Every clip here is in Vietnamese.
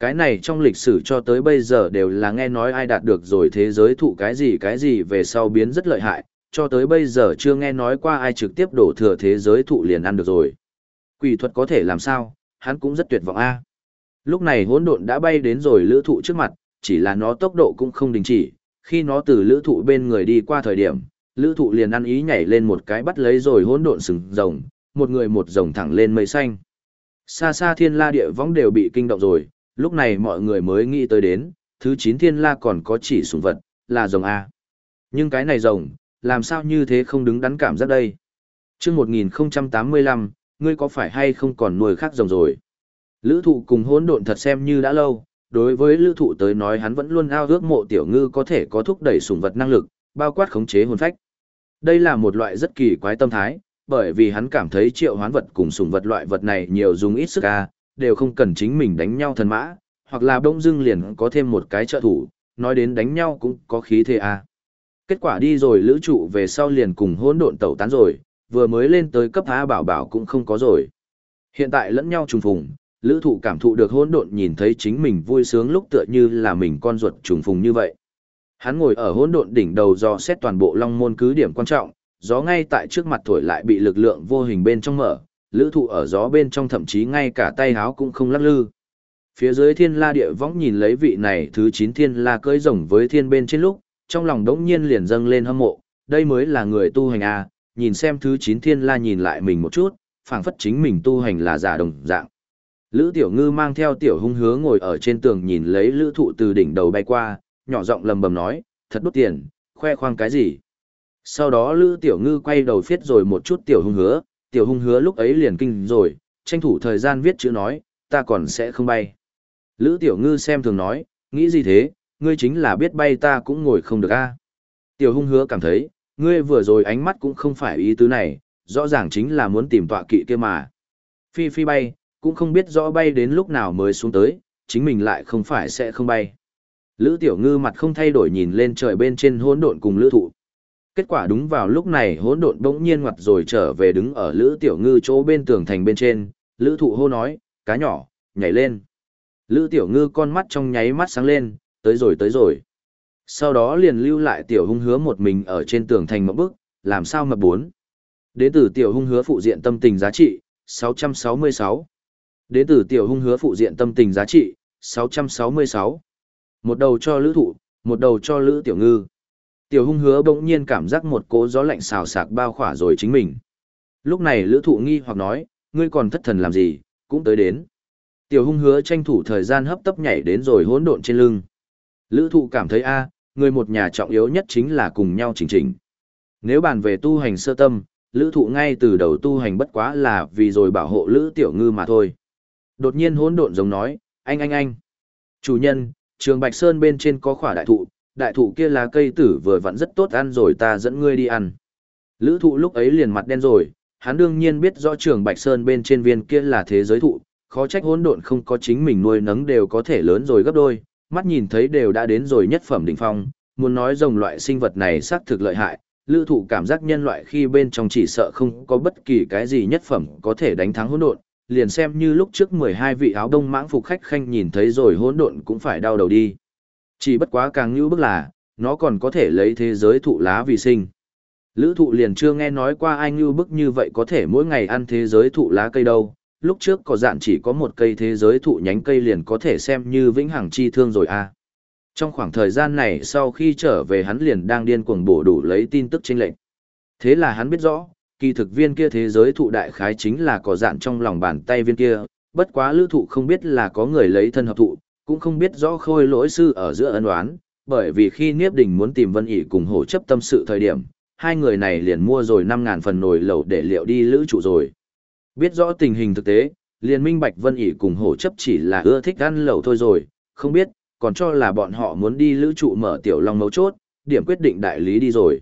Cái này trong lịch sử cho tới bây giờ đều là nghe nói ai đạt được rồi thế giới thụ cái gì cái gì về sau biến rất lợi hại, cho tới bây giờ chưa nghe nói qua ai trực tiếp đổ thừa thế giới thụ liền ăn được rồi. Quỷ thuật có thể làm sao, hắn cũng rất tuyệt vọng a. Lúc này hỗn độn đã bay đến rồi lữ thụ trước mặt, chỉ là nó tốc độ cũng không đình chỉ, khi nó từ lữ thụ bên người đi qua thời điểm, lữ thụ liền ăn ý nhảy lên một cái bắt lấy rồi hỗn độn sừng rồng, một người một rồng thẳng lên mây xanh. Xa xa thiên la địa võng đều bị kinh động rồi, lúc này mọi người mới nghĩ tới đến, thứ 9 thiên la còn có chỉ sủng vật, là rồng A. Nhưng cái này rồng, làm sao như thế không đứng đắn cảm giác đây? chương 1085, ngươi có phải hay không còn nuôi khác rồng rồi? Lữ thụ cùng hỗn độn thật xem như đã lâu, đối với lữ thụ tới nói hắn vẫn luôn ao ước mộ tiểu ngư có thể có thúc đẩy sủng vật năng lực, bao quát khống chế hồn phách. Đây là một loại rất kỳ quái tâm thái, bởi vì hắn cảm thấy triệu hoán vật cùng sủng vật loại vật này nhiều dùng ít sức a, đều không cần chính mình đánh nhau thần mã, hoặc là bỗng dưng liền có thêm một cái trợ thủ, nói đến đánh nhau cũng có khí thế a. Kết quả đi rồi lữ trụ về sau liền cùng hỗn độn tẩu tán rồi, vừa mới lên tới cấp A bảo bảo cũng không có rồi. Hiện tại lẫn nhau trùng phùng, lữ thụ cảm thụ được hỗn độn nhìn thấy chính mình vui sướng lúc tựa như là mình con ruột trùng phùng như vậy. Hắn ngồi ở hỗn độn đỉnh đầu do xét toàn bộ long môn cứ điểm quan trọng, gió ngay tại trước mặt thổi lại bị lực lượng vô hình bên trong mở, lữ thụ ở gió bên trong thậm chí ngay cả tay háo cũng không lắc lư. Phía dưới thiên la địa võng nhìn lấy vị này thứ 9 thiên la cưỡi rồng với thiên bên trên lúc, trong lòng đống nhiên liền dâng lên hâm mộ, đây mới là người tu hành à, nhìn xem thứ 9 thiên la nhìn lại mình một chút, phảng phất chính mình tu hành là giả đồng dạng. Lữ tiểu ngư mang theo tiểu hung hứa ngồi ở trên tường nhìn lấy lữ thụ từ đỉnh đầu bay qua, nhỏ giọng lầm bầm nói, thật đốt tiền, khoe khoang cái gì. Sau đó lữ tiểu ngư quay đầu phiết rồi một chút tiểu hung hứa, tiểu hung hứa lúc ấy liền kinh rồi, tranh thủ thời gian viết chữ nói, ta còn sẽ không bay. Lữ tiểu ngư xem thường nói, nghĩ gì thế, ngươi chính là biết bay ta cũng ngồi không được a. Tiểu hung hứa cảm thấy, ngươi vừa rồi ánh mắt cũng không phải ý tứ này, rõ ràng chính là muốn tìm tọa kỵ kia mà. Phi phi bay, cũng không biết rõ bay đến lúc nào mới xuống tới, chính mình lại không phải sẽ không bay. Lữ tiểu ngư mặt không thay đổi nhìn lên trời bên trên hỗn độn cùng lữ thụ. Kết quả đúng vào lúc này hỗn độn bỗng nhiên ngoặt rồi trở về đứng ở lữ tiểu ngư chỗ bên tường thành bên trên, lữ thụ hô nói, cá nhỏ, nhảy lên. Lữ tiểu ngư con mắt trong nháy mắt sáng lên, tới rồi tới rồi. Sau đó liền lưu lại tiểu hung hứa một mình ở trên tường thành một bức, làm sao mà bốn. Đến từ tiểu hung hứa phụ diện tâm tình giá trị, 666. Đến từ tiểu hung hứa phụ diện tâm tình giá trị, 666. Một đầu cho lữ thụ, một đầu cho lữ tiểu ngư. Tiểu hung hứa bỗng nhiên cảm giác một cỗ gió lạnh xào sạc bao khỏa rồi chính mình. Lúc này lữ thụ nghi hoặc nói, ngươi còn thất thần làm gì, cũng tới đến. Tiểu hung hứa tranh thủ thời gian hấp tấp nhảy đến rồi hỗn độn trên lưng. Lữ thụ cảm thấy a người một nhà trọng yếu nhất chính là cùng nhau chỉnh chỉnh. Nếu bàn về tu hành sơ tâm, lữ thụ ngay từ đầu tu hành bất quá là vì rồi bảo hộ lữ tiểu ngư mà thôi. Đột nhiên hỗn độn giống nói, anh anh anh. Chủ nhân, trường Bạch Sơn bên trên có khỏa đại thụ, đại thụ kia là cây tử vừa vặn rất tốt ăn rồi ta dẫn ngươi đi ăn. Lữ thụ lúc ấy liền mặt đen rồi, hắn đương nhiên biết rõ trường Bạch Sơn bên trên viên kia là thế giới thụ, khó trách hỗn độn không có chính mình nuôi nấng đều có thể lớn rồi gấp đôi, mắt nhìn thấy đều đã đến rồi nhất phẩm đỉnh phong, muốn nói rồng loại sinh vật này xác thực lợi hại, lữ thụ cảm giác nhân loại khi bên trong chỉ sợ không có bất kỳ cái gì nhất phẩm có thể đánh thắng hỗn độn, liền xem như lúc trước 12 vị áo đông mãng phục khách khanh nhìn thấy rồi hỗn độn cũng phải đau đầu đi. Chỉ bất quá càng như bức là, nó còn có thể lấy thế giới thụ lá vì sinh. Lữ thụ liền chưa nghe nói qua ai như bức như vậy có thể mỗi ngày ăn thế giới thụ lá cây đâu. Lúc trước có dạn chỉ có một cây thế giới thụ nhánh cây liền có thể xem như vĩnh hằng chi thương rồi à. Trong khoảng thời gian này sau khi trở về hắn liền đang điên cuồng bổ đủ lấy tin tức chênh lệnh. Thế là hắn biết rõ, kỳ thực viên kia thế giới thụ đại khái chính là có dạn trong lòng bàn tay viên kia, bất quá lữ thụ không biết là có người lấy thân hợp thụ, cũng không biết rõ khôi lỗi sư ở giữa ân oán, bởi vì khi Niếp Đình muốn tìm Vân ỉ cùng hổ chấp tâm sự thời điểm, hai người này liền mua rồi 5.000 phần nồi lẩu để liệu đi lữ trụ rồi. Biết rõ tình hình thực tế, liền minh bạch Vân ỉ cùng hổ chấp chỉ là ưa thích ăn lẩu thôi rồi, không biết, còn cho là bọn họ muốn đi lữ trụ mở tiểu long mấu chốt, điểm quyết định đại lý đi rồi.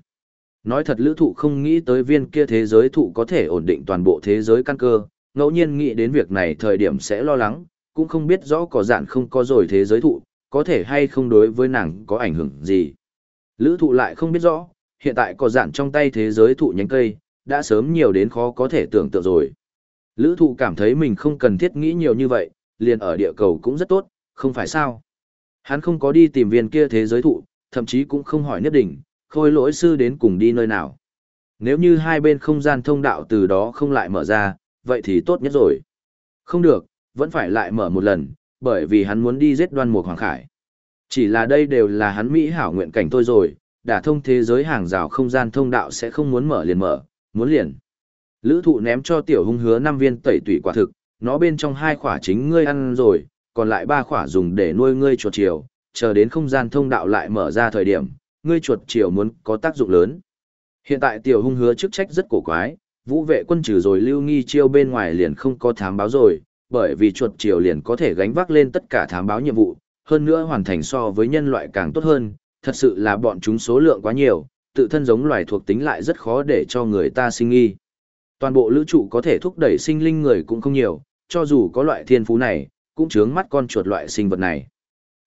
Nói thật lữ thụ không nghĩ tới viên kia thế giới thụ có thể ổn định toàn bộ thế giới căn cơ, ngẫu nhiên nghĩ đến việc này thời điểm sẽ lo lắng, cũng không biết rõ có dạn không có rồi thế giới thụ, có thể hay không đối với nàng có ảnh hưởng gì. Lữ thụ lại không biết rõ, hiện tại có dạn trong tay thế giới thụ nhánh cây, đã sớm nhiều đến khó có thể tưởng tượng rồi. Lữ thụ cảm thấy mình không cần thiết nghĩ nhiều như vậy, liền ở địa cầu cũng rất tốt, không phải sao. Hắn không có đi tìm viên kia thế giới thụ, thậm chí cũng không hỏi nhất định, khôi lỗi sư đến cùng đi nơi nào. Nếu như hai bên không gian thông đạo từ đó không lại mở ra, vậy thì tốt nhất rồi. Không được, vẫn phải lại mở một lần, bởi vì hắn muốn đi giết đoan mục hoàng khải. Chỉ là đây đều là hắn Mỹ hảo nguyện cảnh tôi rồi, đã thông thế giới hàng rào không gian thông đạo sẽ không muốn mở liền mở, muốn liền. Lữ thụ ném cho tiểu hung hứa 5 viên tẩy tủy quả thực, nó bên trong hai khỏa chính ngươi ăn rồi, còn lại ba khỏa dùng để nuôi ngươi chuột chiều, chờ đến không gian thông đạo lại mở ra thời điểm, ngươi chuột chiều muốn có tác dụng lớn. Hiện tại tiểu hung hứa chức trách rất cổ quái, vũ vệ quân trừ rồi lưu nghi chiêu bên ngoài liền không có thám báo rồi, bởi vì chuột triều liền có thể gánh vác lên tất cả thám báo nhiệm vụ, hơn nữa hoàn thành so với nhân loại càng tốt hơn, thật sự là bọn chúng số lượng quá nhiều, tự thân giống loài thuộc tính lại rất khó để cho người ta sinh nghi. Toàn bộ lữ trụ có thể thúc đẩy sinh linh người cũng không nhiều, cho dù có loại thiên phú này, cũng chướng mắt con chuột loại sinh vật này.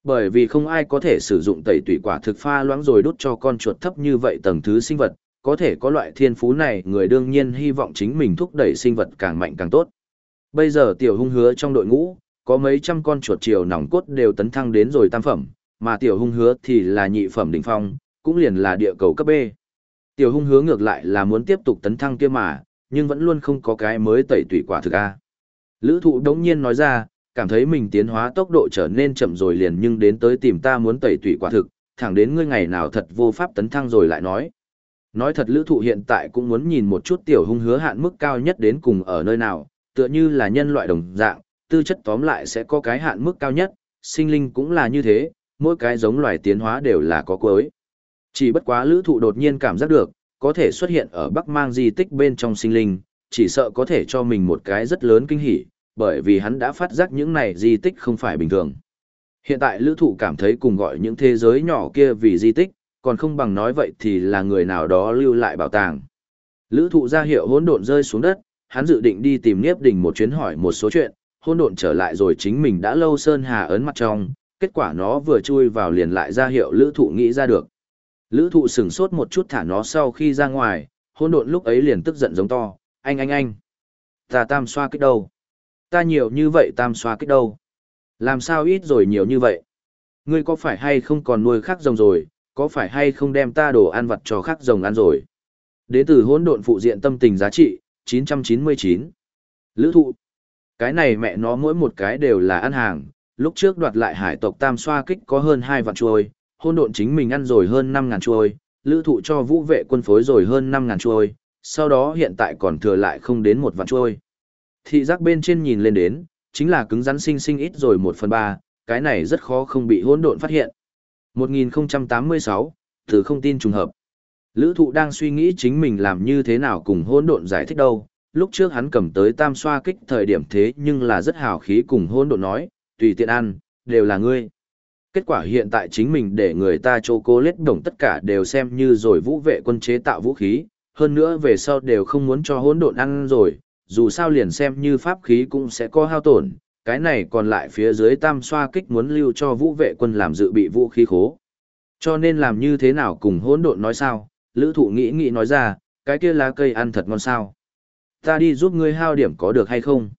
Bởi vì không ai có thể sử dụng tẩy tủy quả thực pha loãng rồi đốt cho con chuột thấp như vậy tầng thứ sinh vật, có thể có loại thiên phú này người đương nhiên hy vọng chính mình thúc đẩy sinh vật càng mạnh càng tốt. Bây giờ tiểu hung hứa trong đội ngũ, có mấy trăm con chuột chiều nòng cốt đều tấn thăng đến rồi tam phẩm, mà tiểu hung hứa thì là nhị phẩm đỉnh phong, cũng liền là địa cầu cấp B. Tiểu hung hứa ngược lại là muốn tiếp tục tấn thăng kia mà, nhưng vẫn luôn không có cái mới tẩy tủy quả thực a. Lữ thụ đống nhiên nói ra, cảm thấy mình tiến hóa tốc độ trở nên chậm rồi liền nhưng đến tới tìm ta muốn tẩy tủy quả thực, thẳng đến ngươi ngày nào thật vô pháp tấn thăng rồi lại nói. Nói thật lữ thụ hiện tại cũng muốn nhìn một chút tiểu hung hứa hạn mức cao nhất đến cùng ở nơi nào, tựa như là nhân loại đồng dạng, tư chất tóm lại sẽ có cái hạn mức cao nhất, sinh linh cũng là như thế, mỗi cái giống loài tiến hóa đều là có cuối. Chỉ bất quá lữ thụ đột nhiên cảm giác được, có thể xuất hiện ở Bắc mang di tích bên trong sinh linh, chỉ sợ có thể cho mình một cái rất lớn kinh hỉ, bởi vì hắn đã phát giác những này di tích không phải bình thường. Hiện tại lữ thụ cảm thấy cùng gọi những thế giới nhỏ kia vì di tích, còn không bằng nói vậy thì là người nào đó lưu lại bảo tàng. Lữ thụ ra hiệu hỗn độn rơi xuống đất, hắn dự định đi tìm Niếp Đình một chuyến hỏi một số chuyện, Hôn độn trở lại rồi chính mình đã lâu sơn hà ấn mặt trong, kết quả nó vừa chui vào liền lại ra hiệu lữ thụ nghĩ ra được. Lữ thụ sửng sốt một chút thả nó sau khi ra ngoài, Hôn độn lúc ấy liền tức giận giống to, anh anh anh. Ta tam xoa kích đâu? Ta nhiều như vậy tam xoa kích đâu? Làm sao ít rồi nhiều như vậy? Ngươi có phải hay không còn nuôi khác rồng rồi, có phải hay không đem ta đồ ăn vặt cho khác rồng ăn rồi? Đến từ hỗn độn phụ diện tâm tình giá trị, 999. Lữ thụ. Cái này mẹ nó mỗi một cái đều là ăn hàng, lúc trước đoạt lại hải tộc tam xoa kích có hơn 2 vạn chuôi, hôn độn chính mình ăn rồi hơn 5 ngàn chuôi, lữ thụ cho vũ vệ quân phối rồi hơn 5 ngàn chuôi, sau đó hiện tại còn thừa lại không đến một vạn chuôi. Thị giác bên trên nhìn lên đến, chính là cứng rắn sinh sinh ít rồi 1 phần 3, cái này rất khó không bị hôn độn phát hiện. 1086, từ không tin trùng hợp. Lữ thụ đang suy nghĩ chính mình làm như thế nào cùng hỗn độn giải thích đâu, lúc trước hắn cầm tới tam xoa kích thời điểm thế nhưng là rất hào khí cùng hỗn độn nói, tùy tiện ăn, đều là ngươi. Kết quả hiện tại chính mình để người ta chô cố lết đồng tất cả đều xem như rồi vũ vệ quân chế tạo vũ khí, hơn nữa về sau đều không muốn cho hỗn độn ăn rồi, dù sao liền xem như pháp khí cũng sẽ có hao tổn, cái này còn lại phía dưới tam xoa kích muốn lưu cho vũ vệ quân làm dự bị vũ khí khố. Cho nên làm như thế nào cùng hỗn độn nói sao, lữ thụ nghĩ nghĩ nói ra, cái kia lá cây ăn thật ngon sao. Ta đi giúp ngươi hao điểm có được hay không?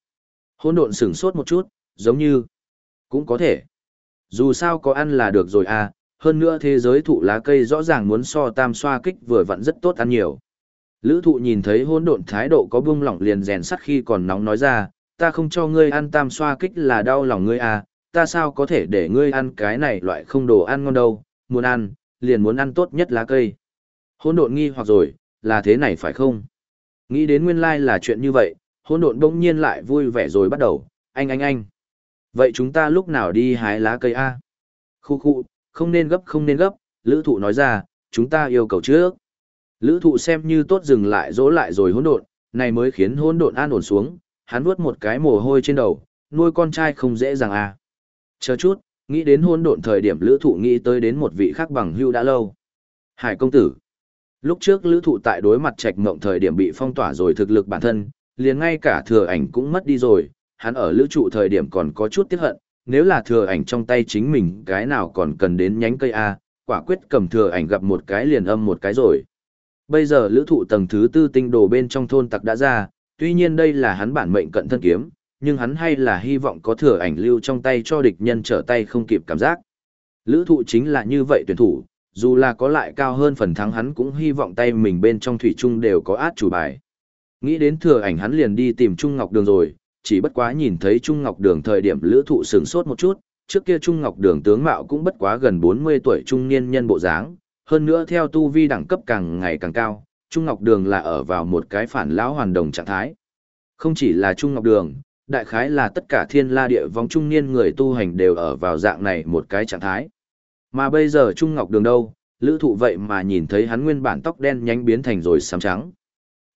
Hôn độn sửng sốt một chút, giống như, cũng có thể. Dù sao có ăn là được rồi à, hơn nữa thế giới thụ lá cây rõ ràng muốn so tam xoa kích vừa vặn rất tốt ăn nhiều. Lữ thụ nhìn thấy Hôn độn thái độ có bung lỏng liền rèn sắt khi còn nóng nói ra, ta không cho ngươi ăn tam xoa kích là đau lòng ngươi à, ta sao có thể để ngươi ăn cái này loại không đồ ăn ngon đâu, muốn ăn, liền muốn ăn tốt nhất lá cây. Hỗn độn nghi hoặc rồi, là thế này phải không? Nghĩ đến nguyên lai là chuyện như vậy, hỗn độn bỗng nhiên lại vui vẻ rồi bắt đầu, anh anh anh. Vậy chúng ta lúc nào đi hái lá cây A? Khu khu, không nên gấp không nên gấp, lữ thụ nói ra, chúng ta yêu cầu trước. Lữ thụ xem như tốt dừng lại dỗ lại rồi hỗn độn, này mới khiến hỗn độn an ổn xuống, hắn vuốt một cái mồ hôi trên đầu, nuôi con trai không dễ dàng à. Chờ chút, nghĩ đến hỗn độn thời điểm lữ thụ nghĩ tới đến một vị khác bằng hưu đã lâu. Hải công tử. Lúc trước lữ thụ tại đối mặt trạch mộng thời điểm bị phong tỏa rồi thực lực bản thân, liền ngay cả thừa ảnh cũng mất đi rồi, hắn ở lữ trụ thời điểm còn có chút tiếc hận, nếu là thừa ảnh trong tay chính mình cái nào còn cần đến nhánh cây A, quả quyết cầm thừa ảnh gặp một cái liền âm một cái rồi. Bây giờ lữ thụ tầng thứ tư tinh đồ bên trong thôn tặc đã ra, tuy nhiên đây là hắn bản mệnh cận thân kiếm, nhưng hắn hay là hy vọng có thừa ảnh lưu trong tay cho địch nhân trở tay không kịp cảm giác. Lữ thụ chính là như vậy tuyển thủ, dù là có lại cao hơn phần thắng hắn cũng hy vọng tay mình bên trong thủy chung đều có át chủ bài. Nghĩ đến thừa ảnh hắn liền đi tìm Trung Ngọc Đường rồi, chỉ bất quá nhìn thấy Trung Ngọc Đường thời điểm lữ thụ sướng sốt một chút, trước kia Trung Ngọc Đường tướng mạo cũng bất quá gần 40 tuổi trung niên nhân bộ dáng, hơn nữa theo tu vi đẳng cấp càng ngày càng cao, Trung Ngọc Đường là ở vào một cái phản lão hoàn đồng trạng thái. Không chỉ là Trung Ngọc Đường, đại khái là tất cả thiên la địa vong trung niên người tu hành đều ở vào dạng này một cái trạng thái. Mà bây giờ Trung Ngọc Đường đâu, lữ thụ vậy mà nhìn thấy hắn nguyên bản tóc đen nhánh biến thành rồi xám trắng.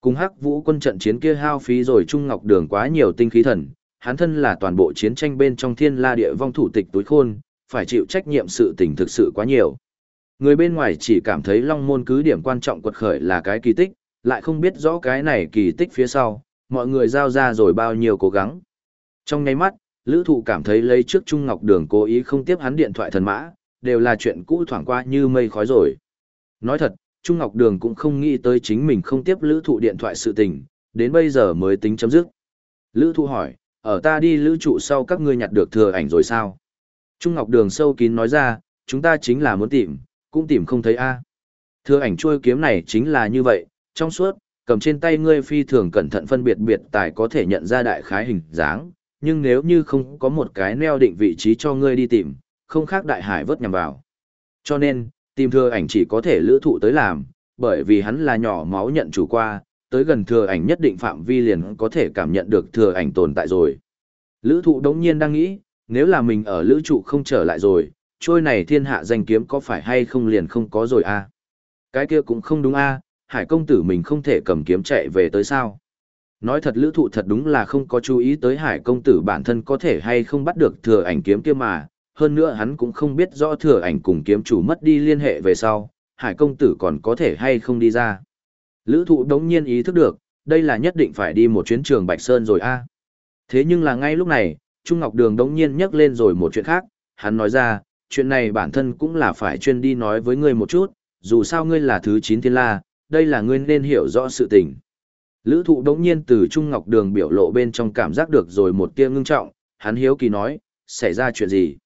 Cùng hắc vũ quân trận chiến kia hao phí rồi Trung Ngọc Đường quá nhiều tinh khí thần, hắn thân là toàn bộ chiến tranh bên trong thiên la địa vong thủ tịch túi khôn, phải chịu trách nhiệm sự tình thực sự quá nhiều. Người bên ngoài chỉ cảm thấy long môn cứ điểm quan trọng quật khởi là cái kỳ tích, lại không biết rõ cái này kỳ tích phía sau, mọi người giao ra rồi bao nhiêu cố gắng. Trong nháy mắt, lữ thụ cảm thấy lấy trước Trung Ngọc Đường cố ý không tiếp hắn điện thoại thần mã, đều là chuyện cũ thoảng qua như mây khói rồi. Nói thật, Trung Ngọc Đường cũng không nghĩ tới chính mình không tiếp lữ thụ điện thoại sự tình, đến bây giờ mới tính chấm dứt. Lữ thụ hỏi, ở ta đi lữ trụ sau các ngươi nhặt được thừa ảnh rồi sao? Trung Ngọc Đường sâu kín nói ra, chúng ta chính là muốn tìm, cũng tìm không thấy a Thừa ảnh chuôi kiếm này chính là như vậy, trong suốt, cầm trên tay ngươi phi thường cẩn thận phân biệt biệt tài có thể nhận ra đại khái hình dáng, nhưng nếu như không có một cái neo định vị trí cho ngươi đi tìm, không khác đại hải vớt nhằm vào. Cho nên, tìm thừa ảnh chỉ có thể lữ thụ tới làm, bởi vì hắn là nhỏ máu nhận chủ qua, tới gần thừa ảnh nhất định phạm vi liền có thể cảm nhận được thừa ảnh tồn tại rồi. Lữ thụ đống nhiên đang nghĩ, nếu là mình ở lữ trụ không trở lại rồi, trôi này thiên hạ danh kiếm có phải hay không liền không có rồi a à? Cái kia cũng không đúng a à, hải công tử mình không thể cầm kiếm chạy về tới sao. Nói thật lữ thụ thật đúng là không có chú ý tới hải công tử bản thân có thể hay không bắt được thừa ảnh kiếm kia mà, hơn nữa hắn cũng không biết rõ thừa ảnh cùng kiếm chủ mất đi liên hệ về sau, hải công tử còn có thể hay không đi ra. Lữ thụ đống nhiên ý thức được, đây là nhất định phải đi một chuyến trường Bạch Sơn rồi a Thế nhưng là ngay lúc này, Trung Ngọc Đường đống nhiên nhắc lên rồi một chuyện khác, hắn nói ra, chuyện này bản thân cũng là phải chuyên đi nói với ngươi một chút, dù sao ngươi là thứ 9 thiên la, đây là ngươi nên hiểu rõ sự tình. Lữ thụ đống nhiên từ Trung Ngọc Đường biểu lộ bên trong cảm giác được rồi một tia ngưng trọng, hắn hiếu kỳ nói, xảy ra chuyện gì?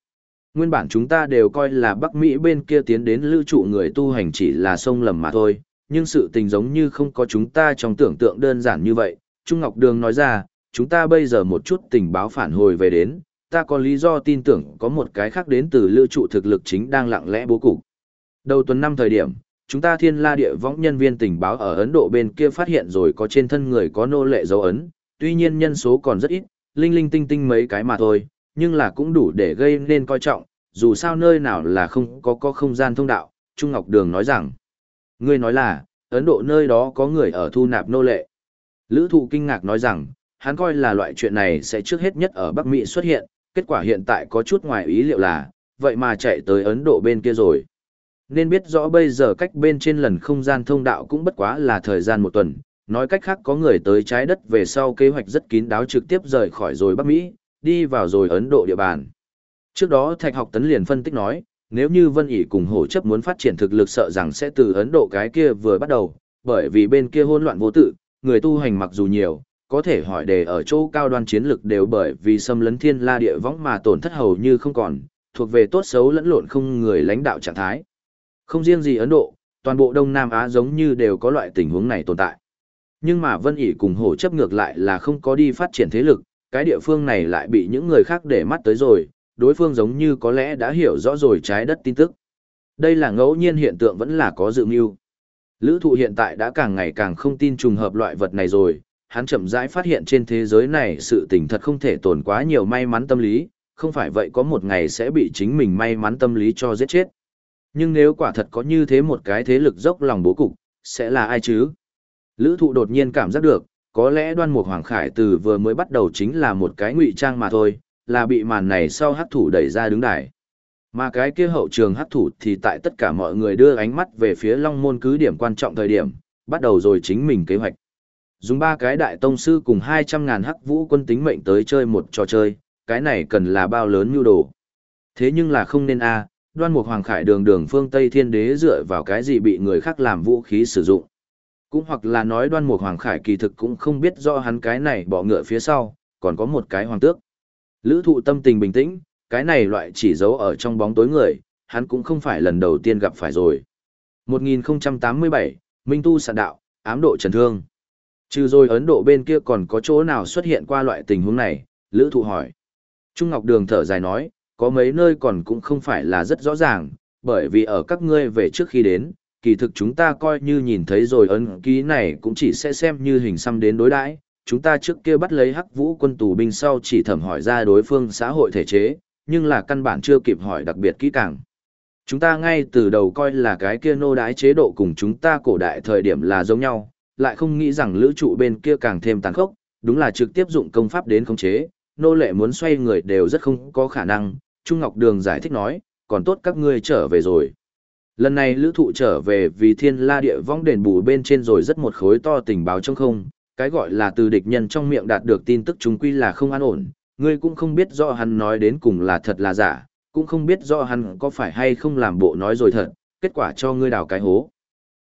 Nguyên bản chúng ta đều coi là Bắc Mỹ bên kia tiến đến lưu trụ người tu hành chỉ là sông lầm mà thôi, nhưng sự tình giống như không có chúng ta trong tưởng tượng đơn giản như vậy. Trung Ngọc Đường nói ra, chúng ta bây giờ một chút tình báo phản hồi về đến, ta có lý do tin tưởng có một cái khác đến từ lưu trụ thực lực chính đang lặng lẽ bố cục. Đầu tuần năm thời điểm, chúng ta thiên la địa võng nhân viên tình báo ở Ấn Độ bên kia phát hiện rồi có trên thân người có nô lệ dấu ấn, tuy nhiên nhân số còn rất ít, linh linh tinh tinh mấy cái mà thôi, nhưng là cũng đủ để gây nên coi trọng, dù sao nơi nào là không có có không gian thông đạo, Trung Ngọc Đường nói rằng, ngươi nói là, Ấn Độ nơi đó có người ở thu nạp nô lệ. Lữ thụ kinh ngạc nói rằng, hắn coi là loại chuyện này sẽ trước hết nhất ở Bắc Mỹ xuất hiện, kết quả hiện tại có chút ngoài ý liệu là, vậy mà chạy tới Ấn Độ bên kia rồi. Nên biết rõ bây giờ cách bên trên lần không gian thông đạo cũng bất quá là thời gian một tuần, nói cách khác có người tới trái đất về sau kế hoạch rất kín đáo trực tiếp rời khỏi rồi Bắc Mỹ, đi vào rồi Ấn Độ địa bàn. Trước đó Thạch học tấn liền phân tích nói, nếu như Vân ỉ cùng hổ chấp muốn phát triển thực lực sợ rằng sẽ từ Ấn Độ cái kia vừa bắt đầu, bởi vì bên kia hỗn loạn vô tự, người tu hành mặc dù nhiều, có thể hỏi đề ở chỗ cao đoan chiến lực đều bởi vì xâm lấn thiên la địa võng mà tổn thất hầu như không còn, thuộc về tốt xấu lẫn lộn không người lãnh đạo trạng thái. Không riêng gì Ấn Độ, toàn bộ Đông Nam Á giống như đều có loại tình huống này tồn tại. Nhưng mà Vân ỉ cùng hổ chấp ngược lại là không có đi phát triển thế lực, cái địa phương này lại bị những người khác để mắt tới rồi, đối phương giống như có lẽ đã hiểu rõ rồi trái đất tin tức. Đây là ngẫu nhiên hiện tượng vẫn là có dự mưu. Lữ thụ hiện tại đã càng ngày càng không tin trùng hợp loại vật này rồi, hắn chậm rãi phát hiện trên thế giới này sự tình thật không thể tồn quá nhiều may mắn tâm lý, không phải vậy có một ngày sẽ bị chính mình may mắn tâm lý cho giết chết. Nhưng nếu quả thật có như thế một cái thế lực dốc lòng bố cục, sẽ là ai chứ? Lữ thụ đột nhiên cảm giác được, có lẽ đoan mục hoàng khải từ vừa mới bắt đầu chính là một cái ngụy trang mà thôi, là bị màn này sau hắc thủ đẩy ra đứng đài. Mà cái kia hậu trường hắc thủ thì tại tất cả mọi người đưa ánh mắt về phía long môn cứ điểm quan trọng thời điểm, bắt đầu rồi chính mình kế hoạch. Dùng ba cái đại tông sư cùng 200 ngàn hắc vũ quân tính mệnh tới chơi một trò chơi, cái này cần là bao lớn nhu đồ. Thế nhưng là không nên a đoan mục hoàng khải đường đường phương Tây thiên đế dựa vào cái gì bị người khác làm vũ khí sử dụng. Cũng hoặc là nói đoan mục hoàng khải kỳ thực cũng không biết rõ hắn cái này bỏ ngựa phía sau, còn có một cái hoàng tước. Lữ thụ tâm tình bình tĩnh, cái này loại chỉ giấu ở trong bóng tối người, hắn cũng không phải lần đầu tiên gặp phải rồi. 1087, Minh Tu sạn đạo, ám độ trần thương. Trừ rồi Ấn Độ bên kia còn có chỗ nào xuất hiện qua loại tình huống này, Lữ thụ hỏi. Trung Ngọc Đường thở dài nói, có mấy nơi còn cũng không phải là rất rõ ràng, bởi vì ở các ngươi về trước khi đến, kỳ thực chúng ta coi như nhìn thấy rồi ấn ký này cũng chỉ sẽ xem như hình xăm đến đối đãi. Chúng ta trước kia bắt lấy hắc vũ quân tù binh sau chỉ thẩm hỏi ra đối phương xã hội thể chế, nhưng là căn bản chưa kịp hỏi đặc biệt kỹ càng. Chúng ta ngay từ đầu coi là cái kia nô đái chế độ cùng chúng ta cổ đại thời điểm là giống nhau, lại không nghĩ rằng lữ trụ bên kia càng thêm tàn khốc, đúng là trực tiếp dụng công pháp đến khống chế, nô lệ muốn xoay người đều rất không có khả năng. Trung Ngọc Đường giải thích nói, còn tốt các ngươi trở về rồi. Lần này lữ thụ trở về vì thiên la địa vong đền bù bên trên rồi rất một khối to tình báo trong không, cái gọi là từ địch nhân trong miệng đạt được tin tức chúng quy là không an ổn, ngươi cũng không biết rõ hắn nói đến cùng là thật là giả, cũng không biết rõ hắn có phải hay không làm bộ nói rồi thật, kết quả cho ngươi đào cái hố.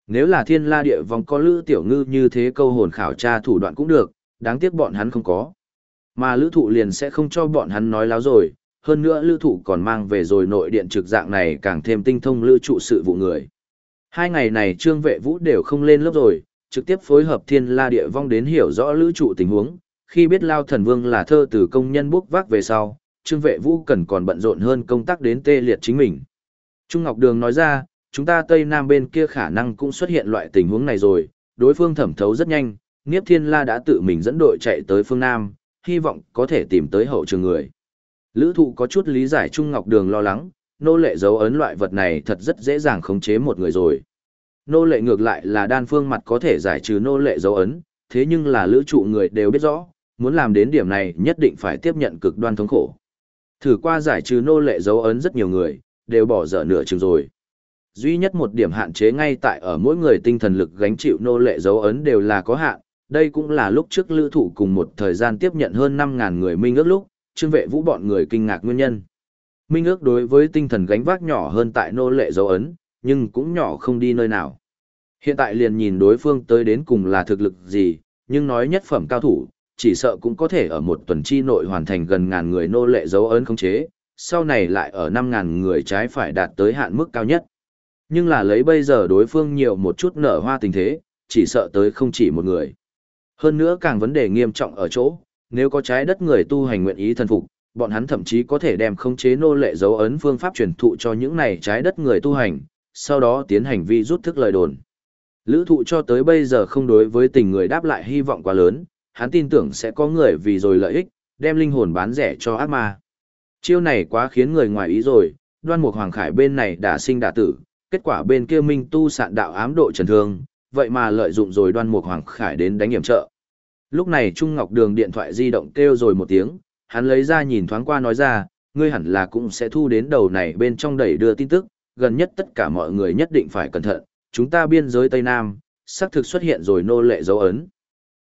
Nếu là thiên la địa vong có lữ tiểu ngư như thế câu hồn khảo tra thủ đoạn cũng được, đáng tiếc bọn hắn không có. Mà lữ thụ liền sẽ không cho bọn hắn nói láo rồi, hơn nữa lữ thụ còn mang về rồi nội điện trực dạng này càng thêm tinh thông lữ trụ sự vụ người. Hai ngày này trương vệ vũ đều không lên lớp rồi, trực tiếp phối hợp thiên la địa vong đến hiểu rõ lữ trụ tình huống, khi biết lao thần vương là thơ từ công nhân bốc vác về sau, trương vệ vũ cần còn bận rộn hơn công tác đến tê liệt chính mình. Trung Ngọc Đường nói ra, chúng ta Tây Nam bên kia khả năng cũng xuất hiện loại tình huống này rồi, đối phương thẩm thấu rất nhanh, Niếp Thiên La đã tự mình dẫn đội chạy tới phương Nam, hy vọng có thể tìm tới hậu trường người. Lữ thụ có chút lý giải Trung Ngọc Đường lo lắng, nô lệ dấu ấn loại vật này thật rất dễ dàng khống chế một người rồi. Nô lệ ngược lại là đan phương mặt có thể giải trừ nô lệ dấu ấn, thế nhưng là lữ trụ người đều biết rõ, muốn làm đến điểm này nhất định phải tiếp nhận cực đoan thống khổ. Thử qua giải trừ nô lệ dấu ấn rất nhiều người, đều bỏ dở nửa chừng rồi. Duy nhất một điểm hạn chế ngay tại ở mỗi người tinh thần lực gánh chịu nô lệ dấu ấn đều là có hạn, đây cũng là lúc trước lữ thụ cùng một thời gian tiếp nhận hơn 5.000 người minh ước lúc, trương vệ vũ bọn người kinh ngạc nguyên nhân. Minh ước đối với tinh thần gánh vác nhỏ hơn tại nô lệ dấu ấn, nhưng cũng nhỏ không đi nơi nào. Hiện tại liền nhìn đối phương tới đến cùng là thực lực gì, nhưng nói nhất phẩm cao thủ, chỉ sợ cũng có thể ở một tuần chi nội hoàn thành gần ngàn người nô lệ dấu ấn khống chế, sau này lại ở 5.000 người trái phải đạt tới hạn mức cao nhất. Nhưng là lấy bây giờ đối phương nhiều một chút nở hoa tình thế, chỉ sợ tới không chỉ một người. Hơn nữa càng vấn đề nghiêm trọng ở chỗ, nếu có trái đất người tu hành nguyện ý thần phục, bọn hắn thậm chí có thể đem khống chế nô lệ dấu ấn phương pháp truyền thụ cho những này trái đất người tu hành, sau đó tiến hành vi rút thức lời đồn. Lữ thụ cho tới bây giờ không đối với tình người đáp lại hy vọng quá lớn, hắn tin tưởng sẽ có người vì rồi lợi ích, đem linh hồn bán rẻ cho ác ma. Chiêu này quá khiến người ngoài ý rồi, đoan mục hoàng khải bên này đã sinh đã tử, kết quả bên kia minh tu sạn đạo ám độ trần thương, vậy mà lợi dụng rồi đoan mục hoàng khải đến đánh hiểm trợ. Lúc này Trung Ngọc Đường điện thoại di động kêu rồi một tiếng, hắn lấy ra nhìn thoáng qua nói ra, ngươi hẳn là cũng sẽ thu đến đầu này bên trong đẩy đưa tin tức, gần nhất tất cả mọi người nhất định phải cẩn thận, chúng ta biên giới Tây Nam, xác thực xuất hiện rồi nô lệ dấu ấn.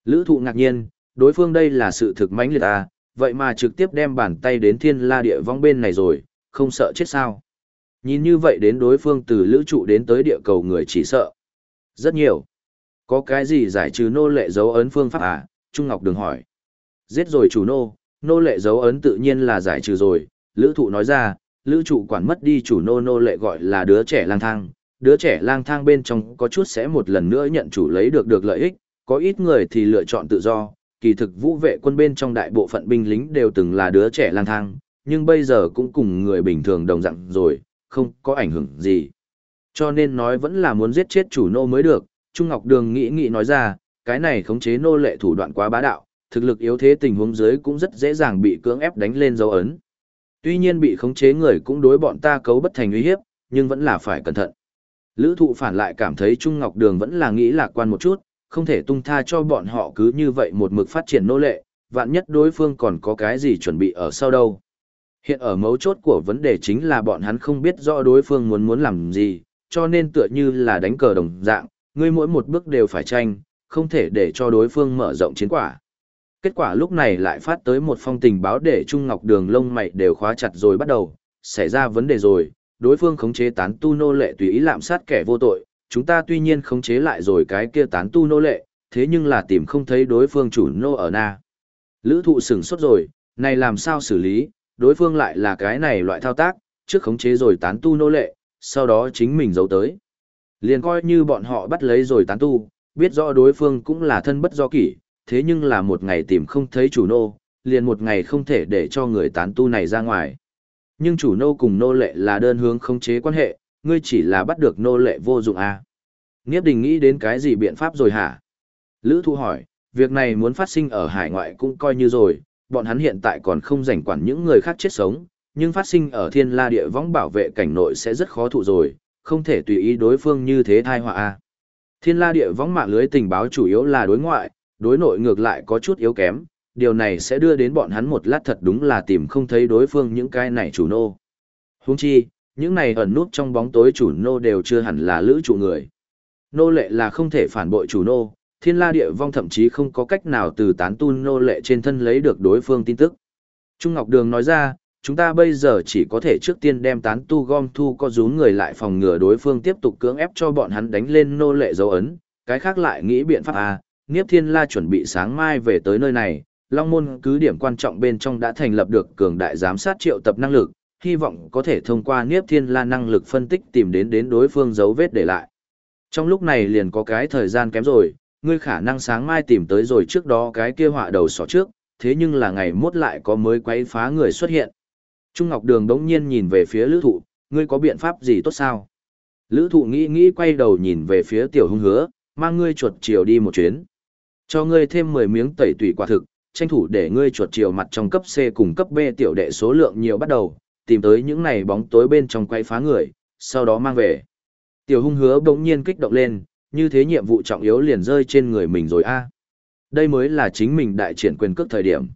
Lữ thụ ngạc nhiên, đối phương đây là sự thực mãnh liệt à, vậy mà trực tiếp đem bàn tay đến thiên la địa vong bên này rồi, không sợ chết sao. Nhìn như vậy đến đối phương từ lữ trụ đến tới địa cầu người chỉ sợ. Rất nhiều. Có cái gì giải trừ nô lệ dấu ấn phương pháp à, Trung Ngọc Đường hỏi. Giết rồi chủ nô, nô lệ dấu ấn tự nhiên là giải trừ rồi, lữ thụ nói ra, lữ trụ quản mất đi chủ nô nô lệ gọi là đứa trẻ lang thang. Đứa trẻ lang thang bên trong có chút sẽ một lần nữa nhận chủ lấy được được lợi ích, có ít người thì lựa chọn tự do, kỳ thực vũ vệ quân bên trong đại bộ phận binh lính đều từng là đứa trẻ lang thang, nhưng bây giờ cũng cùng người bình thường đồng dạng rồi, không có ảnh hưởng gì. Cho nên nói vẫn là muốn giết chết chủ nô mới được, Trung Ngọc Đường nghĩ nghĩ nói ra, cái này khống chế nô lệ thủ đoạn quá bá đạo, thực lực yếu thế tình huống dưới cũng rất dễ dàng bị cưỡng ép đánh lên dấu ấn. Tuy nhiên bị khống chế người cũng đối bọn ta cấu bất thành uy hiếp, nhưng vẫn là phải cẩn thận. Lữ thụ phản lại cảm thấy Trung Ngọc Đường vẫn là nghĩ lạc quan một chút, không thể tung tha cho bọn họ cứ như vậy một mực phát triển nô lệ, vạn nhất đối phương còn có cái gì chuẩn bị ở sau đâu. Hiện ở mấu chốt của vấn đề chính là bọn hắn không biết rõ đối phương muốn muốn làm gì, cho nên tựa như là đánh cờ đồng dạng, ngươi mỗi một bước đều phải tranh, không thể để cho đối phương mở rộng chiến quả. Kết quả lúc này lại phát tới một phong tình báo để Trung Ngọc Đường lông mày đều khóa chặt rồi bắt đầu, xảy ra vấn đề rồi, đối phương khống chế tán tu nô lệ tùy ý lạm sát kẻ vô tội, chúng ta tuy nhiên khống chế lại rồi cái kia tán tu nô lệ, thế nhưng là tìm không thấy đối phương chủ nô ở na. Lữ thụ sửng sốt rồi, này làm sao xử lý, đối phương lại là cái này loại thao tác, trước khống chế rồi tán tu nô lệ, sau đó chính mình giấu tới. Liền coi như bọn họ bắt lấy rồi tán tu, biết rõ đối phương cũng là thân bất do kỷ, thế nhưng là một ngày tìm không thấy chủ nô, liền một ngày không thể để cho người tán tu này ra ngoài. Nhưng chủ nô cùng nô lệ là đơn hướng khống chế quan hệ, ngươi chỉ là bắt được nô lệ vô dụng à. Nghiếp đình nghĩ đến cái gì biện pháp rồi hả? Lữ thu hỏi, việc này muốn phát sinh ở hải ngoại cũng coi như rồi, bọn hắn hiện tại còn không rảnh quản những người khác chết sống, nhưng phát sinh ở thiên la địa võng bảo vệ cảnh nội sẽ rất khó thụ rồi, không thể tùy ý đối phương như thế thai họa a. Thiên la địa võng mạng lưới tình báo chủ yếu là đối ngoại, đối nội ngược lại có chút yếu kém, điều này sẽ đưa đến bọn hắn một lát thật đúng là tìm không thấy đối phương những cái này chủ nô. Huống chi, những này ẩn nút trong bóng tối chủ nô đều chưa hẳn là lữ chủ người. Nô lệ là không thể phản bội chủ nô, thiên la địa vong thậm chí không có cách nào từ tán tu nô lệ trên thân lấy được đối phương tin tức. Trung Ngọc Đường nói ra, chúng ta bây giờ chỉ có thể trước tiên đem tán tu gom thu có rún người lại phòng ngừa đối phương tiếp tục cưỡng ép cho bọn hắn đánh lên nô lệ dấu ấn, cái khác lại nghĩ biện pháp à, Niếp Thiên La chuẩn bị sáng mai về tới nơi này, Long Môn cứ điểm quan trọng bên trong đã thành lập được cường đại giám sát triệu tập năng lực, hy vọng có thể thông qua Niếp Thiên La năng lực phân tích tìm đến đến đối phương dấu vết để lại. Trong lúc này liền có cái thời gian kém rồi, ngươi khả năng sáng mai tìm tới rồi trước đó cái kia họa đầu sọ trước, thế nhưng là ngày mốt lại có mới quấy phá người xuất hiện. Trung Ngọc Đường đống nhiên nhìn về phía lữ thụ, ngươi có biện pháp gì tốt sao? Lữ thụ nghĩ nghĩ quay đầu nhìn về phía tiểu hung hứa, mang ngươi chuột chiều đi một chuyến. Cho ngươi thêm 10 miếng tẩy tùy quả thực, tranh thủ để ngươi chuột chiều mặt trong cấp C cùng cấp B tiểu đệ số lượng nhiều bắt đầu, tìm tới những này bóng tối bên trong quay phá người, sau đó mang về. Tiểu hung hứa đống nhiên kích động lên, như thế nhiệm vụ trọng yếu liền rơi trên người mình rồi a Đây mới là chính mình đại triển quyền cước thời điểm.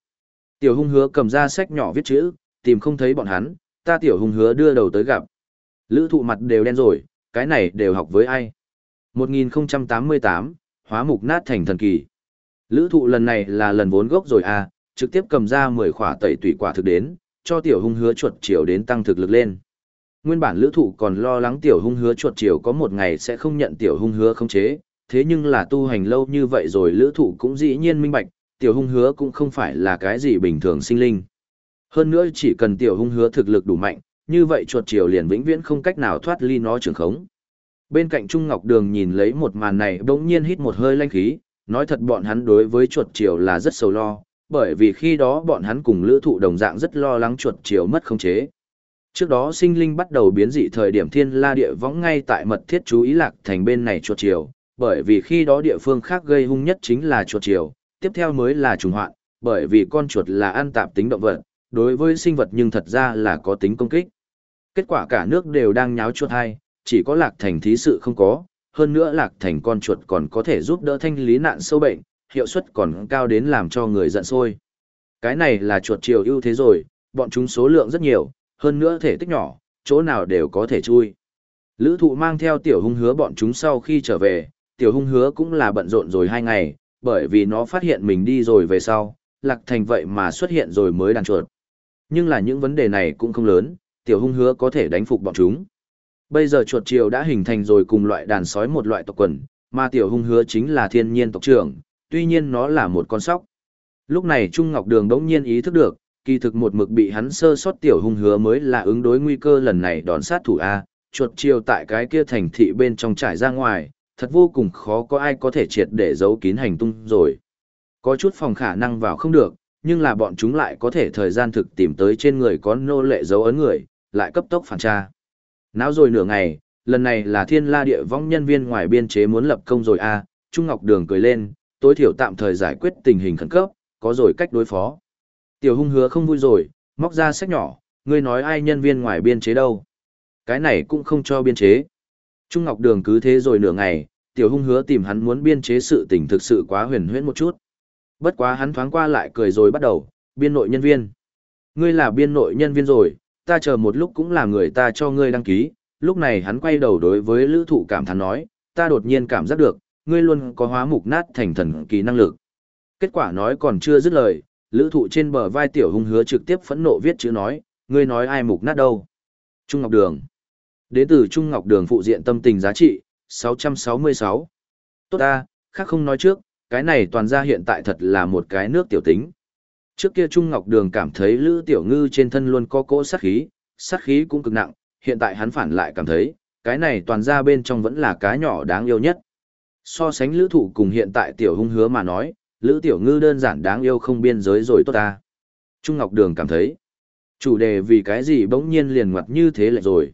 Tiểu hung hứa cầm ra sách nhỏ viết chữ, tìm không thấy bọn hắn, ta tiểu hung hứa đưa đầu tới gặp. Lữ thụ mặt đều đen rồi, cái này đều học với ai? 1088, hóa mục nát thành thần kỳ. Lữ thụ lần này là lần vốn gốc rồi à, trực tiếp cầm ra 10 khỏa tẩy tùy quả thực đến, cho tiểu hung hứa chuột chiều đến tăng thực lực lên. Nguyên bản lữ thụ còn lo lắng tiểu hung hứa chuột chiều có một ngày sẽ không nhận tiểu hung hứa không chế, thế nhưng là tu hành lâu như vậy rồi lữ thụ cũng dĩ nhiên minh bạch, tiểu hung hứa cũng không phải là cái gì bình thường sinh linh. Hơn nữa chỉ cần tiểu hung hứa thực lực đủ mạnh, như vậy chuột triều liền vĩnh viễn không cách nào thoát ly nó trường khống. Bên cạnh Trung Ngọc Đường nhìn lấy một màn này bỗng nhiên hít một hơi lanh khí, nói thật bọn hắn đối với chuột triều là rất sầu lo, bởi vì khi đó bọn hắn cùng lữ thụ đồng dạng rất lo lắng chuột triều mất khống chế. Trước đó sinh linh bắt đầu biến dị thời điểm thiên la địa võng ngay tại mật thiết chú ý lạc thành bên này chuột triều bởi vì khi đó địa phương khác gây hung nhất chính là chuột triều tiếp theo mới là trùng hoạn, bởi vì con chuột là ăn tạp tính động vật, đối với sinh vật nhưng thật ra là có tính công kích. Kết quả cả nước đều đang nháo chuột hay chỉ có lạc thành thí sự không có, hơn nữa lạc thành con chuột còn có thể giúp đỡ thanh lý nạn sâu bệnh, hiệu suất còn cao đến làm cho người giận sôi. Cái này là chuột chiều ưu thế rồi, bọn chúng số lượng rất nhiều, hơn nữa thể tích nhỏ, chỗ nào đều có thể chui. Lữ thụ mang theo tiểu hung hứa bọn chúng sau khi trở về, tiểu hung hứa cũng là bận rộn rồi hai ngày, bởi vì nó phát hiện mình đi rồi về sau, lạc thành vậy mà xuất hiện rồi mới đàn chuột. Nhưng là những vấn đề này cũng không lớn, tiểu hung hứa có thể đánh phục bọn chúng. Bây giờ chuột triều đã hình thành rồi cùng loại đàn sói một loại tộc quần, mà tiểu hung hứa chính là thiên nhiên tộc trưởng, tuy nhiên nó là một con sóc. Lúc này Trung Ngọc Đường đống nhiên ý thức được, kỳ thực một mực bị hắn sơ sót tiểu hung hứa mới là ứng đối nguy cơ lần này đón sát thủ A, chuột chiều tại cái kia thành thị bên trong trải ra ngoài, thật vô cùng khó có ai có thể triệt để giấu kín hành tung rồi. Có chút phòng khả năng vào không được, nhưng là bọn chúng lại có thể thời gian thực tìm tới trên người có nô lệ dấu ấn người, lại cấp tốc phản tra. Náo rồi nửa ngày, lần này là thiên la địa vong nhân viên ngoài biên chế muốn lập công rồi a Trung Ngọc Đường cười lên, tối thiểu tạm thời giải quyết tình hình khẩn cấp, có rồi cách đối phó. Tiểu hung hứa không vui rồi, móc ra sách nhỏ, ngươi nói ai nhân viên ngoài biên chế đâu. Cái này cũng không cho biên chế. Trung Ngọc Đường cứ thế rồi nửa ngày, tiểu hung hứa tìm hắn muốn biên chế sự tình thực sự quá huyền huyễn một chút. Bất quá hắn thoáng qua lại cười rồi bắt đầu, biên nội nhân viên. Ngươi là biên nội nhân viên rồi, ta chờ một lúc cũng là người ta cho ngươi đăng ký. Lúc này hắn quay đầu đối với lữ thụ cảm thán nói, ta đột nhiên cảm giác được, ngươi luôn có hóa mục nát thành thần kỳ năng lực. Kết quả nói còn chưa dứt lời, lữ thụ trên bờ vai tiểu hung hứa trực tiếp phẫn nộ viết chữ nói, ngươi nói ai mục nát đâu. Trung Ngọc Đường. Đến từ Trung Ngọc Đường phụ diện tâm tình giá trị, 666. Tốt ta, khác không nói trước, cái này toàn ra hiện tại thật là một cái nước tiểu tính. Trước kia Trung Ngọc Đường cảm thấy Lữ Tiểu Ngư trên thân luôn có cỗ sát khí, sát khí cũng cực nặng, hiện tại hắn phản lại cảm thấy, cái này toàn ra bên trong vẫn là cá nhỏ đáng yêu nhất. So sánh Lữ Thụ cùng hiện tại Tiểu Hung hứa mà nói, Lữ Tiểu Ngư đơn giản đáng yêu không biên giới rồi tốt ta. Trung Ngọc Đường cảm thấy, chủ đề vì cái gì bỗng nhiên liền ngoặt như thế lại rồi.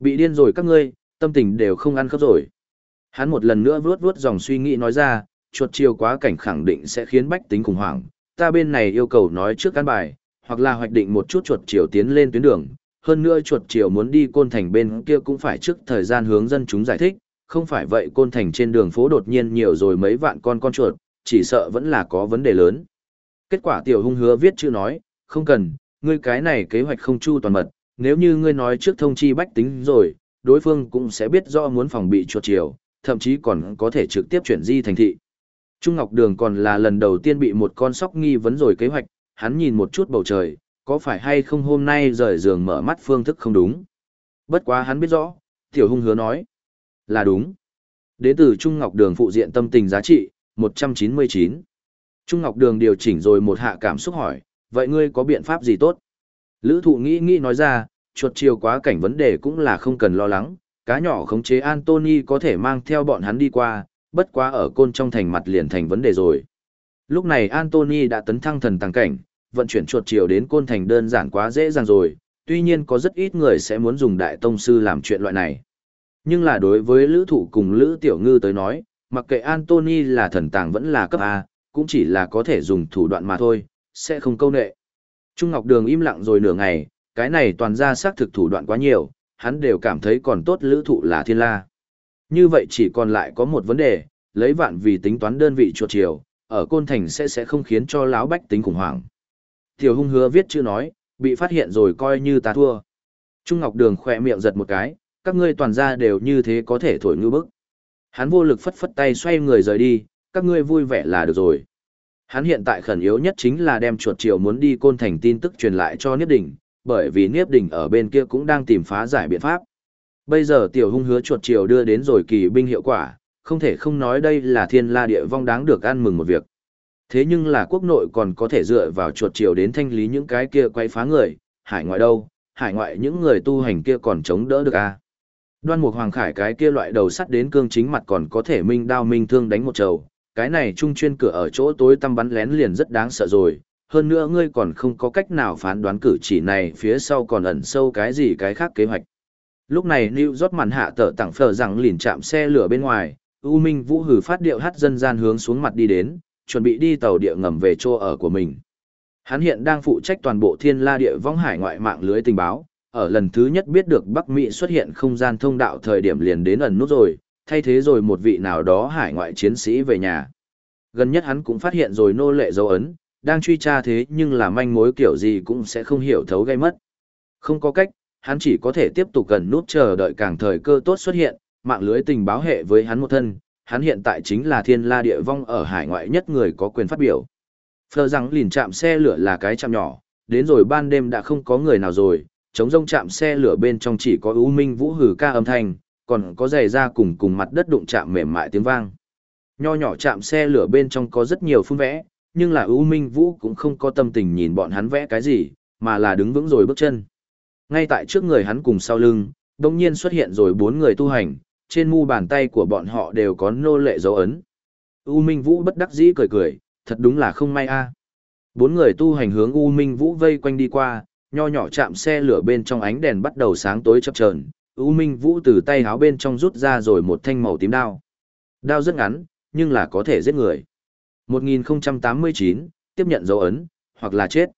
Bị điên rồi các ngươi, tâm tình đều không ăn khớp rồi. Hắn một lần nữa vướt vướt dòng suy nghĩ nói ra, chuột chiều quá cảnh khẳng định sẽ khiến bách tính khủng hoảng. Ta bên này yêu cầu nói trước căn bài, hoặc là hoạch định một chút chuột chiều tiến lên tuyến đường. Hơn nữa chuột chiều muốn đi côn thành bên kia cũng phải trước thời gian hướng dân chúng giải thích, không phải vậy côn thành trên đường phố đột nhiên nhiều rồi mấy vạn con con chuột, chỉ sợ vẫn là có vấn đề lớn. Kết quả tiểu hung hứa viết chữ nói, không cần, ngươi cái này kế hoạch không chu toàn mật, nếu như ngươi nói trước thông chi bách tính rồi, đối phương cũng sẽ biết rõ muốn phòng bị chuột chiều, thậm chí còn có thể trực tiếp chuyển di thành thị. Trung Ngọc Đường còn là lần đầu tiên bị một con sóc nghi vấn rồi kế hoạch, hắn nhìn một chút bầu trời, có phải hay không hôm nay rời giường mở mắt phương thức không đúng. Bất quá hắn biết rõ, tiểu hung hứa nói, là đúng. Đến từ Trung Ngọc Đường phụ diện tâm tình giá trị, 199. Trung Ngọc Đường điều chỉnh rồi một hạ cảm xúc hỏi, vậy ngươi có biện pháp gì tốt? Lữ thụ nghĩ nghĩ nói ra, chuột chiều quá cảnh vấn đề cũng là không cần lo lắng, cá nhỏ khống chế Anthony có thể mang theo bọn hắn đi qua, bất quá ở côn trong thành mặt liền thành vấn đề rồi. Lúc này Anthony đã tấn thăng thần tăng cảnh, vận chuyển chuột chiều đến côn thành đơn giản quá dễ dàng rồi, tuy nhiên có rất ít người sẽ muốn dùng đại tông sư làm chuyện loại này. Nhưng là đối với lữ thụ cùng lữ tiểu ngư tới nói, mặc kệ Anthony là thần tàng vẫn là cấp A, cũng chỉ là có thể dùng thủ đoạn mà thôi, sẽ không câu nệ. Trung Ngọc Đường im lặng rồi nửa ngày, cái này toàn ra xác thực thủ đoạn quá nhiều, hắn đều cảm thấy còn tốt lữ thụ là thiên la. Như vậy chỉ còn lại có một vấn đề, lấy vạn vì tính toán đơn vị chuột chiều, ở côn thành sẽ sẽ không khiến cho lão bách tính khủng hoảng. Tiểu hung hứa viết chữ nói, bị phát hiện rồi coi như ta thua. Trung Ngọc Đường khỏe miệng giật một cái, các ngươi toàn ra đều như thế có thể thổi ngư bức. Hắn vô lực phất phất tay xoay người rời đi, các ngươi vui vẻ là được rồi. Hắn hiện tại khẩn yếu nhất chính là đem chuột chiều muốn đi côn thành tin tức truyền lại cho Niếp Đình, bởi vì Niếp Đình ở bên kia cũng đang tìm phá giải biện pháp. Bây giờ tiểu hung hứa chuột chiều đưa đến rồi kỳ binh hiệu quả, không thể không nói đây là thiên la địa vong đáng được ăn mừng một việc. Thế nhưng là quốc nội còn có thể dựa vào chuột chiều đến thanh lý những cái kia quay phá người, hải ngoại đâu, hải ngoại những người tu hành kia còn chống đỡ được à. Đoan Mục Hoàng Khải cái kia loại đầu sắt đến cương chính mặt còn có thể minh đao minh thương đánh một trầu, cái này trung chuyên cửa ở chỗ tối tăm bắn lén liền rất đáng sợ rồi, hơn nữa ngươi còn không có cách nào phán đoán cử chỉ này phía sau còn ẩn sâu cái gì cái khác kế hoạch. Lúc này New York màn hạ tở tặng phở rằng liền chạm xe lửa bên ngoài, U Minh Vũ hử phát điệu hát dân gian hướng xuống mặt đi đến, chuẩn bị đi tàu địa ngầm về chỗ ở của mình. Hắn hiện đang phụ trách toàn bộ thiên la địa vong hải ngoại mạng lưới tình báo, ở lần thứ nhất biết được Bắc Mỹ xuất hiện không gian thông đạo thời điểm liền đến ẩn nút rồi, thay thế rồi một vị nào đó hải ngoại chiến sĩ về nhà. Gần nhất hắn cũng phát hiện rồi nô lệ dấu ấn, đang truy tra thế nhưng là manh mối kiểu gì cũng sẽ không hiểu thấu gây mất. Không có cách, hắn chỉ có thể tiếp tục gần nút chờ đợi càng thời cơ tốt xuất hiện, mạng lưới tình báo hệ với hắn một thân, hắn hiện tại chính là thiên la địa vong ở hải ngoại nhất người có quyền phát biểu. Phờ rằng lìn chạm xe lửa là cái chạm nhỏ, đến rồi ban đêm đã không có người nào rồi, chống rông chạm xe lửa bên trong chỉ có ưu minh vũ hử ca âm thanh, còn có giày ra cùng cùng mặt đất đụng chạm mềm mại tiếng vang. Nho nhỏ chạm xe lửa bên trong có rất nhiều phun vẽ, nhưng là ưu minh vũ cũng không có tâm tình nhìn bọn hắn vẽ cái gì, mà là đứng vững rồi bước chân. Ngay tại trước người hắn cùng sau lưng, đồng nhiên xuất hiện rồi bốn người tu hành, trên mu bàn tay của bọn họ đều có nô lệ dấu ấn. U Minh Vũ bất đắc dĩ cười cười, thật đúng là không may a. Bốn người tu hành hướng U Minh Vũ vây quanh đi qua, nho nhỏ chạm xe lửa bên trong ánh đèn bắt đầu sáng tối chập chờn. U Minh Vũ từ tay háo bên trong rút ra rồi một thanh màu tím đao. Đao rất ngắn, nhưng là có thể giết người. 1089, tiếp nhận dấu ấn, hoặc là chết.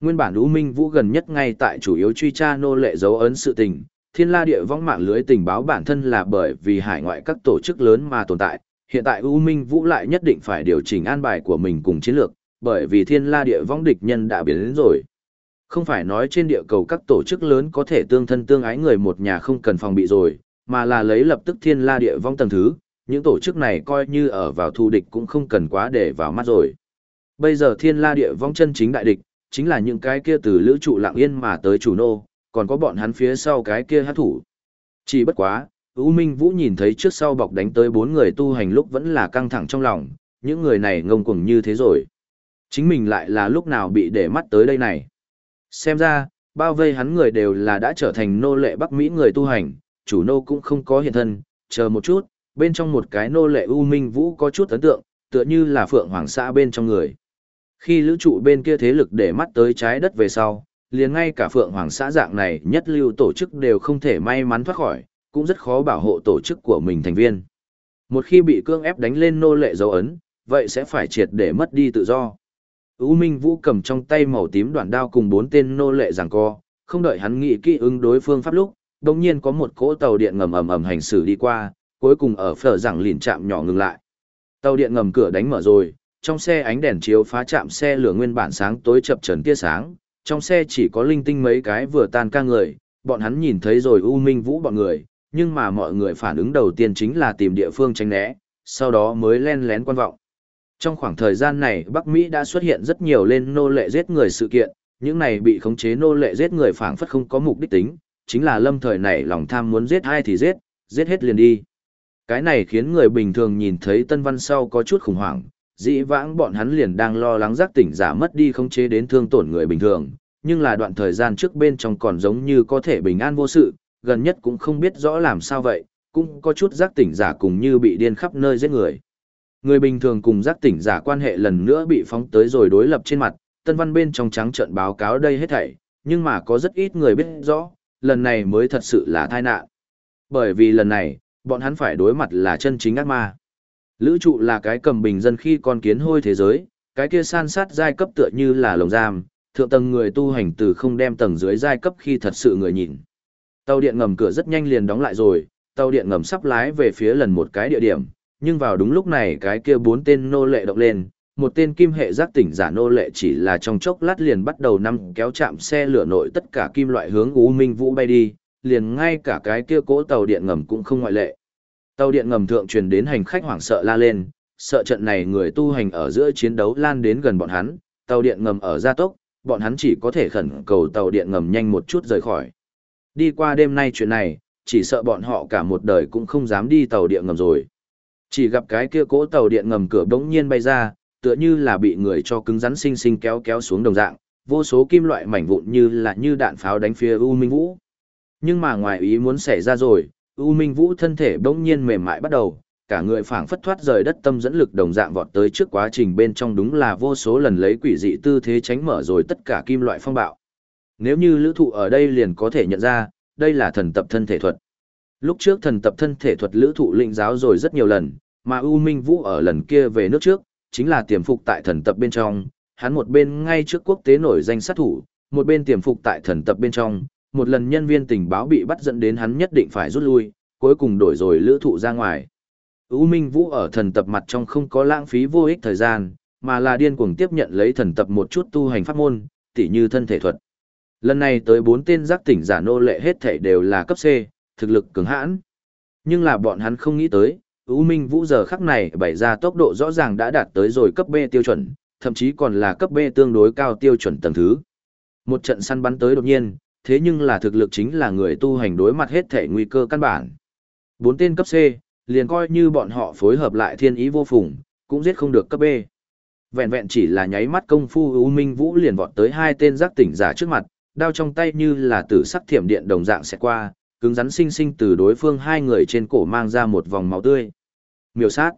Nguyên bản U Minh Vũ gần nhất ngay tại chủ yếu truy tra nô lệ dấu ấn sự tình, thiên la địa vong mạng lưới tình báo bản thân là bởi vì hải ngoại các tổ chức lớn mà tồn tại, hiện tại U Minh Vũ lại nhất định phải điều chỉnh an bài của mình cùng chiến lược, bởi vì thiên la địa vong địch nhân đã biến đến rồi. Không phải nói trên địa cầu các tổ chức lớn có thể tương thân tương ái người một nhà không cần phòng bị rồi, mà là lấy lập tức thiên la địa vong tầng thứ, những tổ chức này coi như ở vào thù địch cũng không cần quá để vào mắt rồi. Bây giờ thiên la địa vong chân chính đại địch, chính là những cái kia từ lữ trụ lạng yên mà tới chủ nô, còn có bọn hắn phía sau cái kia hát thủ. Chỉ bất quá, U Minh Vũ nhìn thấy trước sau bọc đánh tới bốn người tu hành lúc vẫn là căng thẳng trong lòng, những người này ngông cuồng như thế rồi. Chính mình lại là lúc nào bị để mắt tới đây này. Xem ra, bao vây hắn người đều là đã trở thành nô lệ Bắc Mỹ người tu hành, chủ nô cũng không có hiện thân, chờ một chút, bên trong một cái nô lệ U Minh Vũ có chút ấn tượng, tựa như là Phượng Hoàng xã bên trong người. Khi lữ trụ bên kia thế lực để mắt tới trái đất về sau, liền ngay cả Phượng Hoàng xã dạng này nhất lưu tổ chức đều không thể may mắn thoát khỏi, cũng rất khó bảo hộ tổ chức của mình thành viên. Một khi bị cương ép đánh lên nô lệ dấu ấn, vậy sẽ phải triệt để mất đi tự do. U Minh Vũ cầm trong tay màu tím đoạn đao cùng bốn tên nô lệ giằng co, không đợi hắn nghĩ kỹ ứng đối phương pháp lúc, đồng nhiên có một cỗ tàu điện ngầm ầm ầm hành xử đi qua, cuối cùng ở phở rằng lìn chạm nhỏ ngừng lại. Tàu điện ngầm cửa đánh mở rồi, trong xe ánh đèn chiếu phá chạm xe lửa nguyên bản sáng tối chập trần tia sáng, trong xe chỉ có linh tinh mấy cái vừa tan ca người, bọn hắn nhìn thấy rồi U Minh Vũ bọn người, nhưng mà mọi người phản ứng đầu tiên chính là tìm địa phương tránh né, sau đó mới len lén quan vọng. Trong khoảng thời gian này Bắc Mỹ đã xuất hiện rất nhiều lên nô lệ giết người sự kiện, những này bị khống chế nô lệ giết người phản phất không có mục đích tính, chính là lâm thời này lòng tham muốn giết ai thì giết, giết hết liền đi. Cái này khiến người bình thường nhìn thấy Tân Văn sau có chút khủng hoảng, dĩ vãng bọn hắn liền đang lo lắng giác tỉnh giả mất đi khống chế đến thương tổn người bình thường, nhưng là đoạn thời gian trước bên trong còn giống như có thể bình an vô sự, gần nhất cũng không biết rõ làm sao vậy, cũng có chút giác tỉnh giả cùng như bị điên khắp nơi giết người. Người bình thường cùng giác tỉnh giả quan hệ lần nữa bị phóng tới rồi đối lập trên mặt, tân văn bên trong trắng trận báo cáo đây hết thảy, nhưng mà có rất ít người biết rõ, lần này mới thật sự là tai nạn. Bởi vì lần này, bọn hắn phải đối mặt là chân chính ác ma. Lữ trụ là cái cầm bình dân khi con kiến hôi thế giới, cái kia san sát giai cấp tựa như là lồng giam, thượng tầng người tu hành từ không đem tầng dưới giai cấp khi thật sự người nhìn. Tàu điện ngầm cửa rất nhanh liền đóng lại rồi, tàu điện ngầm sắp lái về phía lần một cái địa điểm, nhưng vào đúng lúc này cái kia bốn tên nô lệ động lên, một tên kim hệ giác tỉnh giả nô lệ chỉ là trong chốc lát liền bắt đầu nắm kéo chạm xe lửa nội tất cả kim loại hướng U Minh Vũ bay đi, liền ngay cả cái kia cỗ tàu điện ngầm cũng không ngoại lệ. Tàu điện ngầm thượng truyền đến hành khách hoảng sợ la lên, sợ trận này người tu hành ở giữa chiến đấu lan đến gần bọn hắn, tàu điện ngầm ở gia tốc, bọn hắn chỉ có thể khẩn cầu tàu điện ngầm nhanh một chút rời khỏi. Đi qua đêm nay chuyện này, chỉ sợ bọn họ cả một đời cũng không dám đi tàu điện ngầm rồi. Chỉ gặp cái kia cỗ tàu điện ngầm cửa bỗng nhiên bay ra, tựa như là bị người cho cứng rắn xinh xinh kéo kéo xuống đồng dạng, vô số kim loại mảnh vụn như là như đạn pháo đánh phía U Minh Vũ. Nhưng mà ngoài ý muốn xảy ra rồi, U Minh Vũ thân thể bỗng nhiên mềm mại bắt đầu, cả người phảng phất thoát rời đất tâm dẫn lực đồng dạng vọt tới trước quá trình bên trong đúng là vô số lần lấy quỷ dị tư thế tránh mở rồi tất cả kim loại phong bạo. Nếu như lữ thụ ở đây liền có thể nhận ra, đây là thần tập thân thể thuật. Lúc trước thần tập thân thể thuật lữ thụ lĩnh giáo rồi rất nhiều lần, mà U Minh Vũ ở lần kia về nước trước, chính là tiềm phục tại thần tập bên trong, hắn một bên ngay trước quốc tế nổi danh sát thủ, một bên tiềm phục tại thần tập bên trong, một lần nhân viên tình báo bị bắt dẫn đến hắn nhất định phải rút lui, cuối cùng đổi rồi lữ thụ ra ngoài. U Minh Vũ ở thần tập mặt trong không có lãng phí vô ích thời gian, mà là điên cuồng tiếp nhận lấy thần tập một chút tu hành pháp môn, tỉ như thân thể thuật. Lần này tới bốn tên giác tỉnh giả nô lệ hết thể đều là cấp C, thực lực cứng hãn. Nhưng là bọn hắn không nghĩ tới, U Minh Vũ giờ khắc này bày ra tốc độ rõ ràng đã đạt tới rồi cấp B tiêu chuẩn, thậm chí còn là cấp B tương đối cao tiêu chuẩn tầng thứ. Một trận săn bắn tới đột nhiên, thế nhưng là thực lực chính là người tu hành đối mặt hết thể nguy cơ căn bản. Bốn tên cấp C, liền coi như bọn họ phối hợp lại thiên ý vô phùng, cũng giết không được cấp B. Vẹn vẹn chỉ là nháy mắt công phu U Minh Vũ liền vọt tới hai tên giác tỉnh giả trước mặt, đao trong tay như là tử sắc thiểm điện đồng dạng sẽ qua, cứng rắn sinh sinh từ đối phương hai người trên cổ mang ra một vòng máu tươi. Miêu sát.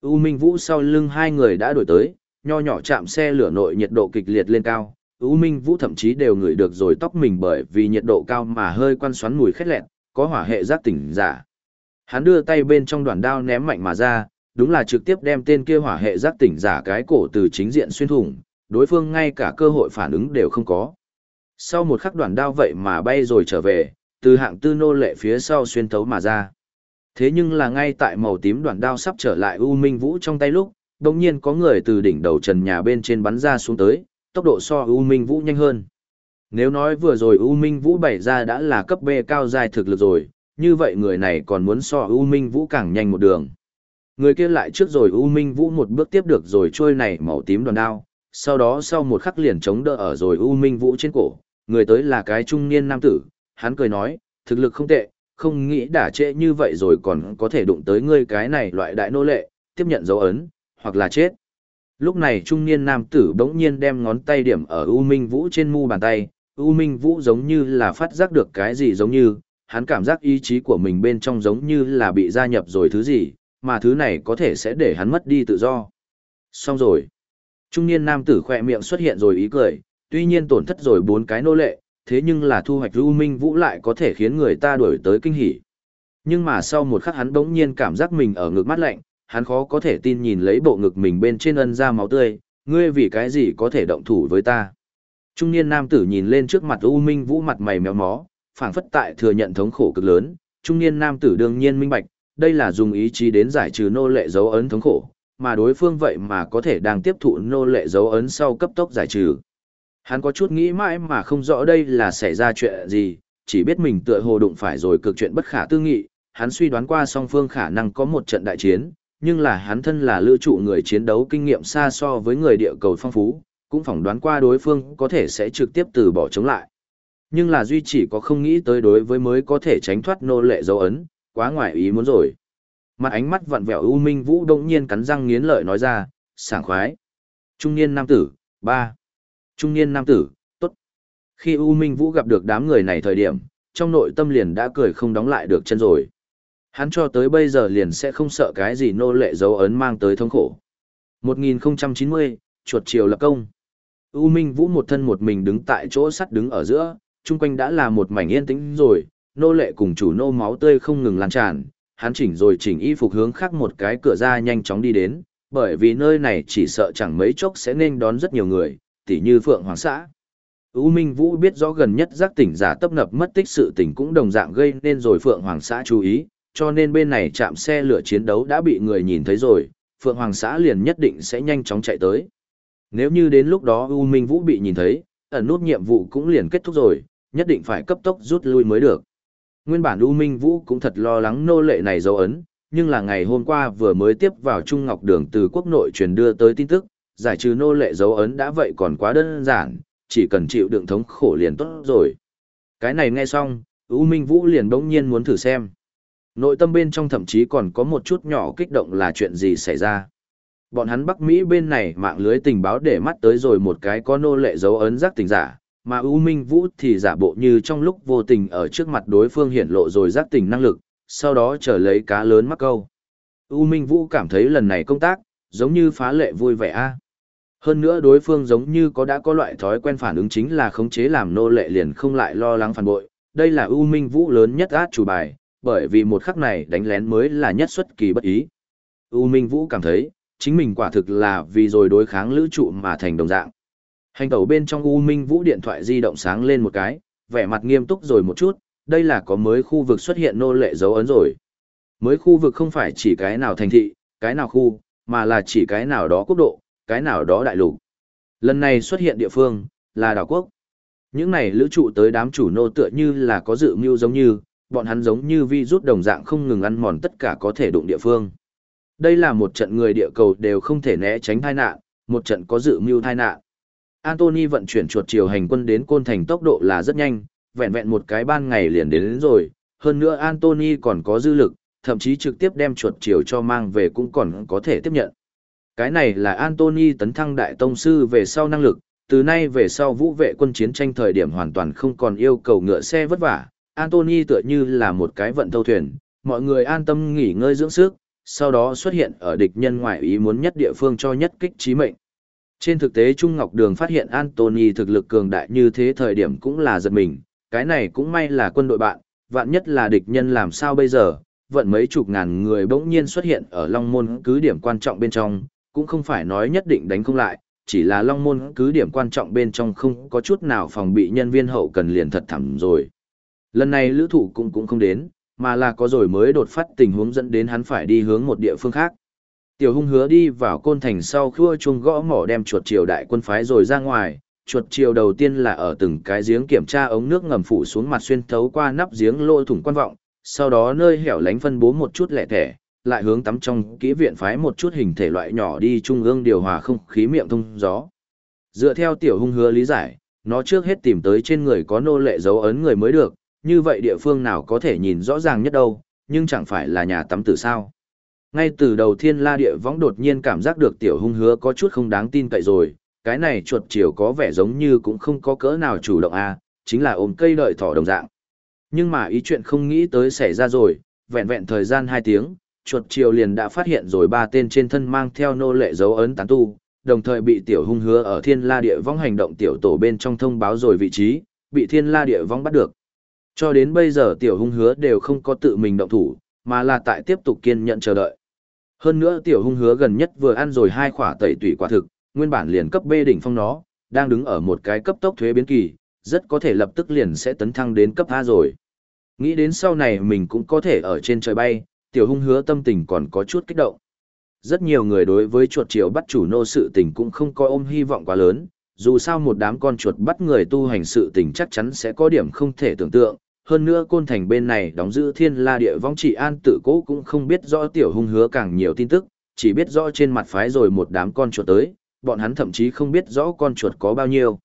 U Minh Vũ sau lưng hai người đã đổi tới, nho nhỏ chạm xe lửa nội nhiệt độ kịch liệt lên cao. U Minh Vũ thậm chí đều ngửi được rồi tóc mình bởi vì nhiệt độ cao mà hơi quan xoắn mùi khét lẹt, có hỏa hệ giác tỉnh giả. Hắn đưa tay bên trong đoạn đao ném mạnh mà ra, đúng là trực tiếp đem tên kia hỏa hệ giác tỉnh giả cái cổ từ chính diện xuyên thủng, đối phương ngay cả cơ hội phản ứng đều không có. Sau một khắc đoạn đao vậy mà bay rồi trở về, từ hạng tư nô lệ phía sau xuyên thấu mà ra. Thế nhưng là ngay tại màu tím đoạn đao sắp trở lại U Minh Vũ trong tay lúc, đồng nhiên có người từ đỉnh đầu trần nhà bên trên bắn ra xuống tới, tốc độ so U Minh Vũ nhanh hơn. Nếu nói vừa rồi U Minh Vũ bày ra đã là cấp B cao dài thực lực rồi, như vậy người này còn muốn so U Minh Vũ càng nhanh một đường. Người kia lại trước rồi U Minh Vũ một bước tiếp được rồi trôi này màu tím đòn đao, sau đó sau một khắc liền chống đỡ ở rồi U Minh Vũ trên cổ, người tới là cái trung niên nam tử, hắn cười nói, thực lực không tệ, không nghĩ đả trễ như vậy rồi còn có thể đụng tới ngươi cái này loại đại nô lệ, tiếp nhận dấu ấn, hoặc là chết. Lúc này trung niên nam tử bỗng nhiên đem ngón tay điểm ở U Minh Vũ trên mu bàn tay, U Minh Vũ giống như là phát giác được cái gì giống như, hắn cảm giác ý chí của mình bên trong giống như là bị gia nhập rồi thứ gì, mà thứ này có thể sẽ để hắn mất đi tự do. Xong rồi. Trung niên nam tử khỏe miệng xuất hiện rồi ý cười, tuy nhiên tổn thất rồi bốn cái nô lệ, thế nhưng là thu hoạch U Minh Vũ lại có thể khiến người ta đuổi tới kinh hỉ. Nhưng mà sau một khắc hắn bỗng nhiên cảm giác mình ở ngực mắt lạnh, hắn khó có thể tin nhìn lấy bộ ngực mình bên trên ân ra máu tươi, ngươi vì cái gì có thể động thủ với ta. Trung niên nam tử nhìn lên trước mặt U Minh Vũ mặt mày méo mó, phảng phất tại thừa nhận thống khổ cực lớn, trung niên nam tử đương nhiên minh bạch, đây là dùng ý chí đến giải trừ nô lệ dấu ấn thống khổ, mà đối phương vậy mà có thể đang tiếp thụ nô lệ dấu ấn sau cấp tốc giải trừ. Hắn có chút nghĩ mãi mà không rõ đây là xảy ra chuyện gì, chỉ biết mình tựa hồ đụng phải rồi cực chuyện bất khả tư nghị, hắn suy đoán qua song phương khả năng có một trận đại chiến, nhưng là hắn thân là lữ trụ người chiến đấu kinh nghiệm xa so với người địa cầu phong phú, cũng phỏng đoán qua đối phương có thể sẽ trực tiếp từ bỏ chống lại. Nhưng là duy chỉ có không nghĩ tới đối với mới có thể tránh thoát nô lệ dấu ấn, quá ngoài ý muốn rồi. Mặt ánh mắt vặn vẹo U Minh Vũ đông nhiên cắn răng nghiến lợi nói ra, sảng khoái. Trung niên nam tử, ba. Trung niên nam tử, tốt. Khi U Minh Vũ gặp được đám người này thời điểm, trong nội tâm liền đã cười không đóng lại được chân rồi. Hắn cho tới bây giờ liền sẽ không sợ cái gì nô lệ dấu ấn mang tới thống khổ. 1090, chuột chiều lập công. U Minh Vũ một thân một mình đứng tại chỗ sắt đứng ở giữa, chung quanh đã là một mảnh yên tĩnh rồi, nô lệ cùng chủ nô máu tươi không ngừng lan tràn, hắn chỉnh rồi chỉnh y phục hướng khác một cái cửa ra nhanh chóng đi đến, bởi vì nơi này chỉ sợ chẳng mấy chốc sẽ nên đón rất nhiều người, tỉ như Phượng Hoàng xã. U Minh Vũ biết rõ gần nhất giác tỉnh giả tấp nập mất tích sự tình cũng đồng dạng gây nên rồi Phượng Hoàng xã chú ý, cho nên bên này chạm xe lửa chiến đấu đã bị người nhìn thấy rồi, Phượng Hoàng xã liền nhất định sẽ nhanh chóng chạy tới. Nếu như đến lúc đó U Minh Vũ bị nhìn thấy, ẩn nút nhiệm vụ cũng liền kết thúc rồi, nhất định phải cấp tốc rút lui mới được. Nguyên bản U Minh Vũ cũng thật lo lắng nô lệ này dấu ấn, nhưng là ngày hôm qua vừa mới tiếp vào Trung Ngọc Đường từ quốc nội truyền đưa tới tin tức, giải trừ nô lệ dấu ấn đã vậy còn quá đơn giản, chỉ cần chịu đựng thống khổ liền tốt rồi. Cái này nghe xong, U Minh Vũ liền bỗng nhiên muốn thử xem. Nội tâm bên trong thậm chí còn có một chút nhỏ kích động là chuyện gì xảy ra. Bọn hắn Bắc Mỹ bên này mạng lưới tình báo để mắt tới rồi một cái có nô lệ dấu ấn giác tình giả, mà U Minh Vũ thì giả bộ như trong lúc vô tình ở trước mặt đối phương hiện lộ rồi giác tình năng lực, sau đó chờ lấy cá lớn mắc câu. U Minh Vũ cảm thấy lần này công tác, giống như phá lệ vui vẻ a. Hơn nữa đối phương giống như có đã có loại thói quen phản ứng chính là khống chế làm nô lệ liền không lại lo lắng phản bội. Đây là U Minh Vũ lớn nhất át chủ bài, bởi vì một khắc này đánh lén mới là nhất xuất kỳ bất ý. U Minh Vũ cảm thấy, chính mình quả thực là vì rồi đối kháng lữ trụ mà thành đồng dạng. Hành tẩu bên trong U Minh Vũ điện thoại di động sáng lên một cái, vẻ mặt nghiêm túc rồi một chút, đây là có mới khu vực xuất hiện nô lệ dấu ấn rồi. Mới khu vực không phải chỉ cái nào thành thị, cái nào khu, mà là chỉ cái nào đó quốc độ, cái nào đó đại lục. Lần này xuất hiện địa phương, là đảo quốc. Những này lữ trụ tới đám chủ nô tựa như là có dự mưu giống như, bọn hắn giống như vi rút đồng dạng không ngừng ăn mòn tất cả có thể đụng địa phương. Đây là một trận người địa cầu đều không thể né tránh tai nạn, một trận có dự mưu tai nạn. Anthony vận chuyển chuột chiều hành quân đến côn thành tốc độ là rất nhanh, vẹn vẹn một cái ban ngày liền đến, đến rồi, hơn nữa Anthony còn có dư lực, thậm chí trực tiếp đem chuột chiều cho mang về cũng còn có thể tiếp nhận. Cái này là Anthony tấn thăng đại tông sư về sau năng lực, từ nay về sau vũ vệ quân chiến tranh thời điểm hoàn toàn không còn yêu cầu ngựa xe vất vả. Anthony tựa như là một cái vận thâu thuyền, mọi người an tâm nghỉ ngơi dưỡng sức, sau đó xuất hiện ở địch nhân ngoại ý muốn nhất địa phương cho nhất kích trí mệnh. Trên thực tế Trung Ngọc Đường phát hiện Anthony thực lực cường đại như thế thời điểm cũng là giật mình, cái này cũng may là quân đội bạn, vạn nhất là địch nhân làm sao bây giờ, vận mấy chục ngàn người bỗng nhiên xuất hiện ở Long Môn cứ điểm quan trọng bên trong, cũng không phải nói nhất định đánh không lại, chỉ là Long Môn cứ điểm quan trọng bên trong không có chút nào phòng bị nhân viên hậu cần liền thật thẳm rồi. Lần này lữ thủ cũng cũng không đến, mà là có rồi mới đột phát tình huống dẫn đến hắn phải đi hướng một địa phương khác. Tiểu hung hứa đi vào côn thành sau khua chuông gõ mỏ đem chuột triều đại quân phái rồi ra ngoài, chuột triều đầu tiên là ở từng cái giếng kiểm tra ống nước ngầm phủ xuống mặt xuyên thấu qua nắp giếng lỗ thủng quan vọng, sau đó nơi hẻo lánh phân bố một chút lẻ thẻ, lại hướng tắm trong kỹ viện phái một chút hình thể loại nhỏ đi trung ương điều hòa không khí miệng thông gió. Dựa theo tiểu hung hứa lý giải, nó trước hết tìm tới trên người có nô lệ dấu ấn người mới được, như vậy địa phương nào có thể nhìn rõ ràng nhất đâu, nhưng chẳng phải là nhà tắm tử sao. Ngay từ đầu thiên la địa võng đột nhiên cảm giác được tiểu hung hứa có chút không đáng tin cậy rồi, cái này chuột chiều có vẻ giống như cũng không có cỡ nào chủ động à, chính là ôm cây đợi thỏ đồng dạng. Nhưng mà ý chuyện không nghĩ tới xảy ra rồi, vẹn vẹn thời gian 2 tiếng, chuột chiều liền đã phát hiện rồi ba tên trên thân mang theo nô lệ dấu ấn tán tu, đồng thời bị tiểu hung hứa ở thiên la địa vong hành động tiểu tổ bên trong thông báo rồi vị trí, bị thiên la địa vong bắt được. Cho đến bây giờ tiểu hung hứa đều không có tự mình động thủ, mà là tại tiếp tục kiên nhẫn chờ đợi. Hơn nữa tiểu hung hứa gần nhất vừa ăn rồi hai khỏa tẩy tủy quả thực, nguyên bản liền cấp B đỉnh phong nó, đang đứng ở một cái cấp tốc thuế biến kỳ, rất có thể lập tức liền sẽ tấn thăng đến cấp A rồi. Nghĩ đến sau này mình cũng có thể ở trên trời bay, tiểu hung hứa tâm tình còn có chút kích động. Rất nhiều người đối với chuột triệu bắt chủ nô sự tình cũng không coi ôm hy vọng quá lớn, dù sao một đám con chuột bắt người tu hành sự tình chắc chắn sẽ có điểm không thể tưởng tượng. Hơn nữa côn thành bên này đóng giữ thiên la địa vong trị an tự cố cũng không biết rõ tiểu hung hứa càng nhiều tin tức, chỉ biết rõ trên mặt phái rồi một đám con chuột tới, bọn hắn thậm chí không biết rõ con chuột có bao nhiêu.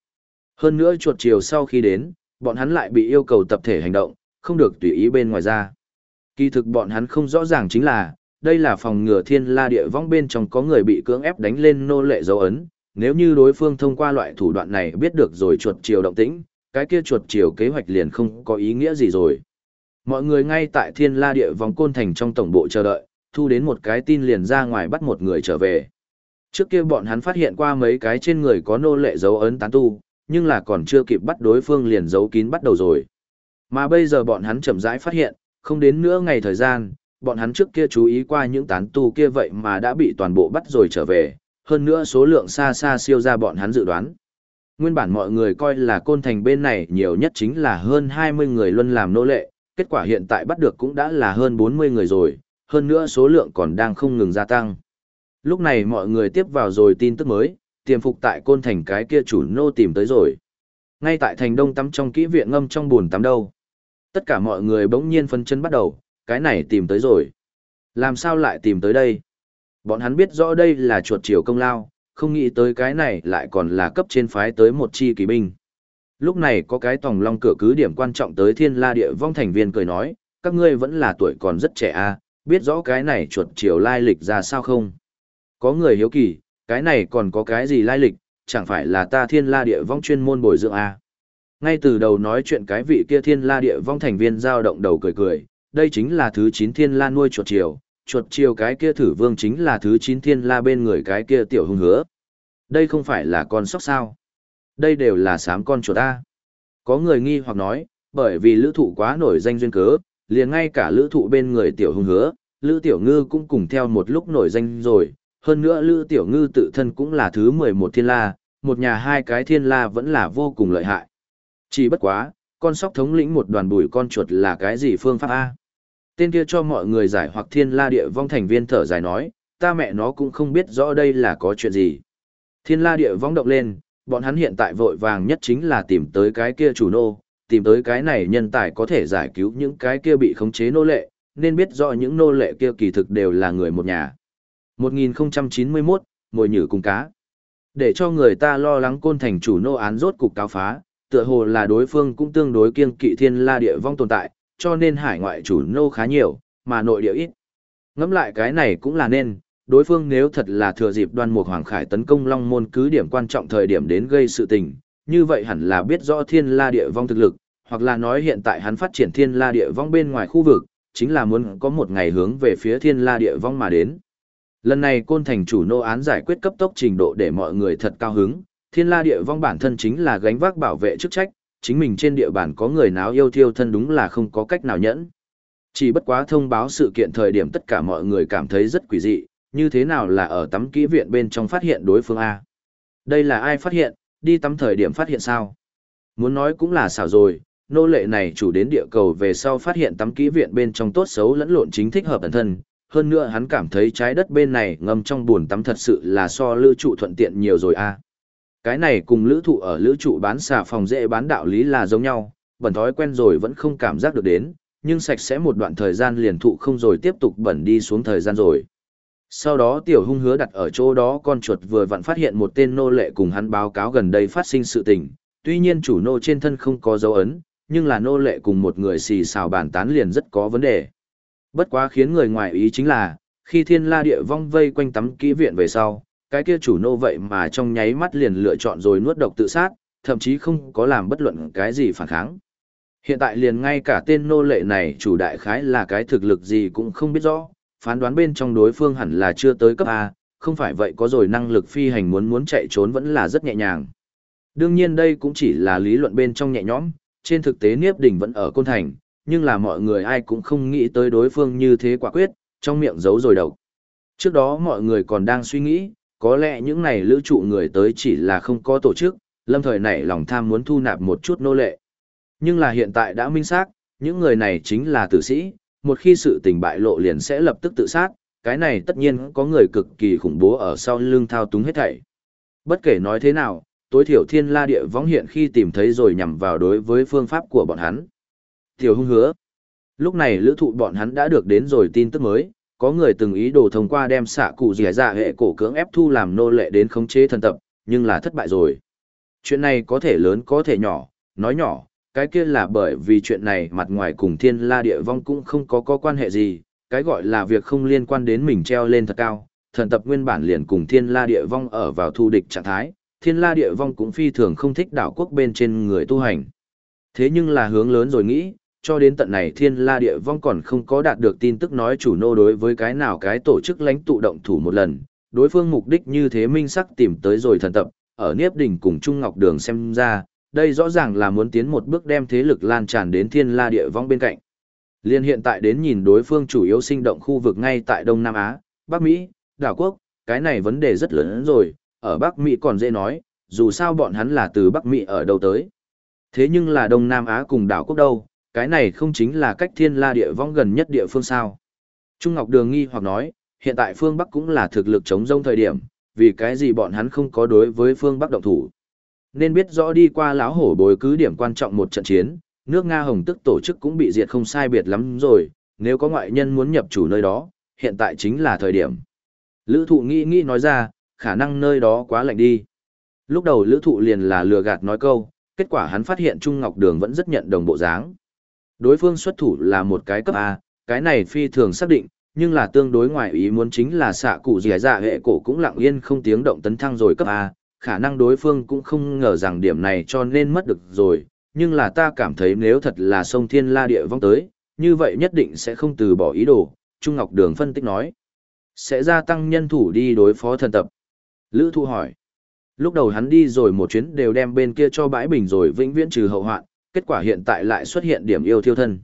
Hơn nữa chuột chiều sau khi đến, bọn hắn lại bị yêu cầu tập thể hành động, không được tùy ý bên ngoài ra. Kỳ thực bọn hắn không rõ ràng chính là, đây là phòng ngừa thiên la địa vong bên trong có người bị cưỡng ép đánh lên nô lệ dấu ấn, nếu như đối phương thông qua loại thủ đoạn này biết được rồi chuột chiều động tĩnh, cái kia chuột chiều kế hoạch liền không có ý nghĩa gì rồi. Mọi người ngay tại thiên la địa vòng côn thành trong tổng bộ chờ đợi, thu đến một cái tin liền ra ngoài bắt một người trở về. Trước kia bọn hắn phát hiện qua mấy cái trên người có nô lệ dấu ấn tán tu, nhưng là còn chưa kịp bắt đối phương liền giấu kín bắt đầu rồi. Mà bây giờ bọn hắn chậm rãi phát hiện, không đến nửa ngày thời gian, bọn hắn trước kia chú ý qua những tán tu kia vậy mà đã bị toàn bộ bắt rồi trở về, hơn nữa số lượng xa xa siêu ra bọn hắn dự đoán. Nguyên bản mọi người coi là côn thành bên này nhiều nhất chính là hơn 20 người luôn làm nô lệ, kết quả hiện tại bắt được cũng đã là hơn 40 người rồi, hơn nữa số lượng còn đang không ngừng gia tăng. Lúc này mọi người tiếp vào rồi tin tức mới, tiềm phục tại côn thành cái kia chủ nô tìm tới rồi. Ngay tại thành đông tắm trong kỹ viện ngâm trong buồn tắm đâu. Tất cả mọi người bỗng nhiên phân chân bắt đầu, cái này tìm tới rồi. Làm sao lại tìm tới đây? Bọn hắn biết rõ đây là chuột chiều công lao, không nghĩ tới cái này lại còn là cấp trên phái tới một chi kỳ binh. Lúc này có cái tòng long cửa cứ điểm quan trọng tới thiên la địa vong thành viên cười nói, các ngươi vẫn là tuổi còn rất trẻ a, à, biết rõ cái này chuột chiều lai lịch ra sao không? Có người hiếu kỳ, cái này còn có cái gì lai lịch, chẳng phải là ta thiên la địa vong chuyên môn bồi dưỡng a à? Ngay từ đầu nói chuyện cái vị kia thiên la địa vong thành viên giao động đầu cười cười, đây chính là thứ 9 thiên la nuôi chuột chiều, chuột chiều cái kia thử vương chính là thứ chín thiên la bên người cái kia tiểu hung hứa. Đây không phải là con sóc sao? Đây đều là sám con chuột ta. Có người nghi hoặc nói, bởi vì lữ thụ quá nổi danh duyên cớ, liền ngay cả lữ thụ bên người tiểu hung hứa, lữ tiểu ngư cũng cùng theo một lúc nổi danh rồi. Hơn nữa lữ tiểu ngư tự thân cũng là thứ 11 thiên la, một nhà hai cái thiên la vẫn là vô cùng lợi hại. Chỉ bất quá, con sóc thống lĩnh một đoàn bùi con chuột là cái gì phương pháp A? Tên kia cho mọi người giải hoặc thiên la địa vong thành viên thở dài nói, ta mẹ nó cũng không biết rõ đây là có chuyện gì. Thiên la địa vong động lên, bọn hắn hiện tại vội vàng nhất chính là tìm tới cái kia chủ nô, tìm tới cái này nhân tài có thể giải cứu những cái kia bị khống chế nô lệ, nên biết rõ những nô lệ kia kỳ thực đều là người một nhà. 1091, mồi nhử cùng cá. Để cho người ta lo lắng côn thành chủ nô án rốt cục cáo phá, tựa hồ là đối phương cũng tương đối kiêng kỵ thiên la địa vong tồn tại, cho nên hải ngoại chủ nô khá nhiều, mà nội địa ít. Ngẫm lại cái này cũng là nên, đối phương nếu thật là thừa dịp đoan mục hoàng khải tấn công long môn cứ điểm quan trọng thời điểm đến gây sự tình, như vậy hẳn là biết rõ thiên la địa vong thực lực, hoặc là nói hiện tại hắn phát triển thiên la địa vong bên ngoài khu vực, chính là muốn có một ngày hướng về phía thiên la địa vong mà đến. Lần này côn thành chủ nô án giải quyết cấp tốc trình độ để mọi người thật cao hứng, thiên la địa vong bản thân chính là gánh vác bảo vệ chức trách, chính mình trên địa bàn có người nào yêu thiêu thân đúng là không có cách nào nhẫn. Chỉ bất quá thông báo sự kiện thời điểm tất cả mọi người cảm thấy rất quỷ dị, như thế nào là ở tắm kỹ viện bên trong phát hiện đối phương A. Đây là ai phát hiện, đi tắm thời điểm phát hiện sao? Muốn nói cũng là xảo rồi, nô lệ này chủ đến địa cầu về sau phát hiện tắm kỹ viện bên trong tốt xấu lẫn lộn chính thích hợp bản thân. Hơn nữa hắn cảm thấy trái đất bên này ngâm trong buồn tắm thật sự là so lưu trụ thuận tiện nhiều rồi a. Cái này cùng lữ thụ ở lữ trụ bán xà phòng dễ bán đạo lý là giống nhau, bẩn thói quen rồi vẫn không cảm giác được đến, nhưng sạch sẽ một đoạn thời gian liền thụ không rồi tiếp tục bẩn đi xuống thời gian rồi. Sau đó tiểu hung hứa đặt ở chỗ đó con chuột vừa vặn phát hiện một tên nô lệ cùng hắn báo cáo gần đây phát sinh sự tình, tuy nhiên chủ nô trên thân không có dấu ấn, nhưng là nô lệ cùng một người xì xào bàn tán liền rất có vấn đề. Bất quá khiến người ngoài ý chính là, khi thiên la địa vong vây quanh tắm kỹ viện về sau, cái kia chủ nô vậy mà trong nháy mắt liền lựa chọn rồi nuốt độc tự sát, thậm chí không có làm bất luận cái gì phản kháng. Hiện tại liền ngay cả tên nô lệ này chủ đại khái là cái thực lực gì cũng không biết rõ, phán đoán bên trong đối phương hẳn là chưa tới cấp A, không phải vậy có rồi năng lực phi hành muốn muốn chạy trốn vẫn là rất nhẹ nhàng. Đương nhiên đây cũng chỉ là lý luận bên trong nhẹ nhõm, trên thực tế Niếp Đình vẫn ở Côn Thành, nhưng là mọi người ai cũng không nghĩ tới đối phương như thế quả quyết, trong miệng giấu rồi đầu. Trước đó mọi người còn đang suy nghĩ, có lẽ những này lữ trụ người tới chỉ là không có tổ chức, lâm thời này lòng tham muốn thu nạp một chút nô lệ. Nhưng là hiện tại đã minh xác, những người này chính là tử sĩ, một khi sự tình bại lộ liền sẽ lập tức tự sát, cái này tất nhiên có người cực kỳ khủng bố ở sau lưng thao túng hết thảy. Bất kể nói thế nào, tối thiểu thiên la địa võng hiện khi tìm thấy rồi nhằm vào đối với phương pháp của bọn hắn. Tiểu hung hứa. Lúc này lữ thụ bọn hắn đã được đến rồi tin tức mới, có người từng ý đồ thông qua đem xạ cụ dẻ dạ hệ cổ cưỡng ép thu làm nô lệ đến khống chế thần tập, nhưng là thất bại rồi. Chuyện này có thể lớn có thể nhỏ, nói nhỏ, cái kia là bởi vì chuyện này mặt ngoài cùng thiên la địa vong cũng không có có quan hệ gì, cái gọi là việc không liên quan đến mình treo lên thật cao, thần tập nguyên bản liền cùng thiên la địa vong ở vào thu địch trạng thái, thiên la địa vong cũng phi thường không thích đảo quốc bên trên người tu hành. Thế nhưng là hướng lớn rồi nghĩ, cho đến tận này thiên la địa vong còn không có đạt được tin tức nói chủ nô đối với cái nào cái tổ chức lãnh tụ động thủ một lần, đối phương mục đích như thế minh sắc tìm tới rồi thần tập, ở Niếp Đình cùng Trung Ngọc Đường xem ra, đây rõ ràng là muốn tiến một bước đem thế lực lan tràn đến thiên la địa vong bên cạnh. Liên hiện tại đến nhìn đối phương chủ yếu sinh động khu vực ngay tại Đông Nam Á, Bắc Mỹ, đảo quốc, cái này vấn đề rất lớn rồi, ở Bắc Mỹ còn dễ nói, dù sao bọn hắn là từ Bắc Mỹ ở đâu tới. Thế nhưng là Đông Nam Á cùng đảo quốc đâu, cái này không chính là cách thiên la địa vong gần nhất địa phương sao. Trung Ngọc Đường nghi hoặc nói, hiện tại phương Bắc cũng là thực lực chống rông thời điểm, vì cái gì bọn hắn không có đối với phương Bắc động thủ. Nên biết rõ đi qua lão hổ bồi cứ điểm quan trọng một trận chiến, nước Nga Hồng tức tổ chức cũng bị diệt không sai biệt lắm rồi, nếu có ngoại nhân muốn nhập chủ nơi đó, hiện tại chính là thời điểm. Lữ thụ nghĩ nghĩ nói ra, khả năng nơi đó quá lạnh đi. Lúc đầu lữ thụ liền là lừa gạt nói câu, kết quả hắn phát hiện Trung Ngọc Đường vẫn rất nhận đồng bộ dáng. Đối phương xuất thủ là một cái cấp A, cái này phi thường xác định, nhưng là tương đối ngoài ý muốn chính là xạ cụ dì dạ hệ cổ cũng lặng yên không tiếng động tấn thăng rồi cấp A, khả năng đối phương cũng không ngờ rằng điểm này cho nên mất được rồi, nhưng là ta cảm thấy nếu thật là sông thiên la địa vong tới, như vậy nhất định sẽ không từ bỏ ý đồ, Trung Ngọc Đường phân tích nói. Sẽ gia tăng nhân thủ đi đối phó thần tập. Lữ Thu hỏi. Lúc đầu hắn đi rồi một chuyến đều đem bên kia cho bãi bình rồi vĩnh viễn trừ hậu hoạn, kết quả hiện tại lại xuất hiện điểm yêu thiêu thân.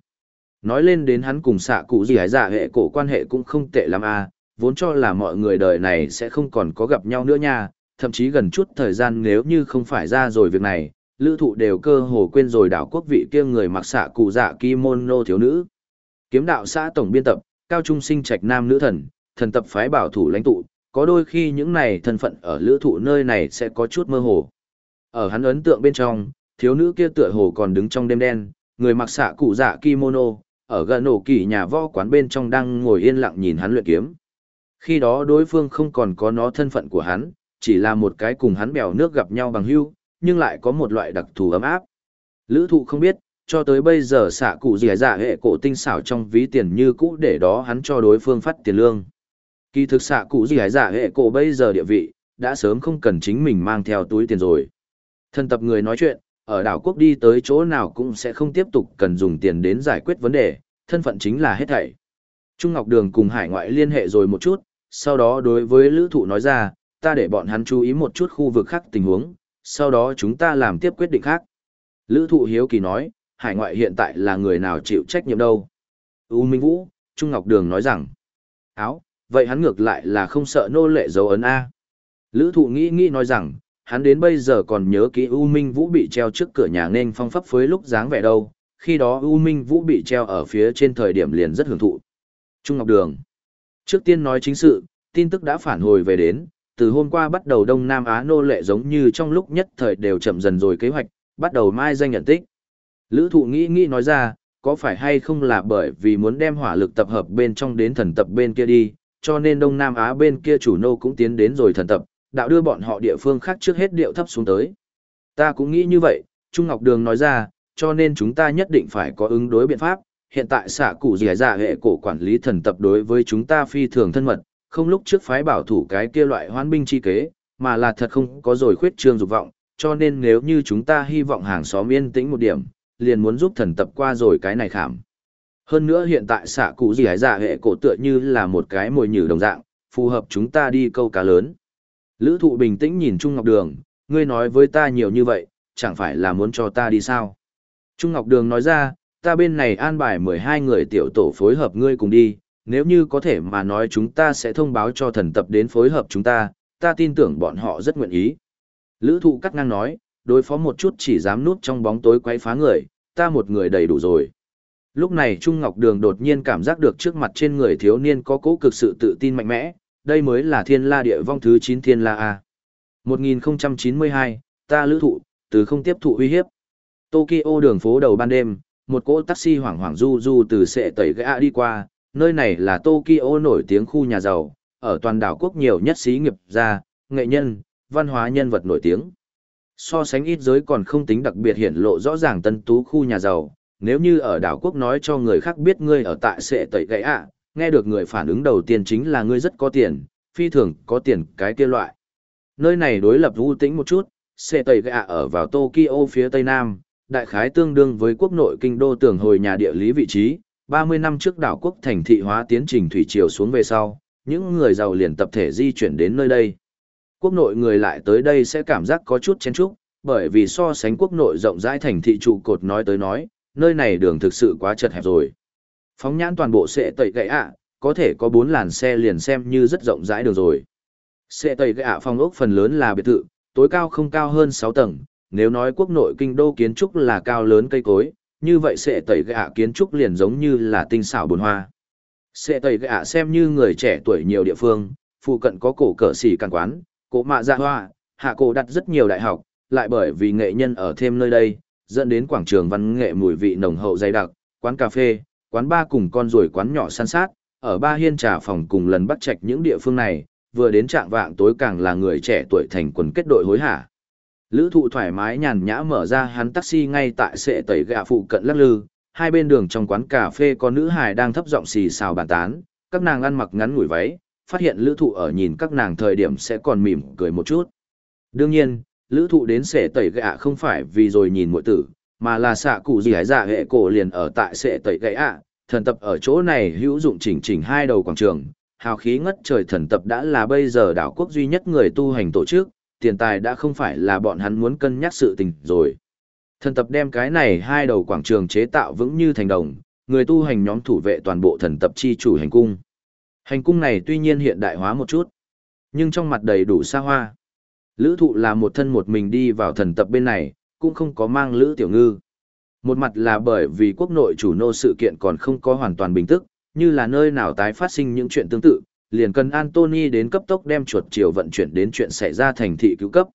Nói lên đến hắn cùng xạ cụ gì hái giả dạ hệ cổ quan hệ cũng không tệ lắm à, vốn cho là mọi người đời này sẽ không còn có gặp nhau nữa nha, thậm chí gần chút thời gian nếu như không phải ra rồi việc này, lữ thụ đều cơ hồ quên rồi đảo quốc vị kia người mặc xạ cụ dạ kimono thiếu nữ. Kiếm đạo xã tổng biên tập, cao trung sinh trạch nam nữ thần, thần tập phái bảo thủ lãnh tụ, có đôi khi những này thân phận ở lữ thụ nơi này sẽ có chút mơ hồ. Ở hắn ấn tượng bên trong, thiếu nữ kia tựa hồ còn đứng trong đêm đen, người mặc xạ cụ dạ kimono, ở gần ổ kỳ nhà võ quán bên trong đang ngồi yên lặng nhìn hắn luyện kiếm. Khi đó đối phương không còn có nó thân phận của hắn, chỉ là một cái cùng hắn bèo nước gặp nhau bằng hữu, nhưng lại có một loại đặc thù ấm áp. Lữ thụ không biết, cho tới bây giờ xạ cụ dì dạ hệ cổ tinh xảo trong ví tiền như cũ để đó hắn cho đối phương phát tiền lương. Kỳ thực xạ cụ dì dạ hệ cổ bây giờ địa vị, đã sớm không cần chính mình mang theo túi tiền rồi. Thân tập người nói chuyện, ở đảo quốc đi tới chỗ nào cũng sẽ không tiếp tục cần dùng tiền đến giải quyết vấn đề, thân phận chính là hết thảy. Trung Ngọc Đường cùng hải ngoại liên hệ rồi một chút, sau đó đối với lữ thụ nói ra, ta để bọn hắn chú ý một chút khu vực khác tình huống, sau đó chúng ta làm tiếp quyết định khác. Lữ thụ hiếu kỳ nói, hải ngoại hiện tại là người nào chịu trách nhiệm đâu. U Minh Vũ, Trung Ngọc Đường nói rằng, áo, vậy hắn ngược lại là không sợ nô lệ dấu ấn A. Lữ thụ nghĩ nghĩ nói rằng, hắn đến bây giờ còn nhớ kỹ U Minh Vũ bị treo trước cửa nhà nên phong pháp phới lúc dáng vẻ đâu, khi đó U Minh Vũ bị treo ở phía trên thời điểm liền rất hưởng thụ. Trung Ngọc Đường Trước tiên nói chính sự, tin tức đã phản hồi về đến, từ hôm qua bắt đầu Đông Nam Á nô lệ giống như trong lúc nhất thời đều chậm dần rồi kế hoạch, bắt đầu mai danh nhận tích. Lữ thụ nghĩ nghĩ nói ra, có phải hay không là bởi vì muốn đem hỏa lực tập hợp bên trong đến thần tập bên kia đi, cho nên Đông Nam Á bên kia chủ nô cũng tiến đến rồi thần tập, đạo đưa bọn họ địa phương khác trước hết điệu thấp xuống tới. Ta cũng nghĩ như vậy, Trung Ngọc Đường nói ra, cho nên chúng ta nhất định phải có ứng đối biện pháp, hiện tại xạ cụ dì dạ hệ cổ quản lý thần tập đối với chúng ta phi thường thân mật, không lúc trước phái bảo thủ cái kia loại hoán binh chi kế, mà là thật không có rồi khuyết trương dục vọng, cho nên nếu như chúng ta hy vọng hàng xóm yên tĩnh một điểm, liền muốn giúp thần tập qua rồi cái này khảm. Hơn nữa hiện tại xạ cụ gì giả dạ hệ cổ tựa như là một cái mồi nhử đồng dạng, phù hợp chúng ta đi câu cá lớn. Lữ thụ bình tĩnh nhìn Trung Ngọc Đường, ngươi nói với ta nhiều như vậy, chẳng phải là muốn cho ta đi sao? Trung Ngọc Đường nói ra, ta bên này an bài 12 người tiểu tổ phối hợp ngươi cùng đi, nếu như có thể mà nói chúng ta sẽ thông báo cho thần tập đến phối hợp chúng ta, ta tin tưởng bọn họ rất nguyện ý. Lữ thụ cắt ngang nói, đối phó một chút chỉ dám núp trong bóng tối quấy phá người, ta một người đầy đủ rồi. Lúc này Trung Ngọc Đường đột nhiên cảm giác được trước mặt trên người thiếu niên có cố cực sự tự tin mạnh mẽ, đây mới là thiên la địa vong thứ 9 thiên la A. 1092, ta lữ thụ, từ không tiếp thụ uy hiếp. Tokyo đường phố đầu ban đêm, một cỗ taxi hoảng hoảng du du từ sệ tẩy gã đi qua, nơi này là Tokyo nổi tiếng khu nhà giàu, ở toàn đảo quốc nhiều nhất xí nghiệp gia, nghệ nhân, văn hóa nhân vật nổi tiếng. So sánh ít giới còn không tính đặc biệt hiển lộ rõ ràng tân tú khu nhà giàu, nếu như ở đảo quốc nói cho người khác biết ngươi ở tại sệ tẩy gãy ạ, nghe được người phản ứng đầu tiên chính là ngươi rất có tiền, phi thường có tiền cái kia loại. Nơi này đối lập u tĩnh một chút, xe tẩy gạ ở vào Tokyo phía tây nam, đại khái tương đương với quốc nội kinh đô tưởng hồi nhà địa lý vị trí, 30 năm trước đảo quốc thành thị hóa tiến trình thủy triều xuống về sau, những người giàu liền tập thể di chuyển đến nơi đây. Quốc nội người lại tới đây sẽ cảm giác có chút chén chúc, bởi vì so sánh quốc nội rộng rãi thành thị trụ cột nói tới nói, nơi này đường thực sự quá chật hẹp rồi. Phóng nhãn toàn bộ sẽ tẩy gậy ạ, có thể có bốn làn xe liền xem như rất rộng rãi đường rồi. Sẽ tẩy gậy ạ phong ốc phần lớn là biệt thự, tối cao không cao hơn sáu tầng, nếu nói quốc nội kinh đô kiến trúc là cao lớn cây cối, như vậy sẽ tẩy gạ kiến trúc liền giống như là tinh xảo bồn hoa. Sẽ tẩy gạ xem như người trẻ tuổi nhiều địa phương, phụ cận có cổ cỡ xỉ càng quán, cổ mạ dạ hoa, hạ cổ đặt rất nhiều đại học, lại bởi vì nghệ nhân ở thêm nơi đây, dẫn đến quảng trường văn nghệ mùi vị nồng hậu dày đặc, quán cà phê, quán ba cùng con ruồi quán nhỏ san sát, ở ba hiên trà phòng cùng lần bắt trạch những địa phương này, vừa đến trạng vạng tối càng là người trẻ tuổi thành quần kết đội hối hả. Lữ thụ thoải mái nhàn nhã mở ra hắn taxi ngay tại sệ tẩy gạ phụ cận lắc lư, hai bên đường trong quán cà phê có nữ hài đang thấp giọng xì xào bàn tán, các nàng ăn mặc ngắn ngủi váy, phát hiện lữ thụ ở nhìn các nàng thời điểm sẽ còn mỉm cười một chút. Đương nhiên, lữ thụ đến sệ tẩy gạ không phải vì rồi nhìn mội tử, mà là xạ cụ gì hải dạ hệ cổ liền ở tại sệ tẩy gạ, thần tập ở chỗ này hữu dụng chỉnh chỉnh hai đầu quảng trường, hào khí ngất trời thần tập đã là bây giờ đảo quốc duy nhất người tu hành tổ chức, tiền tài đã không phải là bọn hắn muốn cân nhắc sự tình rồi. Thần tập đem cái này hai đầu quảng trường chế tạo vững như thành đồng, người tu hành nhóm thủ vệ toàn bộ thần tập chi chủ hành cung. Hành cung này tuy nhiên hiện đại hóa một chút, nhưng trong mặt đầy đủ xa hoa. Lữ thụ là một thân một mình đi vào thần tập bên này, cũng không có mang lữ tiểu ngư. Một mặt là bởi vì quốc nội chủ nô sự kiện còn không có hoàn toàn bình tức, như là nơi nào tái phát sinh những chuyện tương tự, liền cần Anthony đến cấp tốc đem chuột chiều vận chuyển đến chuyện xảy ra thành thị cứu cấp.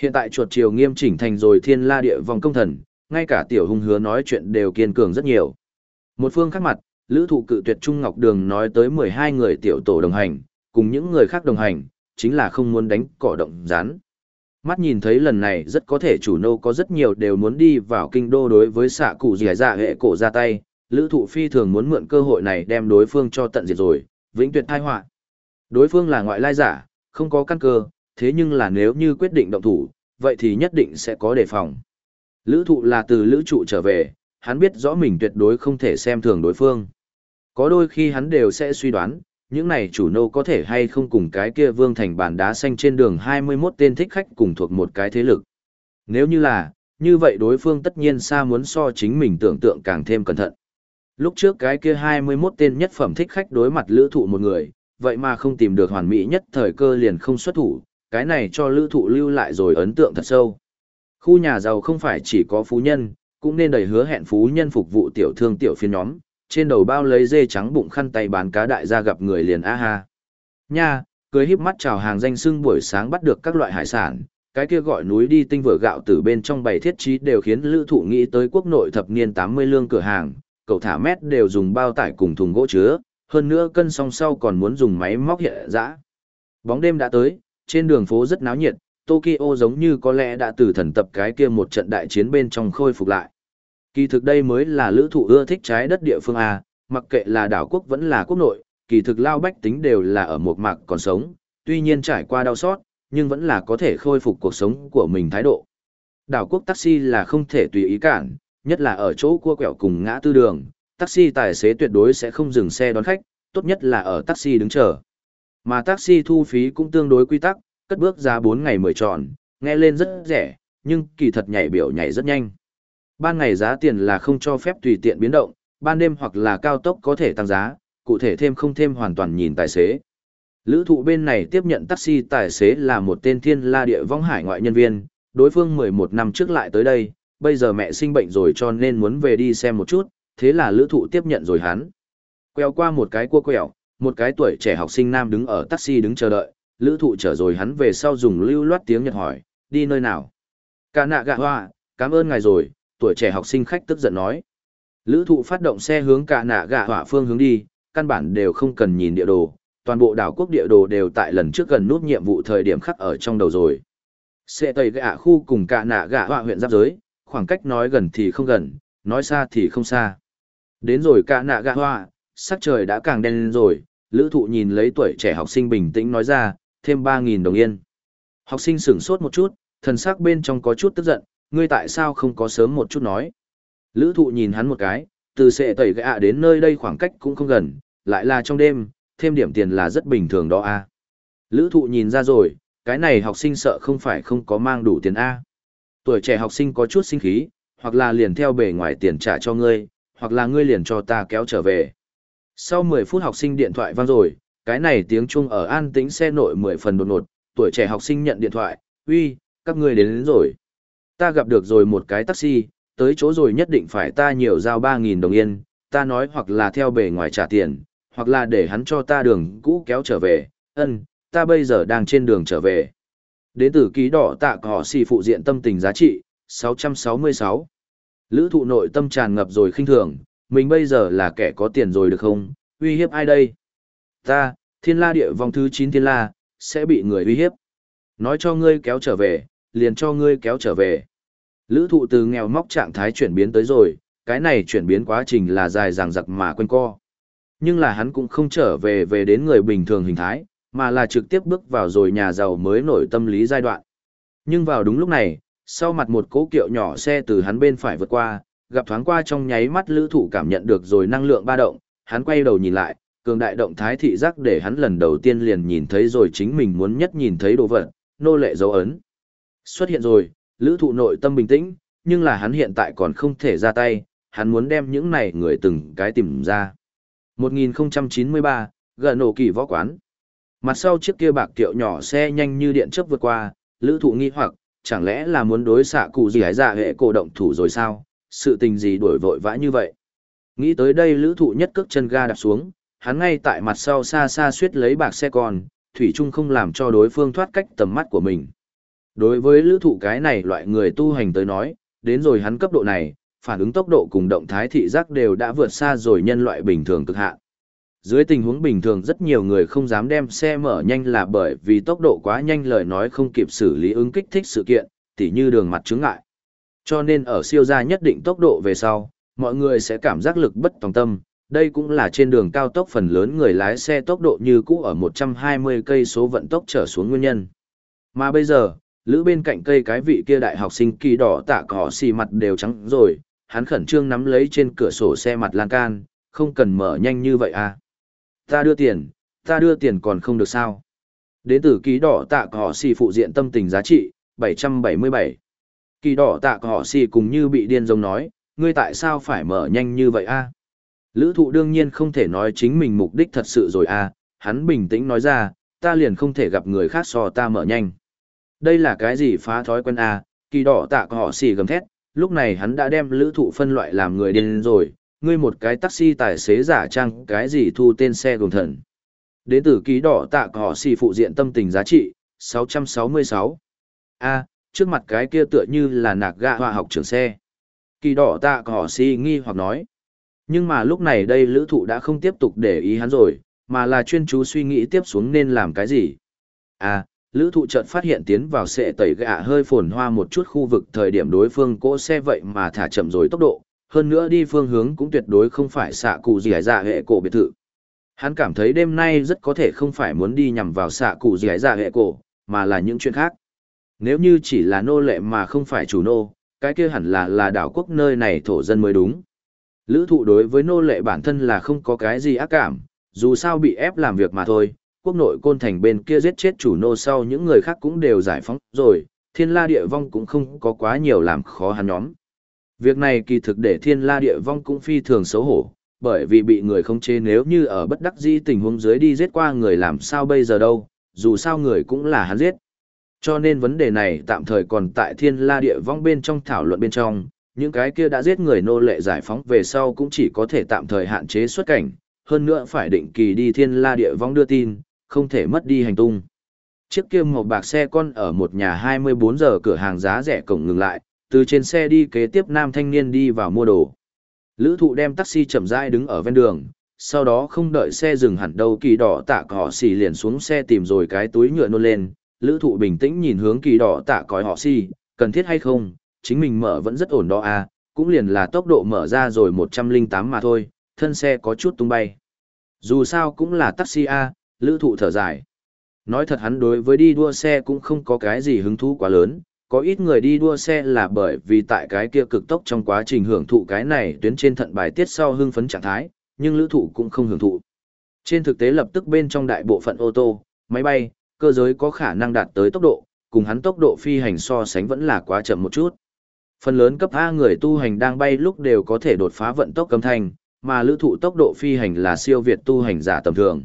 Hiện tại chuột chiều nghiêm chỉnh thành rồi thiên la địa vòng công thần, ngay cả tiểu hung hứa nói chuyện đều kiên cường rất nhiều. Một phương khác mặt, lữ thụ cự tuyệt Trung Ngọc Đường nói tới 12 người tiểu tổ đồng hành, cùng những người khác đồng hành, chính là không muốn đánh cỏ động rán. Mắt nhìn thấy lần này rất có thể chủ nô có rất nhiều đều muốn đi vào kinh đô đối với xạ cụ dì dạ hệ cổ ra tay, lữ thụ phi thường muốn mượn cơ hội này đem đối phương cho tận diệt rồi, vĩnh tuyệt thai họa Đối phương là ngoại lai giả, không có căn cơ, thế nhưng là nếu như quyết định động thủ, vậy thì nhất định sẽ có đề phòng. Lữ thụ là từ lữ trụ trở về, hắn biết rõ mình tuyệt đối không thể xem thường đối phương. Có đôi khi hắn đều sẽ suy đoán, những này chủ nô có thể hay không cùng cái kia vương thành bàn đá xanh trên đường 21 tên thích khách cùng thuộc một cái thế lực. Nếu như là, như vậy đối phương tất nhiên xa muốn so chính mình tưởng tượng càng thêm cẩn thận. Lúc trước cái kia 21 tên nhất phẩm thích khách đối mặt lữ thụ một người, vậy mà không tìm được hoàn mỹ nhất thời cơ liền không xuất thủ, cái này cho lữ thụ lưu lại rồi ấn tượng thật sâu. Khu nhà giàu không phải chỉ có phú nhân, cũng nên đầy hứa hẹn phú nhân phục vụ tiểu thương tiểu phiên nhóm, trên đầu bao lấy dê trắng bụng khăn tay bán cá đại gia gặp người liền a ha. Nha, cười híp mắt chào hàng danh sưng buổi sáng bắt được các loại hải sản, cái kia gọi núi đi tinh vừa gạo từ bên trong bày thiết trí đều khiến lữ thụ nghĩ tới quốc nội thập niên 80 lương cửa hàng, cậu thả mét đều dùng bao tải cùng thùng gỗ chứa, hơn nữa cân song sau còn muốn dùng máy móc hiện dã. Bóng đêm đã tới, trên đường phố rất náo nhiệt, Tokyo giống như có lẽ đã từ thần tập cái kia một trận đại chiến bên trong khôi phục lại. Kỳ thực đây mới là lữ thụ ưa thích trái đất địa phương A, mặc kệ là đảo quốc vẫn là quốc nội, kỳ thực lao bách tính đều là ở một mạc còn sống, tuy nhiên trải qua đau xót, nhưng vẫn là có thể khôi phục cuộc sống của mình thái độ. Đảo quốc taxi là không thể tùy ý cản, nhất là ở chỗ cua quẹo cùng ngã tư đường, taxi tài xế tuyệt đối sẽ không dừng xe đón khách, tốt nhất là ở taxi đứng chờ. Mà taxi thu phí cũng tương đối quy tắc, cất bước giá 4 ngày mười tròn, nghe lên rất rẻ, nhưng kỳ thật nhảy biểu nhảy rất nhanh. Ban ngày giá tiền là không cho phép tùy tiện biến động, ban đêm hoặc là cao tốc có thể tăng giá, cụ thể thêm không thêm hoàn toàn nhìn tài xế. Lữ thụ bên này tiếp nhận taxi tài xế là một tên thiên la địa vong hải ngoại nhân viên, đối phương 11 năm trước lại tới đây, bây giờ mẹ sinh bệnh rồi cho nên muốn về đi xem một chút, thế là lữ thụ tiếp nhận rồi hắn. Quẹo qua một cái cua quẹo, một cái tuổi trẻ học sinh nam đứng ở taxi đứng chờ đợi, lữ thụ chở rồi hắn về sau dùng lưu loát tiếng Nhật hỏi, đi nơi nào? Cả nạ gạ hoa, cảm ơn ngài rồi, tuổi trẻ học sinh khách tức giận nói. Lữ thụ phát động xe hướng cả nạ gạ hỏa phương hướng đi, căn bản đều không cần nhìn địa đồ, toàn bộ đảo quốc địa đồ đều tại lần trước gần nút nhiệm vụ thời điểm khắc ở trong đầu rồi. Xe tây gạ khu cùng cả nạ gạ hỏa huyện giáp giới, khoảng cách nói gần thì không gần, nói xa thì không xa. Đến rồi cả nạ gạ hỏa, sắc trời đã càng đen lên rồi, lữ thụ nhìn lấy tuổi trẻ học sinh bình tĩnh nói ra, thêm 3.000 đồng yên. Học sinh sửng sốt một chút, thần sắc bên trong có chút tức giận, ngươi tại sao không có sớm một chút nói. Lữ thụ nhìn hắn một cái, từ sệ tẩy gạ đến nơi đây khoảng cách cũng không gần, lại là trong đêm, thêm điểm tiền là rất bình thường đó a Lữ thụ nhìn ra rồi, cái này học sinh sợ không phải không có mang đủ tiền A. Tuổi trẻ học sinh có chút sinh khí, hoặc là liền theo bề ngoài tiền trả cho ngươi, hoặc là ngươi liền cho ta kéo trở về. Sau 10 phút học sinh điện thoại vang rồi, cái này tiếng chuông ở an tĩnh xe nội 10 phần đột ngột, tuổi trẻ học sinh nhận điện thoại, uy, các ngươi đến, đến rồi. Ta gặp được rồi một cái taxi, tới chỗ rồi nhất định phải ta nhiều giao 3.000 đồng yên, ta nói hoặc là theo bề ngoài trả tiền, hoặc là để hắn cho ta đường cũ kéo trở về, ân, ta bây giờ đang trên đường trở về. Đến từ ký đỏ tạ họ xì phụ diện tâm tình giá trị, 666. Lữ thụ nội tâm tràn ngập rồi khinh thường, mình bây giờ là kẻ có tiền rồi được không, uy hiếp ai đây? Ta, thiên la địa vòng thứ 9 thiên la, sẽ bị người uy hiếp. Nói cho ngươi kéo trở về, liền cho ngươi kéo trở về. Lữ thụ từ nghèo móc trạng thái chuyển biến tới rồi, cái này chuyển biến quá trình là dài dằng dặc mà quên co. Nhưng là hắn cũng không trở về về đến người bình thường hình thái, mà là trực tiếp bước vào rồi nhà giàu mới nổi tâm lý giai đoạn. Nhưng vào đúng lúc này, sau mặt một cố kiệu nhỏ xe từ hắn bên phải vượt qua, gặp thoáng qua trong nháy mắt lữ thụ cảm nhận được rồi năng lượng ba động, hắn quay đầu nhìn lại, cường đại động thái thị giác để hắn lần đầu tiên liền nhìn thấy rồi chính mình muốn nhất nhìn thấy đồ vật, nô lệ dấu ấn. Xuất hiện rồi, lữ thụ nội tâm bình tĩnh, nhưng là hắn hiện tại còn không thể ra tay, hắn muốn đem những này người từng cái tìm ra. 1093, gần nổ kỳ võ quán. Mặt sau chiếc kia bạc tiệu nhỏ xe nhanh như điện chớp vượt qua, lữ thụ nghi hoặc, chẳng lẽ là muốn đối xạ cụ gì hái dạ hệ cổ động thủ rồi sao, sự tình gì đổi vội vã như vậy. Nghĩ tới đây lữ thụ nhất cước chân ga đạp xuống, hắn ngay tại mặt sau xa xa suýt lấy bạc xe còn, thủy chung không làm cho đối phương thoát cách tầm mắt của mình. Đối với lữ thụ cái này loại người tu hành tới nói, đến rồi hắn cấp độ này, phản ứng tốc độ cùng động thái thị giác đều đã vượt xa rồi nhân loại bình thường cực hạn. Dưới tình huống bình thường rất nhiều người không dám đem xe mở nhanh là bởi vì tốc độ quá nhanh lời nói không kịp xử lý ứng kích thích sự kiện, tỉ như đường mặt chứng ngại. Cho nên ở siêu gia nhất định tốc độ về sau, mọi người sẽ cảm giác lực bất tòng tâm. Đây cũng là trên đường cao tốc phần lớn người lái xe tốc độ như cũ ở 120 cây số vận tốc trở xuống nguyên nhân. Mà bây giờ, lữ bên cạnh cây cái vị kia đại học sinh kỳ đỏ tạ cỏ xì mặt đều trắng rồi, hắn khẩn trương nắm lấy trên cửa sổ xe mặt lan can, không cần mở nhanh như vậy à. Ta đưa tiền, ta đưa tiền còn không được sao. Đến từ ký đỏ tạ cỏ xì phụ diện tâm tình giá trị, 777. Kỳ đỏ tạ cỏ xì cùng như bị điên giống nói, ngươi tại sao phải mở nhanh như vậy a? Lữ thụ đương nhiên không thể nói chính mình mục đích thật sự rồi a, hắn bình tĩnh nói ra, ta liền không thể gặp người khác so ta mở nhanh. Đây là cái gì phá thói quen a? Kỳ đỏ tạ họ xì gầm thét, lúc này hắn đã đem lữ thụ phân loại làm người điên rồi, ngươi một cái taxi tài xế giả trang cái gì thu tên xe gồm thần. Đến từ ký đỏ tạ họ xì phụ diện tâm tình giá trị, 666. A, à, trước mặt cái kia tựa như là nạc gạ hoa học trường xe. Kỳ đỏ tạ họ xì nghi hoặc nói. Nhưng mà lúc này đây lữ thụ đã không tiếp tục để ý hắn rồi, mà là chuyên chú suy nghĩ tiếp xuống nên làm cái gì. A, lữ thụ chợt phát hiện tiến vào sệ tẩy gạ hơi phồn hoa một chút khu vực thời điểm đối phương cỗ xe vậy mà thả chậm rồi tốc độ, hơn nữa đi phương hướng cũng tuyệt đối không phải xạ cụ gì dạ hệ cổ biệt thự. Hắn cảm thấy đêm nay rất có thể không phải muốn đi nhằm vào xạ cụ gì dạ hệ cổ, mà là những chuyện khác. Nếu như chỉ là nô lệ mà không phải chủ nô, cái kia hẳn là là đảo quốc nơi này thổ dân mới đúng. Lữ thụ đối với nô lệ bản thân là không có cái gì ác cảm, dù sao bị ép làm việc mà thôi, quốc nội côn thành bên kia giết chết chủ nô sau những người khác cũng đều giải phóng rồi, thiên la địa vong cũng không có quá nhiều làm khó hắn nhóm. Việc này kỳ thực để thiên la địa vong cũng phi thường xấu hổ, bởi vì bị người không chế nếu như ở bất đắc dĩ tình huống dưới đi giết qua người làm sao bây giờ đâu, dù sao người cũng là hắn giết. Cho nên vấn đề này tạm thời còn tại thiên la địa vong bên trong thảo luận bên trong, những cái kia đã giết người nô lệ giải phóng về sau cũng chỉ có thể tạm thời hạn chế xuất cảnh, hơn nữa phải định kỳ đi thiên la địa vong đưa tin, không thể mất đi hành tung. Chiếc kia màu bạc xe con ở một nhà 24 giờ cửa hàng giá rẻ cổng ngừng lại, từ trên xe đi kế tiếp nam thanh niên đi vào mua đồ. Lữ thụ đem taxi chậm rãi đứng ở ven đường, sau đó không đợi xe dừng hẳn đâu kỳ đỏ tạ cỏ xì liền xuống xe tìm rồi cái túi nhựa nôn lên. Lữ thụ bình tĩnh nhìn hướng kỳ đỏ tạ còi họ xì, cần thiết hay không, chính mình mở vẫn rất ổn đó à, cũng liền là tốc độ mở ra rồi 108 mà thôi, thân xe có chút tung bay. Dù sao cũng là taxi A, lữ thụ thở dài. Nói thật hắn đối với đi đua xe cũng không có cái gì hứng thú quá lớn, có ít người đi đua xe là bởi vì tại cái kia cực tốc trong quá trình hưởng thụ cái này tuyến trên thận bài tiết sau hưng phấn trạng thái, nhưng lữ thụ cũng không hưởng thụ. Trên thực tế lập tức bên trong đại bộ phận ô tô, máy bay, cơ giới có khả năng đạt tới tốc độ, cùng hắn tốc độ phi hành so sánh vẫn là quá chậm một chút. Phần lớn cấp A người tu hành đang bay lúc đều có thể đột phá vận tốc cấm thanh, mà lữ thụ tốc độ phi hành là siêu việt tu hành giả tầm thường.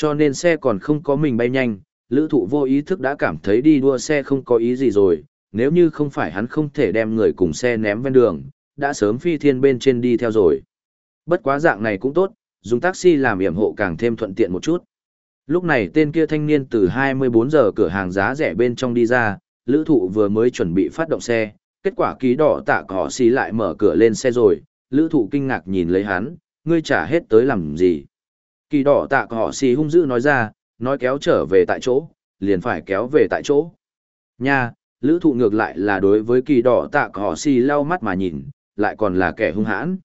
Cho nên xe còn không có mình bay nhanh, lữ thụ vô ý thức đã cảm thấy đi đua xe không có ý gì rồi, nếu như không phải hắn không thể đem người cùng xe ném ven đường, đã sớm phi thiên bên trên đi theo rồi. Bất quá dạng này cũng tốt, dùng taxi làm yểm hộ càng thêm thuận tiện một chút. Lúc này tên kia thanh niên từ 24 giờ cửa hàng giá rẻ bên trong đi ra, lữ thụ vừa mới chuẩn bị phát động xe, kết quả ký đỏ tạ cỏ xì lại mở cửa lên xe rồi, lữ thụ kinh ngạc nhìn lấy hắn, ngươi trả hết tới làm gì. Kỳ đỏ tạ cỏ xì hung dữ nói ra, nói kéo trở về tại chỗ, liền phải kéo về tại chỗ. Nha, lữ thụ ngược lại là đối với kỳ đỏ tạ cỏ xì lau mắt mà nhìn, lại còn là kẻ hung hãn.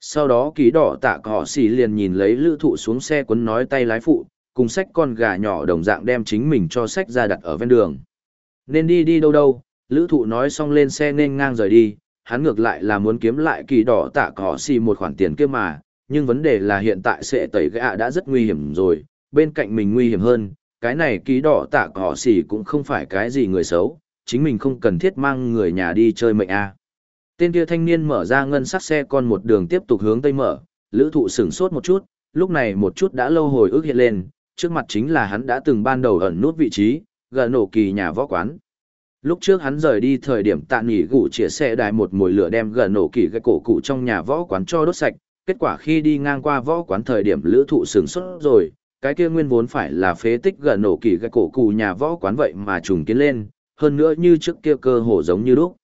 Sau đó kỳ đỏ tạ cỏ xì liền nhìn lấy lữ thụ xuống xe quấn nói tay lái phụ, cùng sách con gà nhỏ đồng dạng đem chính mình cho sách ra đặt ở ven đường. Nên đi đi đâu đâu, lữ thụ nói xong lên xe nên ngang rời đi, hắn ngược lại là muốn kiếm lại kỳ đỏ tạ cỏ xì một khoản tiền kia mà, nhưng vấn đề là hiện tại sẽ tẩy gạ đã rất nguy hiểm rồi, bên cạnh mình nguy hiểm hơn, cái này ký đỏ tạ cỏ xỉ cũng không phải cái gì người xấu, chính mình không cần thiết mang người nhà đi chơi mệnh a. Tên kia thanh niên mở ra ngân sắc xe con một đường tiếp tục hướng tây mở, lữ thụ sửng sốt một chút, lúc này một chút đã lâu hồi ức hiện lên, trước mặt chính là hắn đã từng ban đầu ẩn nút vị trí, gần nổ kỳ nhà võ quán. Lúc trước hắn rời đi thời điểm tạ nghỉ gủ chia xe đài một mùi lửa đem gần nổ kỳ cái cổ cụ trong nhà võ quán cho đốt sạch, kết quả khi đi ngang qua võ quán thời điểm lữ thụ sướng sốt rồi, cái kia nguyên vốn phải là phế tích gần nổ kỳ gạch cổ cụ nhà võ quán vậy mà trùng kiến lên, hơn nữa như trước kia cơ hồ giống như lúc.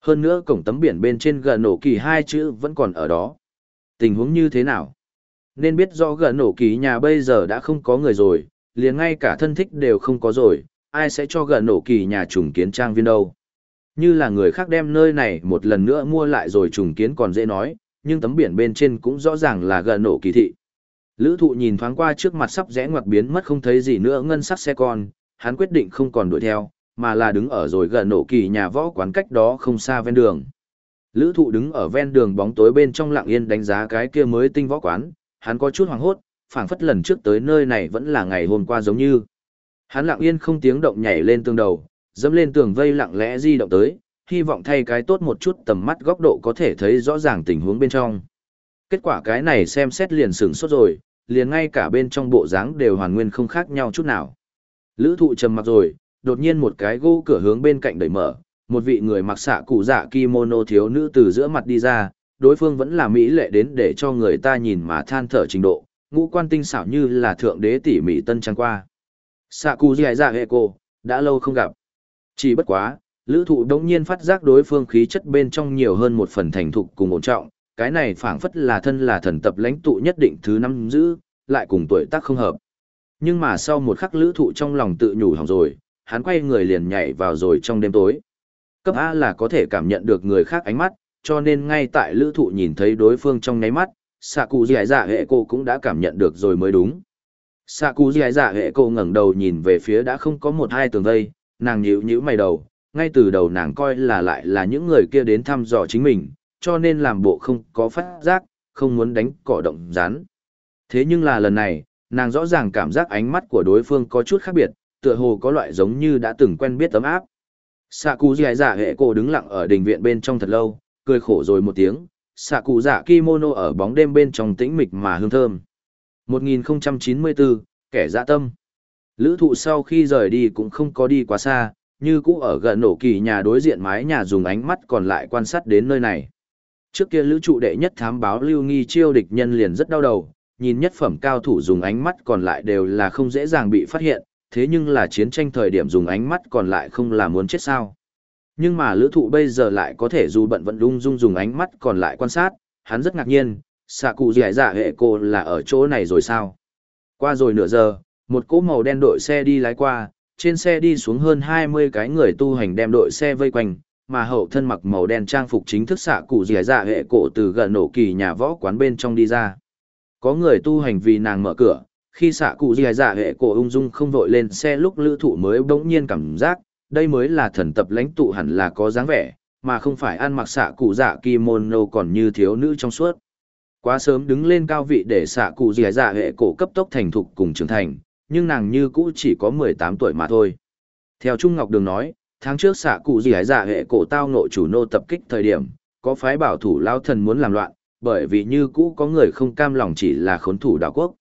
Hơn nữa cổng tấm biển bên trên gần nổ kỳ hai chữ vẫn còn ở đó. Tình huống như thế nào? Nên biết rõ gần nổ kỳ nhà bây giờ đã không có người rồi, liền ngay cả thân thích đều không có rồi, ai sẽ cho gần nổ kỳ nhà trùng kiến trang viên đâu. Như là người khác đem nơi này một lần nữa mua lại rồi trùng kiến còn dễ nói, nhưng tấm biển bên trên cũng rõ ràng là gần nổ kỳ thị. Lữ thụ nhìn thoáng qua trước mặt sắp rẽ ngoặt biến mất không thấy gì nữa ngân sắc xe con, hắn quyết định không còn đuổi theo, mà là đứng ở rồi gần nổ kỳ nhà võ quán cách đó không xa ven đường. Lữ thụ đứng ở ven đường bóng tối bên trong lặng yên đánh giá cái kia mới tinh võ quán, hắn có chút hoàng hốt, phảng phất lần trước tới nơi này vẫn là ngày hôm qua giống như. Hắn lặng yên không tiếng động nhảy lên tường đầu, dẫm lên tường vây lặng lẽ di động tới, hy vọng thay cái tốt một chút tầm mắt góc độ có thể thấy rõ ràng tình huống bên trong. Kết quả cái này xem xét liền sửng sốt rồi, liền ngay cả bên trong bộ dáng đều hoàn nguyên không khác nhau chút nào. Lữ thụ trầm mặc rồi, đột nhiên một cái gỗ cửa hướng bên cạnh đẩy mở, một vị người mặc xạ cụ dạ kimono thiếu nữ từ giữa mặt đi ra, đối phương vẫn là mỹ lệ đến để cho người ta nhìn mà than thở trình độ, ngũ quan tinh xảo như là thượng đế tỉ mỉ tân trang qua. Xạ cụ dạ dạ hệ cô, đã lâu không gặp. Chỉ bất quá, lữ thụ đống nhiên phát giác đối phương khí chất bên trong nhiều hơn một phần thành thục cùng ổn trọng, cái này phảng phất là thân là thần tập lãnh tụ nhất định thứ năm giữ, lại cùng tuổi tác không hợp. Nhưng mà sau một khắc lữ thụ trong lòng tự nhủ hỏng rồi, hắn quay người liền nhảy vào rồi trong đêm tối. Cấp A là có thể cảm nhận được người khác ánh mắt, cho nên ngay tại lữ thụ nhìn thấy đối phương trong nháy mắt, xạ cụ dì dạ hệ cô cũng đã cảm nhận được rồi mới đúng. Xạ cụ dì dạ hệ cô ngẩng đầu nhìn về phía đã không có một hai tường vây, nàng nhíu nhíu mày đầu, ngay từ đầu nàng coi là lại là những người kia đến thăm dò chính mình, cho nên làm bộ không có phát giác, không muốn đánh cỏ động rán. Thế nhưng là lần này, nàng rõ ràng cảm giác ánh mắt của đối phương có chút khác biệt, tựa hồ có loại giống như đã từng quen biết tấm áp. Sạ cụ dài giả hệ cổ đứng lặng ở đình viện bên trong thật lâu, cười khổ rồi một tiếng, sạ cụ dạ kimono ở bóng đêm bên trong tĩnh mịch mà hương thơm. 1094, kẻ dạ tâm. Lữ thụ sau khi rời đi cũng không có đi quá xa, như cũ ở gần nổ kỳ nhà đối diện mái nhà dùng ánh mắt còn lại quan sát đến nơi này. Trước kia lữ trụ đệ nhất thám báo lưu nghi chiêu địch nhân liền rất đau đầu, nhìn nhất phẩm cao thủ dùng ánh mắt còn lại đều là không dễ dàng bị phát hiện, thế nhưng là chiến tranh thời điểm dùng ánh mắt còn lại không là muốn chết sao. Nhưng mà lữ thụ bây giờ lại có thể dù bận vận lung dung dùng ánh mắt còn lại quan sát, hắn rất ngạc nhiên, xạ cụ giải giả dạ hệ cô là ở chỗ này rồi sao. Qua rồi nửa giờ, một cỗ màu đen đội xe đi lái qua, trên xe đi xuống hơn 20 cái người tu hành đem đội xe vây quanh, mà hậu thân mặc màu đen trang phục chính thức xạ cụ dẻ dạ hệ cổ từ gần nổ kỳ nhà võ quán bên trong đi ra. Có người tu hành vì nàng mở cửa, khi xạ cụ dẻ dạ hệ cổ ung dung không vội lên xe lúc lữ thụ mới bỗng nhiên cảm giác, đây mới là thần tập lãnh tụ hẳn là có dáng vẻ, mà không phải ăn mặc xạ cụ dạ kimono còn như thiếu nữ trong suốt. Quá sớm đứng lên cao vị để xạ cụ dẻ dạ hệ cổ cấp tốc thành thục cùng trưởng thành, nhưng nàng như cũ chỉ có 18 tuổi mà thôi. Theo Trung Ngọc Đường nói, tháng trước xạ cụ gì dạ hệ cổ tao nội chủ nô tập kích thời điểm, có phái bảo thủ lao thần muốn làm loạn, bởi vì như cũ có người không cam lòng chỉ là khốn thủ đảo quốc.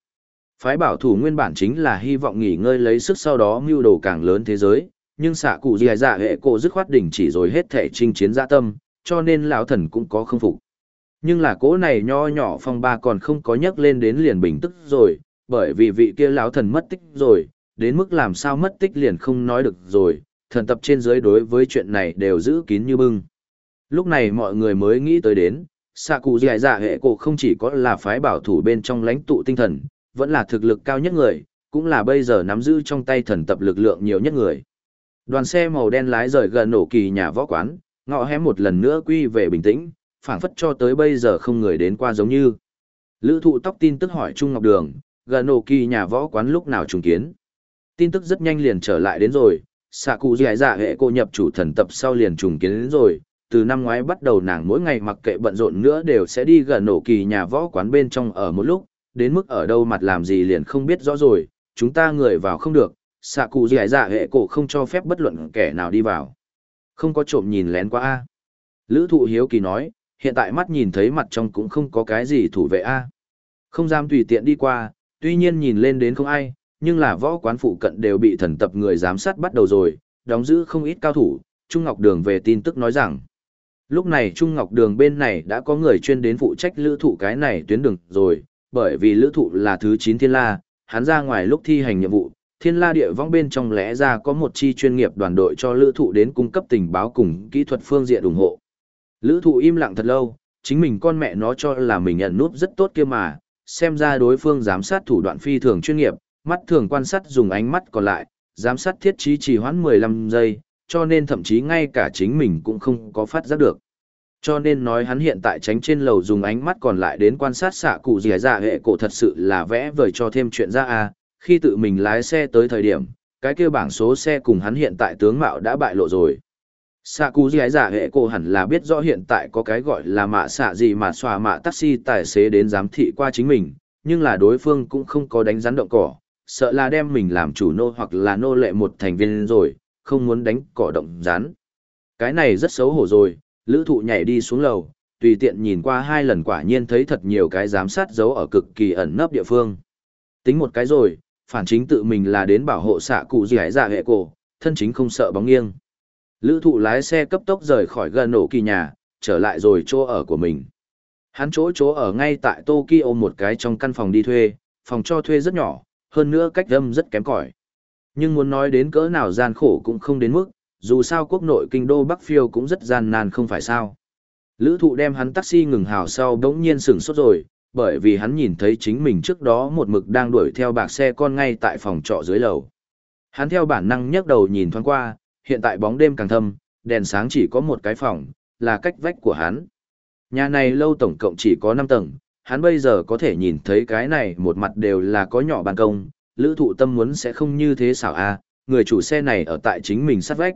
Phái bảo thủ nguyên bản chính là hy vọng nghỉ ngơi lấy sức sau đó mưu đồ càng lớn thế giới, nhưng xạ cụ gì dạ hệ cổ dứt khoát đỉnh chỉ rồi hết thể chinh chiến dạ tâm, cho nên lão thần cũng có không phục. Nhưng là cỗ này nho nhỏ phong ba còn không có nhắc lên đến liền bình tức rồi, bởi vì vị kia lão thần mất tích rồi, đến mức làm sao mất tích liền không nói được rồi, thần tập trên dưới đối với chuyện này đều giữ kín như bưng. Lúc này mọi người mới nghĩ tới đến, xạ cụ dì dạ hệ cổ không chỉ có là phái bảo thủ bên trong lãnh tụ tinh thần, vẫn là thực lực cao nhất người, cũng là bây giờ nắm giữ trong tay thần tập lực lượng nhiều nhất người. Đoàn xe màu đen lái rời gần nổ kỳ nhà võ quán, ngọ hé một lần nữa quy về bình tĩnh, phảng phất cho tới bây giờ không người đến qua giống như. Lữ thụ tóc tin tức hỏi Trung Ngọc Đường, gần nổ kỳ nhà võ quán lúc nào trùng kiến. Tin tức rất nhanh liền trở lại đến rồi, xạ cụ giải dạ hệ cô nhập chủ thần tập sau liền trùng kiến đến rồi, từ năm ngoái bắt đầu nàng mỗi ngày mặc kệ bận rộn nữa đều sẽ đi gần nổ kỳ nhà võ quán bên trong ở một lúc, đến mức ở đâu mặt làm gì liền không biết rõ rồi, chúng ta người vào không được, xạ cụ giải dạ hệ cổ không cho phép bất luận kẻ nào đi vào. Không có trộm nhìn lén qua a Lữ thụ hiếu kỳ nói, hiện tại mắt nhìn thấy mặt trong cũng không có cái gì thủ vệ a Không dám tùy tiện đi qua, tuy nhiên nhìn lên đến không ai, nhưng là võ quán phụ cận đều bị thần tập người giám sát bắt đầu rồi, đóng giữ không ít cao thủ, Trung Ngọc Đường về tin tức nói rằng. Lúc này Trung Ngọc Đường bên này đã có người chuyên đến phụ trách lữ thụ cái này tuyến đường rồi, bởi vì lữ thụ là thứ 9 thiên la, hắn ra ngoài lúc thi hành nhiệm vụ, thiên la địa vong bên trong lẽ ra có một chi chuyên nghiệp đoàn đội cho lữ thụ đến cung cấp tình báo cùng kỹ thuật phương diện ủng hộ. Lữ thụ im lặng thật lâu, chính mình con mẹ nó cho là mình nhận nút rất tốt kia mà, xem ra đối phương giám sát thủ đoạn phi thường chuyên nghiệp, mắt thường quan sát dùng ánh mắt còn lại, giám sát thiết trí trì hoãn 15 giây, cho nên thậm chí ngay cả chính mình cũng không có phát giác được. Cho nên nói hắn hiện tại tránh trên lầu dùng ánh mắt còn lại đến quan sát xạ cụ gì ra dạ hệ cổ thật sự là vẽ vời cho thêm chuyện ra à, khi tự mình lái xe tới thời điểm, cái kia bảng số xe cùng hắn hiện tại tướng mạo đã bại lộ rồi. Xạ cụ ái giả hệ cổ hẳn là biết rõ hiện tại có cái gọi là mạ xạ gì mà xòa mạ taxi tài xế đến giám thị qua chính mình, nhưng là đối phương cũng không có đánh rắn động cỏ, sợ là đem mình làm chủ nô hoặc là nô lệ một thành viên rồi, không muốn đánh cỏ động rắn. Cái này rất xấu hổ rồi, lữ thụ nhảy đi xuống lầu, tùy tiện nhìn qua hai lần quả nhiên thấy thật nhiều cái giám sát giấu ở cực kỳ ẩn nấp địa phương. Tính một cái rồi, phản chính tự mình là đến bảo hộ xạ cụ dì ái giả hệ cổ, thân chính không sợ bóng nghiêng. Lữ thụ lái xe cấp tốc rời khỏi gần nổ kỳ nhà, trở lại rồi chỗ ở của mình. Hắn chỗ chỗ ở ngay tại Tokyo một cái trong căn phòng đi thuê, phòng cho thuê rất nhỏ, hơn nữa cách âm rất kém cỏi. Nhưng muốn nói đến cỡ nào gian khổ cũng không đến mức, dù sao quốc nội kinh đô Bắc Phiêu cũng rất gian nan không phải sao. Lữ thụ đem hắn taxi ngừng hào sau đống nhiên sửng sốt rồi, bởi vì hắn nhìn thấy chính mình trước đó một mực đang đuổi theo bạc xe con ngay tại phòng trọ dưới lầu. Hắn theo bản năng nhấc đầu nhìn thoáng qua, hiện tại bóng đêm càng thâm, đèn sáng chỉ có một cái phòng, là cách vách của hắn. Nhà này lâu tổng cộng chỉ có 5 tầng, hắn bây giờ có thể nhìn thấy cái này một mặt đều là có nhỏ ban công, lữ thụ tâm muốn sẽ không như thế xảo a người chủ xe này ở tại chính mình sát vách.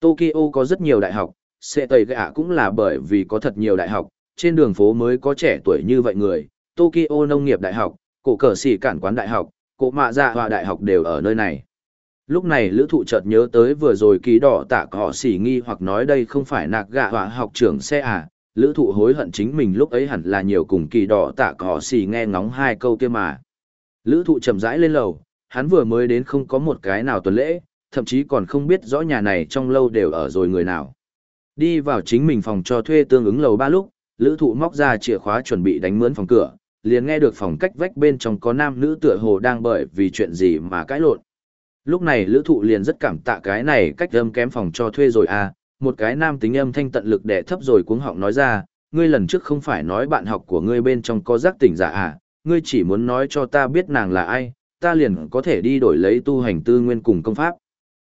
Tokyo có rất nhiều đại học, xe tây gạ cũng là bởi vì có thật nhiều đại học, trên đường phố mới có trẻ tuổi như vậy người, Tokyo nông nghiệp đại học, cổ cờ xỉ cản quán đại học, cổ mạ dạ hòa đại học đều ở nơi này. Lúc này lữ thụ chợt nhớ tới vừa rồi ký đỏ tạ cỏ xỉ nghi hoặc nói đây không phải nạc gạ họa học trưởng xe à, lữ thụ hối hận chính mình lúc ấy hẳn là nhiều cùng kỳ đỏ tạ cỏ xỉ nghe ngóng hai câu kia mà. Lữ thụ chậm rãi lên lầu, hắn vừa mới đến không có một cái nào tuần lễ, thậm chí còn không biết rõ nhà này trong lâu đều ở rồi người nào. Đi vào chính mình phòng cho thuê tương ứng lầu ba lúc, lữ thụ móc ra chìa khóa chuẩn bị đánh mướn phòng cửa, liền nghe được phòng cách vách bên trong có nam nữ tựa hồ đang bởi vì chuyện gì mà cãi lộn. Lúc này lữ thụ liền rất cảm tạ cái này cách âm kém phòng cho thuê rồi à, một cái nam tính âm thanh tận lực đẻ thấp rồi cuống họng nói ra, ngươi lần trước không phải nói bạn học của ngươi bên trong có giác tỉnh giả à, ngươi chỉ muốn nói cho ta biết nàng là ai, ta liền có thể đi đổi lấy tu hành tư nguyên cùng công pháp.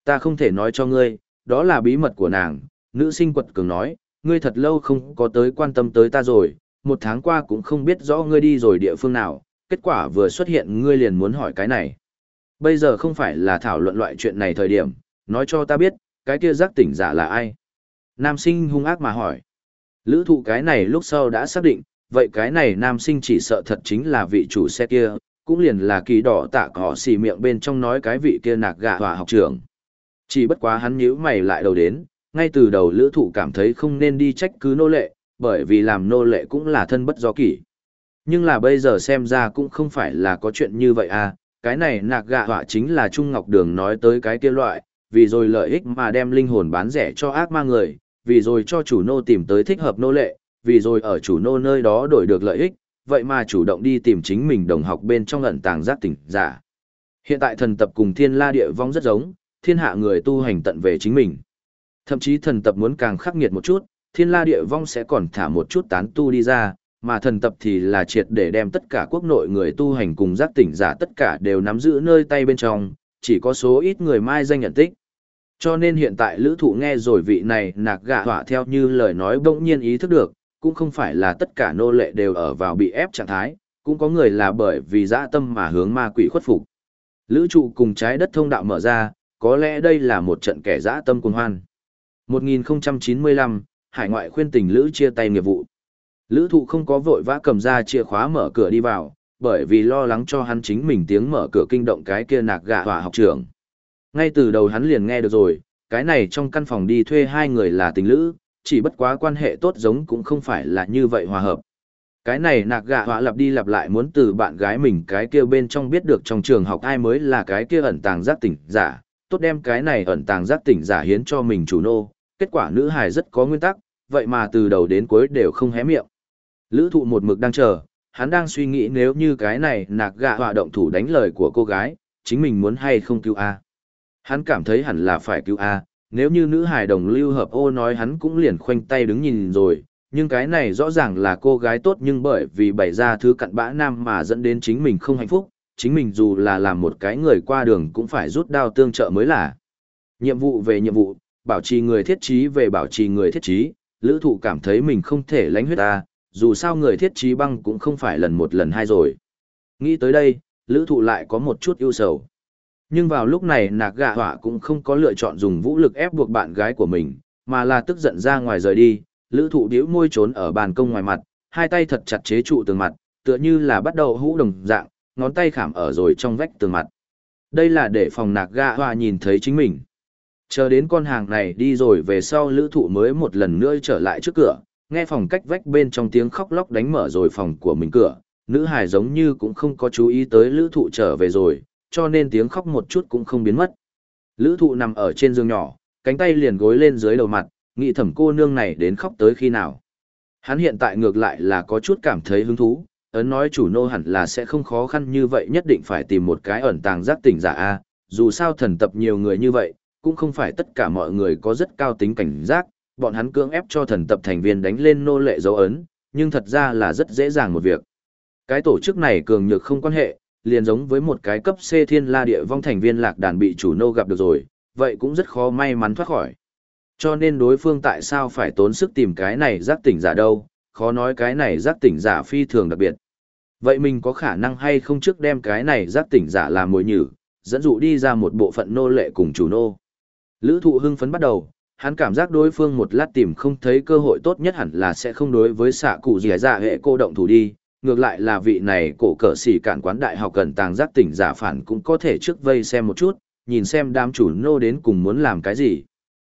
Ta không thể nói cho ngươi, đó là bí mật của nàng, nữ sinh quật cường nói, ngươi thật lâu không có tới quan tâm tới ta rồi, một tháng qua cũng không biết rõ ngươi đi rồi địa phương nào, kết quả vừa xuất hiện ngươi liền muốn hỏi cái này. Bây giờ không phải là thảo luận loại chuyện này thời điểm, nói cho ta biết, cái kia giác tỉnh giả là ai. Nam sinh hung ác mà hỏi. Lữ thụ cái này lúc sau đã xác định, vậy cái này nam sinh chỉ sợ thật chính là vị chủ xe kia, cũng liền là kỳ đỏ tạ cỏ xì miệng bên trong nói cái vị kia nạc gạ hòa học trưởng. Chỉ bất quá hắn nhíu mày lại đầu đến, ngay từ đầu lữ thụ cảm thấy không nên đi trách cứ nô lệ, bởi vì làm nô lệ cũng là thân bất do kỷ. Nhưng là bây giờ xem ra cũng không phải là có chuyện như vậy à, cái này nạc gạ họa chính là Trung Ngọc Đường nói tới cái kia loại, vì rồi lợi ích mà đem linh hồn bán rẻ cho ác ma người, vì rồi cho chủ nô tìm tới thích hợp nô lệ, vì rồi ở chủ nô nơi đó đổi được lợi ích, vậy mà chủ động đi tìm chính mình đồng học bên trong ẩn tàng giác tỉnh giả. Hiện tại thần tập cùng thiên la địa vong rất giống, thiên hạ người tu hành tận về chính mình. Thậm chí thần tập muốn càng khắc nghiệt một chút, thiên la địa vong sẽ còn thả một chút tán tu đi ra, mà thần tập thì là triệt để đem tất cả quốc nội người tu hành cùng giác tỉnh giả tất cả đều nắm giữ nơi tay bên trong, chỉ có số ít người mai danh nhận tích. Cho nên hiện tại lữ thụ nghe rồi vị này nạc gạ hỏa theo như lời nói bỗng nhiên ý thức được, cũng không phải là tất cả nô lệ đều ở vào bị ép trạng thái, cũng có người là bởi vì dã tâm mà hướng ma quỷ khuất phục. Lữ trụ cùng trái đất thông đạo mở ra, có lẽ đây là một trận kẻ dã tâm cuồng hoan. 1095, hải ngoại khuyên tình Lữ chia tay nghiệp vụ. Lữ thụ không có vội vã cầm ra chìa khóa mở cửa đi vào, bởi vì lo lắng cho hắn chính mình tiếng mở cửa kinh động cái kia nạc gạ hỏa học trưởng. Ngay từ đầu hắn liền nghe được rồi, cái này trong căn phòng đi thuê hai người là tình lữ, chỉ bất quá quan hệ tốt giống cũng không phải là như vậy hòa hợp. Cái này nạc gạ hỏa lặp đi lặp lại muốn từ bạn gái mình cái kia bên trong biết được trong trường học ai mới là cái kia ẩn tàng giác tỉnh giả, tốt đem cái này ẩn tàng giác tỉnh giả hiến cho mình chủ nô, kết quả nữ hài rất có nguyên tắc, vậy mà từ đầu đến cuối đều không hé miệng. Lữ thụ một mực đang chờ, hắn đang suy nghĩ nếu như cái này nạc gạ hỏa động thủ đánh lời của cô gái, chính mình muốn hay không cứu A. Hắn cảm thấy hẳn là phải cứu A, nếu như nữ hài đồng lưu hợp ô nói hắn cũng liền khoanh tay đứng nhìn rồi, nhưng cái này rõ ràng là cô gái tốt nhưng bởi vì bày ra thứ cặn bã nam mà dẫn đến chính mình không hạnh phúc, chính mình dù là làm một cái người qua đường cũng phải rút đao tương trợ mới là. Nhiệm vụ về nhiệm vụ, bảo trì người thiết trí về bảo trì người thiết trí, lữ thụ cảm thấy mình không thể lánh huyết ta, dù sao người thiết trí băng cũng không phải lần một lần hai rồi. Nghĩ tới đây, lữ thụ lại có một chút ưu sầu. Nhưng vào lúc này nạc gạ hỏa cũng không có lựa chọn dùng vũ lực ép buộc bạn gái của mình, mà là tức giận ra ngoài rời đi, lữ thụ điếu môi trốn ở bàn công ngoài mặt, hai tay thật chặt chế trụ tường mặt, tựa như là bắt đầu hũ đồng dạng, ngón tay khảm ở rồi trong vách tường mặt. Đây là để phòng nạc gạ hỏa nhìn thấy chính mình. Chờ đến con hàng này đi rồi về sau lữ thụ mới một lần nữa trở lại trước cửa, nghe phòng cách vách bên trong tiếng khóc lóc đánh mở rồi phòng của mình cửa, nữ hài giống như cũng không có chú ý tới lữ thụ trở về rồi, cho nên tiếng khóc một chút cũng không biến mất. Lữ thụ nằm ở trên giường nhỏ, cánh tay liền gối lên dưới đầu mặt, nghĩ thẩm cô nương này đến khóc tới khi nào. Hắn hiện tại ngược lại là có chút cảm thấy hứng thú, ấn nói chủ nô hẳn là sẽ không khó khăn như vậy nhất định phải tìm một cái ẩn tàng giác tỉnh giả A, dù sao thần tập nhiều người như vậy, cũng không phải tất cả mọi người có rất cao tính cảnh giác, bọn hắn cưỡng ép cho thần tập thành viên đánh lên nô lệ dấu ấn, nhưng thật ra là rất dễ dàng một việc. Cái tổ chức này cường nhược không quan hệ, liền giống với một cái cấp C thiên la địa vong thành viên lạc đàn bị chủ nô gặp được rồi, vậy cũng rất khó may mắn thoát khỏi. Cho nên đối phương tại sao phải tốn sức tìm cái này giác tỉnh giả đâu, khó nói cái này giác tỉnh giả phi thường đặc biệt. Vậy mình có khả năng hay không trước đem cái này giác tỉnh giả làm mồi nhử, dẫn dụ đi ra một bộ phận nô lệ cùng chủ nô. Lữ thụ hưng phấn bắt đầu, hắn cảm giác đối phương một lát tìm không thấy cơ hội tốt nhất hẳn là sẽ không đối với xạ cụ dì dạ hệ cô động thủ đi, ngược lại là vị này cổ cỡ xỉ cản quán đại học cần tàng giác tỉnh giả phản cũng có thể trước vây xem một chút, nhìn xem đám chủ nô đến cùng muốn làm cái gì.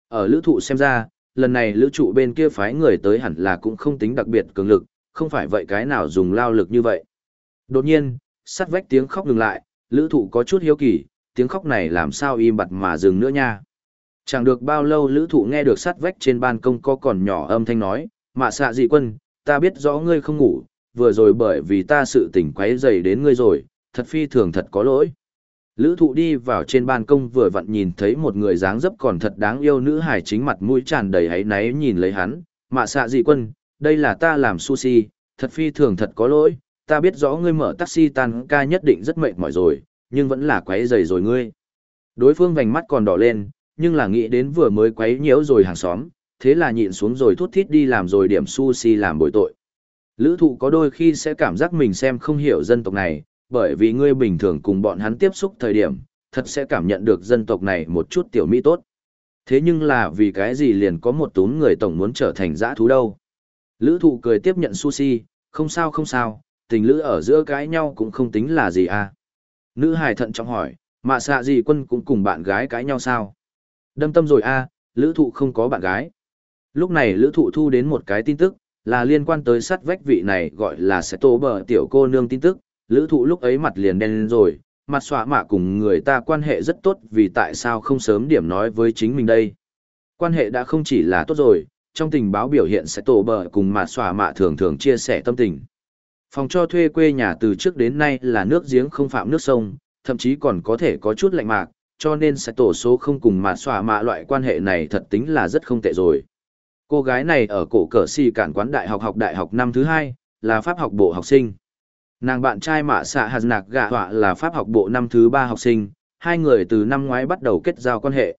Ở lữ thụ xem ra, lần này lữ trụ bên kia phái người tới hẳn là cũng không tính đặc biệt cường lực, không phải vậy cái nào dùng lao lực như vậy. Đột nhiên, sắt vách tiếng khóc ngừng lại, lữ thụ có chút hiếu kỳ, tiếng khóc này làm sao im bặt mà dừng nữa nha. Chẳng được bao lâu lữ thụ nghe được sát vách trên ban công có còn nhỏ âm thanh nói, mạ xạ dị quân, ta biết rõ ngươi không ngủ, vừa rồi bởi vì ta sự tỉnh quấy dày đến ngươi rồi, thật phi thường thật có lỗi. Lữ thụ đi vào trên ban công vừa vặn nhìn thấy một người dáng dấp còn thật đáng yêu nữ hải chính mặt mũi tràn đầy hấy náy nhìn lấy hắn, mạ xạ dị quân, đây là ta làm sushi, thật phi thường thật có lỗi, ta biết rõ ngươi mở taxi tan ca nhất định rất mệt mỏi rồi, nhưng vẫn là quấy dày rồi ngươi. Đối phương vành mắt còn đỏ lên, nhưng là nghĩ đến vừa mới quấy nhiễu rồi hàng xóm, thế là nhịn xuống rồi thút thít đi làm rồi điểm sushi làm bồi tội. Lữ thụ có đôi khi sẽ cảm giác mình xem không hiểu dân tộc này, bởi vì ngươi bình thường cùng bọn hắn tiếp xúc thời điểm, thật sẽ cảm nhận được dân tộc này một chút tiểu mỹ tốt. Thế nhưng là vì cái gì liền có một tún người tổng muốn trở thành dã thú đâu. Lữ thụ cười tiếp nhận sushi, không sao không sao, tình lữ ở giữa cái nhau cũng không tính là gì à. Nữ hài thận trọng hỏi, mà xạ gì quân cũng cùng bạn gái cãi nhau sao? Đâm tâm rồi a à, lữ thụ không có bạn gái. Lúc này lữ thụ thu đến một cái tin tức, là liên quan tới sắt vách vị này gọi là sẽ tố bờ tiểu cô nương tin tức, lữ thụ lúc ấy mặt liền đen rồi, mặt xóa mạ cùng người ta quan hệ rất tốt vì tại sao không sớm điểm nói với chính mình đây. Quan hệ đã không chỉ là tốt rồi, trong tình báo biểu hiện sẽ tổ bờ cùng mặt xóa mạ thường thường chia sẻ tâm tình. Phòng cho thuê quê nhà từ trước đến nay là nước giếng không phạm nước sông, thậm chí còn có thể có chút lạnh mạc, cho nên sẽ tổ số không cùng mà xóa mạ loại quan hệ này thật tính là rất không tệ rồi. Cô gái này ở cổ cờ si cản quán đại học học đại học năm thứ hai, là pháp học bộ học sinh. Nàng bạn trai mạ xạ hạt nạc gạ họa là pháp học bộ năm thứ ba học sinh, hai người từ năm ngoái bắt đầu kết giao quan hệ.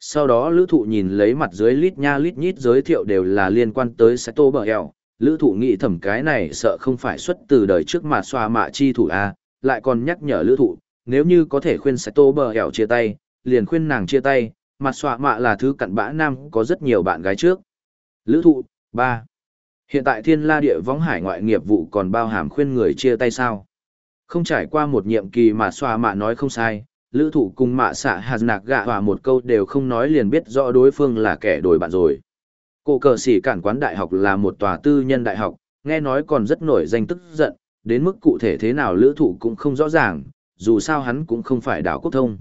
Sau đó lữ thụ nhìn lấy mặt dưới lít nha lít nhít giới thiệu đều là liên quan tới sẽ tô bờ eo. Lữ thụ nghĩ thẩm cái này sợ không phải xuất từ đời trước mà xoa mạ chi thủ A, lại còn nhắc nhở lữ thụ, nếu như có thể khuyên Saito tô bờ hẻo chia tay, liền khuyên nàng chia tay, mặt xoạ mạ là thứ cặn bã nam có rất nhiều bạn gái trước. Lữ thụ, 3. Hiện tại thiên la địa võng hải ngoại nghiệp vụ còn bao hàm khuyên người chia tay sao. Không trải qua một nhiệm kỳ mà xoa mạ nói không sai, lữ thụ cùng mạ xạ hạt nạc gạ hòa một câu đều không nói liền biết rõ đối phương là kẻ đổi bạn rồi. Cổ cờ sĩ cản quán đại học là một tòa tư nhân đại học, nghe nói còn rất nổi danh tức giận, đến mức cụ thể thế nào lữ thụ cũng không rõ ràng, dù sao hắn cũng không phải đảo quốc thông.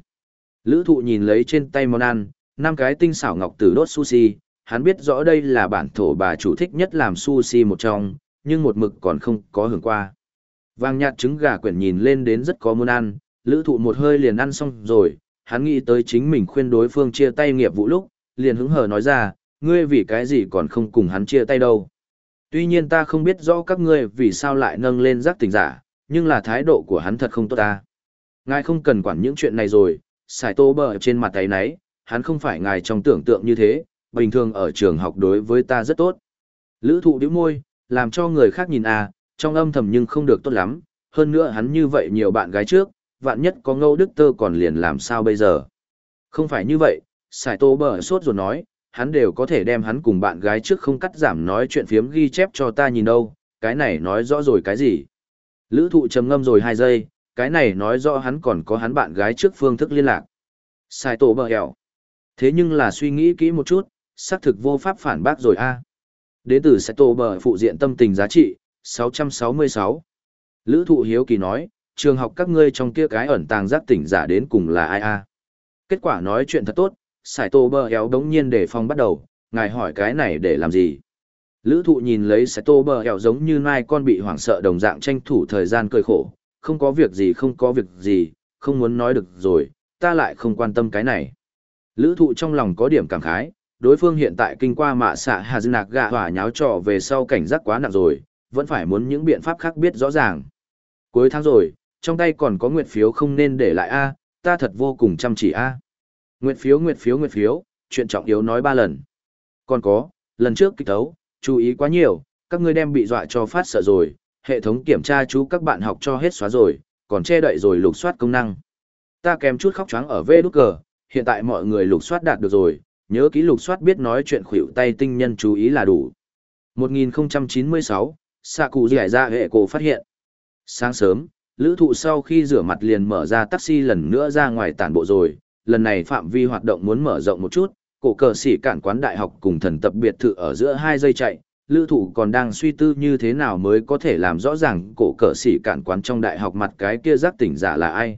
Lữ thụ nhìn lấy trên tay món ăn, năm cái tinh xảo ngọc tử đốt sushi, hắn biết rõ đây là bản thổ bà chủ thích nhất làm sushi một trong, nhưng một mực còn không có hưởng qua. Vàng nhạt trứng gà quyển nhìn lên đến rất có muốn ăn, lữ thụ một hơi liền ăn xong rồi, hắn nghĩ tới chính mình khuyên đối phương chia tay nghiệp vụ lúc, liền hứng hờ nói ra, ngươi vì cái gì còn không cùng hắn chia tay đâu. Tuy nhiên ta không biết rõ các ngươi vì sao lại nâng lên giác tình giả, nhưng là thái độ của hắn thật không tốt ta. Ngài không cần quản những chuyện này rồi, xài tô bờ trên mặt tay nấy, hắn không phải ngài trong tưởng tượng như thế, bình thường ở trường học đối với ta rất tốt. Lữ thụ điếu môi, làm cho người khác nhìn à, trong âm thầm nhưng không được tốt lắm, hơn nữa hắn như vậy nhiều bạn gái trước, vạn nhất có ngâu đức tơ còn liền làm sao bây giờ. Không phải như vậy, xài Tô bờ sốt rồi nói, hắn đều có thể đem hắn cùng bạn gái trước không cắt giảm nói chuyện phiếm ghi chép cho ta nhìn đâu, cái này nói rõ rồi cái gì. Lữ thụ trầm ngâm rồi 2 giây, cái này nói rõ hắn còn có hắn bạn gái trước phương thức liên lạc. Sai tổ bờ hẹo. Thế nhưng là suy nghĩ kỹ một chút, xác thực vô pháp phản bác rồi a. À. Đến từ Sai tổ bờ phụ diện tâm tình giá trị, 666. Lữ thụ hiếu kỳ nói, trường học các ngươi trong kia cái ẩn tàng giác tỉnh giả đến cùng là ai a Kết quả nói chuyện thật tốt, sai tổ bờ hẹo đống nhiên để phong bắt đầu, ngài hỏi cái này để làm gì? Lữ thụ nhìn lấy sai tổ bờ hẹo giống như mai con bị hoảng sợ đồng dạng tranh thủ thời gian cười khổ, không có việc gì không có việc gì, không muốn nói được rồi, ta lại không quan tâm cái này. Lữ thụ trong lòng có điểm cảm khái, đối phương hiện tại kinh qua mạ xạ hà Dương nạc gạ hỏa nháo trò về sau cảnh giác quá nặng rồi, vẫn phải muốn những biện pháp khác biết rõ ràng. Cuối tháng rồi, trong tay còn có nguyệt phiếu không nên để lại A, ta thật vô cùng chăm chỉ A. Nguyệt phiếu nguyệt phiếu nguyệt phiếu, chuyện trọng yếu nói ba lần. Còn có, lần trước kịch tấu, chú ý quá nhiều, các ngươi đem bị dọa cho phát sợ rồi, hệ thống kiểm tra chú các bạn học cho hết xóa rồi, còn che đậy rồi lục soát công năng. Ta kèm chút khóc choáng ở vê đút cờ, hiện tại mọi người lục soát đạt được rồi, nhớ ký lục soát biết nói chuyện khuỷu tay tinh nhân chú ý là đủ. 1096, xạ cụ giải ra hệ cổ phát hiện. Sáng sớm, lữ thụ sau khi rửa mặt liền mở ra taxi lần nữa ra ngoài tản bộ rồi, lần này phạm vi hoạt động muốn mở rộng một chút, cổ cờ xỉ cản quán đại học cùng thần tập biệt thự ở giữa hai dây chạy, lữ thụ còn đang suy tư như thế nào mới có thể làm rõ ràng cổ cờ sĩ cản quán trong đại học mặt cái kia giác tỉnh giả là ai.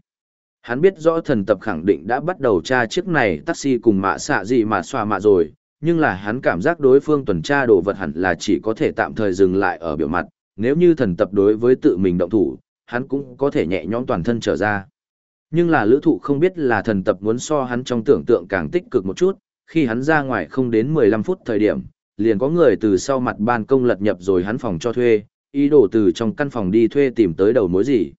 Hắn biết rõ thần tập khẳng định đã bắt đầu tra chiếc này taxi cùng mạ xạ gì mà xoa mạ rồi, nhưng là hắn cảm giác đối phương tuần tra đồ vật hẳn là chỉ có thể tạm thời dừng lại ở biểu mặt, nếu như thần tập đối với tự mình động thủ, hắn cũng có thể nhẹ nhõm toàn thân trở ra. Nhưng là lữ thụ không biết là thần tập muốn so hắn trong tưởng tượng càng tích cực một chút, khi hắn ra ngoài không đến 15 phút thời điểm, liền có người từ sau mặt ban công lật nhập rồi hắn phòng cho thuê, ý đồ từ trong căn phòng đi thuê tìm tới đầu mối gì.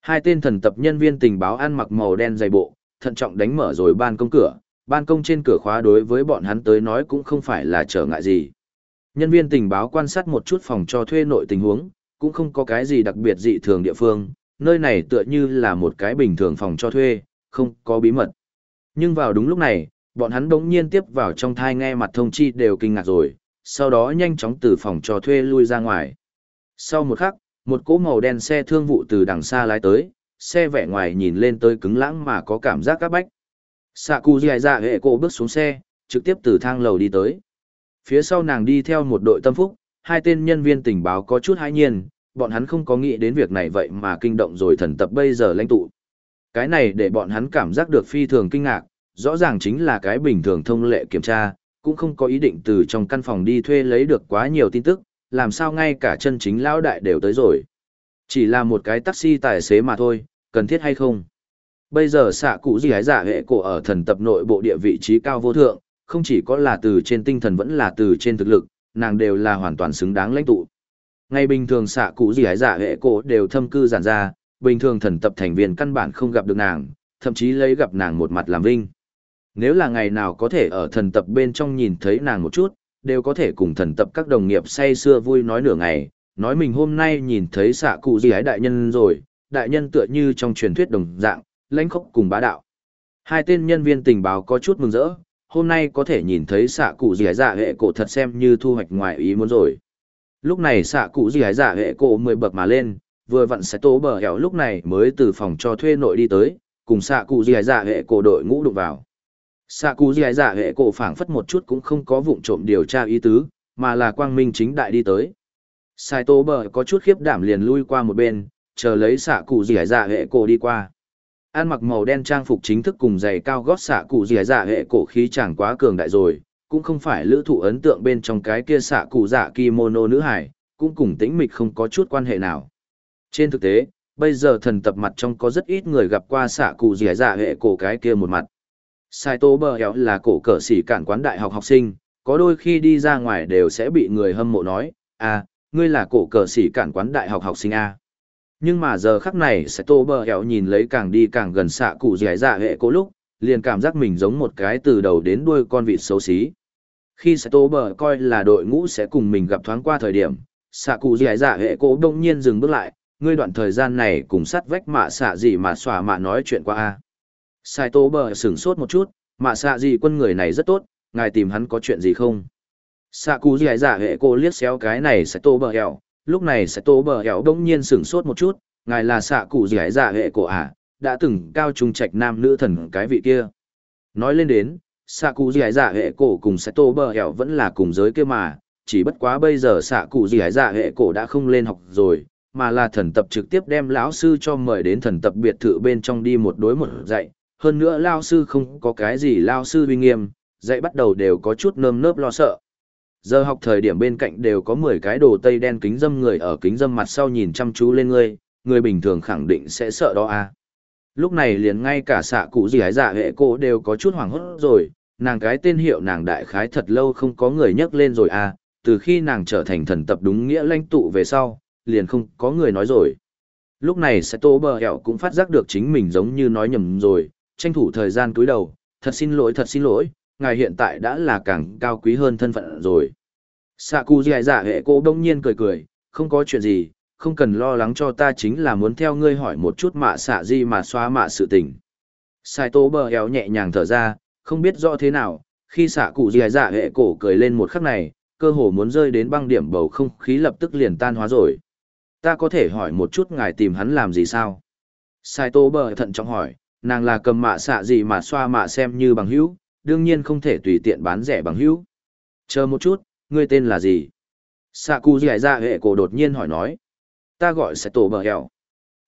Hai tên thần tập nhân viên tình báo ăn mặc màu đen dày bộ, thận trọng đánh mở rồi ban công cửa, ban công trên cửa khóa đối với bọn hắn tới nói cũng không phải là trở ngại gì. Nhân viên tình báo quan sát một chút phòng cho thuê nội tình huống, cũng không có cái gì đặc biệt dị thường địa phương, nơi này tựa như là một cái bình thường phòng cho thuê, không có bí mật. Nhưng vào đúng lúc này, bọn hắn đống nhiên tiếp vào trong thai nghe mặt thông chi đều kinh ngạc rồi, sau đó nhanh chóng từ phòng cho thuê lui ra ngoài. Sau một khắc, một cỗ màu đen xe thương vụ từ đằng xa lái tới, xe vẻ ngoài nhìn lên tới cứng lãng mà có cảm giác các bách. Sạ cụ dài dạ hệ cổ bước xuống xe, trực tiếp từ thang lầu đi tới. Phía sau nàng đi theo một đội tâm phúc, hai tên nhân viên tình báo có chút hãi nhiên, bọn hắn không có nghĩ đến việc này vậy mà kinh động rồi thần tập bây giờ lãnh tụ. Cái này để bọn hắn cảm giác được phi thường kinh ngạc, rõ ràng chính là cái bình thường thông lệ kiểm tra, cũng không có ý định từ trong căn phòng đi thuê lấy được quá nhiều tin tức, làm sao ngay cả chân chính lão đại đều tới rồi. Chỉ là một cái taxi tài xế mà thôi, cần thiết hay không? Bây giờ xạ cụ gì hái giả dạ hệ cổ ở thần tập nội bộ địa vị trí cao vô thượng, không chỉ có là từ trên tinh thần vẫn là từ trên thực lực, nàng đều là hoàn toàn xứng đáng lãnh tụ. ngay bình thường xạ cụ gì hái giả dạ hệ cổ đều thâm cư giản ra, bình thường thần tập thành viên căn bản không gặp được nàng, thậm chí lấy gặp nàng một mặt làm vinh. Nếu là ngày nào có thể ở thần tập bên trong nhìn thấy nàng một chút, đều có thể cùng thần tập các đồng nghiệp say xưa vui nói nửa ngày, nói mình hôm nay nhìn thấy xạ cụ gì hái đại nhân rồi, đại nhân tựa như trong truyền thuyết đồng dạng, lãnh khốc cùng bá đạo. Hai tên nhân viên tình báo có chút mừng rỡ, hôm nay có thể nhìn thấy xạ cụ gì dạ hệ cổ thật xem như thu hoạch ngoài ý muốn rồi. Lúc này xạ cụ gì dạ hệ cổ mười bậc mà lên, vừa vặn sẽ tố bờ hẻo lúc này mới từ phòng cho thuê nội đi tới, cùng xạ cụ gì dạ hệ cổ đội ngũ đụng vào. Xạ cụ gì dạ hệ cổ phảng phất một chút cũng không có vụng trộm điều tra ý tứ, mà là quang minh chính đại đi tới. Sai tố bờ có chút khiếp đảm liền lui qua một bên, chờ lấy xạ cụ gì dạ hệ cổ đi qua. Ăn mặc màu đen trang phục chính thức cùng giày cao gót xạ cụ dìa dạ hệ cổ khí chẳng quá cường đại rồi, cũng không phải lữ thụ ấn tượng bên trong cái kia xạ cụ dạ kimono nữ hải, cũng cùng tĩnh mịch không có chút quan hệ nào. Trên thực tế, bây giờ thần tập mặt trong có rất ít người gặp qua xạ cụ dìa dạ hệ cổ cái kia một mặt. Sai tô bờ héo là cổ cỡ sĩ cản quán đại học học sinh, có đôi khi đi ra ngoài đều sẽ bị người hâm mộ nói, à, ngươi là cổ cỡ sĩ cản quán đại học học sinh à? Nhưng mà giờ khắc này Saito tô bờ hẹo nhìn lấy càng đi càng gần xạ cụ dẻ dạ hệ cố lúc, liền cảm giác mình giống một cái từ đầu đến đuôi con vịt xấu xí. Khi Saito tô bờ coi là đội ngũ sẽ cùng mình gặp thoáng qua thời điểm, xạ cụ dẻ dạ hệ cố đông nhiên dừng bước lại, ngươi đoạn thời gian này cùng sắt vách mạ xạ gì mà xòa mạ nói chuyện qua a sai tô bờ sửng sốt một chút mạ xạ gì quân người này rất tốt ngài tìm hắn có chuyện gì không? Xạ cú dì dạ hệ cô liếc xéo cái này sẽ tô bờ hẹo lúc này sẽ tô bờ hẻo đông nhiên sửng sốt một chút ngài là xạ cụ dì giả dạ hệ cổ ả à, đã từng cao trung trạch nam nữ thần cái vị kia. Nói lên đến xạ cụ dì giả dạ hệ cổ cùng sẽ tô bờ hẻo vẫn là cùng giới kia mà chỉ bất quá bây giờ xạ cụ dì hãy dạ hệ cổ đã không lên học rồi mà là thần tập trực tiếp đem lão sư cho mời đến thần tập biệt thự bên trong đi một đối một dạy hơn nữa lao sư không có cái gì lao sư uy nghiêm dạy bắt đầu đều có chút nơm nớp lo sợ Giờ học thời điểm bên cạnh đều có 10 cái đồ tây đen kính dâm người ở kính dâm mặt sau nhìn chăm chú lên ngươi, người bình thường khẳng định sẽ sợ đó à. Lúc này liền ngay cả xạ cụ gì hái dạ hệ cô đều có chút hoảng hốt rồi, nàng cái tên hiệu nàng đại khái thật lâu không có người nhắc lên rồi à, từ khi nàng trở thành thần tập đúng nghĩa lãnh tụ về sau, liền không có người nói rồi. Lúc này sẽ tô bờ hẹo cũng phát giác được chính mình giống như nói nhầm rồi, tranh thủ thời gian cúi đầu, thật xin lỗi thật xin lỗi, ngài hiện tại đã là càng cao quý hơn thân phận rồi. Sạ cụ dài dạ hệ cổ đông nhiên cười cười, không có chuyện gì, không cần lo lắng cho ta chính là muốn theo ngươi hỏi một chút mạ xạ gì mà xóa mạ sự tình. Sai tố bờ eo nhẹ nhàng thở ra, không biết rõ thế nào, khi sạ cụ dài dạ hệ cổ cười lên một khắc này, cơ hồ muốn rơi đến băng điểm bầu không khí lập tức liền tan hóa rồi. Ta có thể hỏi một chút ngài tìm hắn làm gì sao? Sai tố bờ thận trọng hỏi, nàng là cầm mạ xạ gì mà xoa mạ xem như bằng hữu, đương nhiên không thể tùy tiện bán rẻ bằng hữu. Chờ một chút, ngươi tên là gì? Sạ cụ dì dạ hệ cổ đột nhiên hỏi nói. Ta gọi sẽ tổ bờ hẹo.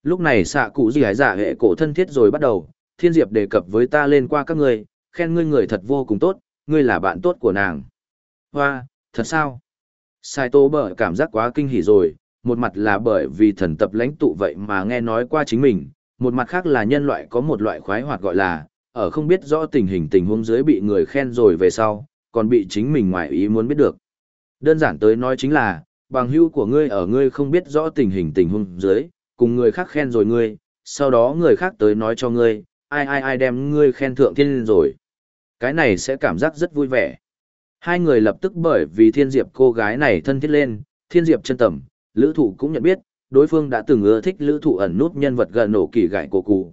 Lúc này sạ cụ dì dạ hệ cổ thân thiết rồi bắt đầu, thiên diệp đề cập với ta lên qua các ngươi, khen ngươi người thật vô cùng tốt, ngươi là bạn tốt của nàng. Hoa, thật sao? Sai tô bờ cảm giác quá kinh hỉ rồi, một mặt là bởi vì thần tập lãnh tụ vậy mà nghe nói qua chính mình, một mặt khác là nhân loại có một loại khoái hoạt gọi là, ở không biết rõ tình hình tình huống dưới bị người khen rồi về sau, còn bị chính mình ngoài ý muốn biết được. Đơn giản tới nói chính là, bằng hữu của ngươi ở ngươi không biết rõ tình hình tình huống dưới, cùng người khác khen rồi ngươi, sau đó người khác tới nói cho ngươi, ai ai ai đem ngươi khen thượng thiên rồi. Cái này sẽ cảm giác rất vui vẻ. Hai người lập tức bởi vì thiên diệp cô gái này thân thiết lên, thiên diệp chân tầm, lữ thụ cũng nhận biết, đối phương đã từng ưa thích lữ thụ ẩn nút nhân vật gần nổ kỳ gãi cổ cụ.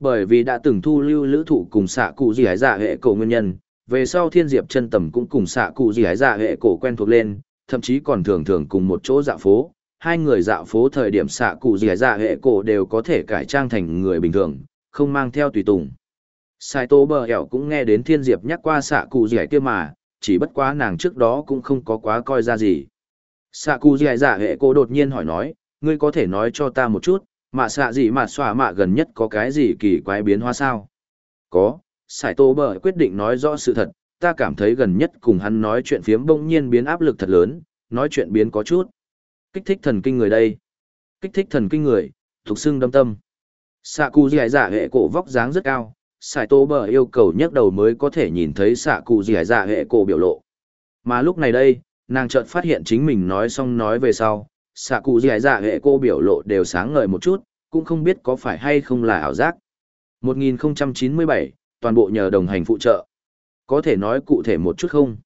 Bởi vì đã từng thu lưu lữ thụ cùng xạ cụ gì hái dạ hệ cổ nguyên nhân, về sau thiên diệp chân tầm cũng cùng xạ cụ gì hái dạ hệ cổ quen thuộc lên, thậm chí còn thường thường cùng một chỗ dạo phố. Hai người dạo phố thời điểm xạ cụ gì hái dạ hệ cổ đều có thể cải trang thành người bình thường, không mang theo tùy tùng. Sai tố bờ hẻo cũng nghe đến thiên diệp nhắc qua xạ cụ gì kia mà, chỉ bất quá nàng trước đó cũng không có quá coi ra gì. Sạ cụ gì dạ hệ cổ đột nhiên hỏi nói, ngươi có thể nói cho ta một chút, mạ xạ gì mà xòa mạ gần nhất có cái gì kỳ quái biến hóa sao? Có, Sải Tô Bờ quyết định nói rõ sự thật, ta cảm thấy gần nhất cùng hắn nói chuyện phiếm bỗng nhiên biến áp lực thật lớn, nói chuyện biến có chút. Kích thích thần kinh người đây. Kích thích thần kinh người, thuộc xưng đâm tâm. Sạ cụ dì dạ hệ cổ vóc dáng rất cao, Sải Tô Bờ yêu cầu nhấc đầu mới có thể nhìn thấy sạ cụ dì dạ hệ cổ biểu lộ. Mà lúc này đây, nàng chợt phát hiện chính mình nói xong nói về sau, xạ cụ dì dạ hệ cô biểu lộ đều sáng ngời một chút, cũng không biết có phải hay không là ảo giác. 1097, toàn bộ nhờ đồng hành phụ trợ. Có thể nói cụ thể một chút không?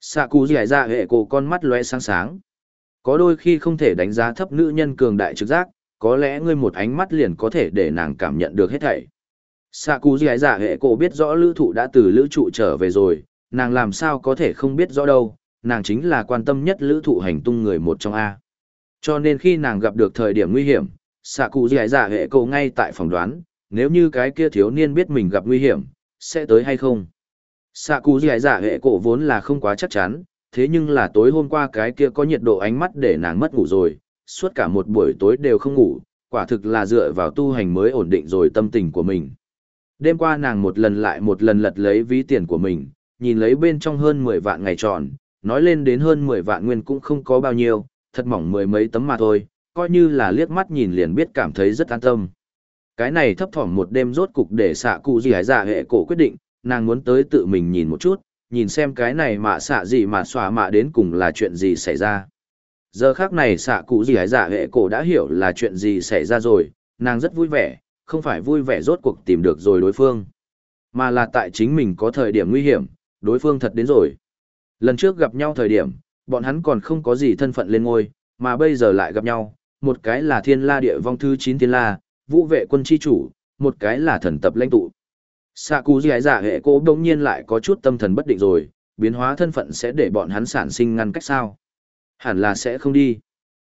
Xạ cụ dì dạ hệ cô con mắt lóe sáng sáng. Có đôi khi không thể đánh giá thấp nữ nhân cường đại trực giác, có lẽ ngươi một ánh mắt liền có thể để nàng cảm nhận được hết thảy. Xạ cụ dì dạ hệ cô biết rõ lữ thụ đã từ lữ trụ trở về rồi, nàng làm sao có thể không biết rõ đâu, nàng chính là quan tâm nhất lữ thụ hành tung người một trong A. Cho nên khi nàng gặp được thời điểm nguy hiểm, xạ cụ giải dạ hệ cổ ngay tại phòng đoán, nếu như cái kia thiếu niên biết mình gặp nguy hiểm, sẽ tới hay không. Xạ cụ giải dạ hệ cổ vốn là không quá chắc chắn, thế nhưng là tối hôm qua cái kia có nhiệt độ ánh mắt để nàng mất ngủ rồi, suốt cả một buổi tối đều không ngủ, quả thực là dựa vào tu hành mới ổn định rồi tâm tình của mình. Đêm qua nàng một lần lại một lần lật lấy ví tiền của mình, nhìn lấy bên trong hơn 10 vạn ngày tròn, nói lên đến hơn 10 vạn nguyên cũng không có bao nhiêu, thật mỏng mười mấy tấm mà thôi, coi như là liếc mắt nhìn liền biết cảm thấy rất an tâm. Cái này thấp thỏm một đêm rốt cục để xạ cụ gì hải giả dạ hệ cổ quyết định, nàng muốn tới tự mình nhìn một chút, nhìn xem cái này mà xạ gì mà xòa mạ đến cùng là chuyện gì xảy ra. Giờ khác này xạ cụ gì hải giả dạ hệ cổ đã hiểu là chuyện gì xảy ra rồi, nàng rất vui vẻ, không phải vui vẻ rốt cuộc tìm được rồi đối phương, mà là tại chính mình có thời điểm nguy hiểm, đối phương thật đến rồi. Lần trước gặp nhau thời điểm, bọn hắn còn không có gì thân phận lên ngôi, mà bây giờ lại gặp nhau, một cái là thiên la địa vong thứ 9 thiên la, vũ vệ quân chi chủ, một cái là thần tập lãnh tụ. Sạ cú dì giả hệ cô đông nhiên lại có chút tâm thần bất định rồi, biến hóa thân phận sẽ để bọn hắn sản sinh ngăn cách sao? Hẳn là sẽ không đi.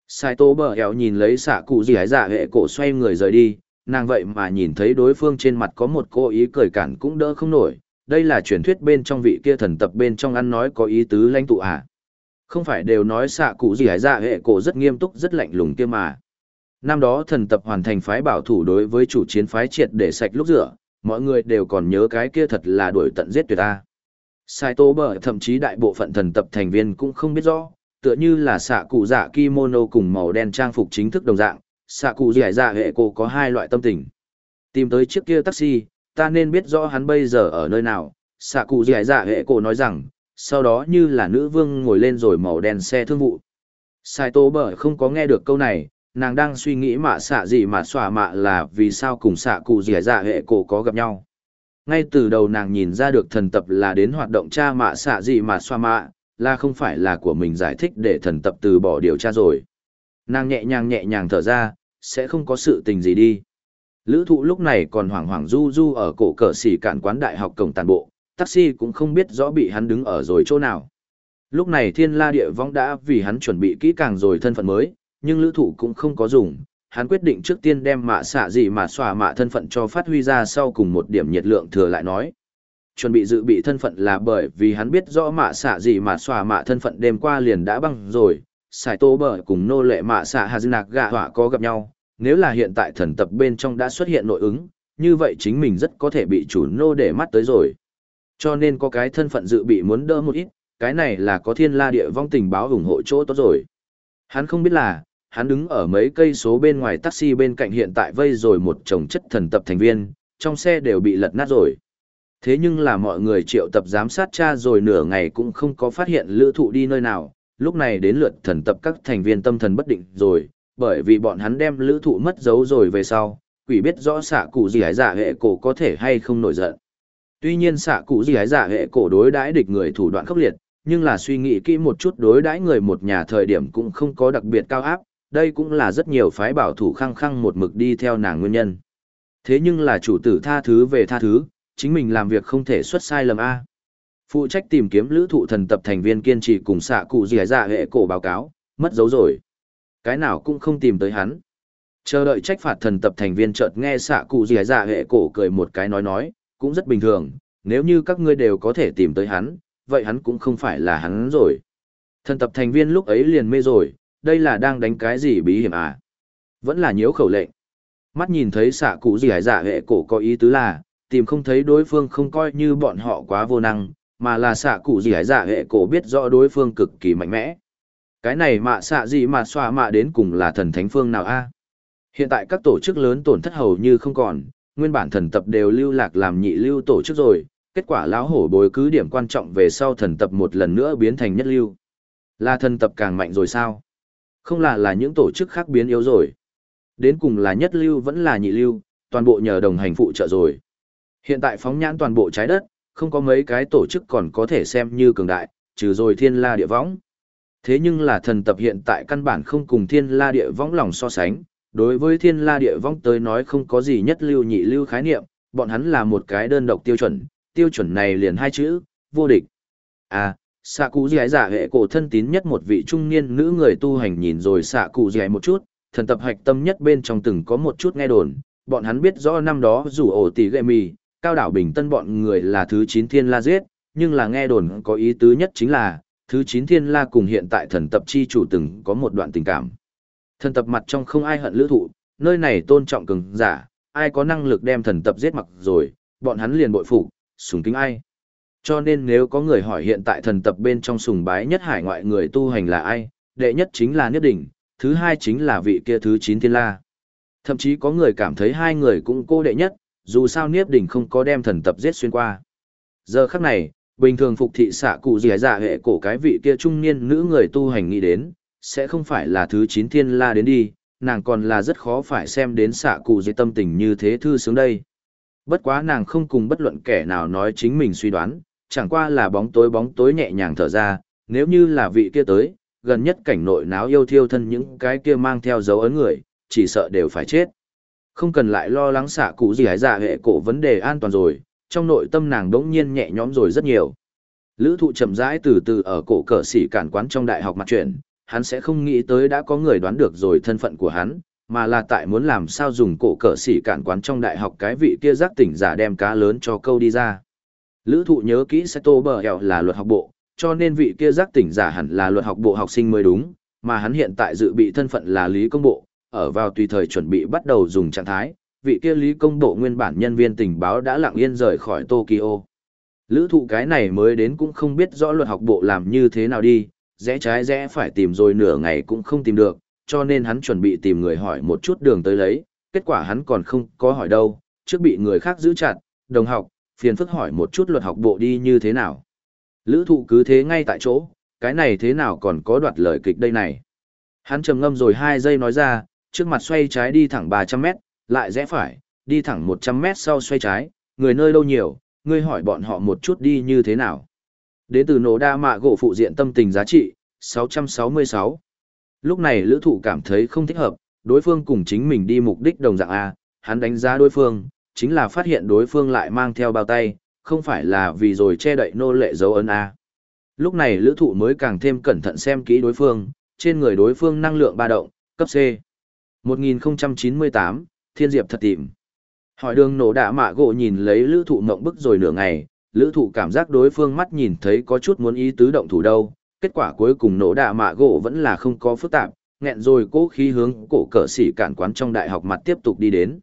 Sai tố bờ hẻo nhìn lấy sạ cụ dì giả hệ cổ xoay người rời đi, nàng vậy mà nhìn thấy đối phương trên mặt có một cô ý cười cản cũng đỡ không nổi. Đây là truyền thuyết bên trong vị kia thần tập bên trong ăn nói có ý tứ lãnh tụ à. Không phải đều nói xạ cụ gì hải dạ hệ cổ rất nghiêm túc rất lạnh lùng kia mà. Năm đó thần tập hoàn thành phái bảo thủ đối với chủ chiến phái triệt để sạch lúc rửa, mọi người đều còn nhớ cái kia thật là đuổi tận giết tuyệt ta. Sai tố bởi thậm chí đại bộ phận thần tập thành viên cũng không biết rõ, tựa như là xạ cụ dạ kimono cùng màu đen trang phục chính thức đồng dạng, xạ cụ gì hải dạ hệ cổ có hai loại tâm tình. Tìm tới chiếc kia taxi, ta nên biết rõ hắn bây giờ ở nơi nào, xạ cụ gì hải dạ hệ cổ nói rằng, sau đó như là nữ vương ngồi lên rồi màu đen xe thương vụ. Sai Tô bở không có nghe được câu này, nàng đang suy nghĩ mạ xạ gì mà xòa mạ là vì sao cùng xạ cụ dẻ dạ hệ cổ có gặp nhau. Ngay từ đầu nàng nhìn ra được thần tập là đến hoạt động cha mạ xạ gì mà xòa mạ, là không phải là của mình giải thích để thần tập từ bỏ điều tra rồi. Nàng nhẹ nhàng nhẹ nhàng thở ra, sẽ không có sự tình gì đi. Lữ thụ lúc này còn hoảng hoảng du du ở cổ cờ xỉ cản quán đại học cổng tàn bộ, taxi cũng không biết rõ bị hắn đứng ở rồi chỗ nào. Lúc này thiên la địa vong đã vì hắn chuẩn bị kỹ càng rồi thân phận mới, nhưng lữ thụ cũng không có dùng, hắn quyết định trước tiên đem mạ xạ gì mà xòa mạ thân phận cho phát huy ra sau cùng một điểm nhiệt lượng thừa lại nói. Chuẩn bị dự bị thân phận là bởi vì hắn biết rõ mạ xạ gì mà xòa mạ thân phận đêm qua liền đã băng rồi, xài Tô Bờ cùng nô lệ mạ xạ Hà Nạc gạ họa có gặp nhau, nếu là hiện tại thần tập bên trong đã xuất hiện nội ứng, như vậy chính mình rất có thể bị chủ nô để mắt tới rồi. Cho nên có cái thân phận dự bị muốn đỡ một ít, cái này là có thiên la địa vong tình báo ủng hộ chỗ tốt rồi. Hắn không biết là, hắn đứng ở mấy cây số bên ngoài taxi bên cạnh hiện tại vây rồi một chồng chất thần tập thành viên, trong xe đều bị lật nát rồi. Thế nhưng là mọi người triệu tập giám sát cha rồi nửa ngày cũng không có phát hiện lữ thụ đi nơi nào, lúc này đến lượt thần tập các thành viên tâm thần bất định rồi, bởi vì bọn hắn đem lữ thụ mất dấu rồi về sau, quỷ biết rõ xạ cụ gì hải giả dạ hệ cổ có thể hay không nổi giận. Tuy nhiên xạ cụ gì hái giả hệ cổ đối đãi địch người thủ đoạn khốc liệt, nhưng là suy nghĩ kỹ một chút đối đãi người một nhà thời điểm cũng không có đặc biệt cao áp, đây cũng là rất nhiều phái bảo thủ khăng khăng một mực đi theo nàng nguyên nhân. Thế nhưng là chủ tử tha thứ về tha thứ, chính mình làm việc không thể xuất sai lầm A. Phụ trách tìm kiếm lữ thụ thần tập thành viên kiên trì cùng xạ cụ dì dạ hệ cổ báo cáo, mất dấu rồi. Cái nào cũng không tìm tới hắn. Chờ đợi trách phạt thần tập thành viên chợt nghe xạ cụ dì dạ hệ cổ cười một cái nói nói, cũng rất bình thường, nếu như các ngươi đều có thể tìm tới hắn, vậy hắn cũng không phải là hắn rồi. Thần tập thành viên lúc ấy liền mê rồi, đây là đang đánh cái gì bí hiểm à? Vẫn là nhiễu khẩu lệnh. Mắt nhìn thấy xạ cụ gì hải giả hệ cổ có ý tứ là, tìm không thấy đối phương không coi như bọn họ quá vô năng, mà là xạ cụ gì hải giả hệ cổ biết rõ đối phương cực kỳ mạnh mẽ. Cái này mạ xạ gì mà xoa mạ đến cùng là thần thánh phương nào a? Hiện tại các tổ chức lớn tổn thất hầu như không còn, nguyên bản thần tập đều lưu lạc làm nhị lưu tổ chức rồi, kết quả lão hổ bồi cứ điểm quan trọng về sau thần tập một lần nữa biến thành nhất lưu. Là thần tập càng mạnh rồi sao? Không là là những tổ chức khác biến yếu rồi. Đến cùng là nhất lưu vẫn là nhị lưu, toàn bộ nhờ đồng hành phụ trợ rồi. Hiện tại phóng nhãn toàn bộ trái đất, không có mấy cái tổ chức còn có thể xem như cường đại, trừ rồi thiên la địa võng. Thế nhưng là thần tập hiện tại căn bản không cùng thiên la địa võng lòng so sánh, đối với thiên la địa vong tới nói không có gì nhất lưu nhị lưu khái niệm, bọn hắn là một cái đơn độc tiêu chuẩn, tiêu chuẩn này liền hai chữ, vô địch. À, xạ cụ dì giả hệ cổ thân tín nhất một vị trung niên nữ người tu hành nhìn rồi xạ cụ dì một chút, thần tập hạch tâm nhất bên trong từng có một chút nghe đồn, bọn hắn biết rõ năm đó dù ổ tỷ gệ mì, cao đảo bình tân bọn người là thứ chín thiên la giết, nhưng là nghe đồn có ý tứ nhất chính là, thứ chín thiên la cùng hiện tại thần tập chi chủ từng có một đoạn tình cảm. Thần tập mặt trong không ai hận lữ thụ, nơi này tôn trọng cường giả, ai có năng lực đem thần tập giết mặc rồi, bọn hắn liền bội phục sùng kính ai. Cho nên nếu có người hỏi hiện tại thần tập bên trong sùng bái nhất hải ngoại người tu hành là ai, đệ nhất chính là Niết Đỉnh, thứ hai chính là vị kia thứ chín thiên la. Thậm chí có người cảm thấy hai người cũng cô đệ nhất, dù sao Niết Đỉnh không có đem thần tập giết xuyên qua. Giờ khắc này, bình thường phục thị xạ cụ dì dạ hệ cổ cái vị kia trung niên nữ người tu hành nghĩ đến, sẽ không phải là thứ chín thiên la đến đi, nàng còn là rất khó phải xem đến xạ cụ dì tâm tình như thế thư sướng đây. Bất quá nàng không cùng bất luận kẻ nào nói chính mình suy đoán, chẳng qua là bóng tối bóng tối nhẹ nhàng thở ra, nếu như là vị kia tới, gần nhất cảnh nội náo yêu thiêu thân những cái kia mang theo dấu ấn người, chỉ sợ đều phải chết. Không cần lại lo lắng xạ cụ gì hái dạ hệ cổ vấn đề an toàn rồi, trong nội tâm nàng đống nhiên nhẹ nhõm rồi rất nhiều. Lữ thụ chậm rãi từ từ ở cổ cờ xỉ cản quán trong đại học mặt chuyển hắn sẽ không nghĩ tới đã có người đoán được rồi thân phận của hắn, mà là tại muốn làm sao dùng cổ cờ xỉ cản quán trong đại học cái vị kia giác tỉnh giả đem cá lớn cho câu đi ra. Lữ thụ nhớ kỹ Sato Bờ Hẹo là luật học bộ, cho nên vị kia giác tỉnh giả hẳn là luật học bộ học sinh mới đúng, mà hắn hiện tại dự bị thân phận là lý công bộ, ở vào tùy thời chuẩn bị bắt đầu dùng trạng thái, vị kia lý công bộ nguyên bản nhân viên tình báo đã lặng yên rời khỏi Tokyo. Lữ thụ cái này mới đến cũng không biết rõ luật học bộ làm như thế nào đi, rẽ trái rẽ phải tìm rồi nửa ngày cũng không tìm được, cho nên hắn chuẩn bị tìm người hỏi một chút đường tới lấy, kết quả hắn còn không có hỏi đâu, trước bị người khác giữ chặt, đồng học, phiền phức hỏi một chút luật học bộ đi như thế nào. Lữ thụ cứ thế ngay tại chỗ, cái này thế nào còn có đoạt lời kịch đây này. Hắn trầm ngâm rồi 2 giây nói ra, trước mặt xoay trái đi thẳng 300 mét, lại rẽ phải, đi thẳng 100 mét sau xoay trái, người nơi đâu nhiều, ngươi hỏi bọn họ một chút đi như thế nào. Đến từ nổ đa mạ gỗ phụ diện tâm tình giá trị, 666. Lúc này lữ thụ cảm thấy không thích hợp, đối phương cùng chính mình đi mục đích đồng dạng A, hắn đánh giá đối phương, chính là phát hiện đối phương lại mang theo bao tay, không phải là vì rồi che đậy nô lệ dấu ấn A. Lúc này lữ thụ mới càng thêm cẩn thận xem kỹ đối phương, trên người đối phương năng lượng ba động, cấp C. 1098, Thiên Diệp thật tìm. Hỏi đường nổ đạ mạ gỗ nhìn lấy lữ thụ mộng bức rồi nửa ngày, lữ thụ cảm giác đối phương mắt nhìn thấy có chút muốn ý tứ động thủ đâu, kết quả cuối cùng nổ đạ mạ gỗ vẫn là không có phức tạp, nghẹn rồi cố khí hướng cổ cỡ sĩ cản quán trong đại học mặt tiếp tục đi đến.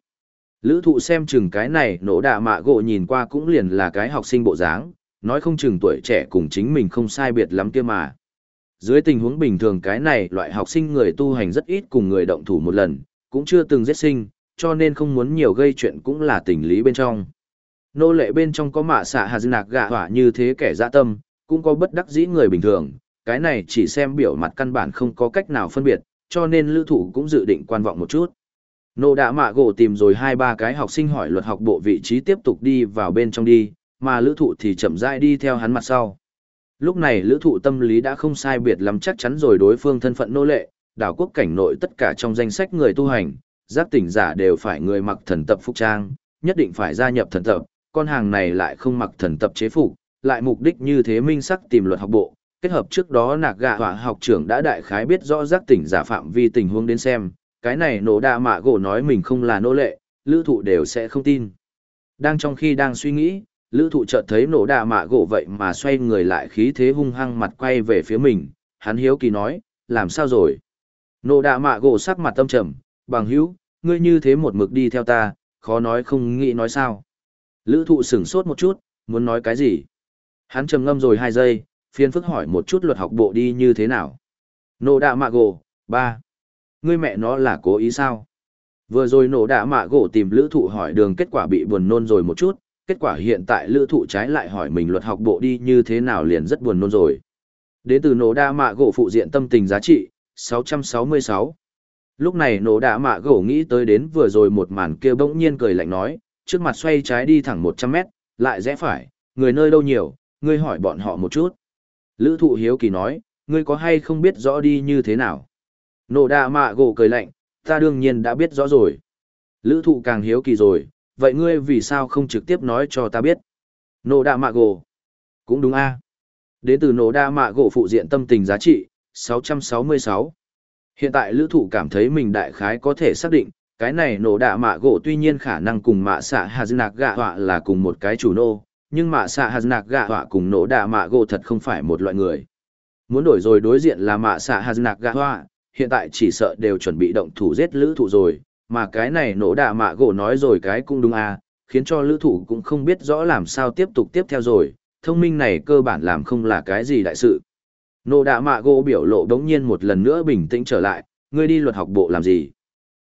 Lữ thụ xem chừng cái này nổ đạ mạ gỗ nhìn qua cũng liền là cái học sinh bộ dáng, nói không chừng tuổi trẻ cùng chính mình không sai biệt lắm kia mà. Dưới tình huống bình thường cái này loại học sinh người tu hành rất ít cùng người động thủ một lần, cũng chưa từng giết sinh, cho nên không muốn nhiều gây chuyện cũng là tình lý bên trong. Nô lệ bên trong có mạ xạ hà nạc gạ hỏa như thế kẻ dạ tâm, cũng có bất đắc dĩ người bình thường, cái này chỉ xem biểu mặt căn bản không có cách nào phân biệt, cho nên lưu thủ cũng dự định quan vọng một chút. Nô đã mạ gỗ tìm rồi hai ba cái học sinh hỏi luật học bộ vị trí tiếp tục đi vào bên trong đi, mà lữ thụ thì chậm rãi đi theo hắn mặt sau. Lúc này lữ thụ tâm lý đã không sai biệt lắm chắc chắn rồi đối phương thân phận nô lệ, đảo quốc cảnh nội tất cả trong danh sách người tu hành, giác tỉnh giả đều phải người mặc thần tập phục trang, nhất định phải gia nhập thần tập, con hàng này lại không mặc thần tập chế phục, lại mục đích như thế minh sắc tìm luật học bộ, kết hợp trước đó nạc gạ họa học trưởng đã đại khái biết rõ giác tỉnh giả phạm vi tình huống đến xem, cái này nổ đa mạ gỗ nói mình không là nô lệ, lữ thụ đều sẽ không tin. Đang trong khi đang suy nghĩ, lữ thụ chợt thấy nổ đa mạ gỗ vậy mà xoay người lại khí thế hung hăng mặt quay về phía mình, hắn hiếu kỳ nói, làm sao rồi? Nổ đa mạ gỗ sắc mặt tâm trầm, bằng hữu, ngươi như thế một mực đi theo ta, khó nói không nghĩ nói sao. Lữ thụ sửng sốt một chút, muốn nói cái gì? Hắn trầm ngâm rồi hai giây, phiên phức hỏi một chút luật học bộ đi như thế nào. Nổ đạ mạ gỗ, ba. Ngươi mẹ nó là cố ý sao? Vừa rồi nổ đạ mạ gỗ tìm lữ thụ hỏi đường kết quả bị buồn nôn rồi một chút, kết quả hiện tại lữ thụ trái lại hỏi mình luật học bộ đi như thế nào liền rất buồn nôn rồi. Đến từ nổ đạ mạ gỗ phụ diện tâm tình giá trị, 666. Lúc này nổ đạ mạ gỗ nghĩ tới đến vừa rồi một màn kia bỗng nhiên cười lạnh nói, trước mặt xoay trái đi thẳng 100 mét, lại rẽ phải, người nơi đâu nhiều, ngươi hỏi bọn họ một chút. Lữ thụ hiếu kỳ nói, ngươi có hay không biết rõ đi như thế nào? Nổ đà mạ gỗ cười lạnh, ta đương nhiên đã biết rõ rồi. Lữ thụ càng hiếu kỳ rồi, vậy ngươi vì sao không trực tiếp nói cho ta biết? Nổ đà mạ gỗ. Cũng đúng a Đến từ nổ đạ mạ gỗ phụ diện tâm tình giá trị, 666. Hiện tại lữ thụ cảm thấy mình đại khái có thể xác định, cái này nổ đạ mạ gỗ tuy nhiên khả năng cùng mạ xạ hạt nạc gạ họa là cùng một cái chủ nô, nhưng mạ xạ hạt nạc gạ họa cùng nổ đạ mạ gỗ thật không phải một loại người. Muốn đổi rồi đối diện là mạ xạ hạt nạc gạ họa, hiện tại chỉ sợ đều chuẩn bị động thủ giết lữ thụ rồi, mà cái này nổ đạ mạ gỗ nói rồi cái cũng đúng à, khiến cho lữ thụ cũng không biết rõ làm sao tiếp tục tiếp theo rồi, thông minh này cơ bản làm không là cái gì đại sự. Nổ đạ mạ gỗ biểu lộ đống nhiên một lần nữa bình tĩnh trở lại, ngươi đi luật học bộ làm gì?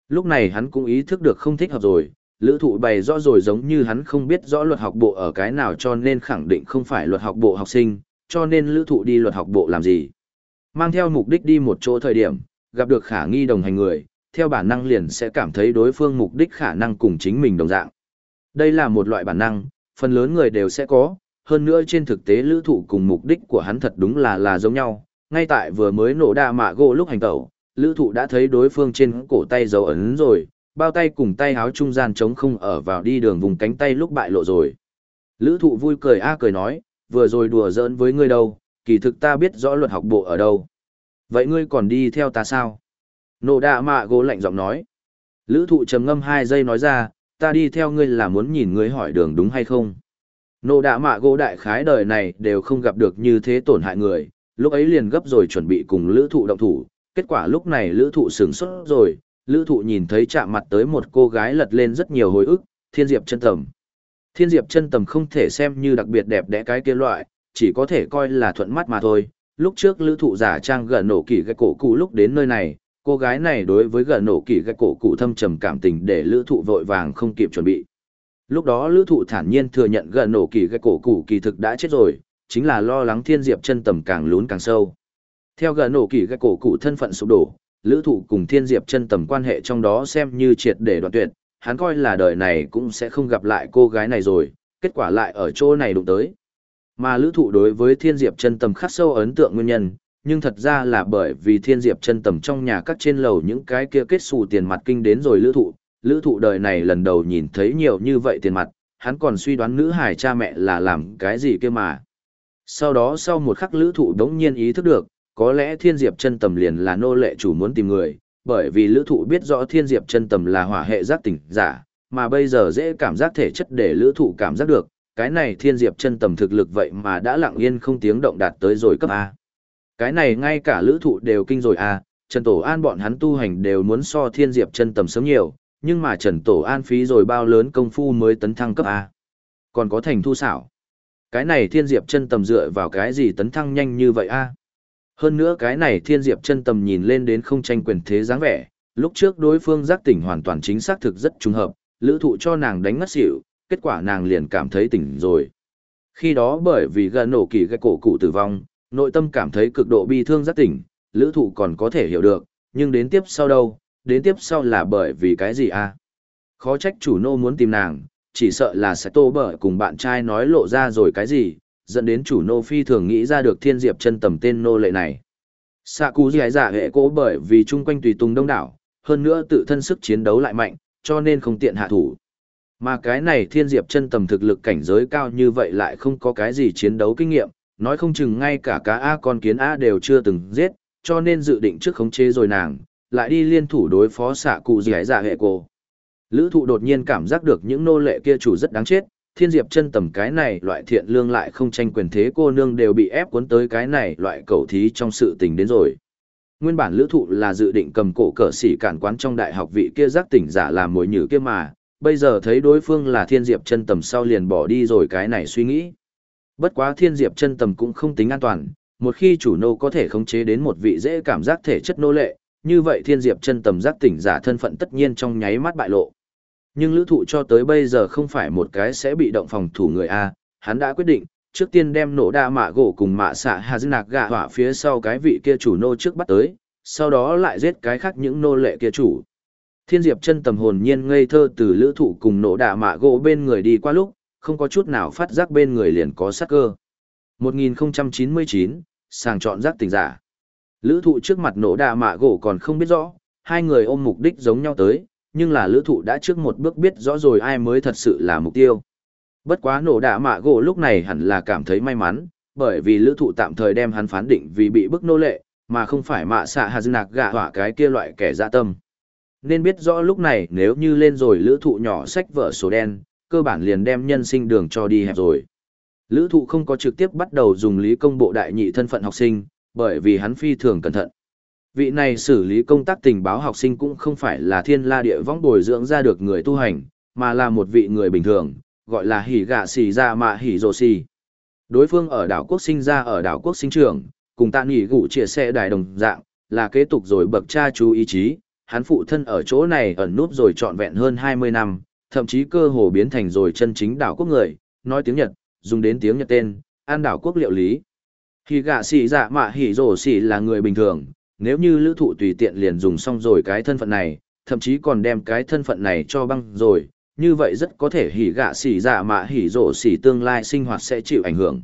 Lúc này hắn cũng ý thức được không thích hợp rồi, lữ thụ bày rõ rồi giống như hắn không biết rõ luật học bộ ở cái nào cho nên khẳng định không phải luật học bộ học sinh, cho nên lữ thụ đi luật học bộ làm gì. Mang theo mục đích đi một chỗ thời điểm, gặp được khả nghi đồng hành người, theo bản năng liền sẽ cảm thấy đối phương mục đích khả năng cùng chính mình đồng dạng. Đây là một loại bản năng, phần lớn người đều sẽ có, hơn nữa trên thực tế lữ thụ cùng mục đích của hắn thật đúng là là giống nhau. Ngay tại vừa mới nổ đa mạ gỗ lúc hành tẩu, lữ thụ đã thấy đối phương trên cổ tay dấu ấn rồi, bao tay cùng tay áo trung gian trống không ở vào đi đường vùng cánh tay lúc bại lộ rồi. Lữ thụ vui cười a cười nói, vừa rồi đùa giỡn với ngươi đâu, kỳ thực ta biết rõ luật học bộ ở đâu. Vậy ngươi còn đi theo ta sao? Nổ đạ mạ gỗ lạnh giọng nói. Lữ thụ trầm ngâm 2 giây nói ra, ta đi theo ngươi là muốn nhìn ngươi hỏi đường đúng hay không. Nô đạ mạ gỗ đại khái đời này đều không gặp được như thế tổn hại người, lúc ấy liền gấp rồi chuẩn bị cùng lữ thụ động thủ, kết quả lúc này lữ thụ sửng xuất rồi, lữ thụ nhìn thấy chạm mặt tới một cô gái lật lên rất nhiều hồi ức, thiên diệp chân tầm. Thiên diệp chân tầm không thể xem như đặc biệt đẹp đẽ cái kia loại, chỉ có thể coi là thuận mắt mà thôi. Lúc trước lữ thụ giả trang gần nổ kỳ gạch cổ cụ lúc đến nơi này, cô gái này đối với gần nổ kỳ gạch cổ cụ thâm trầm cảm tình để lữ thụ vội vàng không kịp chuẩn bị. Lúc đó lữ thụ thản nhiên thừa nhận gần nổ kỳ gạch cổ cụ kỳ thực đã chết rồi, chính là lo lắng thiên diệp chân tầm càng lún càng sâu. Theo gần nổ kỳ gạch cổ cụ thân phận sụp đổ, lữ thụ cùng thiên diệp chân tầm quan hệ trong đó xem như triệt để đoạn tuyệt, hắn coi là đời này cũng sẽ không gặp lại cô gái này rồi, kết quả lại ở chỗ này đụng tới. Mà lữ thụ đối với thiên diệp chân tầm khắc sâu ấn tượng nguyên nhân, nhưng thật ra là bởi vì thiên diệp chân tầm trong nhà các trên lầu những cái kia kết xù tiền mặt kinh đến rồi lữ thụ. Lữ thụ đời này lần đầu nhìn thấy nhiều như vậy tiền mặt, hắn còn suy đoán nữ hải cha mẹ là làm cái gì kia mà. Sau đó sau một khắc lữ thụ đống nhiên ý thức được, có lẽ thiên diệp chân tầm liền là nô lệ chủ muốn tìm người, bởi vì lữ thụ biết rõ thiên diệp chân tầm là hỏa hệ giác tỉnh giả, mà bây giờ dễ cảm giác thể chất để lữ thụ cảm giác được, cái này thiên diệp chân tầm thực lực vậy mà đã lặng yên không tiếng động đạt tới rồi cấp A. Cái này ngay cả lữ thụ đều kinh rồi A, Trần Tổ An bọn hắn tu hành đều muốn so thiên diệp chân tầm sớm nhiều, nhưng mà Trần Tổ An phí rồi bao lớn công phu mới tấn thăng cấp A. Còn có thành thu xảo. Cái này thiên diệp chân tầm dựa vào cái gì tấn thăng nhanh như vậy A. Hơn nữa cái này thiên diệp chân tầm nhìn lên đến không tranh quyền thế dáng vẻ, lúc trước đối phương giác tỉnh hoàn toàn chính xác thực rất trùng hợp, lữ thụ cho nàng đánh ngất xỉu, kết quả nàng liền cảm thấy tỉnh rồi. Khi đó bởi vì gần nổ kỳ cái cổ cụ tử vong, nội tâm cảm thấy cực độ bi thương giác tỉnh, lữ thụ còn có thể hiểu được, nhưng đến tiếp sau đâu, đến tiếp sau là bởi vì cái gì a Khó trách chủ nô muốn tìm nàng, chỉ sợ là sẽ tô bở cùng bạn trai nói lộ ra rồi cái gì, dẫn đến chủ nô phi thường nghĩ ra được thiên diệp chân tầm tên nô lệ này. xạ cú dì dạ hệ cố bởi vì chung quanh tùy tùng đông đảo, hơn nữa tự thân sức chiến đấu lại mạnh, cho nên không tiện hạ thủ. Mà cái này thiên diệp chân tầm thực lực cảnh giới cao như vậy lại không có cái gì chiến đấu kinh nghiệm, nói không chừng ngay cả cá A con kiến A đều chưa từng giết, cho nên dự định trước khống chế rồi nàng, lại đi liên thủ đối phó xạ cụ dì dạ hệ cô. Lữ thụ đột nhiên cảm giác được những nô lệ kia chủ rất đáng chết, thiên diệp chân tầm cái này loại thiện lương lại không tranh quyền thế cô nương đều bị ép cuốn tới cái này loại cầu thí trong sự tình đến rồi. Nguyên bản lữ thụ là dự định cầm cổ cờ sĩ cản quán trong đại học vị kia giác tỉnh giả làm mối nhử kia mà, bây giờ thấy đối phương là thiên diệp chân tầm sau liền bỏ đi rồi cái này suy nghĩ. Bất quá thiên diệp chân tầm cũng không tính an toàn, một khi chủ nô có thể khống chế đến một vị dễ cảm giác thể chất nô lệ, như vậy thiên diệp chân tầm giác tỉnh giả thân phận tất nhiên trong nháy mắt bại lộ. Nhưng lữ thụ cho tới bây giờ không phải một cái sẽ bị động phòng thủ người A, hắn đã quyết định, trước tiên đem nổ đa mạ gỗ cùng mạ xạ hà dư nạc gạ hỏa phía sau cái vị kia chủ nô trước bắt tới, sau đó lại giết cái khác những nô lệ kia chủ. Thiên diệp chân tầm hồn nhiên ngây thơ từ lữ thụ cùng nổ đa mạ gỗ bên người đi qua lúc, không có chút nào phát giác bên người liền có sát cơ. 1099, sàng chọn giác tỉnh giả. Lữ thụ trước mặt nổ đà mạ gỗ còn không biết rõ, hai người ôm mục đích giống nhau tới, nhưng là lữ thụ đã trước một bước biết rõ rồi ai mới thật sự là mục tiêu. Bất quá nổ đạ mạ gỗ lúc này hẳn là cảm thấy may mắn, bởi vì lữ thụ tạm thời đem hắn phán định vì bị bức nô lệ, mà không phải mạ xạ hà nạc gạ hỏa cái kia loại kẻ dạ tâm. Nên biết rõ lúc này nếu như lên rồi lữ thụ nhỏ sách vở số đen, cơ bản liền đem nhân sinh đường cho đi hẹp rồi. Lữ thụ không có trực tiếp bắt đầu dùng lý công bộ đại nhị thân phận học sinh, bởi vì hắn phi thường cẩn thận vị này xử lý công tác tình báo học sinh cũng không phải là thiên la địa võng bồi dưỡng ra được người tu hành, mà là một vị người bình thường, gọi là hỉ gạ xì ra mạ hỉ rồ xì. Đối phương ở đảo quốc sinh ra ở đảo quốc sinh trưởng, cùng tạ nghỉ gụ chia sẻ đài đồng dạng, là kế tục rồi bậc cha chú ý chí, hắn phụ thân ở chỗ này ẩn núp rồi trọn vẹn hơn 20 năm, thậm chí cơ hồ biến thành rồi chân chính đảo quốc người, nói tiếng Nhật, dùng đến tiếng Nhật tên, an đảo quốc liệu lý. Hỉ gạ xì dạ mạ hỉ rồ xì là người bình thường, nếu như lữ thụ tùy tiện liền dùng xong rồi cái thân phận này, thậm chí còn đem cái thân phận này cho băng rồi, như vậy rất có thể hỉ gạ xỉ dạ mạ hỉ rổ xỉ tương lai sinh hoạt sẽ chịu ảnh hưởng.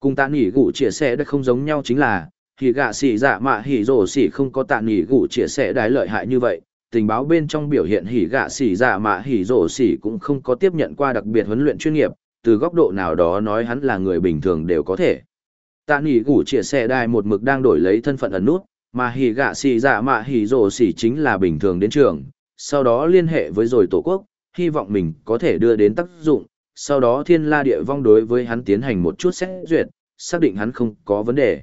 Cùng tạ nghỉ gụ chia sẻ đã không giống nhau chính là, hỉ gạ xỉ dạ mạ hỉ rổ xỉ không có tạ nghỉ gụ chia sẻ đái lợi hại như vậy, tình báo bên trong biểu hiện hỉ gạ xỉ dạ mạ hỉ rổ xỉ cũng không có tiếp nhận qua đặc biệt huấn luyện chuyên nghiệp, từ góc độ nào đó nói hắn là người bình thường đều có thể. Tạ nghỉ gủ chia sẻ đài một mực đang đổi lấy thân phận ẩn nút, mà hỉ gạ xì dạ mạ hỉ rồ xỉ chính là bình thường đến trường, sau đó liên hệ với rồi tổ quốc, hy vọng mình có thể đưa đến tác dụng, sau đó thiên la địa vong đối với hắn tiến hành một chút xét duyệt, xác định hắn không có vấn đề.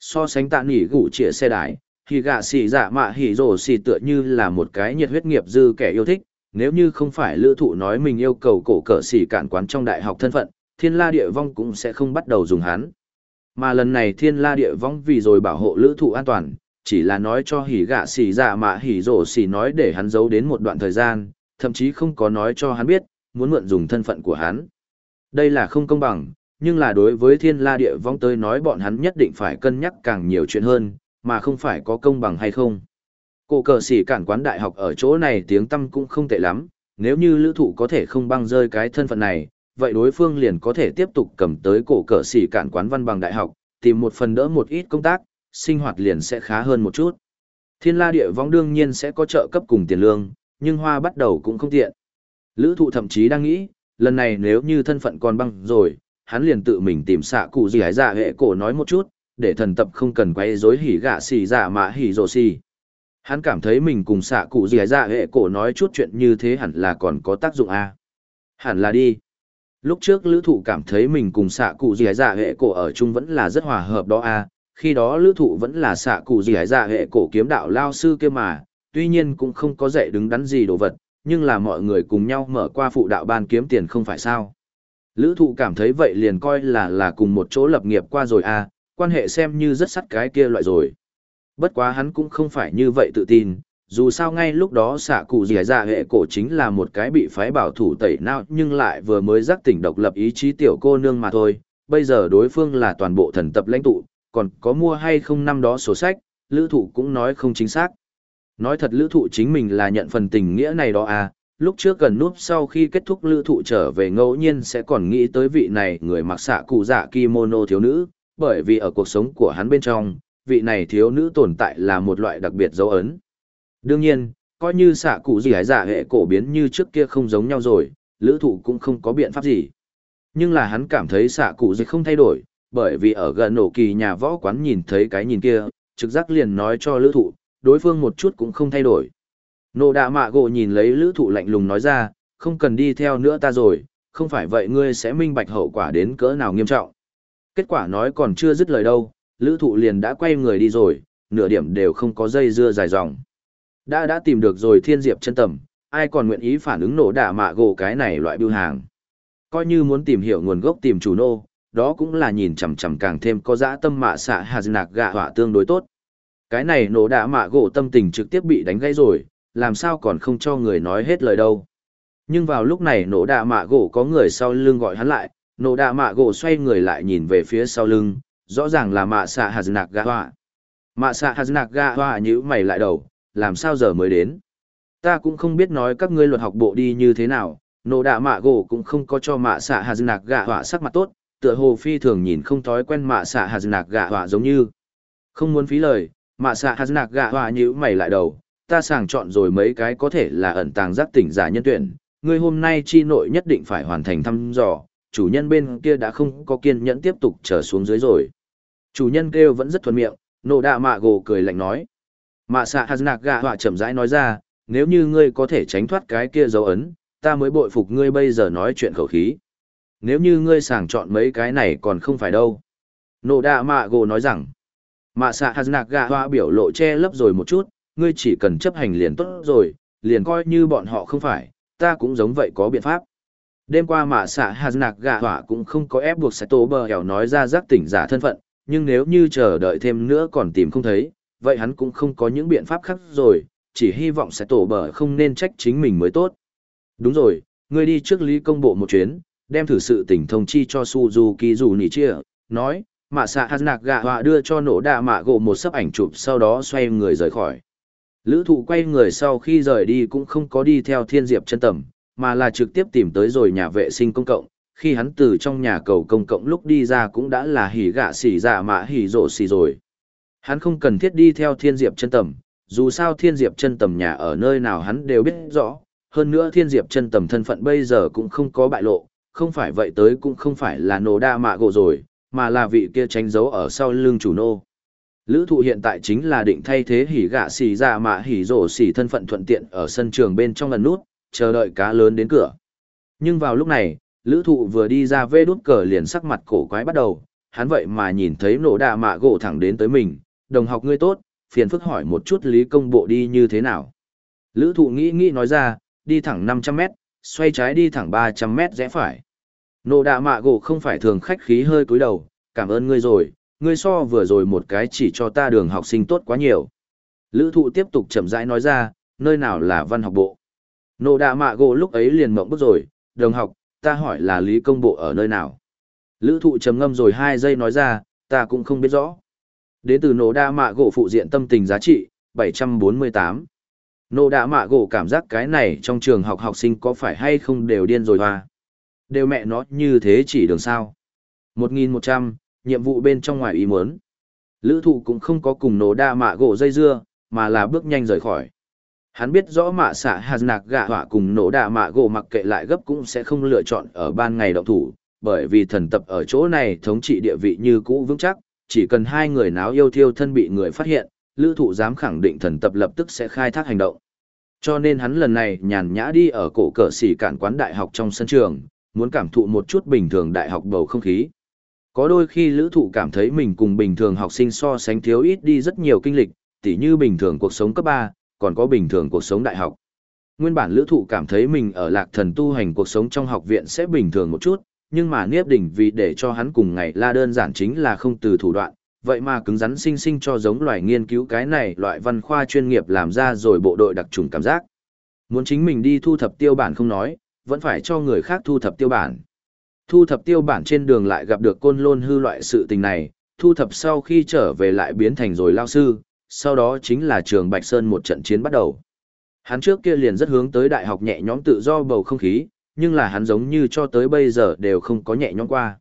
So sánh tạ nghỉ gủ chĩa xe Đài, hỉ gạ xì dạ mạ hỉ rồ xỉ tựa như là một cái nhiệt huyết nghiệp dư kẻ yêu thích, nếu như không phải lữ thụ nói mình yêu cầu cổ cỡ xỉ cản quán trong đại học thân phận, thiên la địa vong cũng sẽ không bắt đầu dùng hắn. Mà lần này thiên la địa vong vì rồi bảo hộ lữ thụ an toàn, chỉ là nói cho hỉ gạ xỉ dạ mà hỉ rổ xỉ nói để hắn giấu đến một đoạn thời gian, thậm chí không có nói cho hắn biết, muốn mượn dùng thân phận của hắn. Đây là không công bằng, nhưng là đối với thiên la địa vong tới nói bọn hắn nhất định phải cân nhắc càng nhiều chuyện hơn, mà không phải có công bằng hay không. Cổ cờ xỉ cản quán đại học ở chỗ này tiếng tâm cũng không tệ lắm, nếu như lữ thụ có thể không băng rơi cái thân phận này, vậy đối phương liền có thể tiếp tục cầm tới cổ cỡ xỉ cản quán văn bằng đại học, tìm một phần đỡ một ít công tác, sinh hoạt liền sẽ khá hơn một chút. Thiên la địa vong đương nhiên sẽ có trợ cấp cùng tiền lương, nhưng hoa bắt đầu cũng không tiện. Lữ thụ thậm chí đang nghĩ, lần này nếu như thân phận còn băng rồi, hắn liền tự mình tìm xạ cụ gì hái dạ hệ cổ nói một chút, để thần tập không cần quay rối hỉ gạ xì dạ mà hỉ rồ xì. Hắn cảm thấy mình cùng xạ cụ gì hái dạ hệ cổ nói chút chuyện như thế hẳn là còn có tác dụng à? Hẳn là đi. Lúc trước lữ thụ cảm thấy mình cùng xạ cụ gì dạ hệ cổ ở chung vẫn là rất hòa hợp đó à, khi đó lữ thụ vẫn là xạ cụ gì dạ hệ cổ kiếm đạo lao sư kia mà, tuy nhiên cũng không có dạy đứng đắn gì đồ vật, nhưng là mọi người cùng nhau mở qua phụ đạo ban kiếm tiền không phải sao. Lữ thụ cảm thấy vậy liền coi là là cùng một chỗ lập nghiệp qua rồi à, quan hệ xem như rất sắt cái kia loại rồi. Bất quá hắn cũng không phải như vậy tự tin, dù sao ngay lúc đó xạ cụ dì dạ hệ cổ chính là một cái bị phái bảo thủ tẩy não nhưng lại vừa mới giác tỉnh độc lập ý chí tiểu cô nương mà thôi, bây giờ đối phương là toàn bộ thần tập lãnh tụ, còn có mua hay không năm đó sổ sách, lữ thụ cũng nói không chính xác. Nói thật lữ thụ chính mình là nhận phần tình nghĩa này đó à, lúc trước gần núp sau khi kết thúc lữ thụ trở về ngẫu nhiên sẽ còn nghĩ tới vị này người mặc xạ cụ dạ kimono thiếu nữ, bởi vì ở cuộc sống của hắn bên trong, vị này thiếu nữ tồn tại là một loại đặc biệt dấu ấn. Đương nhiên, coi như xạ cụ gì hải giả dạ hệ cổ biến như trước kia không giống nhau rồi, lữ thụ cũng không có biện pháp gì. Nhưng là hắn cảm thấy xạ cụ gì không thay đổi, bởi vì ở gần nổ kỳ nhà võ quán nhìn thấy cái nhìn kia, trực giác liền nói cho lữ thụ, đối phương một chút cũng không thay đổi. Nộ đạ mạ gộ nhìn lấy lữ thụ lạnh lùng nói ra, không cần đi theo nữa ta rồi, không phải vậy ngươi sẽ minh bạch hậu quả đến cỡ nào nghiêm trọng. Kết quả nói còn chưa dứt lời đâu, lữ thụ liền đã quay người đi rồi, nửa điểm đều không có dây dưa dài dòng. Đã đã tìm được rồi thiên diệp chân tầm, ai còn nguyện ý phản ứng nổ đả mạ gỗ cái này loại biêu hàng. Coi như muốn tìm hiểu nguồn gốc tìm chủ nô, đó cũng là nhìn chằm chằm càng thêm có dã tâm mạ xạ hạt nạc gạ hỏa tương đối tốt. Cái này nổ đạ mạ gỗ tâm tình trực tiếp bị đánh gãy rồi, làm sao còn không cho người nói hết lời đâu. Nhưng vào lúc này nổ đạ mạ gỗ có người sau lưng gọi hắn lại, nổ đạ mạ gỗ xoay người lại nhìn về phía sau lưng, rõ ràng là mạ xạ hạt nạc gạ hỏa. Mạ xạ hạt nạc gạ hỏa nhữ mày lại đầu, làm sao giờ mới đến. Ta cũng không biết nói các ngươi luật học bộ đi như thế nào, nổ đạ mạ gỗ cũng không có cho mạ xạ hạt nạc gạ hỏa sắc mặt tốt, tựa hồ phi thường nhìn không thói quen mạ xạ hạt nạc gạ hỏa giống như. Không muốn phí lời, mạ xạ hạt nạc gạ hỏa nhữ mày lại đầu, ta sàng chọn rồi mấy cái có thể là ẩn tàng giác tỉnh giả nhân tuyển, ngươi hôm nay chi nội nhất định phải hoàn thành thăm dò, chủ nhân bên kia đã không có kiên nhẫn tiếp tục trở xuống dưới rồi. Chủ nhân kêu vẫn rất thuần miệng, nổ đạ mạ gồ cười lạnh nói. Mạ xạ hạt nạc gạ họa chậm rãi nói ra, nếu như ngươi có thể tránh thoát cái kia dấu ấn, ta mới bội phục ngươi bây giờ nói chuyện khẩu khí. Nếu như ngươi sàng chọn mấy cái này còn không phải đâu. Nộ đạ mạ gồ nói rằng, mạ xạ hạt nạc gạ họa biểu lộ che lấp rồi một chút, ngươi chỉ cần chấp hành liền tốt rồi, liền coi như bọn họ không phải, ta cũng giống vậy có biện pháp. Đêm qua mạ xạ hạt nạc gạ họa cũng không có ép buộc sẽ tố bờ hẻo nói ra giác tỉnh giả thân phận, nhưng nếu như chờ đợi thêm nữa còn tìm không thấy, vậy hắn cũng không có những biện pháp khác rồi, chỉ hy vọng sẽ tổ bờ không nên trách chính mình mới tốt. Đúng rồi, ngươi đi trước lý công bộ một chuyến, đem thử sự tình thông chi cho Suzuki dù nỉ chia, nói, mạ xạ hạt nạc gạ họa đưa cho nổ đạ mạ gỗ một sấp ảnh chụp sau đó xoay người rời khỏi. Lữ thụ quay người sau khi rời đi cũng không có đi theo thiên diệp chân tầm, mà là trực tiếp tìm tới rồi nhà vệ sinh công cộng. Khi hắn từ trong nhà cầu công cộng lúc đi ra cũng đã là hỉ gạ xỉ dạ mạ hỉ rộ xỉ rồi. Hắn không cần thiết đi theo thiên diệp chân tầm, dù sao thiên diệp chân tầm nhà ở nơi nào hắn đều biết rõ. Hơn nữa thiên diệp chân tầm thân phận bây giờ cũng không có bại lộ, không phải vậy tới cũng không phải là nổ đa mạ gỗ rồi, mà là vị kia tránh dấu ở sau lưng chủ nô. Lữ thụ hiện tại chính là định thay thế hỉ gạ xì ra mạ hỉ rổ xì thân phận thuận tiện ở sân trường bên trong lần nút, chờ đợi cá lớn đến cửa. Nhưng vào lúc này, lữ thụ vừa đi ra vê đút cờ liền sắc mặt cổ quái bắt đầu, hắn vậy mà nhìn thấy nổ đạ mạ gỗ thẳng đến tới mình, đồng học ngươi tốt, phiền phức hỏi một chút lý công bộ đi như thế nào. Lữ thụ nghĩ nghĩ nói ra, đi thẳng 500 mét, xoay trái đi thẳng 300 mét rẽ phải. Nộ đạ mạ gỗ không phải thường khách khí hơi cúi đầu, cảm ơn ngươi rồi, ngươi so vừa rồi một cái chỉ cho ta đường học sinh tốt quá nhiều. Lữ thụ tiếp tục chậm rãi nói ra, nơi nào là văn học bộ. Nộ đạ mạ gỗ lúc ấy liền mộng bức rồi, đồng học, ta hỏi là lý công bộ ở nơi nào. Lữ thụ trầm ngâm rồi hai giây nói ra, ta cũng không biết rõ. Đến từ nổ đa mạ gỗ phụ diện tâm tình giá trị, 748. Nổ đa mạ gỗ cảm giác cái này trong trường học học sinh có phải hay không đều điên rồi hoa. Đều mẹ nó như thế chỉ đường sao. 1100, nhiệm vụ bên trong ngoài ý muốn. Lữ thụ cũng không có cùng nổ đa mạ gỗ dây dưa, mà là bước nhanh rời khỏi. Hắn biết rõ mạ xạ hạt nạc gạ họa cùng nổ đa mạ gỗ mặc kệ lại gấp cũng sẽ không lựa chọn ở ban ngày động thủ, bởi vì thần tập ở chỗ này thống trị địa vị như cũ vững chắc, chỉ cần hai người náo yêu thiêu thân bị người phát hiện, lữ thụ dám khẳng định thần tập lập tức sẽ khai thác hành động. Cho nên hắn lần này nhàn nhã đi ở cổ cờ xỉ cản quán đại học trong sân trường, muốn cảm thụ một chút bình thường đại học bầu không khí. Có đôi khi lữ thụ cảm thấy mình cùng bình thường học sinh so sánh thiếu ít đi rất nhiều kinh lịch, tỉ như bình thường cuộc sống cấp 3, còn có bình thường cuộc sống đại học. Nguyên bản lữ thụ cảm thấy mình ở lạc thần tu hành cuộc sống trong học viện sẽ bình thường một chút, nhưng mà Niếp Đỉnh vì để cho hắn cùng ngày la đơn giản chính là không từ thủ đoạn, vậy mà cứng rắn sinh sinh cho giống loài nghiên cứu cái này loại văn khoa chuyên nghiệp làm ra rồi bộ đội đặc trùng cảm giác. Muốn chính mình đi thu thập tiêu bản không nói, vẫn phải cho người khác thu thập tiêu bản. Thu thập tiêu bản trên đường lại gặp được côn lôn hư loại sự tình này, thu thập sau khi trở về lại biến thành rồi lao sư, sau đó chính là trường Bạch Sơn một trận chiến bắt đầu. Hắn trước kia liền rất hướng tới đại học nhẹ nhõm tự do bầu không khí, nhưng là hắn giống như cho tới bây giờ đều không có nhẹ nhõm qua.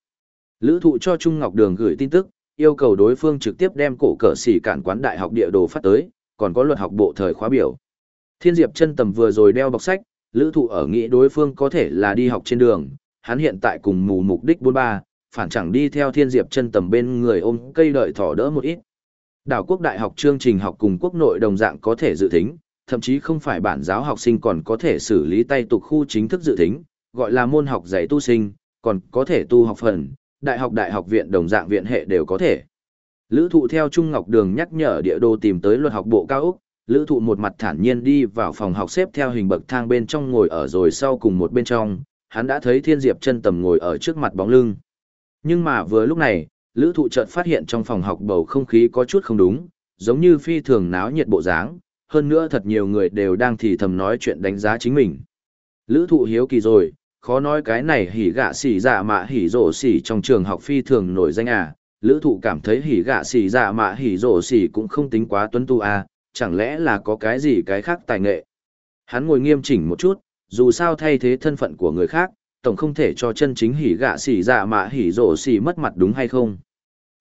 Lữ thụ cho Trung Ngọc Đường gửi tin tức, yêu cầu đối phương trực tiếp đem cổ cỡ xỉ cản quán đại học địa đồ phát tới, còn có luật học bộ thời khóa biểu. Thiên Diệp chân tầm vừa rồi đeo bọc sách, lữ thụ ở nghĩ đối phương có thể là đi học trên đường, hắn hiện tại cùng mù mục đích 43, phản chẳng đi theo Thiên Diệp chân tầm bên người ôm cây đợi thỏ đỡ một ít. Đảo quốc đại học chương trình học cùng quốc nội đồng dạng có thể dự tính, thậm chí không phải bản giáo học sinh còn có thể xử lý tay tục khu chính thức dự tính, gọi là môn học dạy tu sinh, còn có thể tu học phần, đại học đại học viện đồng dạng viện hệ đều có thể. Lữ thụ theo Trung Ngọc Đường nhắc nhở địa đồ tìm tới luật học bộ cao Úc, lữ thụ một mặt thản nhiên đi vào phòng học xếp theo hình bậc thang bên trong ngồi ở rồi sau cùng một bên trong, hắn đã thấy thiên diệp chân tầm ngồi ở trước mặt bóng lưng. Nhưng mà vừa lúc này, lữ thụ chợt phát hiện trong phòng học bầu không khí có chút không đúng, giống như phi thường náo nhiệt bộ dáng, hơn nữa thật nhiều người đều đang thì thầm nói chuyện đánh giá chính mình. Lữ thụ hiếu kỳ rồi, khó nói cái này hỉ gạ xỉ dạ mạ hỉ rổ xỉ trong trường học phi thường nổi danh à, lữ thụ cảm thấy hỉ gạ xỉ dạ mạ hỉ rổ xỉ cũng không tính quá tuấn tu à, chẳng lẽ là có cái gì cái khác tài nghệ. Hắn ngồi nghiêm chỉnh một chút, dù sao thay thế thân phận của người khác, tổng không thể cho chân chính hỉ gạ xỉ dạ mạ hỉ rổ xỉ mất mặt đúng hay không.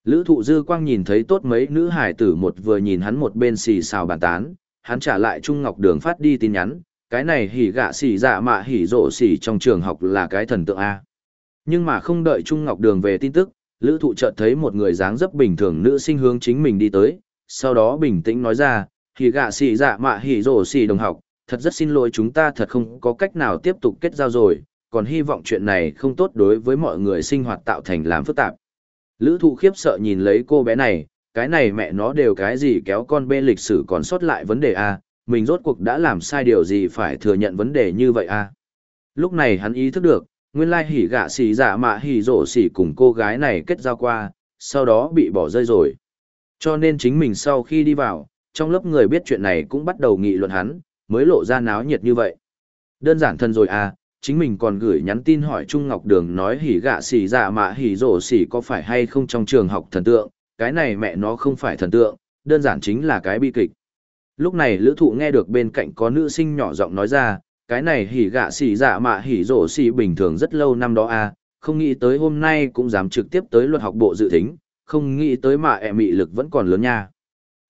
Lữ thụ dư quang nhìn thấy tốt mấy nữ hải tử một vừa nhìn hắn một bên xì xào bàn tán, hắn trả lại Trung Ngọc Đường phát đi tin nhắn, cái này hỉ gạ xỉ dạ mạ hỉ rộ xỉ trong trường học là cái thần tượng A. Nhưng mà không đợi Trung Ngọc Đường về tin tức, Lữ thụ chợt thấy một người dáng dấp bình thường nữ sinh hướng chính mình đi tới, sau đó bình tĩnh nói ra, hỉ gạ xỉ dạ mạ hỉ rộ xỉ đồng học, thật rất xin lỗi chúng ta thật không có cách nào tiếp tục kết giao rồi, còn hy vọng chuyện này không tốt đối với mọi người sinh hoạt tạo thành làm phức tạp. Lữ thụ khiếp sợ nhìn lấy cô bé này, cái này mẹ nó đều cái gì kéo con bê lịch sử còn sót lại vấn đề A, mình rốt cuộc đã làm sai điều gì phải thừa nhận vấn đề như vậy A. Lúc này hắn ý thức được, nguyên lai hỉ gạ xì dạ mạ hỉ rổ xỉ cùng cô gái này kết giao qua, sau đó bị bỏ rơi rồi. Cho nên chính mình sau khi đi vào, trong lớp người biết chuyện này cũng bắt đầu nghị luận hắn, mới lộ ra náo nhiệt như vậy. Đơn giản thân rồi à, chính mình còn gửi nhắn tin hỏi Trung Ngọc Đường nói hỉ gạ xì dạ mạ hỉ rổ xỉ có phải hay không trong trường học thần tượng, cái này mẹ nó không phải thần tượng, đơn giản chính là cái bi kịch. Lúc này lữ thụ nghe được bên cạnh có nữ sinh nhỏ giọng nói ra, cái này hỉ gạ xỉ dạ mạ hỉ rổ xỉ bình thường rất lâu năm đó à, không nghĩ tới hôm nay cũng dám trực tiếp tới luật học bộ dự thính, không nghĩ tới mà ẹ mị lực vẫn còn lớn nha.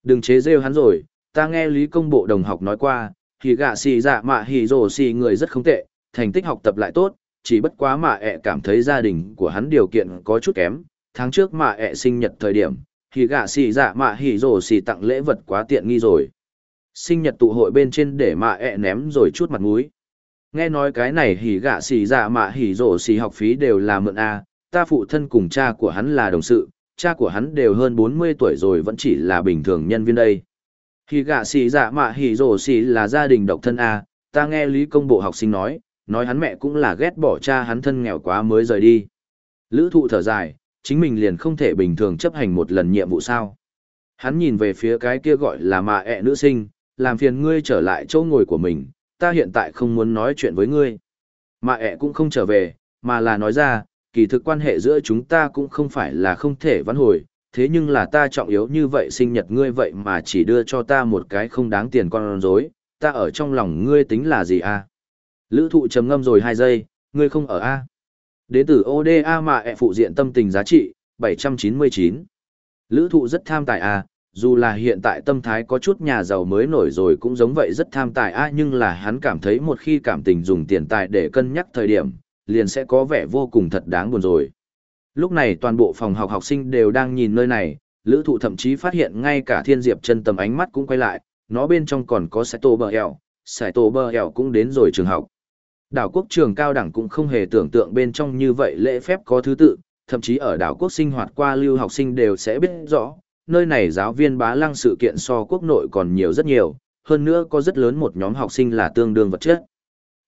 Đừng chế rêu hắn rồi, ta nghe lý công bộ đồng học nói qua, hỉ gạ xỉ dạ mạ hỉ rổ xỉ người rất không tệ, thành tích học tập lại tốt, chỉ bất quá mà ẹ cảm thấy gia đình của hắn điều kiện có chút kém, tháng trước mà ẹ sinh nhật thời điểm, thì gạ xì dạ mạ hỉ rổ xì tặng lễ vật quá tiện nghi rồi. Sinh nhật tụ hội bên trên để mạ ẹ ném rồi chút mặt mũi. Nghe nói cái này hỉ gạ xì dạ mạ hỉ rổ xì học phí đều là mượn A, ta phụ thân cùng cha của hắn là đồng sự, cha của hắn đều hơn 40 tuổi rồi vẫn chỉ là bình thường nhân viên đây. Hỉ gạ xì dạ mạ hỉ rổ xì là gia đình độc thân A, ta nghe lý công bộ học sinh nói, nói hắn mẹ cũng là ghét bỏ cha hắn thân nghèo quá mới rời đi. Lữ thụ thở dài, chính mình liền không thể bình thường chấp hành một lần nhiệm vụ sao. Hắn nhìn về phía cái kia gọi là mạ ẹ nữ sinh, làm phiền ngươi trở lại chỗ ngồi của mình, ta hiện tại không muốn nói chuyện với ngươi. Mạ ẹ cũng không trở về, mà là nói ra, kỳ thực quan hệ giữa chúng ta cũng không phải là không thể vãn hồi, thế nhưng là ta trọng yếu như vậy sinh nhật ngươi vậy mà chỉ đưa cho ta một cái không đáng tiền con rối, ta ở trong lòng ngươi tính là gì à? Lữ thụ trầm ngâm rồi hai giây, ngươi không ở a Đến từ ODA mà ẹ phụ diện tâm tình giá trị, 799. Lữ thụ rất tham tài à, dù là hiện tại tâm thái có chút nhà giàu mới nổi rồi cũng giống vậy rất tham tài à nhưng là hắn cảm thấy một khi cảm tình dùng tiền tài để cân nhắc thời điểm, liền sẽ có vẻ vô cùng thật đáng buồn rồi. Lúc này toàn bộ phòng học học sinh đều đang nhìn nơi này, lữ thụ thậm chí phát hiện ngay cả thiên diệp chân tầm ánh mắt cũng quay lại, nó bên trong còn có Saito Bờ Eo, Saito Bờ Eo cũng đến rồi trường học. Đảo quốc trường cao đẳng cũng không hề tưởng tượng bên trong như vậy lễ phép có thứ tự, thậm chí ở đảo quốc sinh hoạt qua lưu học sinh đều sẽ biết rõ, nơi này giáo viên bá lăng sự kiện so quốc nội còn nhiều rất nhiều, hơn nữa có rất lớn một nhóm học sinh là tương đương vật chất.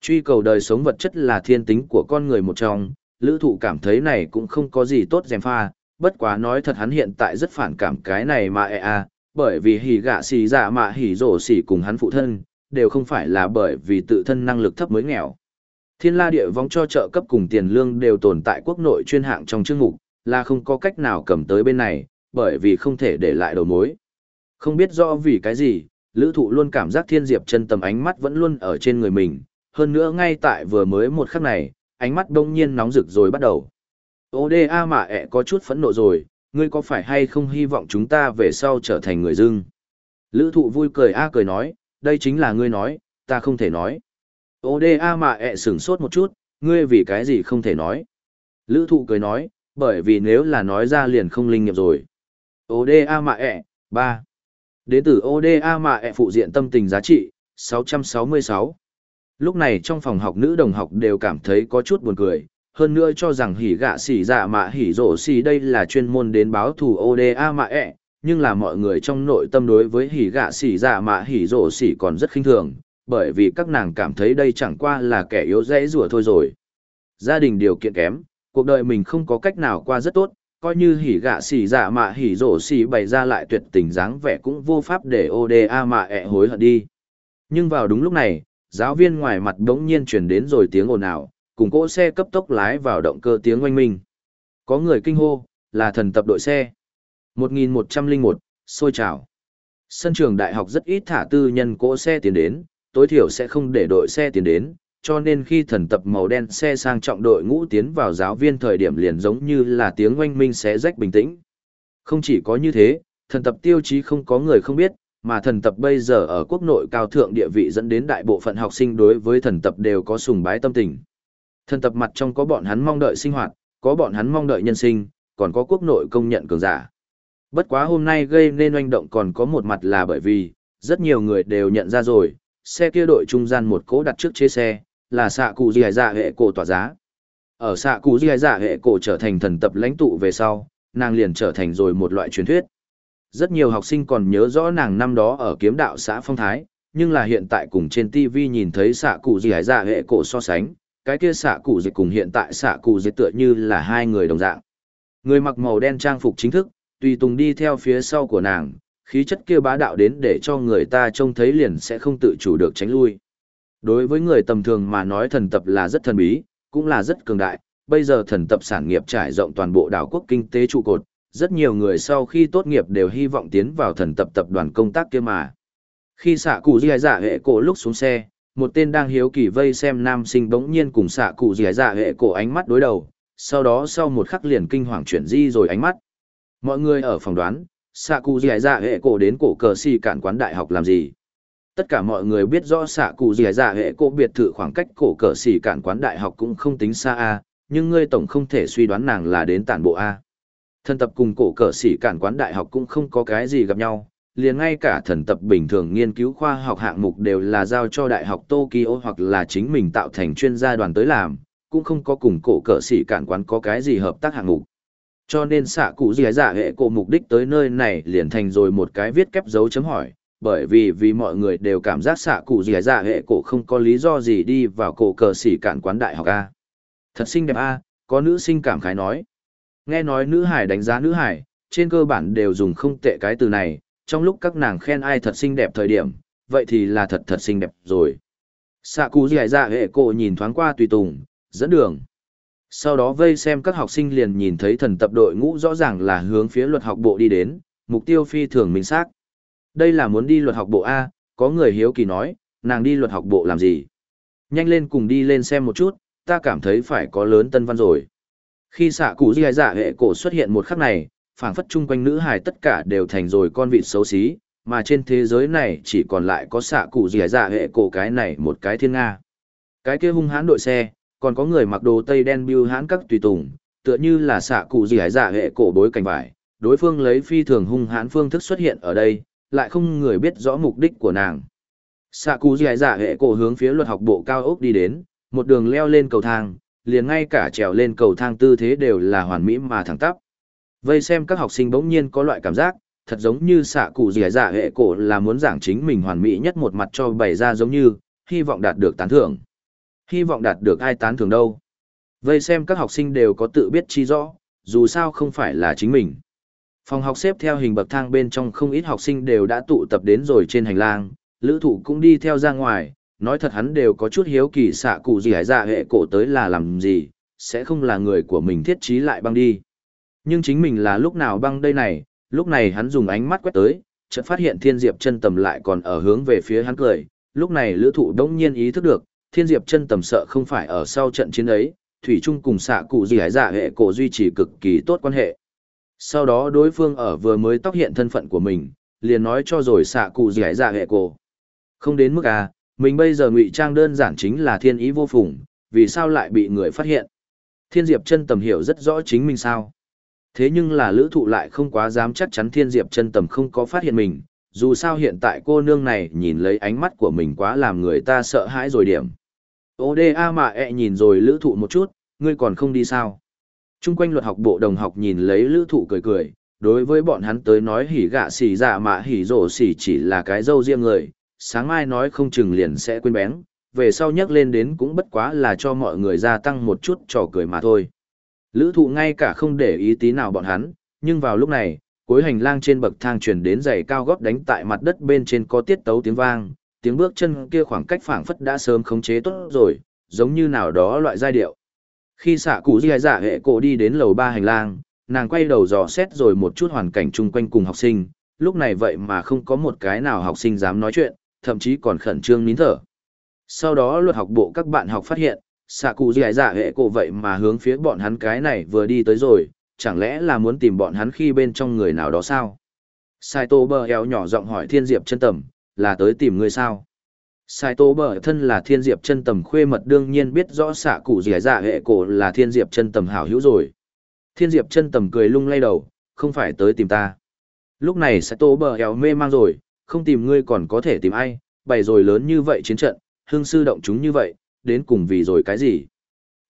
Truy cầu đời sống vật chất là thiên tính của con người một trong, lữ thụ cảm thấy này cũng không có gì tốt dèm pha, bất quá nói thật hắn hiện tại rất phản cảm cái này mà e à, bởi vì hỉ gạ xì dạ mà hỉ rổ xì cùng hắn phụ thân, đều không phải là bởi vì tự thân năng lực thấp mới nghèo. Thiên la địa vong cho trợ cấp cùng tiền lương đều tồn tại quốc nội chuyên hạng trong chương mục, là không có cách nào cầm tới bên này, bởi vì không thể để lại đầu mối. Không biết rõ vì cái gì, lữ thụ luôn cảm giác thiên diệp chân tầm ánh mắt vẫn luôn ở trên người mình, hơn nữa ngay tại vừa mới một khắc này, ánh mắt đông nhiên nóng rực rồi bắt đầu. ODA mà ẹ có chút phẫn nộ rồi, ngươi có phải hay không hy vọng chúng ta về sau trở thành người dưng? Lữ thụ vui cười a cười nói, đây chính là ngươi nói, ta không thể nói. ODA mà ẹ sửng sốt một chút, ngươi vì cái gì không thể nói. Lữ thụ cười nói, bởi vì nếu là nói ra liền không linh nghiệm rồi. ODA mà ẹ, 3. Đến từ ODA mà ẹ phụ diện tâm tình giá trị, 666. Lúc này trong phòng học nữ đồng học đều cảm thấy có chút buồn cười, hơn nữa cho rằng hỉ gạ xỉ dạ mạ hỉ rổ xỉ đây là chuyên môn đến báo thù ODA mạ ẹ, nhưng là mọi người trong nội tâm đối với hỉ gạ xỉ dạ mạ hỉ rổ xỉ còn rất khinh thường, bởi vì các nàng cảm thấy đây chẳng qua là kẻ yếu dễ rủa thôi rồi. Gia đình điều kiện kém, cuộc đời mình không có cách nào qua rất tốt, coi như hỉ gạ xỉ dạ mạ hỉ rổ xỉ bày ra lại tuyệt tình dáng vẻ cũng vô pháp để ODA mạ ẹ hối hận đi. Nhưng vào đúng lúc này, giáo viên ngoài mặt đống nhiên chuyển đến rồi tiếng ồn ào, cùng cỗ xe cấp tốc lái vào động cơ tiếng oanh minh. Có người kinh hô, là thần tập đội xe. 1101, xôi trào. Sân trường đại học rất ít thả tư nhân cỗ xe tiến đến, tối thiểu sẽ không để đội xe tiến đến, cho nên khi thần tập màu đen xe sang trọng đội ngũ tiến vào giáo viên thời điểm liền giống như là tiếng oanh minh sẽ rách bình tĩnh. Không chỉ có như thế, thần tập tiêu chí không có người không biết, mà thần tập bây giờ ở quốc nội cao thượng địa vị dẫn đến đại bộ phận học sinh đối với thần tập đều có sùng bái tâm tình. Thần tập mặt trong có bọn hắn mong đợi sinh hoạt, có bọn hắn mong đợi nhân sinh, còn có quốc nội công nhận cường giả. Bất quá hôm nay gây nên oanh động còn có một mặt là bởi vì, rất nhiều người đều nhận ra rồi, xe kia đội trung gian một cố đặt trước chế xe, là xạ cụ gì dạ hệ cổ tỏa giá. Ở xạ cụ gì dạ hệ cổ trở thành thần tập lãnh tụ về sau, nàng liền trở thành rồi một loại truyền thuyết. Rất nhiều học sinh còn nhớ rõ nàng năm đó ở kiếm đạo xã Phong Thái, nhưng là hiện tại cùng trên TV nhìn thấy xạ cụ gì dạ hệ cổ so sánh, cái kia xạ cụ dịch cùng hiện tại xạ cụ dịch tựa như là hai người đồng dạng. Người mặc màu đen trang phục chính thức, tùy tùng đi theo phía sau của nàng, khí chất kia bá đạo đến để cho người ta trông thấy liền sẽ không tự chủ được tránh lui. Đối với người tầm thường mà nói thần tập là rất thần bí, cũng là rất cường đại, bây giờ thần tập sản nghiệp trải rộng toàn bộ đảo quốc kinh tế trụ cột, rất nhiều người sau khi tốt nghiệp đều hy vọng tiến vào thần tập tập đoàn công tác kia mà. Khi xạ cụ dì dạ hệ cổ lúc xuống xe, một tên đang hiếu kỳ vây xem nam sinh bỗng nhiên cùng xạ cụ dì dạ hệ cổ ánh mắt đối đầu sau đó sau một khắc liền kinh hoàng chuyển di rồi ánh mắt mọi người ở phòng đoán xạ cụ dì dạ hệ cổ đến cổ cờ xì cản quán đại học làm gì tất cả mọi người biết rõ xạ cụ dì dạ hệ cổ biệt thự khoảng cách cổ cờ xì cản quán đại học cũng không tính xa a nhưng ngươi tổng không thể suy đoán nàng là đến tản bộ a Thần tập cùng cổ cờ xì cản quán đại học cũng không có cái gì gặp nhau liền ngay cả thần tập bình thường nghiên cứu khoa học hạng mục đều là giao cho Đại học Tokyo hoặc là chính mình tạo thành chuyên gia đoàn tới làm, cũng không có cùng cổ cờ sĩ cản quán có cái gì hợp tác hạng mục. Cho nên xạ cụ gì dạ hệ cổ mục đích tới nơi này liền thành rồi một cái viết kép dấu chấm hỏi, bởi vì vì mọi người đều cảm giác xạ cụ gì dạ hệ cổ không có lý do gì đi vào cổ cờ xỉ cản quán đại học A. Thật xinh đẹp A, có nữ sinh cảm khái nói. Nghe nói nữ hải đánh giá nữ hải, trên cơ bản đều dùng không tệ cái từ này, trong lúc các nàng khen ai thật xinh đẹp thời điểm, vậy thì là thật thật xinh đẹp rồi. Sạ cụ dì dạ hệ cổ nhìn thoáng qua tùy tùng, dẫn đường. Sau đó vây xem các học sinh liền nhìn thấy thần tập đội ngũ rõ ràng là hướng phía luật học bộ đi đến, mục tiêu phi thường minh xác. Đây là muốn đi luật học bộ A, có người hiếu kỳ nói, nàng đi luật học bộ làm gì? Nhanh lên cùng đi lên xem một chút, ta cảm thấy phải có lớn tân văn rồi. Khi xạ cụ di dạ hệ cổ xuất hiện một khắc này, phảng phất chung quanh nữ hài tất cả đều thành rồi con vịt xấu xí, mà trên thế giới này chỉ còn lại có xạ cụ di dạ hệ cổ cái này một cái thiên nga. Cái kia hung hãn đội xe, còn có người mặc đồ tây đen bưu hãn các tùy tùng, tựa như là xạ cụ gì hải giả dạ hệ cổ bối cảnh vải, đối phương lấy phi thường hung hãn phương thức xuất hiện ở đây, lại không người biết rõ mục đích của nàng. Xạ cụ gì hải giả dạ hệ cổ hướng phía luật học bộ cao ốc đi đến, một đường leo lên cầu thang, liền ngay cả trèo lên cầu thang tư thế đều là hoàn mỹ mà thẳng tắp. Vây xem các học sinh bỗng nhiên có loại cảm giác, thật giống như xạ cụ dì giả dạ hệ cổ là muốn giảng chính mình hoàn mỹ nhất một mặt cho bày ra giống như, hy vọng đạt được tán thưởng. Hy vọng đạt được ai tán thưởng đâu. Vây xem các học sinh đều có tự biết chi rõ, dù sao không phải là chính mình. Phòng học xếp theo hình bậc thang bên trong không ít học sinh đều đã tụ tập đến rồi trên hành lang, lữ thụ cũng đi theo ra ngoài, nói thật hắn đều có chút hiếu kỳ xạ cụ gì hải dạ hệ cổ tới là làm gì, sẽ không là người của mình thiết trí lại băng đi. Nhưng chính mình là lúc nào băng đây này, lúc này hắn dùng ánh mắt quét tới, chợt phát hiện thiên diệp chân tầm lại còn ở hướng về phía hắn cười, lúc này lữ thụ đông nhiên ý thức được, thiên diệp chân tầm sợ không phải ở sau trận chiến ấy, thủy Trung cùng xạ cụ gì hải dạ hệ cổ duy trì cực kỳ tốt quan hệ. Sau đó đối phương ở vừa mới tóc hiện thân phận của mình, liền nói cho rồi xạ cụ gì hải dạ hệ cổ. Không đến mức à, mình bây giờ ngụy trang đơn giản chính là thiên ý vô phùng, vì sao lại bị người phát hiện? Thiên Diệp chân tầm hiểu rất rõ chính mình sao. Thế nhưng là lữ thụ lại không quá dám chắc chắn Thiên Diệp chân tầm không có phát hiện mình, dù sao hiện tại cô nương này nhìn lấy ánh mắt của mình quá làm người ta sợ hãi rồi điểm. ODA mà ẹ e nhìn rồi lữ thụ một chút, ngươi còn không đi sao? Trung quanh luật học bộ đồng học nhìn lấy lữ thụ cười cười, đối với bọn hắn tới nói hỉ gạ xỉ dạ mà hỉ rổ xỉ chỉ là cái dâu riêng người, sáng mai nói không chừng liền sẽ quên bén, về sau nhắc lên đến cũng bất quá là cho mọi người gia tăng một chút trò cười mà thôi. Lữ thụ ngay cả không để ý tí nào bọn hắn, nhưng vào lúc này, cuối hành lang trên bậc thang truyền đến giày cao gót đánh tại mặt đất bên trên có tiết tấu tiếng vang, tiếng bước chân kia khoảng cách phảng phất đã sớm khống chế tốt rồi, giống như nào đó loại giai điệu. Khi xạ cụ di giả dạ hệ cổ đi đến lầu ba hành lang, nàng quay đầu dò xét rồi một chút hoàn cảnh chung quanh cùng học sinh, lúc này vậy mà không có một cái nào học sinh dám nói chuyện, thậm chí còn khẩn trương nín thở. Sau đó luật học bộ các bạn học phát hiện, xạ cụ di giả dạ hệ cổ vậy mà hướng phía bọn hắn cái này vừa đi tới rồi, chẳng lẽ là muốn tìm bọn hắn khi bên trong người nào đó sao? Sai tô bờ eo nhỏ giọng hỏi thiên diệp chân tầm, là tới tìm người sao? Sai tô bờ thân là thiên diệp chân tầm khuê mật đương nhiên biết rõ xạ cụ Dẻ dạ hệ cổ là thiên diệp chân tầm hảo hữu rồi. Thiên diệp chân tầm cười lung lay đầu, không phải tới tìm ta. Lúc này Sai tô bờ eo mê mang rồi, không tìm ngươi còn có thể tìm ai, bày rồi lớn như vậy chiến trận, hương sư động chúng như vậy, đến cùng vì rồi cái gì.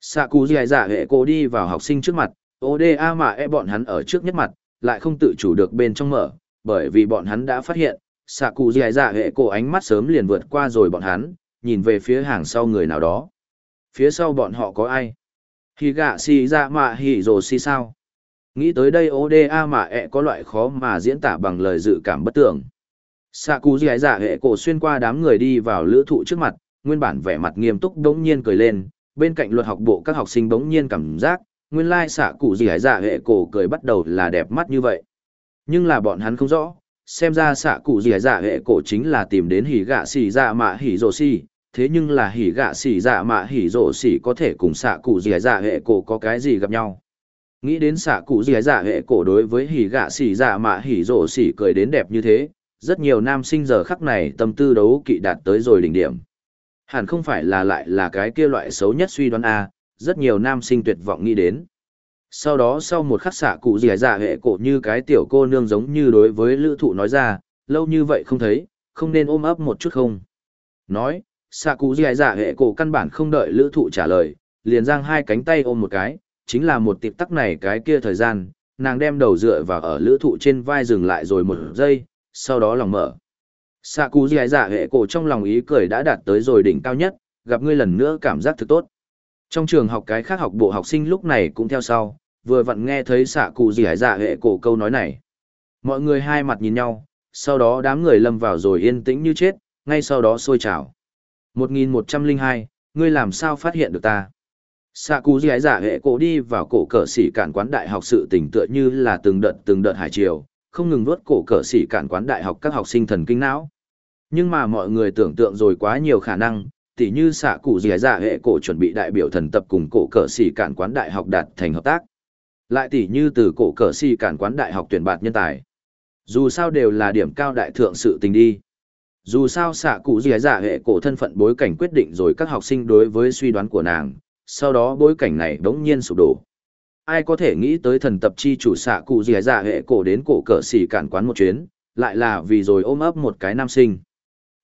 Sạ cụ Dẻ dạ hệ cô đi vào học sinh trước mặt, ODA mà e bọn hắn ở trước nhất mặt, lại không tự chủ được bên trong mở, bởi vì bọn hắn đã phát hiện, xạ cụ dài dạ hệ cổ ánh mắt sớm liền vượt qua rồi bọn hắn, nhìn về phía hàng sau người nào đó. Phía sau bọn họ có ai? Hì gạ xì dạ mà hỉ rồ xì sao? Nghĩ tới đây ODA mà e có loại khó mà diễn tả bằng lời dự cảm bất tưởng. Sạ cụ dài dạ hệ cổ xuyên qua đám người đi vào lữ thụ trước mặt, nguyên bản vẻ mặt nghiêm túc đống nhiên cười lên, bên cạnh luật học bộ các học sinh đống nhiên cảm giác, nguyên lai xạ cụ dì dạ hệ cổ cười bắt đầu là đẹp mắt như vậy. Nhưng là bọn hắn không rõ, xem ra xạ cụ dì dạ hệ cổ chính là tìm đến hỉ gạ xỉ dạ mạ hỉ rổ xỉ, thế nhưng là hỉ gạ xỉ dạ mạ hỉ rổ xỉ có thể cùng xạ cụ dì dạ hệ cổ có cái gì gặp nhau. Nghĩ đến xạ cụ dì dạ hệ cổ đối với hỉ gạ xỉ dạ mạ hỉ rổ xỉ cười đến đẹp như thế, rất nhiều nam sinh giờ khắc này tâm tư đấu kỵ đạt tới rồi đỉnh điểm. Hẳn không phải là lại là cái kia loại xấu nhất suy đoán A, rất nhiều nam sinh tuyệt vọng nghĩ đến. Sau đó sau một khắc xạ cụ dì dạ hệ cổ như cái tiểu cô nương giống như đối với lữ thụ nói ra, lâu như vậy không thấy, không nên ôm ấp một chút không. Nói, xạ cụ dì dạ hệ cổ căn bản không đợi lữ thụ trả lời, liền giang hai cánh tay ôm một cái, chính là một tiệp tắc này cái kia thời gian, nàng đem đầu dựa vào ở lữ thụ trên vai dừng lại rồi một giây, sau đó lòng mở. Sạ cụ dì dạ hệ cổ trong lòng ý cười đã đạt tới rồi đỉnh cao nhất, gặp ngươi lần nữa cảm giác thực tốt. Trong trường học cái khác học bộ học sinh lúc này cũng theo sau, vừa vặn nghe thấy xạ cụ dì dạ hệ cổ câu nói này. Mọi người hai mặt nhìn nhau, sau đó đám người lâm vào rồi yên tĩnh như chết, ngay sau đó sôi trào. 1102, ngươi làm sao phát hiện được ta? Sạ cụ dì dạ hệ cổ đi vào cổ cờ sĩ cản quán đại học sự tỉnh tựa như là từng đợt từng đợt hải triều, không ngừng nuốt cổ cờ xỉ cản quán đại học các học sinh thần kinh não. Nhưng mà mọi người tưởng tượng rồi quá nhiều khả năng, tỉ như xạ cụ dì dạ hệ cổ chuẩn bị đại biểu thần tập cùng cổ cờ xì cản quán đại học đạt thành hợp tác. Lại tỉ như từ cổ cờ xì cản quán đại học tuyển bạt nhân tài. Dù sao đều là điểm cao đại thượng sự tình đi. Dù sao xạ cụ dì dạ hệ cổ thân phận bối cảnh quyết định rồi các học sinh đối với suy đoán của nàng, sau đó bối cảnh này đống nhiên sụp đổ. Ai có thể nghĩ tới thần tập chi chủ xạ cụ dì dạ hệ cổ đến cổ cờ xì cản quán một chuyến, lại là vì rồi ôm ấp một cái nam sinh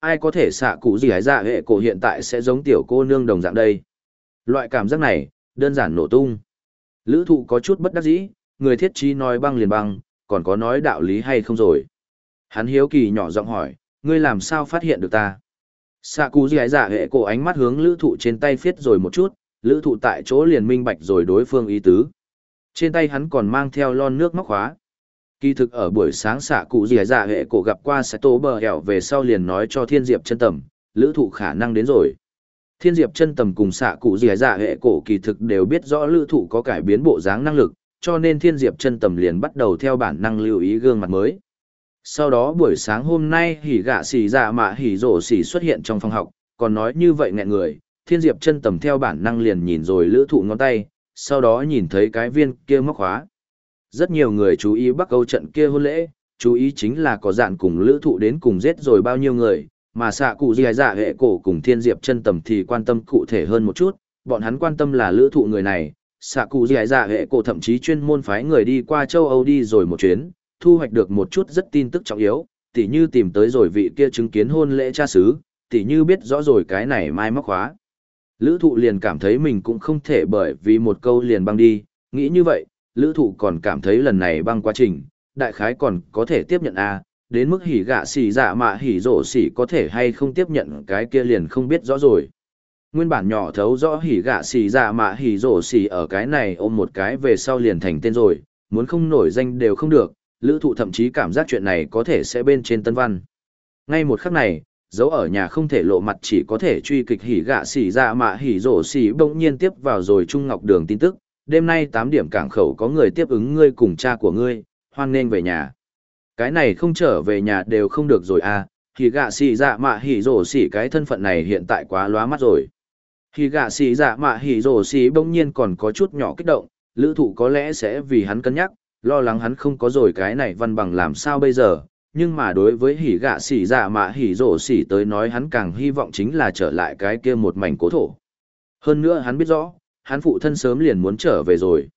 ai có thể xạ cụ gì hái dạ hệ cổ hiện tại sẽ giống tiểu cô nương đồng dạng đây. Loại cảm giác này, đơn giản nổ tung. Lữ thụ có chút bất đắc dĩ, người thiết trí nói băng liền băng, còn có nói đạo lý hay không rồi. Hắn hiếu kỳ nhỏ giọng hỏi, ngươi làm sao phát hiện được ta? Xạ cụ gì hái dạ hệ cổ ánh mắt hướng lữ thụ trên tay phiết rồi một chút, lữ thụ tại chỗ liền minh bạch rồi đối phương ý tứ. Trên tay hắn còn mang theo lon nước móc khóa. Kỳ thực ở buổi sáng xạ cụ dì dạ hệ cổ gặp qua sẽ tố bờ hẻo về sau liền nói cho thiên diệp chân tầm, lữ thụ khả năng đến rồi. Thiên diệp chân tầm cùng xạ cụ dì dạ hệ cổ kỳ thực đều biết rõ lữ thụ có cải biến bộ dáng năng lực, cho nên thiên diệp chân tầm liền bắt đầu theo bản năng lưu ý gương mặt mới. Sau đó buổi sáng hôm nay hỉ gạ xì dạ mạ hỉ rổ xì xuất hiện trong phòng học, còn nói như vậy nghẹn người, thiên diệp chân tầm theo bản năng liền nhìn rồi lữ thụ ngón tay, sau đó nhìn thấy cái viên kia móc khóa. Rất nhiều người chú ý Bắc Âu trận kia hôn lễ, chú ý chính là có dạn cùng lữ thụ đến cùng giết rồi bao nhiêu người, mà xạ cụ dì dạ hệ cổ cùng thiên diệp chân tầm thì quan tâm cụ thể hơn một chút, bọn hắn quan tâm là lữ thụ người này, xạ cụ dì dạ hệ cổ thậm chí chuyên môn phái người đi qua châu Âu đi rồi một chuyến, thu hoạch được một chút rất tin tức trọng yếu, tỉ như tìm tới rồi vị kia chứng kiến hôn lễ cha xứ, tỉ như biết rõ rồi cái này mai móc khóa. Lữ thụ liền cảm thấy mình cũng không thể bởi vì một câu liền băng đi, nghĩ như vậy, lữ thụ còn cảm thấy lần này băng quá trình, đại khái còn có thể tiếp nhận A, đến mức hỉ gạ xì dạ mạ hỉ rổ xì có thể hay không tiếp nhận cái kia liền không biết rõ rồi. Nguyên bản nhỏ thấu rõ hỉ gạ xì dạ mạ hỉ rổ xì ở cái này ôm một cái về sau liền thành tên rồi, muốn không nổi danh đều không được, lữ thụ thậm chí cảm giác chuyện này có thể sẽ bên trên tân văn. Ngay một khắc này, dấu ở nhà không thể lộ mặt chỉ có thể truy kịch hỉ gạ xỉ dạ mạ hỉ rổ xỉ bỗng nhiên tiếp vào rồi Trung Ngọc Đường tin tức, đêm nay 8 điểm cảng khẩu có người tiếp ứng ngươi cùng cha của ngươi, hoan nên về nhà. Cái này không trở về nhà đều không được rồi à, thì gạ xì dạ mạ hỉ rổ xỉ cái thân phận này hiện tại quá lóa mắt rồi. Thì gạ xì dạ mạ hỉ rổ xỉ bỗng nhiên còn có chút nhỏ kích động, lữ thụ có lẽ sẽ vì hắn cân nhắc, lo lắng hắn không có rồi cái này văn bằng làm sao bây giờ. Nhưng mà đối với hỉ gạ xỉ dạ mạ hỉ rổ xỉ tới nói hắn càng hy vọng chính là trở lại cái kia một mảnh cố thổ. Hơn nữa hắn biết rõ, hắn phụ thân sớm liền muốn trở về rồi.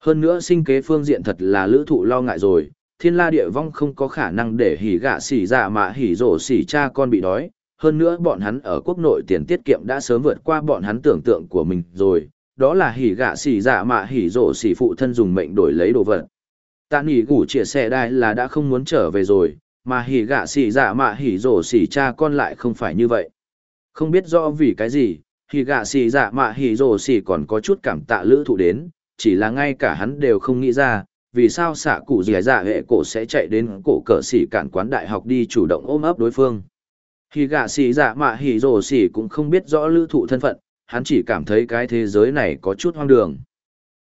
Hơn nữa sinh kế phương diện thật là lữ thụ lo ngại rồi, thiên la địa vong không có khả năng để hỉ gạ xỉ dạ mà hỉ rổ xỉ cha con bị đói. Hơn nữa bọn hắn ở quốc nội tiền tiết kiệm đã sớm vượt qua bọn hắn tưởng tượng của mình rồi, đó là hỉ gạ xỉ dạ mà hỉ rổ xỉ phụ thân dùng mệnh đổi lấy đồ vật. Tạ nỉ gủ chia sẻ đai là đã không muốn trở về rồi, mà hỉ gạ xỉ dạ mà hỉ rổ xỉ cha con lại không phải như vậy. Không biết rõ vì cái gì, thì gạ xì dạ mạ hỉ rồ xì còn có chút cảm tạ lữ thụ đến, chỉ là ngay cả hắn đều không nghĩ ra, vì sao xạ cụ dì dạ hệ cổ sẽ chạy đến cổ cờ xỉ cản quán đại học đi chủ động ôm ấp đối phương. Thì gạ xì dạ mạ hỉ rồ xì cũng không biết rõ lữ thụ thân phận, hắn chỉ cảm thấy cái thế giới này có chút hoang đường.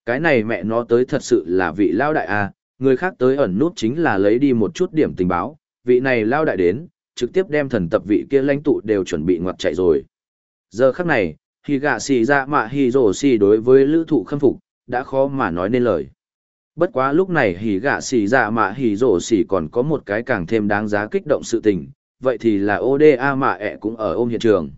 Cái này mẹ nó tới thật sự là vị lao đại a người khác tới ẩn nút chính là lấy đi một chút điểm tình báo, vị này lao đại đến, trực tiếp đem thần tập vị kia lãnh tụ đều chuẩn bị ngoặt chạy rồi. Giờ khắc này, thì gạ xì ra mạ hì rổ xì đối với lữ thụ khâm phục, đã khó mà nói nên lời. Bất quá lúc này hỉ gạ xì dạ mạ hỉ rổ xì còn có một cái càng thêm đáng giá kích động sự tình, vậy thì là ODA mạ ẹ cũng ở ôm hiện trường.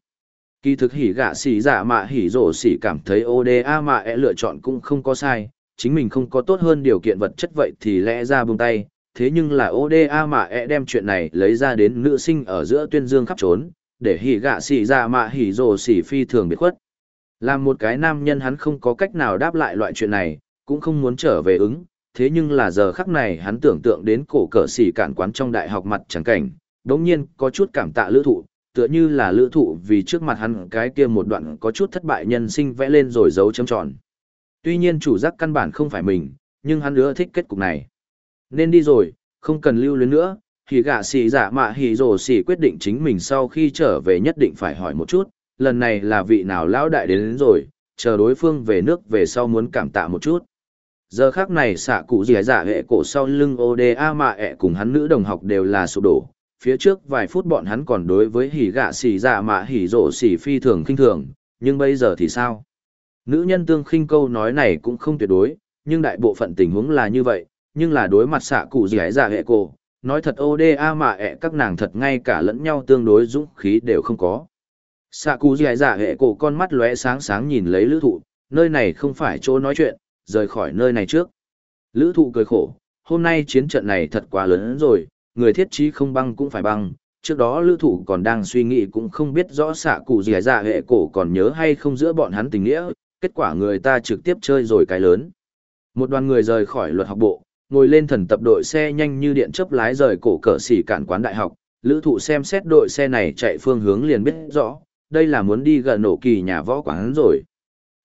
Kỳ thực hỉ gạ xì dạ mạ hỉ rổ xì cảm thấy ODA mạ ẹ lựa chọn cũng không có sai, chính mình không có tốt hơn điều kiện vật chất vậy thì lẽ ra buông tay, thế nhưng là ODA mạ ẹ đem chuyện này lấy ra đến nữ sinh ở giữa tuyên dương khắp trốn, để hỉ gạ xỉ ra mạ hỉ rồ xỉ phi thường biệt khuất. Làm một cái nam nhân hắn không có cách nào đáp lại loại chuyện này, cũng không muốn trở về ứng, thế nhưng là giờ khắc này hắn tưởng tượng đến cổ cờ xỉ cản quán trong đại học mặt chẳng cảnh, đống nhiên có chút cảm tạ lữ thụ, tựa như là lữ thụ vì trước mặt hắn cái kia một đoạn có chút thất bại nhân sinh vẽ lên rồi dấu chấm tròn. Tuy nhiên chủ giác căn bản không phải mình, nhưng hắn ưa thích kết cục này. Nên đi rồi, không cần lưu luyến nữa, thì gạ xì dạ mạ hỉ rồ xì quyết định chính mình sau khi trở về nhất định phải hỏi một chút, lần này là vị nào lão đại đến, đến rồi, chờ đối phương về nước về sau muốn cảm tạ một chút. Giờ khác này xạ cụ dì giả dạ hệ cổ sau lưng ODA mạ ẹ cùng hắn nữ đồng học đều là sụp đổ, phía trước vài phút bọn hắn còn đối với hỉ gạ xì dạ mạ hỉ rộ xì phi thường khinh thường, nhưng bây giờ thì sao? Nữ nhân tương khinh câu nói này cũng không tuyệt đối, nhưng đại bộ phận tình huống là như vậy, nhưng là đối mặt xạ cụ dì giả dạ hệ cổ, nói thật ODA mà ẹ các nàng thật ngay cả lẫn nhau tương đối dũng khí đều không có. Xạ cụ gì ấy dạ hệ cổ con mắt lóe sáng sáng nhìn lấy lữ thụ, nơi này không phải chỗ nói chuyện, rời khỏi nơi này trước. Lữ thụ cười khổ, hôm nay chiến trận này thật quá lớn rồi, người thiết trí không băng cũng phải băng. Trước đó lữ thụ còn đang suy nghĩ cũng không biết rõ xạ cụ gì dạ hệ cổ còn nhớ hay không giữa bọn hắn tình nghĩa, kết quả người ta trực tiếp chơi rồi cái lớn. Một đoàn người rời khỏi luật học bộ, ngồi lên thần tập đội xe nhanh như điện chớp lái rời cổ cỡ xỉ cản quán đại học, lữ thụ xem xét đội xe này chạy phương hướng liền biết rõ, đây là muốn đi gần nổ kỳ nhà võ quán rồi.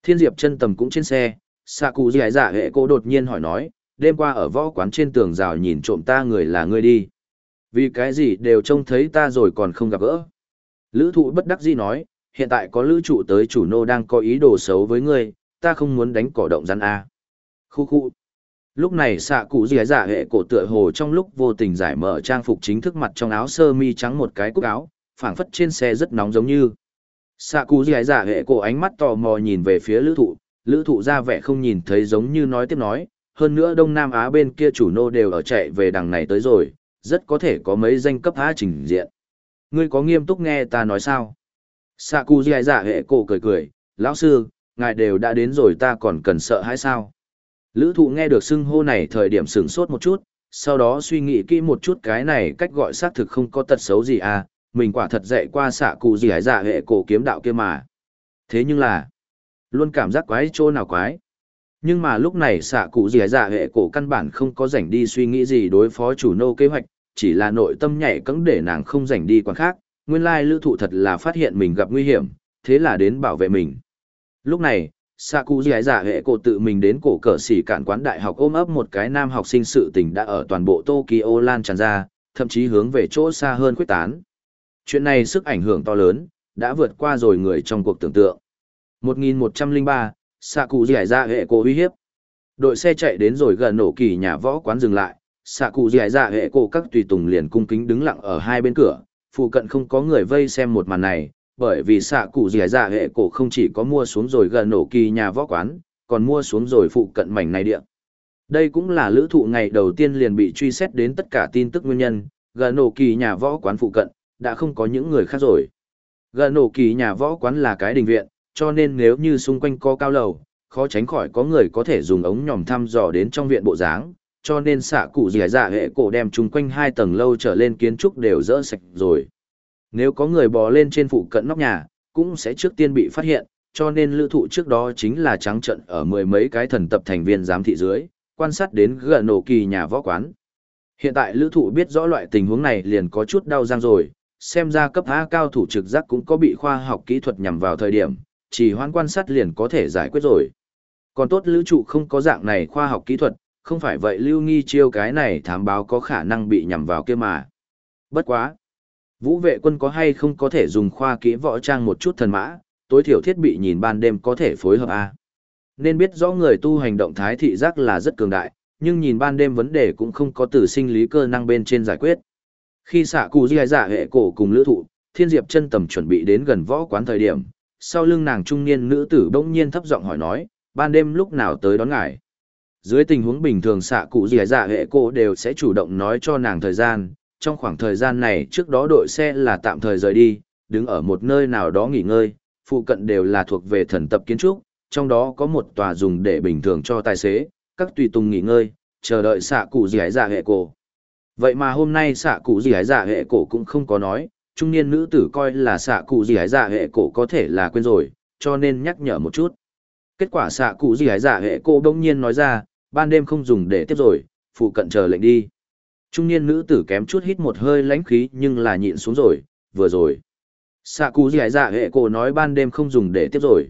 Thiên Diệp chân tầm cũng trên xe, xạ cụ dì dạ hệ cô đột nhiên hỏi nói, đêm qua ở võ quán trên tường rào nhìn trộm ta người là ngươi đi. Vì cái gì đều trông thấy ta rồi còn không gặp gỡ. Lữ thụ bất đắc dĩ nói, hiện tại có lữ trụ tới chủ nô đang có ý đồ xấu với ngươi, ta không muốn đánh cỏ động rắn A. Khu khu. Lúc này xạ cụ dì dạ hệ cổ tựa hồ trong lúc vô tình giải mở trang phục chính thức mặt trong áo sơ mi trắng một cái cúc áo, phảng phất trên xe rất nóng giống như. Xạ cụ dì dạ hệ cổ ánh mắt tò mò nhìn về phía lữ thụ, lữ thụ ra vẻ không nhìn thấy giống như nói tiếp nói, hơn nữa Đông Nam Á bên kia chủ nô đều ở chạy về đằng này tới rồi, rất có thể có mấy danh cấp há trình diện. Ngươi có nghiêm túc nghe ta nói sao? Sạ cụ dì dạ hệ cổ cười cười, lão sư, ngài đều đã đến rồi ta còn cần sợ hãi sao? Lữ thụ nghe được xưng hô này thời điểm sửng sốt một chút, sau đó suy nghĩ kỹ một chút cái này cách gọi xác thực không có tật xấu gì à, mình quả thật dạy qua xạ cụ gì hải dạ hệ cổ kiếm đạo kia mà. Thế nhưng là, luôn cảm giác quái chỗ nào quái. Nhưng mà lúc này xạ cụ gì hải dạ hệ cổ căn bản không có rảnh đi suy nghĩ gì đối phó chủ nô kế hoạch, chỉ là nội tâm nhảy cẫng để nàng không rảnh đi quan khác, nguyên lai lữ thụ thật là phát hiện mình gặp nguy hiểm, thế là đến bảo vệ mình. Lúc này, xạ cụ dì giả hệ cổ tự mình đến cổ cờ xỉ cản quán đại học ôm ấp một cái nam học sinh sự tình đã ở toàn bộ Tokyo lan tràn ra, thậm chí hướng về chỗ xa hơn quyết tán. Chuyện này sức ảnh hưởng to lớn, đã vượt qua rồi người trong cuộc tưởng tượng. 1103, xạ cụ dì giả hệ cổ uy hiếp. Đội xe chạy đến rồi gần nổ kỳ nhà võ quán dừng lại, xạ cụ dì dạ hệ cổ các tùy tùng liền cung kính đứng lặng ở hai bên cửa, phụ cận không có người vây xem một màn này, bởi vì xạ cụ dì dạ hệ cổ không chỉ có mua xuống rồi gần nổ kỳ nhà võ quán, còn mua xuống rồi phụ cận mảnh này địa. Đây cũng là lữ thụ ngày đầu tiên liền bị truy xét đến tất cả tin tức nguyên nhân, gần nổ kỳ nhà võ quán phụ cận, đã không có những người khác rồi. Gần nổ kỳ nhà võ quán là cái đình viện, cho nên nếu như xung quanh có cao lầu, khó tránh khỏi có người có thể dùng ống nhòm thăm dò đến trong viện bộ dáng, cho nên xạ cụ dì dạ hệ cổ đem chung quanh hai tầng lâu trở lên kiến trúc đều dỡ sạch rồi. Nếu có người bò lên trên phụ cận nóc nhà, cũng sẽ trước tiên bị phát hiện, cho nên lữ thụ trước đó chính là trắng trận ở mười mấy cái thần tập thành viên giám thị dưới, quan sát đến gần nổ kỳ nhà võ quán. Hiện tại lữ thụ biết rõ loại tình huống này liền có chút đau răng rồi, xem ra cấp A cao thủ trực giác cũng có bị khoa học kỹ thuật nhằm vào thời điểm, chỉ hoan quan sát liền có thể giải quyết rồi. Còn tốt lữ trụ không có dạng này khoa học kỹ thuật, không phải vậy lưu nghi chiêu cái này thám báo có khả năng bị nhằm vào kia mà. Bất quá. Vũ vệ quân có hay không có thể dùng khoa kỹ võ trang một chút thần mã, tối thiểu thiết bị nhìn ban đêm có thể phối hợp A. Nên biết rõ người tu hành động thái thị giác là rất cường đại, nhưng nhìn ban đêm vấn đề cũng không có từ sinh lý cơ năng bên trên giải quyết. Khi xạ cụ di dạ hệ cổ cùng lữ thụ, thiên diệp chân tầm chuẩn bị đến gần võ quán thời điểm, sau lưng nàng trung niên nữ tử bỗng nhiên thấp giọng hỏi nói, ban đêm lúc nào tới đón ngài. Dưới tình huống bình thường xạ cụ dì dạ hệ cô đều sẽ chủ động nói cho nàng thời gian, trong khoảng thời gian này trước đó đội xe là tạm thời rời đi, đứng ở một nơi nào đó nghỉ ngơi, phụ cận đều là thuộc về thần tập kiến trúc, trong đó có một tòa dùng để bình thường cho tài xế, các tùy tùng nghỉ ngơi, chờ đợi xạ cụ dì dạ hệ cổ. Vậy mà hôm nay xạ cụ dì dạ hệ cổ cũng không có nói, trung niên nữ tử coi là xạ cụ dì dạ hệ cổ có thể là quên rồi, cho nên nhắc nhở một chút. Kết quả xạ cụ dì dạ hệ cổ đông nhiên nói ra, ban đêm không dùng để tiếp rồi, phụ cận chờ lệnh đi. Trung niên nữ tử kém chút hít một hơi lãnh khí nhưng là nhịn xuống rồi, vừa rồi. Sạ cú giải dạ hệ cổ nói ban đêm không dùng để tiếp rồi.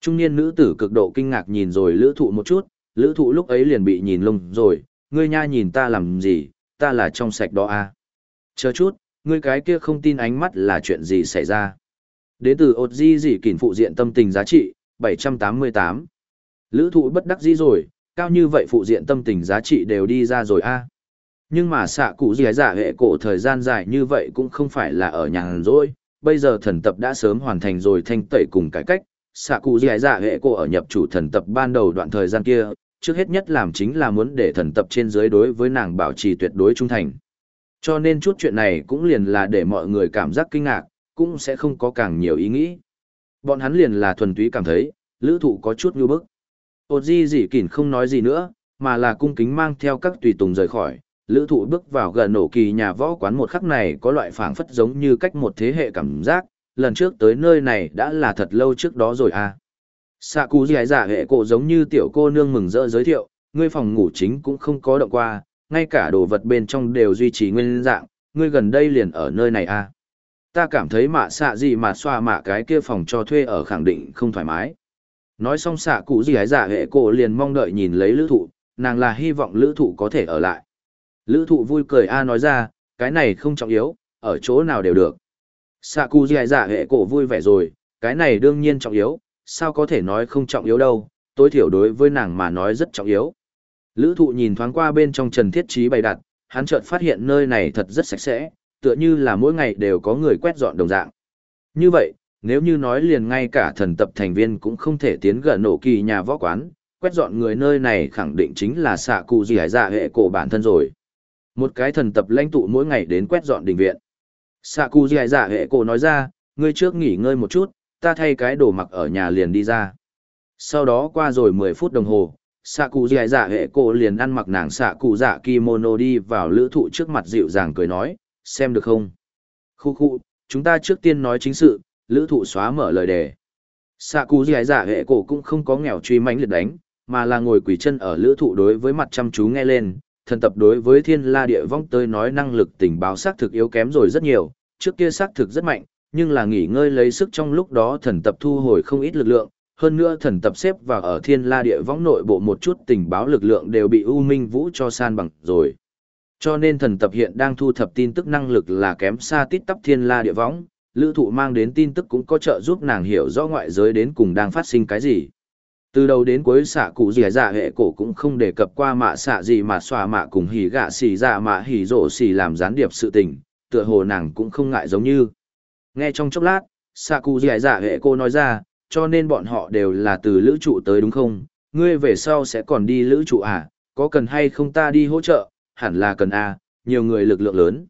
Trung niên nữ tử cực độ kinh ngạc nhìn rồi lữ thụ một chút, lữ thụ lúc ấy liền bị nhìn lung, rồi, ngươi nha nhìn ta làm gì, ta là trong sạch đó à. Chờ chút, ngươi cái kia không tin ánh mắt là chuyện gì xảy ra. Đến từ ột di dị kỉn phụ diện tâm tình giá trị, 788. Lữ thụ bất đắc dĩ rồi, cao như vậy phụ diện tâm tình giá trị đều đi ra rồi a nhưng mà xạ cụ dì dạ hệ cổ thời gian dài như vậy cũng không phải là ở nhàn rỗi, bây giờ thần tập đã sớm hoàn thành rồi thanh tẩy cùng cải cách, xạ cụ dì dạ hệ cổ ở nhập chủ thần tập ban đầu đoạn thời gian kia, trước hết nhất làm chính là muốn để thần tập trên dưới đối với nàng bảo trì tuyệt đối trung thành. Cho nên chút chuyện này cũng liền là để mọi người cảm giác kinh ngạc, cũng sẽ không có càng nhiều ý nghĩ. Bọn hắn liền là thuần túy cảm thấy, lữ thụ có chút ngưu bức. ột di dỉ kỉn không nói gì nữa, mà là cung kính mang theo các tùy tùng rời khỏi. Lữ thụ bước vào gần nổ kỳ nhà võ quán một khắc này có loại phảng phất giống như cách một thế hệ cảm giác, lần trước tới nơi này đã là thật lâu trước đó rồi à. Sạ cú giải giả dạ hệ cổ giống như tiểu cô nương mừng rỡ giới thiệu, ngươi phòng ngủ chính cũng không có động qua, ngay cả đồ vật bên trong đều duy trì nguyên dạng, ngươi gần đây liền ở nơi này à. Ta cảm thấy mạ xạ gì mà xoa mạ cái kia phòng cho thuê ở khẳng định không thoải mái. Nói xong xạ cụ gì hái giả hệ cổ liền mong đợi nhìn lấy lữ thụ, nàng là hy vọng lữ thụ có thể ở lại. Lữ thụ vui cười A nói ra, cái này không trọng yếu, ở chỗ nào đều được. Sạ cu dài giả hệ cổ vui vẻ rồi, cái này đương nhiên trọng yếu, sao có thể nói không trọng yếu đâu, tối thiểu đối với nàng mà nói rất trọng yếu. Lữ thụ nhìn thoáng qua bên trong trần thiết trí bày đặt, hắn chợt phát hiện nơi này thật rất sạch sẽ, tựa như là mỗi ngày đều có người quét dọn đồng dạng. Như vậy, nếu như nói liền ngay cả thần tập thành viên cũng không thể tiến gần nổ kỳ nhà võ quán, quét dọn người nơi này khẳng định chính là xạ cụ gì hải dạ hệ cổ bản thân rồi. Một cái thần tập lãnh tụ mỗi ngày đến quét dọn đình viện. Xạ cụ gì hải dạ hệ cổ nói ra, ngươi trước nghỉ ngơi một chút, ta thay cái đồ mặc ở nhà liền đi ra. Sau đó qua rồi 10 phút đồng hồ, xạ cụ dì dạ hệ cổ liền ăn mặc nàng xạ cụ dạ kimono đi vào lữ thụ trước mặt dịu dàng cười nói, xem được không? Khu khu, chúng ta trước tiên nói chính sự, lữ thụ xóa mở lời đề. Xạ cụ dì dạ hệ cổ cũng không có nghèo truy mãnh liệt đánh, mà là ngồi quỷ chân ở lữ thụ đối với mặt chăm chú nghe lên, thần tập đối với thiên la địa vong tới nói năng lực tình báo xác thực yếu kém rồi rất nhiều, trước kia xác thực rất mạnh, nhưng là nghỉ ngơi lấy sức trong lúc đó thần tập thu hồi không ít lực lượng, hơn nữa thần tập xếp vào ở thiên la địa Vong nội bộ một chút tình báo lực lượng đều bị U Minh Vũ cho san bằng rồi. Cho nên thần tập hiện đang thu thập tin tức năng lực là kém xa tít tắp thiên la địa Vong. lữ thụ mang đến tin tức cũng có trợ giúp nàng hiểu rõ ngoại giới đến cùng đang phát sinh cái gì. Từ đầu đến cuối xạ cụ dì dạ hệ cổ cũng không đề cập qua mạ xạ gì mà xòa mạ cùng hỉ gạ xì dạ mạ hỉ rổ xì làm gián điệp sự tình, tựa hồ nàng cũng không ngại giống như. Nghe trong chốc lát, xạ cụ dì dạ hệ cô nói ra, cho nên bọn họ đều là từ lữ trụ tới đúng không? Ngươi về sau sẽ còn đi lữ trụ à? Có cần hay không ta đi hỗ trợ? Hẳn là cần à, nhiều người lực lượng lớn.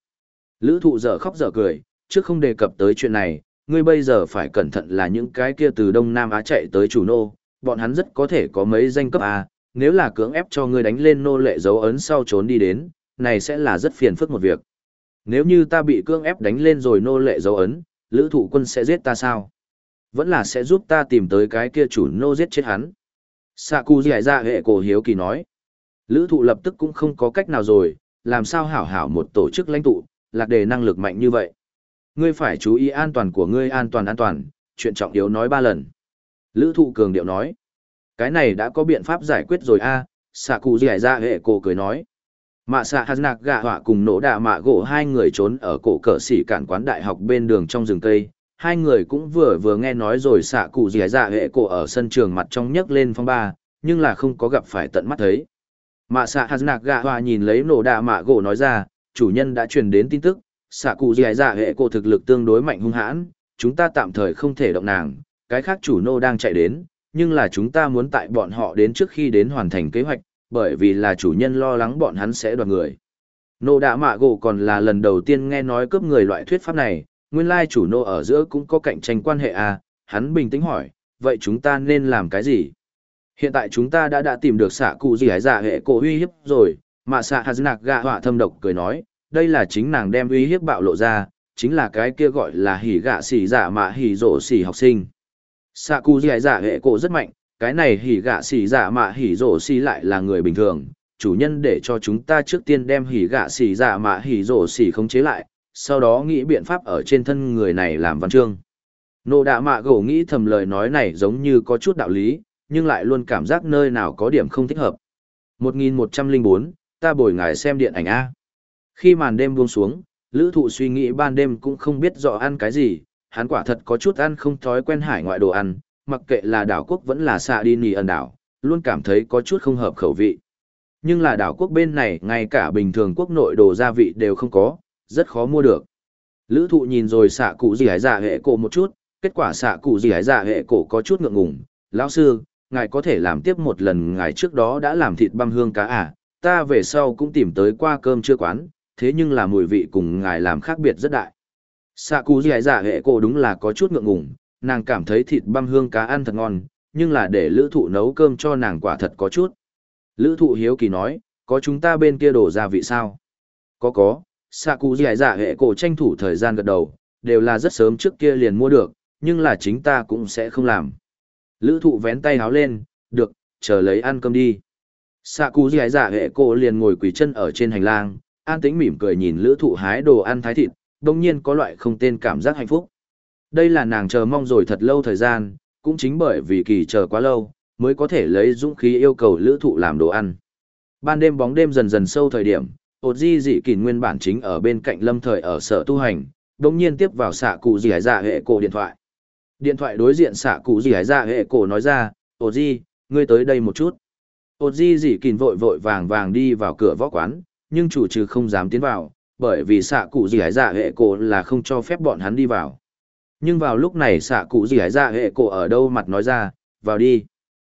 Lữ thụ dở khóc dở cười, trước không đề cập tới chuyện này, ngươi bây giờ phải cẩn thận là những cái kia từ Đông Nam Á chạy tới chủ nô, bọn hắn rất có thể có mấy danh cấp A, nếu là cưỡng ép cho ngươi đánh lên nô lệ dấu ấn sau trốn đi đến, này sẽ là rất phiền phức một việc. Nếu như ta bị cưỡng ép đánh lên rồi nô lệ dấu ấn, lữ thụ quân sẽ giết ta sao? Vẫn là sẽ giúp ta tìm tới cái kia chủ nô giết chết hắn. Sạ cụ giải ra hệ cổ hiếu kỳ nói. Lữ thụ lập tức cũng không có cách nào rồi, làm sao hảo hảo một tổ chức lãnh tụ, lạc đề năng lực mạnh như vậy. Ngươi phải chú ý an toàn của ngươi an toàn an toàn, chuyện trọng yếu nói ba lần. Lữ thụ cường điệu nói. Cái này đã có biện pháp giải quyết rồi a à, xạ cụ giải ra dạ hệ cổ cười nói. Mạ xạ hạt nạc gạ họa cùng nổ đà mạ gỗ hai người trốn ở cổ cờ xỉ cản quán đại học bên đường trong rừng cây. Hai người cũng vừa vừa nghe nói rồi xạ cụ giải ra dạ hệ cổ ở sân trường mặt trong nhấc lên phong ba, nhưng là không có gặp phải tận mắt thấy. Mạ xạ hạt nạc gạ họa nhìn lấy nổ đà mạ gỗ nói ra, chủ nhân đã truyền đến tin tức, xạ cụ giải ra dạ hệ cổ thực lực tương đối mạnh hung hãn, chúng ta tạm thời không thể động nàng, cái khác chủ nô đang chạy đến, nhưng là chúng ta muốn tại bọn họ đến trước khi đến hoàn thành kế hoạch, bởi vì là chủ nhân lo lắng bọn hắn sẽ đoạt người. Nô đạ mạ gỗ còn là lần đầu tiên nghe nói cướp người loại thuyết pháp này, nguyên lai chủ nô ở giữa cũng có cạnh tranh quan hệ à, hắn bình tĩnh hỏi, vậy chúng ta nên làm cái gì? Hiện tại chúng ta đã đã tìm được xạ cụ gì hải giả dạ hệ cổ uy hiếp rồi, mà xạ hạt nạc gạ họa thâm độc cười nói, đây là chính nàng đem uy hiếp bạo lộ ra, chính là cái kia gọi là hỉ gạ xỉ giả mạ hỉ rổ xỉ học sinh. Xạ cụ gì giả hệ cổ rất mạnh, cái này hỉ gạ xỉ giả dạ mạ hỉ rổ xỉ lại là người bình thường. Chủ nhân để cho chúng ta trước tiên đem hỉ gạ xỉ giả dạ mạ hỉ rổ xỉ khống chế lại, sau đó nghĩ biện pháp ở trên thân người này làm văn chương. Nô đạ mạ gỗ nghĩ thầm lời nói này giống như có chút đạo lý, nhưng lại luôn cảm giác nơi nào có điểm không thích hợp. 1104, ta bồi ngài xem điện ảnh A. Khi màn đêm buông xuống, lữ thụ suy nghĩ ban đêm cũng không biết rõ ăn cái gì, hắn quả thật có chút ăn không thói quen hải ngoại đồ ăn, mặc kệ là đảo quốc vẫn là xạ đi nì ẩn đảo, luôn cảm thấy có chút không hợp khẩu vị. Nhưng là đảo quốc bên này ngay cả bình thường quốc nội đồ gia vị đều không có, rất khó mua được. Lữ thụ nhìn rồi xạ cụ gì hải giả dạ hệ cổ một chút, kết quả xạ cụ gì hải giả dạ hệ cổ có chút ngượng ngùng. Lão sư, ngài có thể làm tiếp một lần ngài trước đó đã làm thịt băm hương cá à, ta về sau cũng tìm tới qua cơm chưa quán, thế nhưng là mùi vị cùng ngài làm khác biệt rất đại. Xạ cụ gì dạ hệ cổ đúng là có chút ngượng ngùng, nàng cảm thấy thịt băm hương cá ăn thật ngon, nhưng là để lữ thụ nấu cơm cho nàng quả thật có chút. Lữ thụ hiếu kỳ nói, có chúng ta bên kia đổ gia vị sao? Có có, xạ cụ dì dạ hệ cổ tranh thủ thời gian gật đầu, đều là rất sớm trước kia liền mua được, nhưng là chính ta cũng sẽ không làm. Lữ thụ vén tay háo lên, được, chờ lấy ăn cơm đi. Xạ cụ dì dạ hệ cổ liền ngồi quỳ chân ở trên hành lang, an tĩnh mỉm cười nhìn lữ thụ hái đồ ăn thái thịt, đồng nhiên có loại không tên cảm giác hạnh phúc. Đây là nàng chờ mong rồi thật lâu thời gian, cũng chính bởi vì kỳ chờ quá lâu, mới có thể lấy dũng khí yêu cầu lữ thụ làm đồ ăn. Ban đêm bóng đêm dần dần sâu thời điểm, ột di dị kỷ nguyên bản chính ở bên cạnh lâm thời ở sở tu hành, đồng nhiên tiếp vào xạ cụ gì hải dạ hệ cổ điện thoại. Điện thoại đối diện xạ cụ gì hải dạ hệ cổ nói ra, ột di, ngươi tới đây một chút. ột di dị kỷ vội vội vàng vàng đi vào cửa võ quán, nhưng chủ trừ không dám tiến vào, bởi vì xạ cụ dì hải dạ hệ cổ là không cho phép bọn hắn đi vào. Nhưng vào lúc này xạ cụ dì hải dạ hệ cổ ở đâu mặt nói ra, vào đi.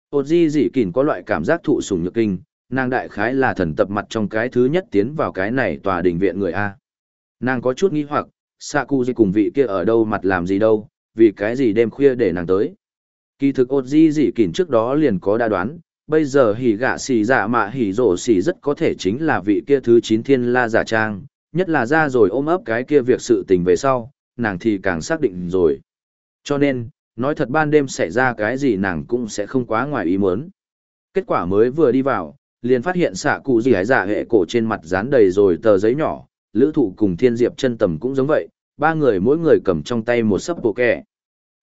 ột di dị kỷ có loại cảm giác thụ sủng nhược kinh nàng đại khái là thần tập mặt trong cái thứ nhất tiến vào cái này tòa đình viện người A. Nàng có chút nghi hoặc, xạ cụ Sakuji cùng vị kia ở đâu mặt làm gì đâu, vì cái gì đêm khuya để nàng tới. Kỳ thực ột di dị kỉn trước đó liền có đa đoán, bây giờ hỉ gạ xì dạ mạ hỉ rổ xì rất có thể chính là vị kia thứ chín thiên la giả trang, nhất là ra rồi ôm ấp cái kia việc sự tình về sau, nàng thì càng xác định rồi. Cho nên, nói thật ban đêm xảy ra cái gì nàng cũng sẽ không quá ngoài ý muốn. Kết quả mới vừa đi vào, liền phát hiện xạ cụ gì hái giả hệ cổ trên mặt dán đầy rồi tờ giấy nhỏ, lữ thụ cùng thiên diệp chân tầm cũng giống vậy, ba người mỗi người cầm trong tay một sấp bộ kẹ.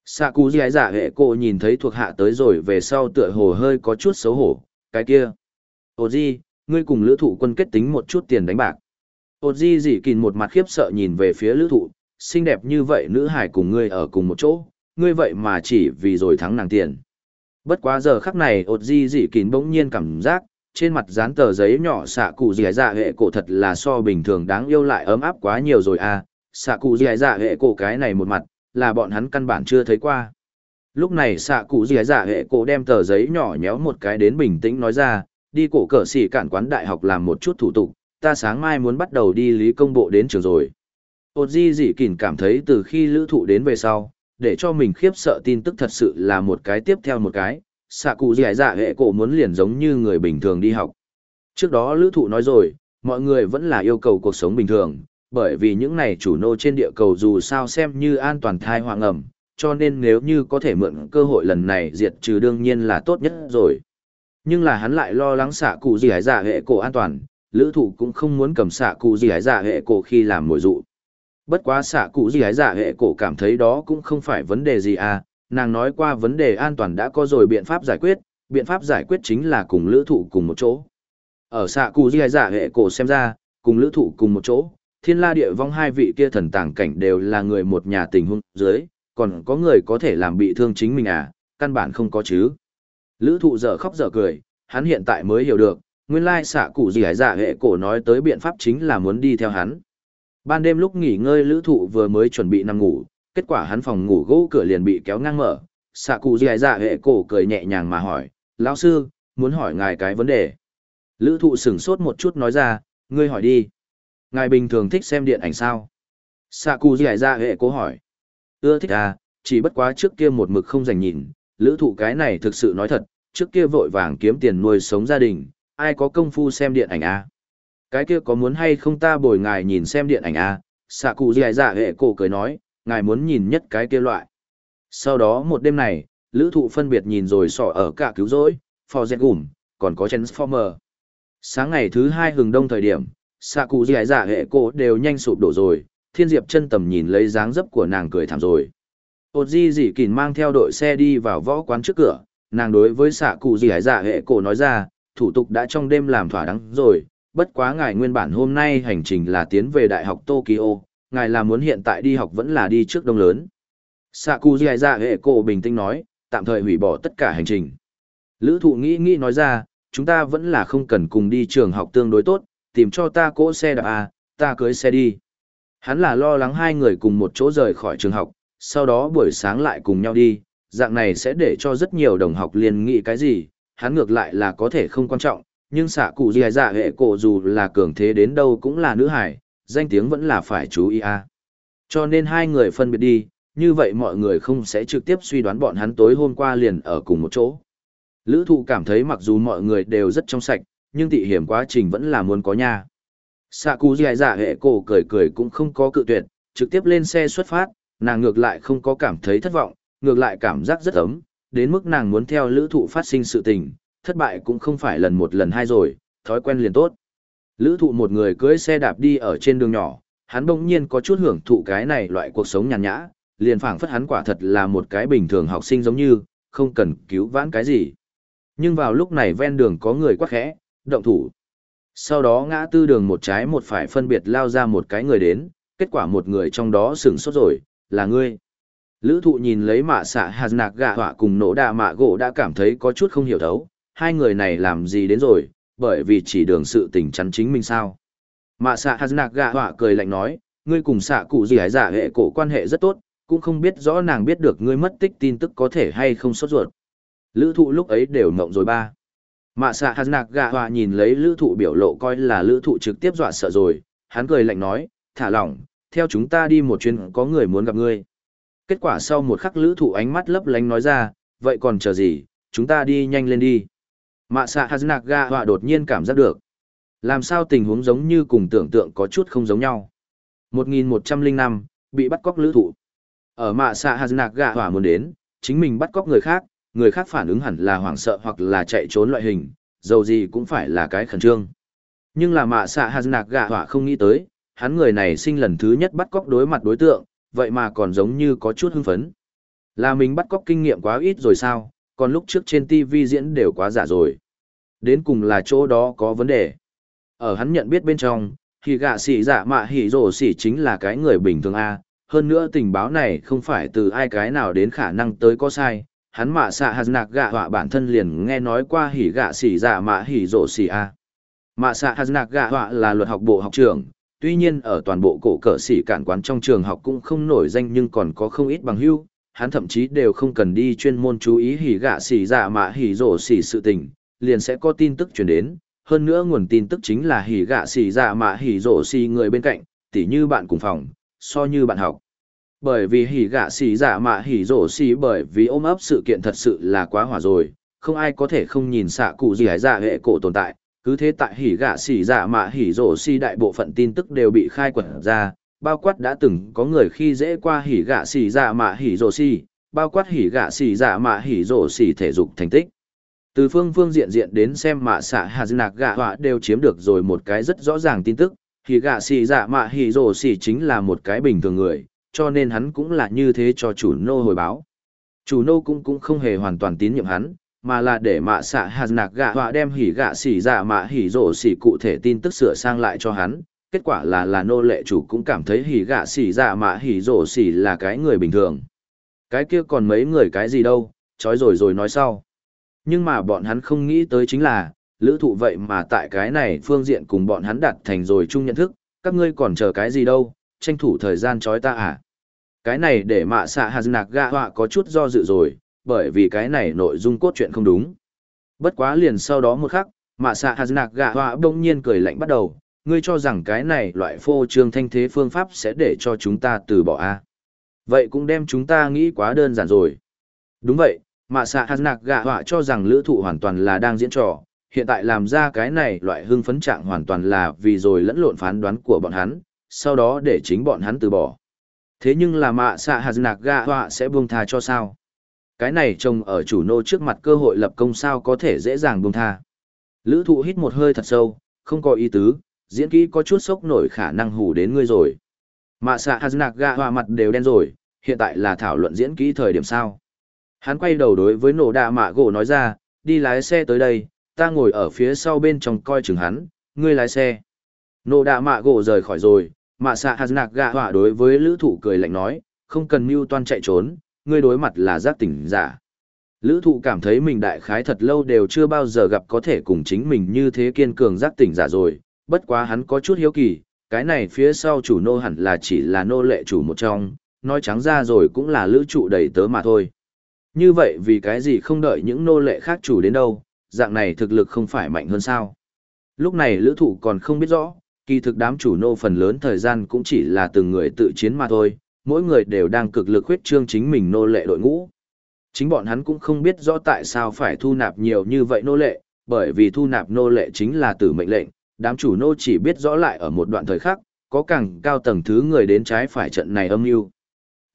Xạ cụ gì hái giả hệ cổ nhìn thấy thuộc hạ tới rồi về sau tựa hồ hơi có chút xấu hổ, cái kia. Ô gì, ngươi cùng lữ thụ quân kết tính một chút tiền đánh bạc ột di dị kìn một mặt khiếp sợ nhìn về phía lữ thụ, xinh đẹp như vậy nữ hải cùng ngươi ở cùng một chỗ, ngươi vậy mà chỉ vì rồi thắng nàng tiền. Bất quá giờ khắc này ột di dị kín bỗng nhiên cảm giác, trên mặt dán tờ giấy nhỏ xạ cụ dì dạ hệ cổ thật là so bình thường đáng yêu lại ấm áp quá nhiều rồi à, xạ cụ dì dạ hệ cổ cái này một mặt, là bọn hắn căn bản chưa thấy qua. Lúc này xạ cụ dì dạ hệ cổ đem tờ giấy nhỏ nhéo một cái đến bình tĩnh nói ra, đi cổ cờ xỉ cản quán đại học làm một chút thủ tục, ta sáng mai muốn bắt đầu đi lý công bộ đến trường rồi. Ôt di dị kỳn cảm thấy từ khi lữ thụ đến về sau, để cho mình khiếp sợ tin tức thật sự là một cái tiếp theo một cái, xạ cụ dẻ dạ hệ cổ muốn liền giống như người bình thường đi học. Trước đó lữ thụ nói rồi, mọi người vẫn là yêu cầu cuộc sống bình thường, bởi vì những này chủ nô trên địa cầu dù sao xem như an toàn thai hoang ẩm, cho nên nếu như có thể mượn cơ hội lần này diệt trừ đương nhiên là tốt nhất rồi. Nhưng là hắn lại lo lắng xạ cụ dì dạ hệ cổ an toàn, lữ thụ cũng không muốn cầm xạ cụ dì dạ hệ cổ khi làm mồi dụ. Bất quá xạ cụ dì dạ hệ cổ cảm thấy đó cũng không phải vấn đề gì à, nàng nói qua vấn đề an toàn đã có rồi biện pháp giải quyết, biện pháp giải quyết chính là cùng lữ thụ cùng một chỗ. Ở xạ cụ di dạ hệ cổ xem ra, cùng lữ thụ cùng một chỗ, thiên la địa vong hai vị kia thần tàng cảnh đều là người một nhà tình huống dưới, còn có người có thể làm bị thương chính mình à, căn bản không có chứ. Lữ thụ dở khóc dở cười, hắn hiện tại mới hiểu được, nguyên lai xạ cụ gì hải dạ hệ cổ nói tới biện pháp chính là muốn đi theo hắn. Ban đêm lúc nghỉ ngơi lữ thụ vừa mới chuẩn bị nằm ngủ, kết quả hắn phòng ngủ gỗ cửa liền bị kéo ngang mở. Xạ cụ dì dạ hệ cổ cười nhẹ nhàng mà hỏi lão sư muốn hỏi ngài cái vấn đề. Lữ thụ sửng sốt một chút nói ra ngươi hỏi đi. Ngài bình thường thích xem điện ảnh sao? Xạ cụ dì dạ hệ cổ hỏi ưa thích à chỉ bất quá trước kia một mực không dành nhìn. Lữ thụ cái này thực sự nói thật trước kia vội vàng kiếm tiền nuôi sống gia đình ai có công phu xem điện ảnh à? cái kia có muốn hay không ta bồi ngài nhìn xem điện ảnh à? xạ cụ dì dạ hệ cổ cười nói ngài muốn nhìn nhất cái kia loại. Sau đó một đêm này, lữ thụ phân biệt nhìn rồi sỏ ở cả cứu rỗi, phò Z Gùm, còn có Transformer. Sáng ngày thứ hai hừng đông thời điểm, xạ cụ dì dạ hệ cổ đều nhanh sụp đổ rồi, thiên diệp chân tầm nhìn lấy dáng dấp của nàng cười thảm rồi. Ôt di dì kìn mang theo đội xe đi vào võ quán trước cửa, nàng đối với xạ cụ dì dạ hệ cổ nói ra, thủ tục đã trong đêm làm thỏa đáng rồi, bất quá ngài nguyên bản hôm nay hành trình là tiến về Đại học Tokyo, ngài là muốn hiện tại đi học vẫn là đi trước đông lớn. Sạ cụ hệ cổ bình tĩnh nói, tạm thời hủy bỏ tất cả hành trình. Lữ thụ nghĩ nghĩ nói ra, chúng ta vẫn là không cần cùng đi trường học tương đối tốt, tìm cho ta cỗ xe đạp à, ta cưới xe đi. Hắn là lo lắng hai người cùng một chỗ rời khỏi trường học, sau đó buổi sáng lại cùng nhau đi, dạng này sẽ để cho rất nhiều đồng học liền nghĩ cái gì, hắn ngược lại là có thể không quan trọng, nhưng xạ cụ gì dạ hệ cổ dù là cường thế đến đâu cũng là nữ hải, danh tiếng vẫn là phải chú ý à. Cho nên hai người phân biệt đi, như vậy mọi người không sẽ trực tiếp suy đoán bọn hắn tối hôm qua liền ở cùng một chỗ. Lữ thụ cảm thấy mặc dù mọi người đều rất trong sạch, nhưng tị hiểm quá trình vẫn là muốn có nha. Sạ cụ dì dạ hệ cổ cười cười cũng không có cự tuyệt, trực tiếp lên xe xuất phát, nàng ngược lại không có cảm thấy thất vọng, ngược lại cảm giác rất ấm, đến mức nàng muốn theo lữ thụ phát sinh sự tình, thất bại cũng không phải lần một lần hai rồi, thói quen liền tốt. Lữ thụ một người cưới xe đạp đi ở trên đường nhỏ, hắn bỗng nhiên có chút hưởng thụ cái này loại cuộc sống nhàn nhã, liền phảng phất hắn quả thật là một cái bình thường học sinh giống như, không cần cứu vãn cái gì. Nhưng vào lúc này ven đường có người quá khẽ, động thủ. Sau đó ngã tư đường một trái một phải phân biệt lao ra một cái người đến, kết quả một người trong đó sửng sốt rồi, là ngươi. Lữ thụ nhìn lấy mạ xạ hạt nạc gạ họa cùng nổ đà mạ gỗ đã cảm thấy có chút không hiểu thấu, hai người này làm gì đến rồi, bởi vì chỉ đường sự tình chắn chính mình sao. Mạ xạ hạt nạc gạ họa cười lạnh nói, ngươi cùng xạ cụ gì hái giả dạ hệ cổ quan hệ rất tốt, cũng không biết rõ nàng biết được ngươi mất tích tin tức có thể hay không sốt ruột. Lữ thụ lúc ấy đều mộng rồi ba. Mạ xạ hạt nạc gạ họa nhìn lấy lữ thụ biểu lộ coi là lữ thụ trực tiếp dọa sợ rồi, hắn cười lạnh nói, thả lỏng, theo chúng ta đi một chuyến có người muốn gặp ngươi. Kết quả sau một khắc lữ thụ ánh mắt lấp lánh nói ra, vậy còn chờ gì, chúng ta đi nhanh lên đi. Mạ xạ hạt nạc gạ họa đột nhiên cảm giác được. Làm sao tình huống giống như cùng tưởng tượng có chút không giống nhau. 1105, bị bắt cóc lữ thụ. Ở mạ xạ hạt nạc gạ họa muốn đến, chính mình bắt cóc người khác, người khác phản ứng hẳn là hoảng sợ hoặc là chạy trốn loại hình, dầu gì cũng phải là cái khẩn trương. Nhưng là mạ xạ hạt nạc gạ họa không nghĩ tới, hắn người này sinh lần thứ nhất bắt cóc đối mặt đối tượng, vậy mà còn giống như có chút hưng phấn. Là mình bắt cóc kinh nghiệm quá ít rồi sao, còn lúc trước trên TV diễn đều quá giả rồi. Đến cùng là chỗ đó có vấn đề. Ở hắn nhận biết bên trong, thì gạ sĩ giả mạ hỉ rổ sĩ chính là cái người bình thường A, hơn nữa tình báo này không phải từ ai cái nào đến khả năng tới có sai, hắn mạ xạ hạt nạc gạ họa bản thân liền nghe nói qua hỉ gạ sĩ giả mạ hỉ rổ sĩ A. Mạ xạ hạt nạc gạ họa là luật học bộ học trưởng, tuy nhiên ở toàn bộ cổ cỡ sĩ cản quán trong trường học cũng không nổi danh nhưng còn có không ít bằng hưu, hắn thậm chí đều không cần đi chuyên môn chú ý hỉ gạ xỉ dạ mạ hỉ rổ xỉ sự tình, liền sẽ có tin tức truyền đến, hơn nữa nguồn tin tức chính là hỉ gạ xỉ dạ mạ hỉ rổ xỉ người bên cạnh, tỉ như bạn cùng phòng, so như bạn học. Bởi vì hỉ gạ xỉ dạ mạ hỉ rổ xỉ bởi vì ôm ấp sự kiện thật sự là quá hỏa rồi, không ai có thể không nhìn xạ cụ gì hải dạ hệ cổ tồn tại, cứ thế tại hỉ gạ xỉ dạ mạ hỉ rổ xi đại bộ phận tin tức đều bị khai quật ra, bao quát đã từng có người khi dễ qua hỉ gạ xỉ dạ mạ hỉ rổ xi bao quát hỉ gạ xỉ dạ mạ hỉ rổ xỉ thể dục thành tích. Từ phương phương diện diện đến xem mạ xạ hà nạc gạ họa đều chiếm được rồi một cái rất rõ ràng tin tức, hỉ gạ xỉ dạ mạ hỉ rổ xỉ chính là một cái bình thường người, cho nên hắn cũng là như thế cho chủ nô hồi báo. Chủ nô cũng cũng không hề hoàn toàn tín nhiệm hắn, mà là để mạ xạ hạt nạc gạ họa đem hỉ gạ xỉ dạ mạ hỉ rổ xỉ cụ thể tin tức sửa sang lại cho hắn. Kết quả là là nô lệ chủ cũng cảm thấy hỉ gạ xỉ dạ mạ hỉ rổ xỉ là cái người bình thường. Cái kia còn mấy người cái gì đâu, chói rồi rồi nói sau. Nhưng mà bọn hắn không nghĩ tới chính là, lữ thụ vậy mà tại cái này phương diện cùng bọn hắn đặt thành rồi chung nhận thức, các ngươi còn chờ cái gì đâu, tranh thủ thời gian chói ta à. Cái này để mạ xạ hạt nạc gạ họa có chút do dự rồi, bởi vì cái này nội dung cốt truyện không đúng. Bất quá liền sau đó một khắc, mạ xạ hạt nạc gạ họa bỗng nhiên cười lạnh bắt đầu, ngươi cho rằng cái này loại phô trương thanh thế phương pháp sẽ để cho chúng ta từ bỏ a à? Vậy cũng đem chúng ta nghĩ quá đơn giản rồi. Đúng vậy, mạ xạ hạt nạc gạ họa cho rằng lữ thụ hoàn toàn là đang diễn trò, hiện tại làm ra cái này loại hưng phấn trạng hoàn toàn là vì rồi lẫn lộn phán đoán của bọn hắn, sau đó để chính bọn hắn từ bỏ. Thế nhưng là mạ xạ hạt nạc gạ họa sẽ buông tha cho sao? Cái này trông ở chủ nô trước mặt cơ hội lập công sao có thể dễ dàng buông tha. Lữ thụ hít một hơi thật sâu, không có ý tứ, diễn kỹ có chút sốc nổi khả năng hù đến ngươi rồi. Mạ xạ hạt nạc gạ họa mặt đều đen rồi, hiện tại là thảo luận diễn kỹ thời điểm sao. Hắn quay đầu đối với nổ đạ mạ gỗ nói ra, đi lái xe tới đây, ta ngồi ở phía sau bên trong coi chừng hắn, ngươi lái xe. Nổ đạ mạ gỗ rời khỏi rồi, mạ xạ hạt nạc gạ họa đối với lữ thụ cười lạnh nói, không cần mưu toan chạy trốn, ngươi đối mặt là giác tỉnh giả. Lữ thụ cảm thấy mình đại khái thật lâu đều chưa bao giờ gặp có thể cùng chính mình như thế kiên cường giác tỉnh giả rồi, bất quá hắn có chút hiếu kỳ, cái này phía sau chủ nô hẳn là chỉ là nô lệ chủ một trong, nói trắng ra rồi cũng là lữ trụ đầy tớ mà thôi. Như vậy vì cái gì không đợi những nô lệ khác chủ đến đâu, dạng này thực lực không phải mạnh hơn sao. Lúc này lữ thụ còn không biết rõ, kỳ thực đám chủ nô phần lớn thời gian cũng chỉ là từng người tự chiến mà thôi, mỗi người đều đang cực lực huyết trương chính mình nô lệ đội ngũ. Chính bọn hắn cũng không biết rõ tại sao phải thu nạp nhiều như vậy nô lệ, bởi vì thu nạp nô lệ chính là tử mệnh lệnh, đám chủ nô chỉ biết rõ lại ở một đoạn thời khắc, có càng cao tầng thứ người đến trái phải trận này âm mưu.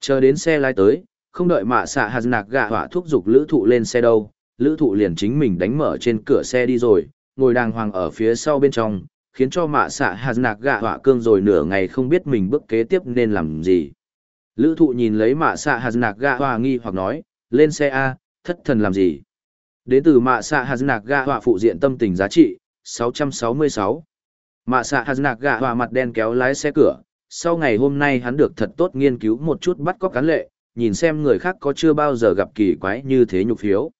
Chờ đến xe lái tới, không đợi mạ xạ hạt nạc gạ hỏa thúc giục lữ thụ lên xe đâu, lữ thụ liền chính mình đánh mở trên cửa xe đi rồi, ngồi đàng hoàng ở phía sau bên trong, khiến cho mạ xạ hạt nạc gạ hỏa cương rồi nửa ngày không biết mình bước kế tiếp nên làm gì. Lữ thụ nhìn lấy mạ xạ hạt nạc gạ hòa nghi hoặc nói, lên xe A, thất thần làm gì? Đến từ mạ xạ hạt nạc gạ hòa phụ diện tâm tình giá trị, 666. Mạ xạ hạt nạc gạ hòa mặt đen kéo lái xe cửa, sau ngày hôm nay hắn được thật tốt nghiên cứu một chút bắt cóc cán lệ, nhìn xem người khác có chưa bao giờ gặp kỳ quái như thế nhục phiếu.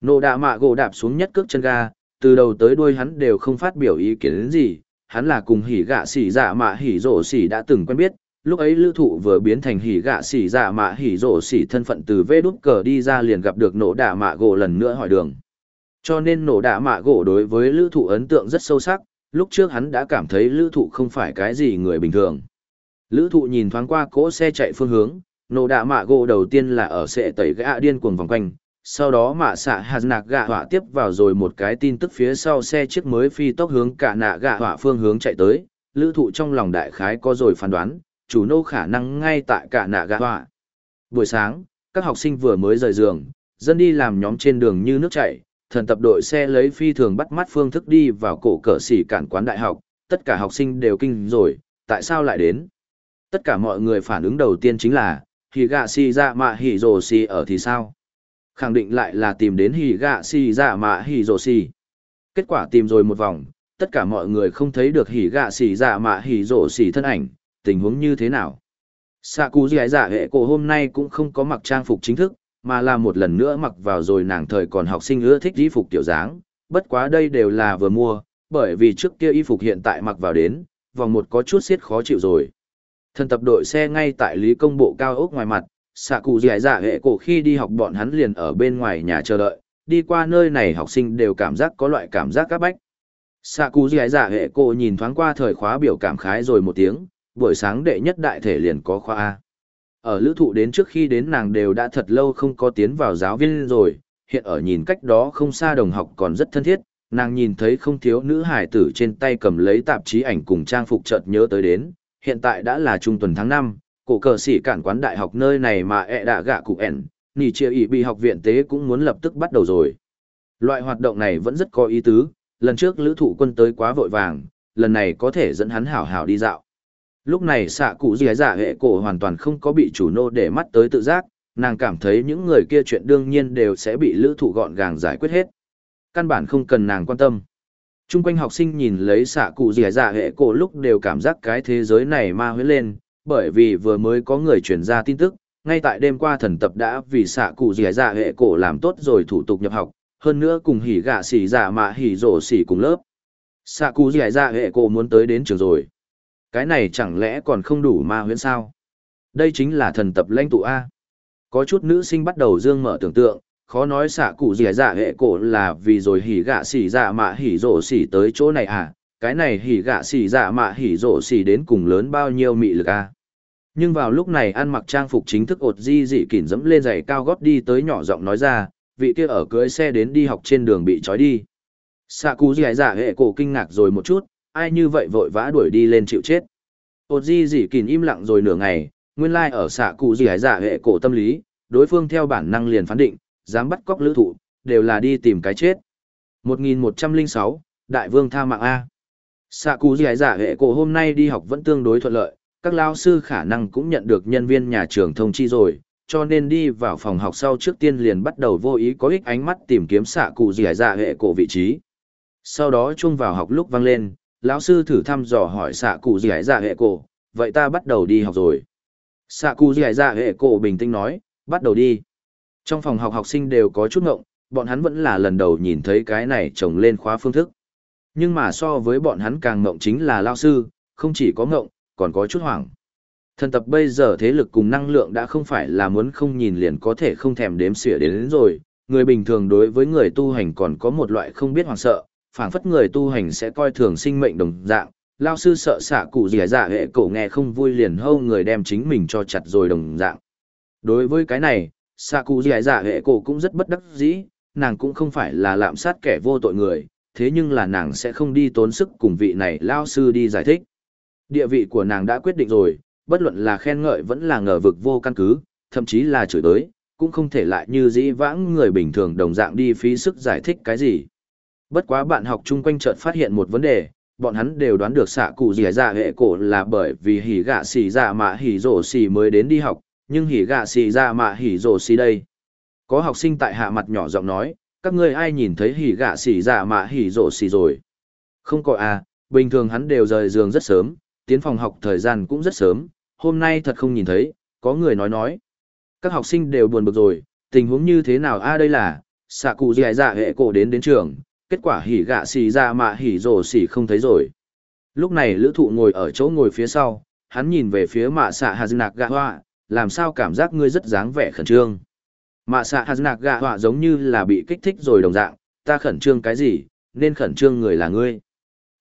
Nộ đạ mạ gỗ đạp xuống nhất cước chân ga, từ đầu tới đuôi hắn đều không phát biểu ý kiến đến gì, hắn là cùng hỉ gạ xỉ dạ mạ hỉ rổ xỉ đã từng quen biết, lúc ấy lữ thụ vừa biến thành hỉ gạ xỉ dạ mạ hỉ rổ xỉ thân phận từ vê đút cờ đi ra liền gặp được nổ đạ mạ gỗ lần nữa hỏi đường. Cho nên nổ đạ mạ gỗ đối với lữ thụ ấn tượng rất sâu sắc, lúc trước hắn đã cảm thấy lữ thụ không phải cái gì người bình thường. Lữ thụ nhìn thoáng qua cỗ xe chạy phương hướng, nổ đạ mạ gỗ đầu tiên là ở sệ tẩy gã điên cuồng vòng quanh, sau đó mạ xạ hạt nạc gạ họa tiếp vào rồi một cái tin tức phía sau xe chiếc mới phi tốc hướng cả nạ gạ họa phương hướng chạy tới, lữ thụ trong lòng đại khái có rồi phán đoán, chủ nô khả năng ngay tại cả nạ gạ họa. Buổi sáng, các học sinh vừa mới rời giường, dân đi làm nhóm trên đường như nước chảy, thần tập đội xe lấy phi thường bắt mắt phương thức đi vào cổ cỡ xỉ cản quán đại học, tất cả học sinh đều kinh rồi, tại sao lại đến? Tất cả mọi người phản ứng đầu tiên chính là, hỉ gạ xì dạ mạ hỉ rồ xì ở thì sao? Khẳng định lại là tìm đến hỉ gạ xì dạ mạ hỉ rồ xì. Kết quả tìm rồi một vòng, tất cả mọi người không thấy được hỉ gạ xì dạ mạ hỉ rồ xì thân ảnh, tình huống như thế nào? Sạ cụ dì dạ hệ cổ hôm nay cũng không có mặc trang phục chính thức, mà là một lần nữa mặc vào rồi nàng thời còn học sinh ưa thích y phục tiểu dáng, bất quá đây đều là vừa mua, bởi vì trước kia y phục hiện tại mặc vào đến, vòng một có chút xiết khó chịu rồi. Thần tập đội xe ngay tại lý công bộ cao ốc ngoài mặt, xạ cụ dì dạ hệ cổ khi đi học bọn hắn liền ở bên ngoài nhà chờ đợi, đi qua nơi này học sinh đều cảm giác có loại cảm giác các bách. Xạ cụ dì dạ hệ cổ nhìn thoáng qua thời khóa biểu cảm khái rồi một tiếng, buổi sáng đệ nhất đại thể liền có khoa A. Ở lữ thụ đến trước khi đến nàng đều đã thật lâu không có tiến vào giáo viên rồi, hiện ở nhìn cách đó không xa đồng học còn rất thân thiết, nàng nhìn thấy không thiếu nữ hải tử trên tay cầm lấy tạp chí ảnh cùng trang phục chợt nhớ tới đến, hiện tại đã là trung tuần tháng 5, cổ cờ sĩ cản quán đại học nơi này mà ẹ e đã gạ cụ ẻn, nỉ chia ý bị học viện tế cũng muốn lập tức bắt đầu rồi. Loại hoạt động này vẫn rất có ý tứ, lần trước lữ thụ quân tới quá vội vàng, lần này có thể dẫn hắn hảo hảo đi dạo. Lúc này xạ cụ dì dạ hệ cổ hoàn toàn không có bị chủ nô để mắt tới tự giác, nàng cảm thấy những người kia chuyện đương nhiên đều sẽ bị lữ thụ gọn gàng giải quyết hết. Căn bản không cần nàng quan tâm. Trung quanh học sinh nhìn lấy xạ cụ dì dạ hệ cổ lúc đều cảm giác cái thế giới này ma huyết lên, bởi vì vừa mới có người truyền ra tin tức, ngay tại đêm qua thần tập đã vì xạ cụ dì dạ hệ cổ làm tốt rồi thủ tục nhập học, hơn nữa cùng hỉ gạ xỉ dạ mạ hỉ rổ xỉ cùng lớp. Xạ cụ dì dạ hệ cổ muốn tới đến trường rồi. Cái này chẳng lẽ còn không đủ ma huyễn sao? Đây chính là thần tập lãnh tụ A. Có chút nữ sinh bắt đầu dương mở tưởng tượng, khó nói xạ cụ gì dạ hệ cổ là vì rồi hỉ gạ xỉ dạ mạ hỉ rổ xỉ tới chỗ này à, cái này hỉ gạ xỉ dạ mạ hỉ rổ xỉ đến cùng lớn bao nhiêu mị lực à. Nhưng vào lúc này ăn mặc trang phục chính thức ột di dị kỉn dẫm lên giày cao gót đi tới nhỏ giọng nói ra, vị kia ở cưới xe đến đi học trên đường bị trói đi. Xạ cụ dì dạ hệ cổ kinh ngạc rồi một chút, ai như vậy vội vã đuổi đi lên chịu chết. Ột di dỉ kỉn im lặng rồi nửa ngày, nguyên lai like ở xạ cụ dĩải giả dạ hệ cổ tâm lý, đối phương theo bản năng liền phán định, dám bắt cóc lữ thụ, đều là đi tìm cái chết. 1106, Đại vương tha mạng A. Xạ cụ dĩải giả dạ hệ cổ hôm nay đi học vẫn tương đối thuận lợi, các lao sư khả năng cũng nhận được nhân viên nhà trường thông chi rồi, cho nên đi vào phòng học sau trước tiên liền bắt đầu vô ý có ích ánh mắt tìm kiếm xạ cụ dì dạ hệ cổ vị trí. Sau đó chung vào học lúc vang lên, lão sư thử thăm dò hỏi xạ cụ dì dạ hệ cổ, vậy ta bắt đầu đi học rồi. Xạ cụ dì dạ hệ cổ bình tĩnh nói, bắt đầu đi. Trong phòng học học sinh đều có chút ngộng, bọn hắn vẫn là lần đầu nhìn thấy cái này trồng lên khóa phương thức. Nhưng mà so với bọn hắn càng ngộng chính là lao sư, không chỉ có ngộng, còn có chút hoảng. Thần tập bây giờ thế lực cùng năng lượng đã không phải là muốn không nhìn liền có thể không thèm đếm xỉa đến, đến rồi, người bình thường đối với người tu hành còn có một loại không biết hoảng sợ, phảng phất người tu hành sẽ coi thường sinh mệnh đồng dạng, lao sư sợ xạ cụ gì dạ hệ cổ nghe không vui liền hâu người đem chính mình cho chặt rồi đồng dạng. Đối với cái này, xạ cụ gì dạ hệ cổ cũng rất bất đắc dĩ, nàng cũng không phải là lạm sát kẻ vô tội người, thế nhưng là nàng sẽ không đi tốn sức cùng vị này lao sư đi giải thích. Địa vị của nàng đã quyết định rồi, bất luận là khen ngợi vẫn là ngờ vực vô căn cứ, thậm chí là chửi tới, cũng không thể lại như dĩ vãng người bình thường đồng dạng đi phí sức giải thích cái gì. Bất quá bạn học chung quanh chợt phát hiện một vấn đề, bọn hắn đều đoán được xạ cụ dì dạ hệ cổ là bởi vì hỉ gạ xì dạ mạ hỉ rổ xì mới đến đi học, nhưng hỉ gạ xì dạ mạ hỉ rổ xì đây. Có học sinh tại hạ mặt nhỏ giọng nói, các ngươi ai nhìn thấy hỉ gạ xì dạ mạ hỉ rổ xì rồi. Không có à, bình thường hắn đều rời giường rất sớm, tiến phòng học thời gian cũng rất sớm, hôm nay thật không nhìn thấy, có người nói nói. Các học sinh đều buồn bực rồi, tình huống như thế nào a đây là, xạ cụ dì dạ hệ cổ đến đến trường, kết quả hỉ gạ xì ra mạ hỉ rồ xì không thấy rồi. Lúc này lữ thụ ngồi ở chỗ ngồi phía sau, hắn nhìn về phía mạ xạ hà nạc gạ hoa, làm sao cảm giác ngươi rất dáng vẻ khẩn trương. Mạ xạ hà nạc gạ hoa giống như là bị kích thích rồi đồng dạng, ta khẩn trương cái gì, nên khẩn trương người là ngươi.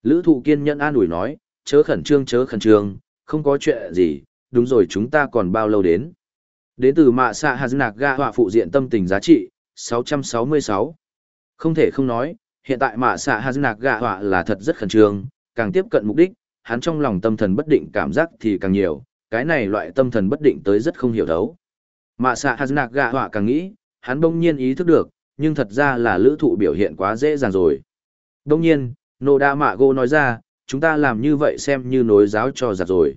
Lữ thụ kiên nhẫn an ủi nói, chớ khẩn trương chớ khẩn trương, không có chuyện gì, đúng rồi chúng ta còn bao lâu đến. Đến từ mạ xạ hà nạc gạ hoa phụ diện tâm tình giá trị, 666. Không thể không nói, hiện tại mạ xạ hà nạc gạ họa là thật rất khẩn trương, càng tiếp cận mục đích, hắn trong lòng tâm thần bất định cảm giác thì càng nhiều, cái này loại tâm thần bất định tới rất không hiểu đấu mạ xạ hà nạc gạ họa càng nghĩ, hắn bỗng nhiên ý thức được, nhưng thật ra là lữ thụ biểu hiện quá dễ dàng rồi. Bỗng nhiên, nô đa mạ gô nói ra, chúng ta làm như vậy xem như nối giáo cho giặc rồi.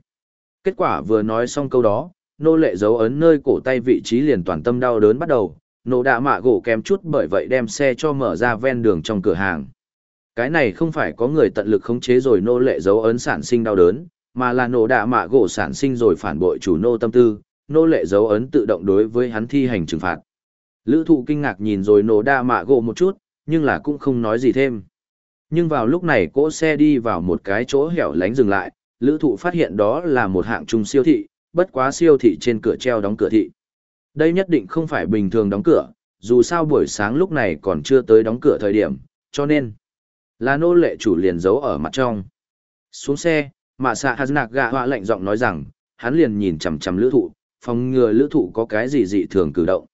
Kết quả vừa nói xong câu đó, nô lệ dấu ấn nơi cổ tay vị trí liền toàn tâm đau đớn bắt đầu nổ đạ mạ gỗ kém chút bởi vậy đem xe cho mở ra ven đường trong cửa hàng. Cái này không phải có người tận lực khống chế rồi nô lệ dấu ấn sản sinh đau đớn, mà là nổ đạ mạ gỗ sản sinh rồi phản bội chủ nô tâm tư, nô lệ dấu ấn tự động đối với hắn thi hành trừng phạt. Lữ thụ kinh ngạc nhìn rồi nổ đạ mạ gỗ một chút, nhưng là cũng không nói gì thêm. Nhưng vào lúc này cỗ xe đi vào một cái chỗ hẻo lánh dừng lại, lữ thụ phát hiện đó là một hạng trung siêu thị, bất quá siêu thị trên cửa treo đóng cửa thị. Đây nhất định không phải bình thường đóng cửa, dù sao buổi sáng lúc này còn chưa tới đóng cửa thời điểm, cho nên là nô lệ chủ liền giấu ở mặt trong. Xuống xe, mạ xạ Haznak gạ họa lạnh giọng nói rằng, hắn liền nhìn chằm chằm lữ thụ, phòng ngừa lữ thụ có cái gì dị thường cử động.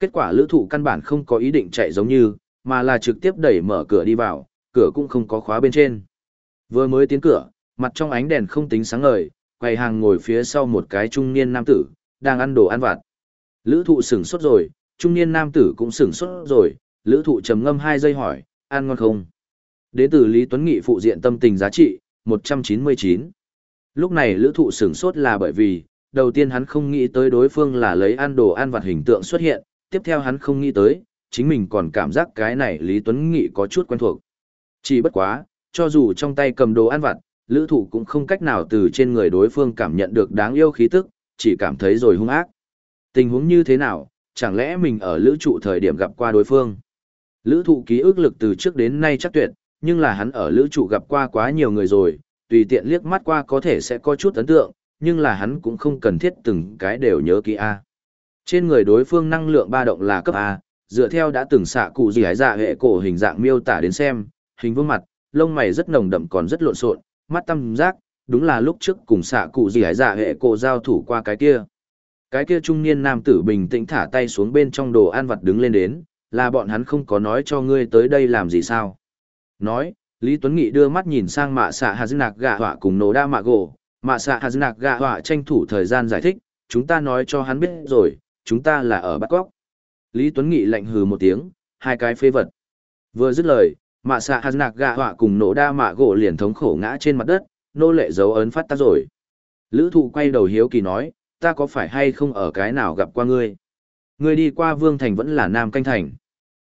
Kết quả lữ thụ căn bản không có ý định chạy giống như, mà là trực tiếp đẩy mở cửa đi vào, cửa cũng không có khóa bên trên. Vừa mới tiến cửa, mặt trong ánh đèn không tính sáng ngời, quầy hàng ngồi phía sau một cái trung niên nam tử, đang ăn đồ ăn vặt. Lữ thụ sửng sốt rồi, trung niên nam tử cũng sửng sốt rồi, lữ thụ trầm ngâm 2 giây hỏi, ăn ngon không? Đến từ Lý Tuấn Nghị phụ diện tâm tình giá trị, 199. Lúc này lữ thụ sửng sốt là bởi vì, đầu tiên hắn không nghĩ tới đối phương là lấy ăn đồ ăn vặt hình tượng xuất hiện, tiếp theo hắn không nghĩ tới, chính mình còn cảm giác cái này Lý Tuấn Nghị có chút quen thuộc. Chỉ bất quá, cho dù trong tay cầm đồ ăn vặt, lữ thụ cũng không cách nào từ trên người đối phương cảm nhận được đáng yêu khí tức, chỉ cảm thấy rồi hung ác. Tình huống như thế nào, chẳng lẽ mình ở lữ trụ thời điểm gặp qua đối phương? Lữ thụ ký ức lực từ trước đến nay chắc tuyệt, nhưng là hắn ở lữ trụ gặp qua quá nhiều người rồi, tùy tiện liếc mắt qua có thể sẽ có chút ấn tượng, nhưng là hắn cũng không cần thiết từng cái đều nhớ kỹ A. Trên người đối phương năng lượng ba động là cấp A, dựa theo đã từng xạ cụ gì hái dạ hệ cổ hình dạng miêu tả đến xem, hình vương mặt, lông mày rất nồng đậm còn rất lộn xộn, mắt tâm giác, đúng là lúc trước cùng xạ cụ gì hái dạ hệ cổ giao thủ qua cái kia. Cái kia trung niên nam tử bình tĩnh thả tay xuống bên trong đồ ăn vặt đứng lên đến, là bọn hắn không có nói cho ngươi tới đây làm gì sao. Nói, Lý Tuấn Nghị đưa mắt nhìn sang mạ xạ Hà Nạc gạ họa cùng nổ đa mạ gỗ, mạ xạ Hà Nạc gạ họa tranh thủ thời gian giải thích, chúng ta nói cho hắn biết rồi, chúng ta là ở bắt cóc. Lý Tuấn Nghị lạnh hừ một tiếng, hai cái phê vật. Vừa dứt lời, mạ xạ Hà Nạc gạ họa cùng nổ đa mạ gỗ liền thống khổ ngã trên mặt đất, nô lệ dấu ấn phát tác rồi. Lữ thụ quay đầu hiếu kỳ nói, ta có phải hay không ở cái nào gặp qua ngươi? Ngươi đi qua Vương Thành vẫn là Nam Canh Thành.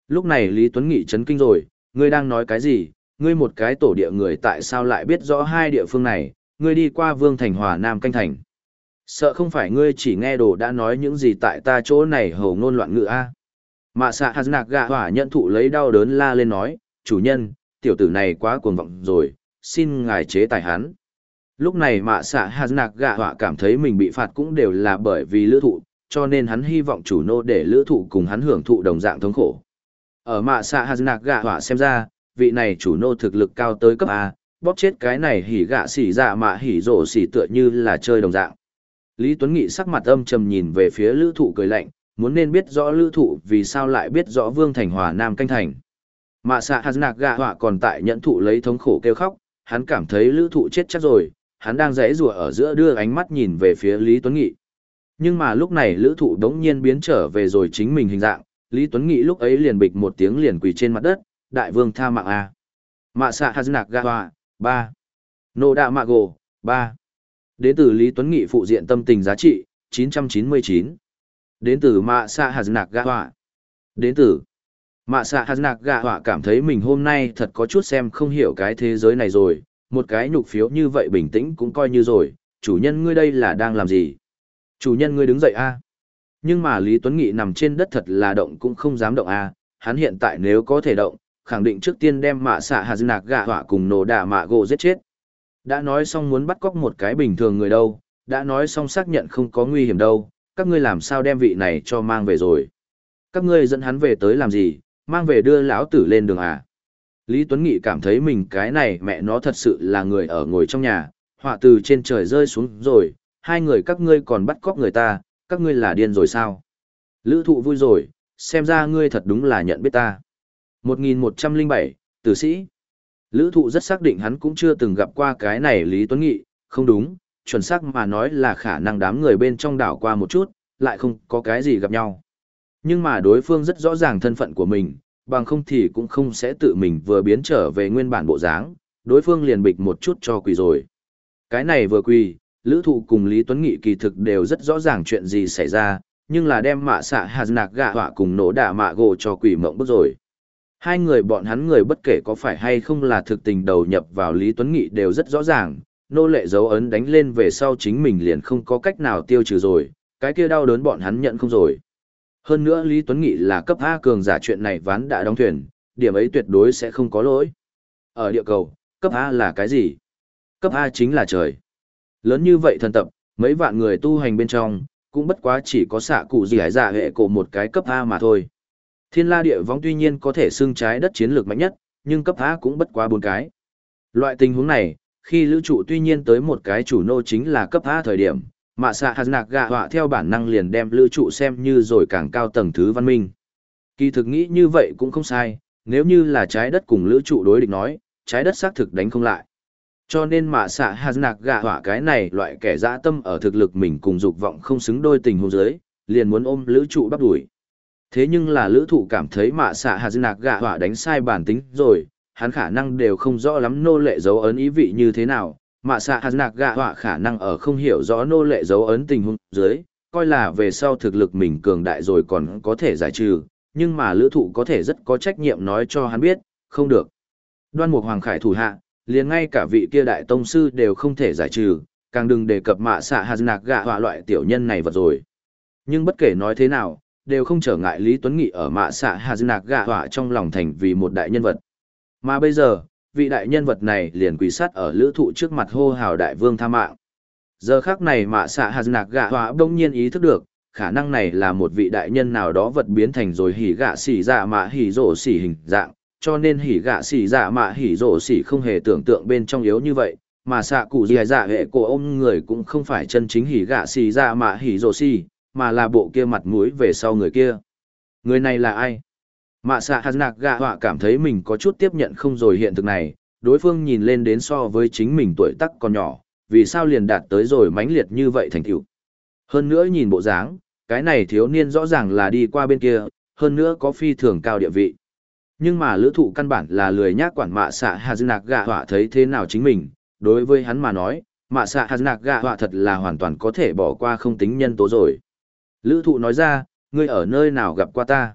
Lúc này Lý Tuấn Nghị chấn kinh rồi, ngươi đang nói cái gì? Ngươi một cái tổ địa người tại sao lại biết rõ hai địa phương này, ngươi đi qua Vương Thành hòa Nam Canh Thành. Sợ không phải ngươi chỉ nghe đồ đã nói những gì tại ta chỗ này hầu ngôn loạn ngữ a Mạ xạ hạt nạc gạ hỏa nhận thụ lấy đau đớn la lên nói, chủ nhân, tiểu tử này quá cuồng vọng rồi, xin ngài chế tài hắn. Lúc này mạ xạ hạt nạc gạ hỏa cảm thấy mình bị phạt cũng đều là bởi vì lữ thụ, cho nên hắn hy vọng chủ nô để lữ thụ cùng hắn hưởng thụ đồng dạng thống khổ. Ở mạ xạ hạt nạc gạ hỏa xem ra, vị này chủ nô thực lực cao tới cấp A, bóp chết cái này hỉ gạ xỉ dạ mạ hỉ rổ xỉ tựa như là chơi đồng dạng. Lý Tuấn Nghị sắc mặt âm trầm nhìn về phía lữ thụ cười lạnh, muốn nên biết rõ lữ thụ vì sao lại biết rõ Vương Thành Hòa Nam canh thành. Mạ xạ hạt nạc gạ họa còn tại nhận thụ lấy thống khổ kêu khóc, hắn cảm thấy lữ thụ chết chắc rồi, hắn đang rẽ rùa ở giữa đưa ánh mắt nhìn về phía Lý Tuấn Nghị. Nhưng mà lúc này lữ thụ đống nhiên biến trở về rồi chính mình hình dạng, Lý Tuấn Nghị lúc ấy liền bịch một tiếng liền quỳ trên mặt đất, đại vương tha mạng A. Mạ xạ hạt nạc gà hòa, 3. Nô đạ mạ gồ, 3. Đến từ Lý Tuấn Nghị phụ diện tâm tình giá trị, 999. Đến từ Mạ Sa Hạt Nạc gà hòa. Đến từ Mạ Sa Hạt Nạc gà hòa cảm thấy mình hôm nay thật có chút xem không hiểu cái thế giới này rồi, một cái nhục phiếu như vậy bình tĩnh cũng coi như rồi, chủ nhân ngươi đây là đang làm gì? Chủ nhân ngươi đứng dậy a Nhưng mà Lý Tuấn Nghị nằm trên đất thật là động cũng không dám động a hắn hiện tại nếu có thể động, khẳng định trước tiên đem mạ xạ hà nạc gạ họa cùng nổ đả mạ gỗ giết chết. Đã nói xong muốn bắt cóc một cái bình thường người đâu, đã nói xong xác nhận không có nguy hiểm đâu, các ngươi làm sao đem vị này cho mang về rồi. Các ngươi dẫn hắn về tới làm gì, mang về đưa lão tử lên đường à. Lý Tuấn Nghị cảm thấy mình cái này mẹ nó thật sự là người ở ngồi trong nhà, họa từ trên trời rơi xuống rồi, hai người các ngươi còn bắt cóc người ta, các ngươi là điên rồi sao? Lữ thụ vui rồi, xem ra ngươi thật đúng là nhận biết ta. 1107, tử sĩ. Lữ thụ rất xác định hắn cũng chưa từng gặp qua cái này Lý Tuấn Nghị, không đúng, chuẩn xác mà nói là khả năng đám người bên trong đảo qua một chút, lại không có cái gì gặp nhau. Nhưng mà đối phương rất rõ ràng thân phận của mình, bằng không thì cũng không sẽ tự mình vừa biến trở về nguyên bản bộ dáng, đối phương liền bịch một chút cho quỳ rồi. Cái này vừa quỳ, lữ thụ cùng Lý Tuấn Nghị kỳ thực đều rất rõ ràng chuyện gì xảy ra, nhưng là đem mạ xạ hạt nạc gạ họa cùng nổ đả mạ gỗ cho quỷ mộng bức rồi. Hai người bọn hắn người bất kể có phải hay không là thực tình đầu nhập vào Lý Tuấn Nghị đều rất rõ ràng, nô lệ dấu ấn đánh lên về sau chính mình liền không có cách nào tiêu trừ rồi, cái kia đau đớn bọn hắn nhận không rồi. Hơn nữa Lý Tuấn Nghị là cấp A cường giả chuyện này ván đã đóng thuyền, điểm ấy tuyệt đối sẽ không có lỗi. Ở địa cầu, cấp A là cái gì? Cấp A chính là trời. Lớn như vậy thần tập, mấy vạn người tu hành bên trong, cũng bất quá chỉ có xạ cụ gì hải giả dạ hệ cổ một cái cấp A mà thôi. Thiên la địa vong tuy nhiên có thể xưng trái đất chiến lược mạnh nhất, nhưng cấp A cũng bất quá bốn cái. Loại tình huống này, khi lữ trụ tuy nhiên tới một cái chủ nô chính là cấp A thời điểm, mạ xạ hạt nạc gạ họa theo bản năng liền đem lữ trụ xem như rồi càng cao tầng thứ văn minh. Kỳ thực nghĩ như vậy cũng không sai, nếu như là trái đất cùng lữ trụ đối địch nói, trái đất xác thực đánh không lại. Cho nên mạ xạ hạt nạc gạ họa cái này loại kẻ dã tâm ở thực lực mình cùng dục vọng không xứng đôi tình hôn giới, liền muốn ôm lữ trụ bắt đuổi. Thế nhưng là lữ thụ cảm thấy mạ xạ hạt nạc gạ họa đánh sai bản tính rồi, hắn khả năng đều không rõ lắm nô lệ dấu ấn ý vị như thế nào, mạ xạ hạt nạc gạ họa khả năng ở không hiểu rõ nô lệ dấu ấn tình huống dưới, coi là về sau thực lực mình cường đại rồi còn có thể giải trừ, nhưng mà lữ thụ có thể rất có trách nhiệm nói cho hắn biết, không được. Đoan mục hoàng khải thủ hạ, liền ngay cả vị kia đại tông sư đều không thể giải trừ, càng đừng đề cập mạ xạ hạt nạc gạ họa loại tiểu nhân này vật rồi. Nhưng bất kể nói thế nào, đều không trở ngại Lý Tuấn Nghị ở mạ xạ hạt nạc gạ họa trong lòng thành vì một đại nhân vật. Mà bây giờ, vị đại nhân vật này liền quỳ sát ở lữ thụ trước mặt hô hào đại vương tha mạng. Giờ khắc này mạ xạ hạt nạc gạ họa đông nhiên ý thức được, khả năng này là một vị đại nhân nào đó vật biến thành rồi hỉ gạ xỉ dạ mạ hỉ rổ xỉ hình dạng, cho nên hỉ gạ xỉ dạ mạ hỉ rổ xỉ không hề tưởng tượng bên trong yếu như vậy, mà xạ cụ dì dạ hệ của ông người cũng không phải chân chính hỉ gạ xỉ dạ mà hỉ rổ xỉ, mà là bộ kia mặt mũi về sau người kia. Người này là ai? Mạ xạ hạt nạc gạ họa cảm thấy mình có chút tiếp nhận không rồi hiện thực này, đối phương nhìn lên đến so với chính mình tuổi tác còn nhỏ, vì sao liền đạt tới rồi mãnh liệt như vậy thành tựu. Hơn nữa nhìn bộ dáng, cái này thiếu niên rõ ràng là đi qua bên kia, hơn nữa có phi thường cao địa vị. Nhưng mà lữ thụ căn bản là lười nhác quản mạ xạ hạt nạc gạ họa thấy thế nào chính mình, đối với hắn mà nói, mạ xạ hạt nạc gạ họa thật là hoàn toàn có thể bỏ qua không tính nhân tố rồi. Lữ thụ nói ra, ngươi ở nơi nào gặp qua ta?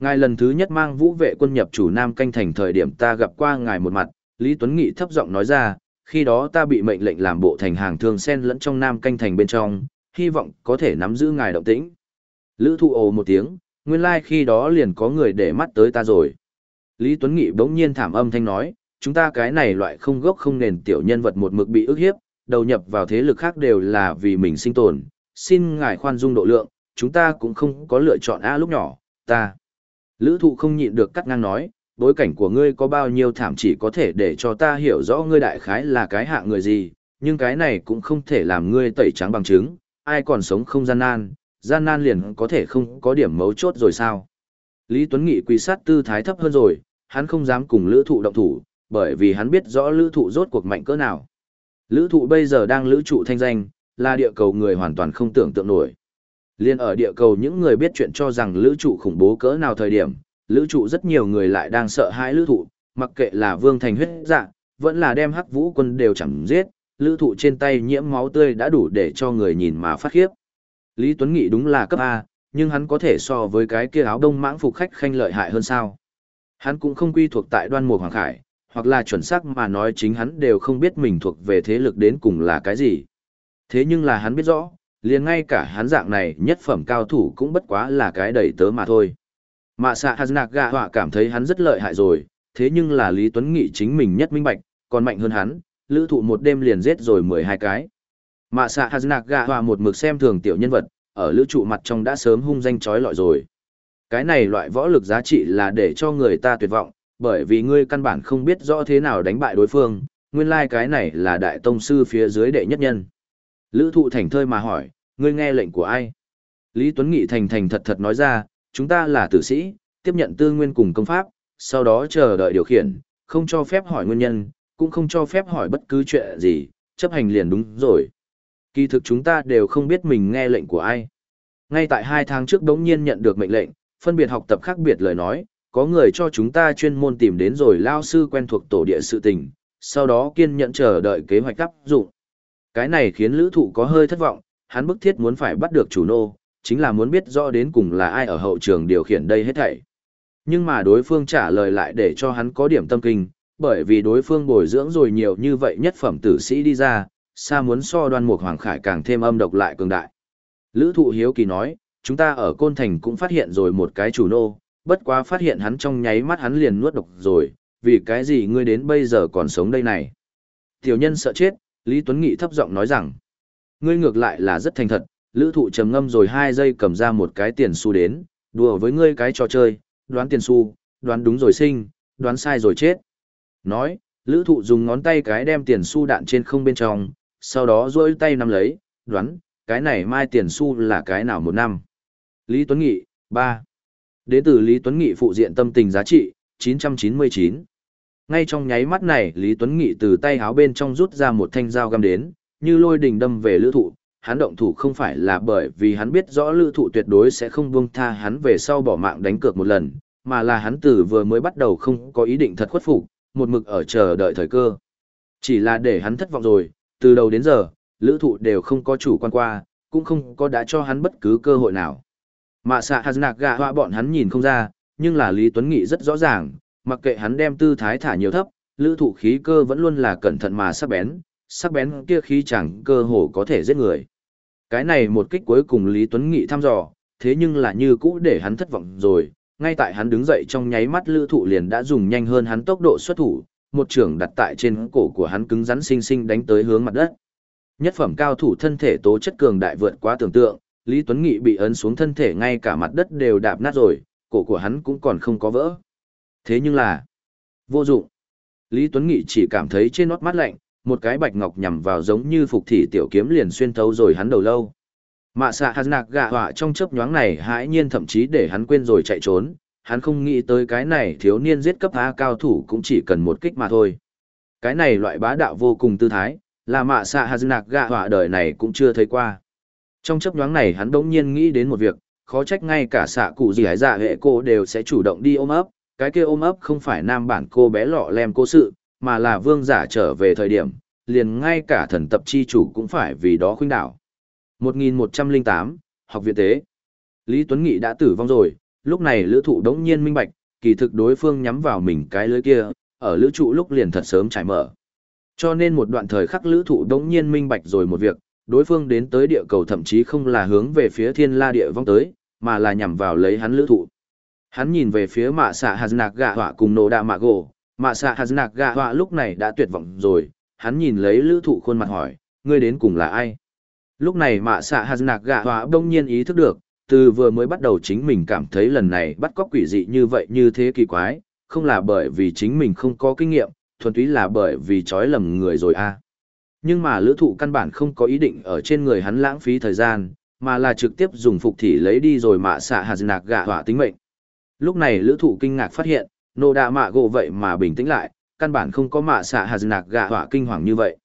Ngài lần thứ nhất mang vũ vệ quân nhập chủ Nam canh thành thời điểm ta gặp qua ngài một mặt, Lý Tuấn Nghị thấp giọng nói ra, khi đó ta bị mệnh lệnh làm bộ thành hàng thương sen lẫn trong Nam canh thành bên trong, hy vọng có thể nắm giữ ngài động tĩnh. Lữ thụ ồ một tiếng, nguyên lai like khi đó liền có người để mắt tới ta rồi. Lý Tuấn Nghị bỗng nhiên thảm âm thanh nói, chúng ta cái này loại không gốc không nền tiểu nhân vật một mực bị ức hiếp, đầu nhập vào thế lực khác đều là vì mình sinh tồn, xin ngài khoan dung độ lượng, chúng ta cũng không có lựa chọn A lúc nhỏ, ta. Lữ thụ không nhịn được cắt ngang nói, bối cảnh của ngươi có bao nhiêu thảm chỉ có thể để cho ta hiểu rõ ngươi đại khái là cái hạ người gì, nhưng cái này cũng không thể làm ngươi tẩy trắng bằng chứng, ai còn sống không gian nan, gian nan liền có thể không có điểm mấu chốt rồi sao. Lý Tuấn Nghị quỳ sát tư thái thấp hơn rồi, hắn không dám cùng lữ thụ động thủ, bởi vì hắn biết rõ lữ thụ rốt cuộc mạnh cỡ nào. Lữ thụ bây giờ đang lữ trụ thanh danh, là địa cầu người hoàn toàn không tưởng tượng nổi. Liên ở địa cầu những người biết chuyện cho rằng lữ trụ khủng bố cỡ nào thời điểm, lữ trụ rất nhiều người lại đang sợ hãi lữ thụ, mặc kệ là vương thành huyết dạ, vẫn là đem hắc vũ quân đều chẳng giết, lữ thụ trên tay nhiễm máu tươi đã đủ để cho người nhìn mà phát khiếp. Lý Tuấn Nghị đúng là cấp A, nhưng hắn có thể so với cái kia áo đông mãng phục khách khanh lợi hại hơn sao. Hắn cũng không quy thuộc tại đoan mục hoàng khải, hoặc là chuẩn xác mà nói chính hắn đều không biết mình thuộc về thế lực đến cùng là cái gì. Thế nhưng là hắn biết rõ, liền ngay cả hắn dạng này nhất phẩm cao thủ cũng bất quá là cái đầy tớ mà thôi. Mạ xạ hạt nạc gạ họa cảm thấy hắn rất lợi hại rồi, thế nhưng là Lý Tuấn Nghị chính mình nhất minh bạch, còn mạnh hơn hắn, lữ thụ một đêm liền giết rồi 12 cái. Mạ xạ hạt nạc gạ họa một mực xem thường tiểu nhân vật, ở lữ trụ mặt trong đã sớm hung danh chói lọi rồi. Cái này loại võ lực giá trị là để cho người ta tuyệt vọng, bởi vì ngươi căn bản không biết rõ thế nào đánh bại đối phương, nguyên lai like cái này là đại tông sư phía dưới đệ nhất nhân. Lữ thụ thành thơi mà hỏi, ngươi nghe lệnh của ai? Lý Tuấn Nghị thành thành thật thật nói ra, chúng ta là tử sĩ, tiếp nhận tư nguyên cùng công pháp, sau đó chờ đợi điều khiển, không cho phép hỏi nguyên nhân, cũng không cho phép hỏi bất cứ chuyện gì, chấp hành liền đúng rồi. Kỳ thực chúng ta đều không biết mình nghe lệnh của ai. Ngay tại hai tháng trước đống nhiên nhận được mệnh lệnh, phân biệt học tập khác biệt lời nói, có người cho chúng ta chuyên môn tìm đến rồi lao sư quen thuộc tổ địa sự tình, sau đó kiên nhẫn chờ đợi kế hoạch áp dụng. Cái này khiến lữ thụ có hơi thất vọng, hắn bức thiết muốn phải bắt được chủ nô, chính là muốn biết rõ đến cùng là ai ở hậu trường điều khiển đây hết thảy. Nhưng mà đối phương trả lời lại để cho hắn có điểm tâm kinh, bởi vì đối phương bồi dưỡng rồi nhiều như vậy nhất phẩm tử sĩ đi ra, xa muốn so đoan mục hoàng khải càng thêm âm độc lại cường đại. Lữ thụ hiếu kỳ nói, chúng ta ở Côn Thành cũng phát hiện rồi một cái chủ nô, bất quá phát hiện hắn trong nháy mắt hắn liền nuốt độc rồi, vì cái gì ngươi đến bây giờ còn sống đây này. Tiểu nhân sợ chết, Lý Tuấn Nghị thấp giọng nói rằng, ngươi ngược lại là rất thành thật, lữ thụ trầm ngâm rồi hai giây cầm ra một cái tiền xu đến, đùa với ngươi cái trò chơi, đoán tiền xu, đoán đúng rồi sinh, đoán sai rồi chết. Nói, lữ thụ dùng ngón tay cái đem tiền xu đạn trên không bên trong, sau đó rôi tay nắm lấy, đoán, cái này mai tiền xu là cái nào một năm. Lý Tuấn Nghị, 3. Đế tử Lý Tuấn Nghị phụ diện tâm tình giá trị, 999. Ngay trong nháy mắt này, Lý Tuấn Nghị từ tay háo bên trong rút ra một thanh dao găm đến, như lôi đình đâm về lữ thụ. Hắn động thủ không phải là bởi vì hắn biết rõ lữ thụ tuyệt đối sẽ không buông tha hắn về sau bỏ mạng đánh cược một lần, mà là hắn từ vừa mới bắt đầu không có ý định thật khuất phục, một mực ở chờ đợi thời cơ. Chỉ là để hắn thất vọng rồi, từ đầu đến giờ, lữ thụ đều không có chủ quan qua, cũng không có đã cho hắn bất cứ cơ hội nào. Mạ xạ Haznak gạ hoa bọn hắn nhìn không ra, nhưng là Lý Tuấn Nghị rất rõ ràng, mặc kệ hắn đem tư thái thả nhiều thấp, lữ thụ khí cơ vẫn luôn là cẩn thận mà sắc bén, sắc bén kia khí chẳng cơ hồ có thể giết người. Cái này một kích cuối cùng Lý Tuấn Nghị thăm dò, thế nhưng là như cũ để hắn thất vọng rồi, ngay tại hắn đứng dậy trong nháy mắt lữ thụ liền đã dùng nhanh hơn hắn tốc độ xuất thủ, một trường đặt tại trên cổ của hắn cứng rắn sinh sinh đánh tới hướng mặt đất. Nhất phẩm cao thủ thân thể tố chất cường đại vượt quá tưởng tượng, Lý Tuấn Nghị bị ấn xuống thân thể ngay cả mặt đất đều đạp nát rồi, cổ của hắn cũng còn không có vỡ. Thế nhưng là, vô dụng. Lý Tuấn Nghị chỉ cảm thấy trên nót mắt lạnh, một cái bạch ngọc nhằm vào giống như phục thị tiểu kiếm liền xuyên thấu rồi hắn đầu lâu. Mạ xạ hạt nạc gạ họa trong chớp nhoáng này hãi nhiên thậm chí để hắn quên rồi chạy trốn, hắn không nghĩ tới cái này thiếu niên giết cấp A cao thủ cũng chỉ cần một kích mà thôi. Cái này loại bá đạo vô cùng tư thái, là mạ xạ hạt nạc gạ họa đời này cũng chưa thấy qua. Trong chấp nhoáng này hắn đống nhiên nghĩ đến một việc, khó trách ngay cả xạ cụ gì hái dạ hệ cô đều sẽ chủ động đi ôm ấp, cái kia ôm ấp không phải nam bản cô bé lọ lem cô sự, mà là vương giả trở về thời điểm, liền ngay cả thần tập chi chủ cũng phải vì đó khuynh đảo. 1108, học viện tế. Lý Tuấn Nghị đã tử vong rồi, lúc này lữ thụ đống nhiên minh bạch, kỳ thực đối phương nhắm vào mình cái lưới kia, ở lữ trụ lúc liền thật sớm trải mở. Cho nên một đoạn thời khắc lữ thụ đống nhiên minh bạch rồi một việc, đối phương đến tới địa cầu thậm chí không là hướng về phía thiên la địa vong tới, mà là nhằm vào lấy hắn lữ thụ. Hắn nhìn về phía mạ xạ hạt nạc gạ họa cùng nổ đạ mạ gỗ, mạ xạ hạt nạc gạ họa lúc này đã tuyệt vọng rồi, hắn nhìn lấy lữ thụ khuôn mặt hỏi, ngươi đến cùng là ai? Lúc này mạ xạ hạt nạc gạ họa đông nhiên ý thức được, từ vừa mới bắt đầu chính mình cảm thấy lần này bắt cóc quỷ dị như vậy như thế kỳ quái, không là bởi vì chính mình không có kinh nghiệm, thuần túy là bởi vì trói lầm người rồi a. Nhưng mà lữ thụ căn bản không có ý định ở trên người hắn lãng phí thời gian, mà là trực tiếp dùng phục thị lấy đi rồi mạ xạ hạt nạc gạ họa tính mệnh. Lúc này lữ thụ kinh ngạc phát hiện, nô đạ mạ gỗ vậy mà bình tĩnh lại, căn bản không có mạ xạ hạt nạc gạ hỏa kinh hoàng như vậy.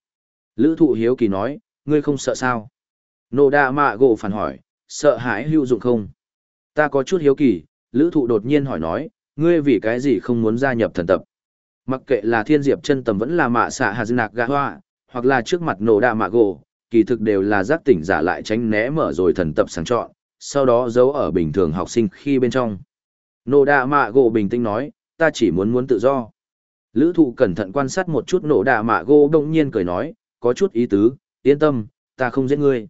Lữ thụ hiếu kỳ nói, ngươi không sợ sao? Nô đạ mạ gỗ phản hỏi, sợ hãi hữu dụng không? Ta có chút hiếu kỳ, lữ thụ đột nhiên hỏi nói, ngươi vì cái gì không muốn gia nhập thần tập? Mặc kệ là thiên diệp chân tầm vẫn là mạ xạ hạt nạc gạ hỏa hoặc là trước mặt nổ đạ mạ gỗ, kỳ thực đều là giác tỉnh giả lại tránh né mở rồi thần tập sáng chọn, sau đó giấu ở bình thường học sinh khi bên trong. Nổ đạ mạ gỗ bình tĩnh nói, ta chỉ muốn muốn tự do. Lữ thụ cẩn thận quan sát một chút nổ đạ mạ gỗ đông nhiên cười nói, có chút ý tứ, yên tâm, ta không giết ngươi.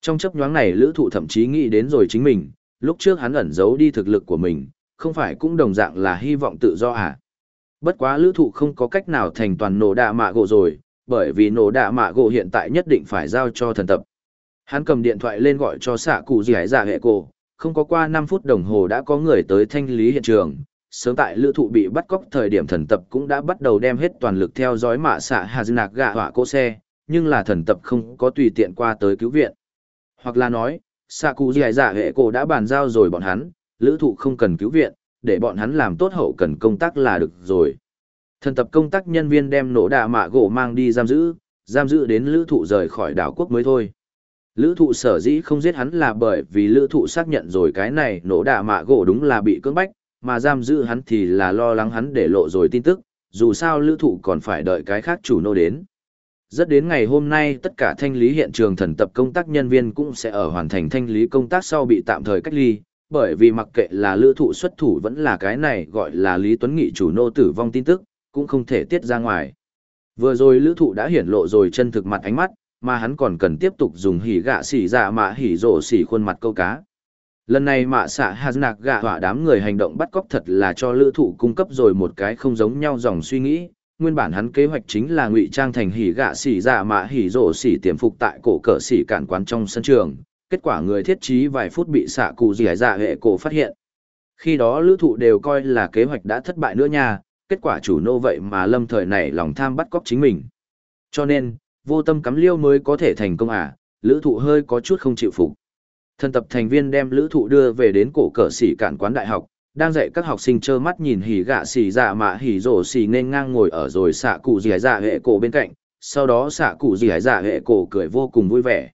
Trong chấp nhoáng này lữ thụ thậm chí nghĩ đến rồi chính mình, lúc trước hắn ẩn giấu đi thực lực của mình, không phải cũng đồng dạng là hy vọng tự do à. Bất quá lữ thụ không có cách nào thành toàn nổ đạ mạ gỗ rồi, bởi vì nổ đạ mạ gỗ hiện tại nhất định phải giao cho thần tập. Hắn cầm điện thoại lên gọi cho xạ cụ gì hải giả hệ cổ, không có qua 5 phút đồng hồ đã có người tới thanh lý hiện trường. Sớm tại lữ thụ bị bắt cóc thời điểm thần tập cũng đã bắt đầu đem hết toàn lực theo dõi mạ xạ hà nạc gạ hỏa cỗ xe, nhưng là thần tập không có tùy tiện qua tới cứu viện. Hoặc là nói, xạ cụ dài giả dạ hệ cổ đã bàn giao rồi bọn hắn, lữ thụ không cần cứu viện, để bọn hắn làm tốt hậu cần công tác là được rồi. Thần tập công tác nhân viên đem nổ đà mạ gỗ mang đi giam giữ, giam giữ đến lữ thụ rời khỏi đảo quốc mới thôi. Lữ thụ sở dĩ không giết hắn là bởi vì lữ thụ xác nhận rồi cái này nổ đạ mạ gỗ đúng là bị cưỡng bách, mà giam giữ hắn thì là lo lắng hắn để lộ rồi tin tức, dù sao lữ thụ còn phải đợi cái khác chủ nô đến. Rất đến ngày hôm nay tất cả thanh lý hiện trường thần tập công tác nhân viên cũng sẽ ở hoàn thành thanh lý công tác sau bị tạm thời cách ly, bởi vì mặc kệ là lữ thụ xuất thủ vẫn là cái này gọi là Lý Tuấn Nghị chủ nô tử vong tin tức, cũng không thể tiết ra ngoài. Vừa rồi lữ thụ đã hiển lộ rồi chân thực mặt ánh mắt, mà hắn còn cần tiếp tục dùng hỉ gạ xỉ dạ mạ hỉ rổ xỉ khuôn mặt câu cá. Lần này mạ xạ hạt nạc gạ hỏa đám người hành động bắt cóc thật là cho lữ thụ cung cấp rồi một cái không giống nhau dòng suy nghĩ. Nguyên bản hắn kế hoạch chính là ngụy trang thành hỉ gạ xỉ dạ mạ hỉ rổ xỉ tiềm phục tại cổ cỡ xỉ cản quán trong sân trường. Kết quả người thiết trí vài phút bị xạ cụ dì dạ hệ cổ phát hiện. Khi đó lữ thụ đều coi là kế hoạch đã thất bại nữa nha, kết quả chủ nô vậy mà lâm thời này lòng tham bắt cóc chính mình. Cho nên, vô tâm cắm liêu mới có thể thành công à, lữ thụ hơi có chút không chịu phục. Thân tập thành viên đem lữ thụ đưa về đến cổ cờ xỉ cản quán đại học, đang dạy các học sinh trơ mắt nhìn hỉ gạ xỉ dạ mạ hỉ rổ xỉ nên ngang ngồi ở rồi xạ cụ dì dạ hệ cổ bên cạnh, sau đó xạ cụ dì dạ hệ cổ cười vô cùng vui vẻ.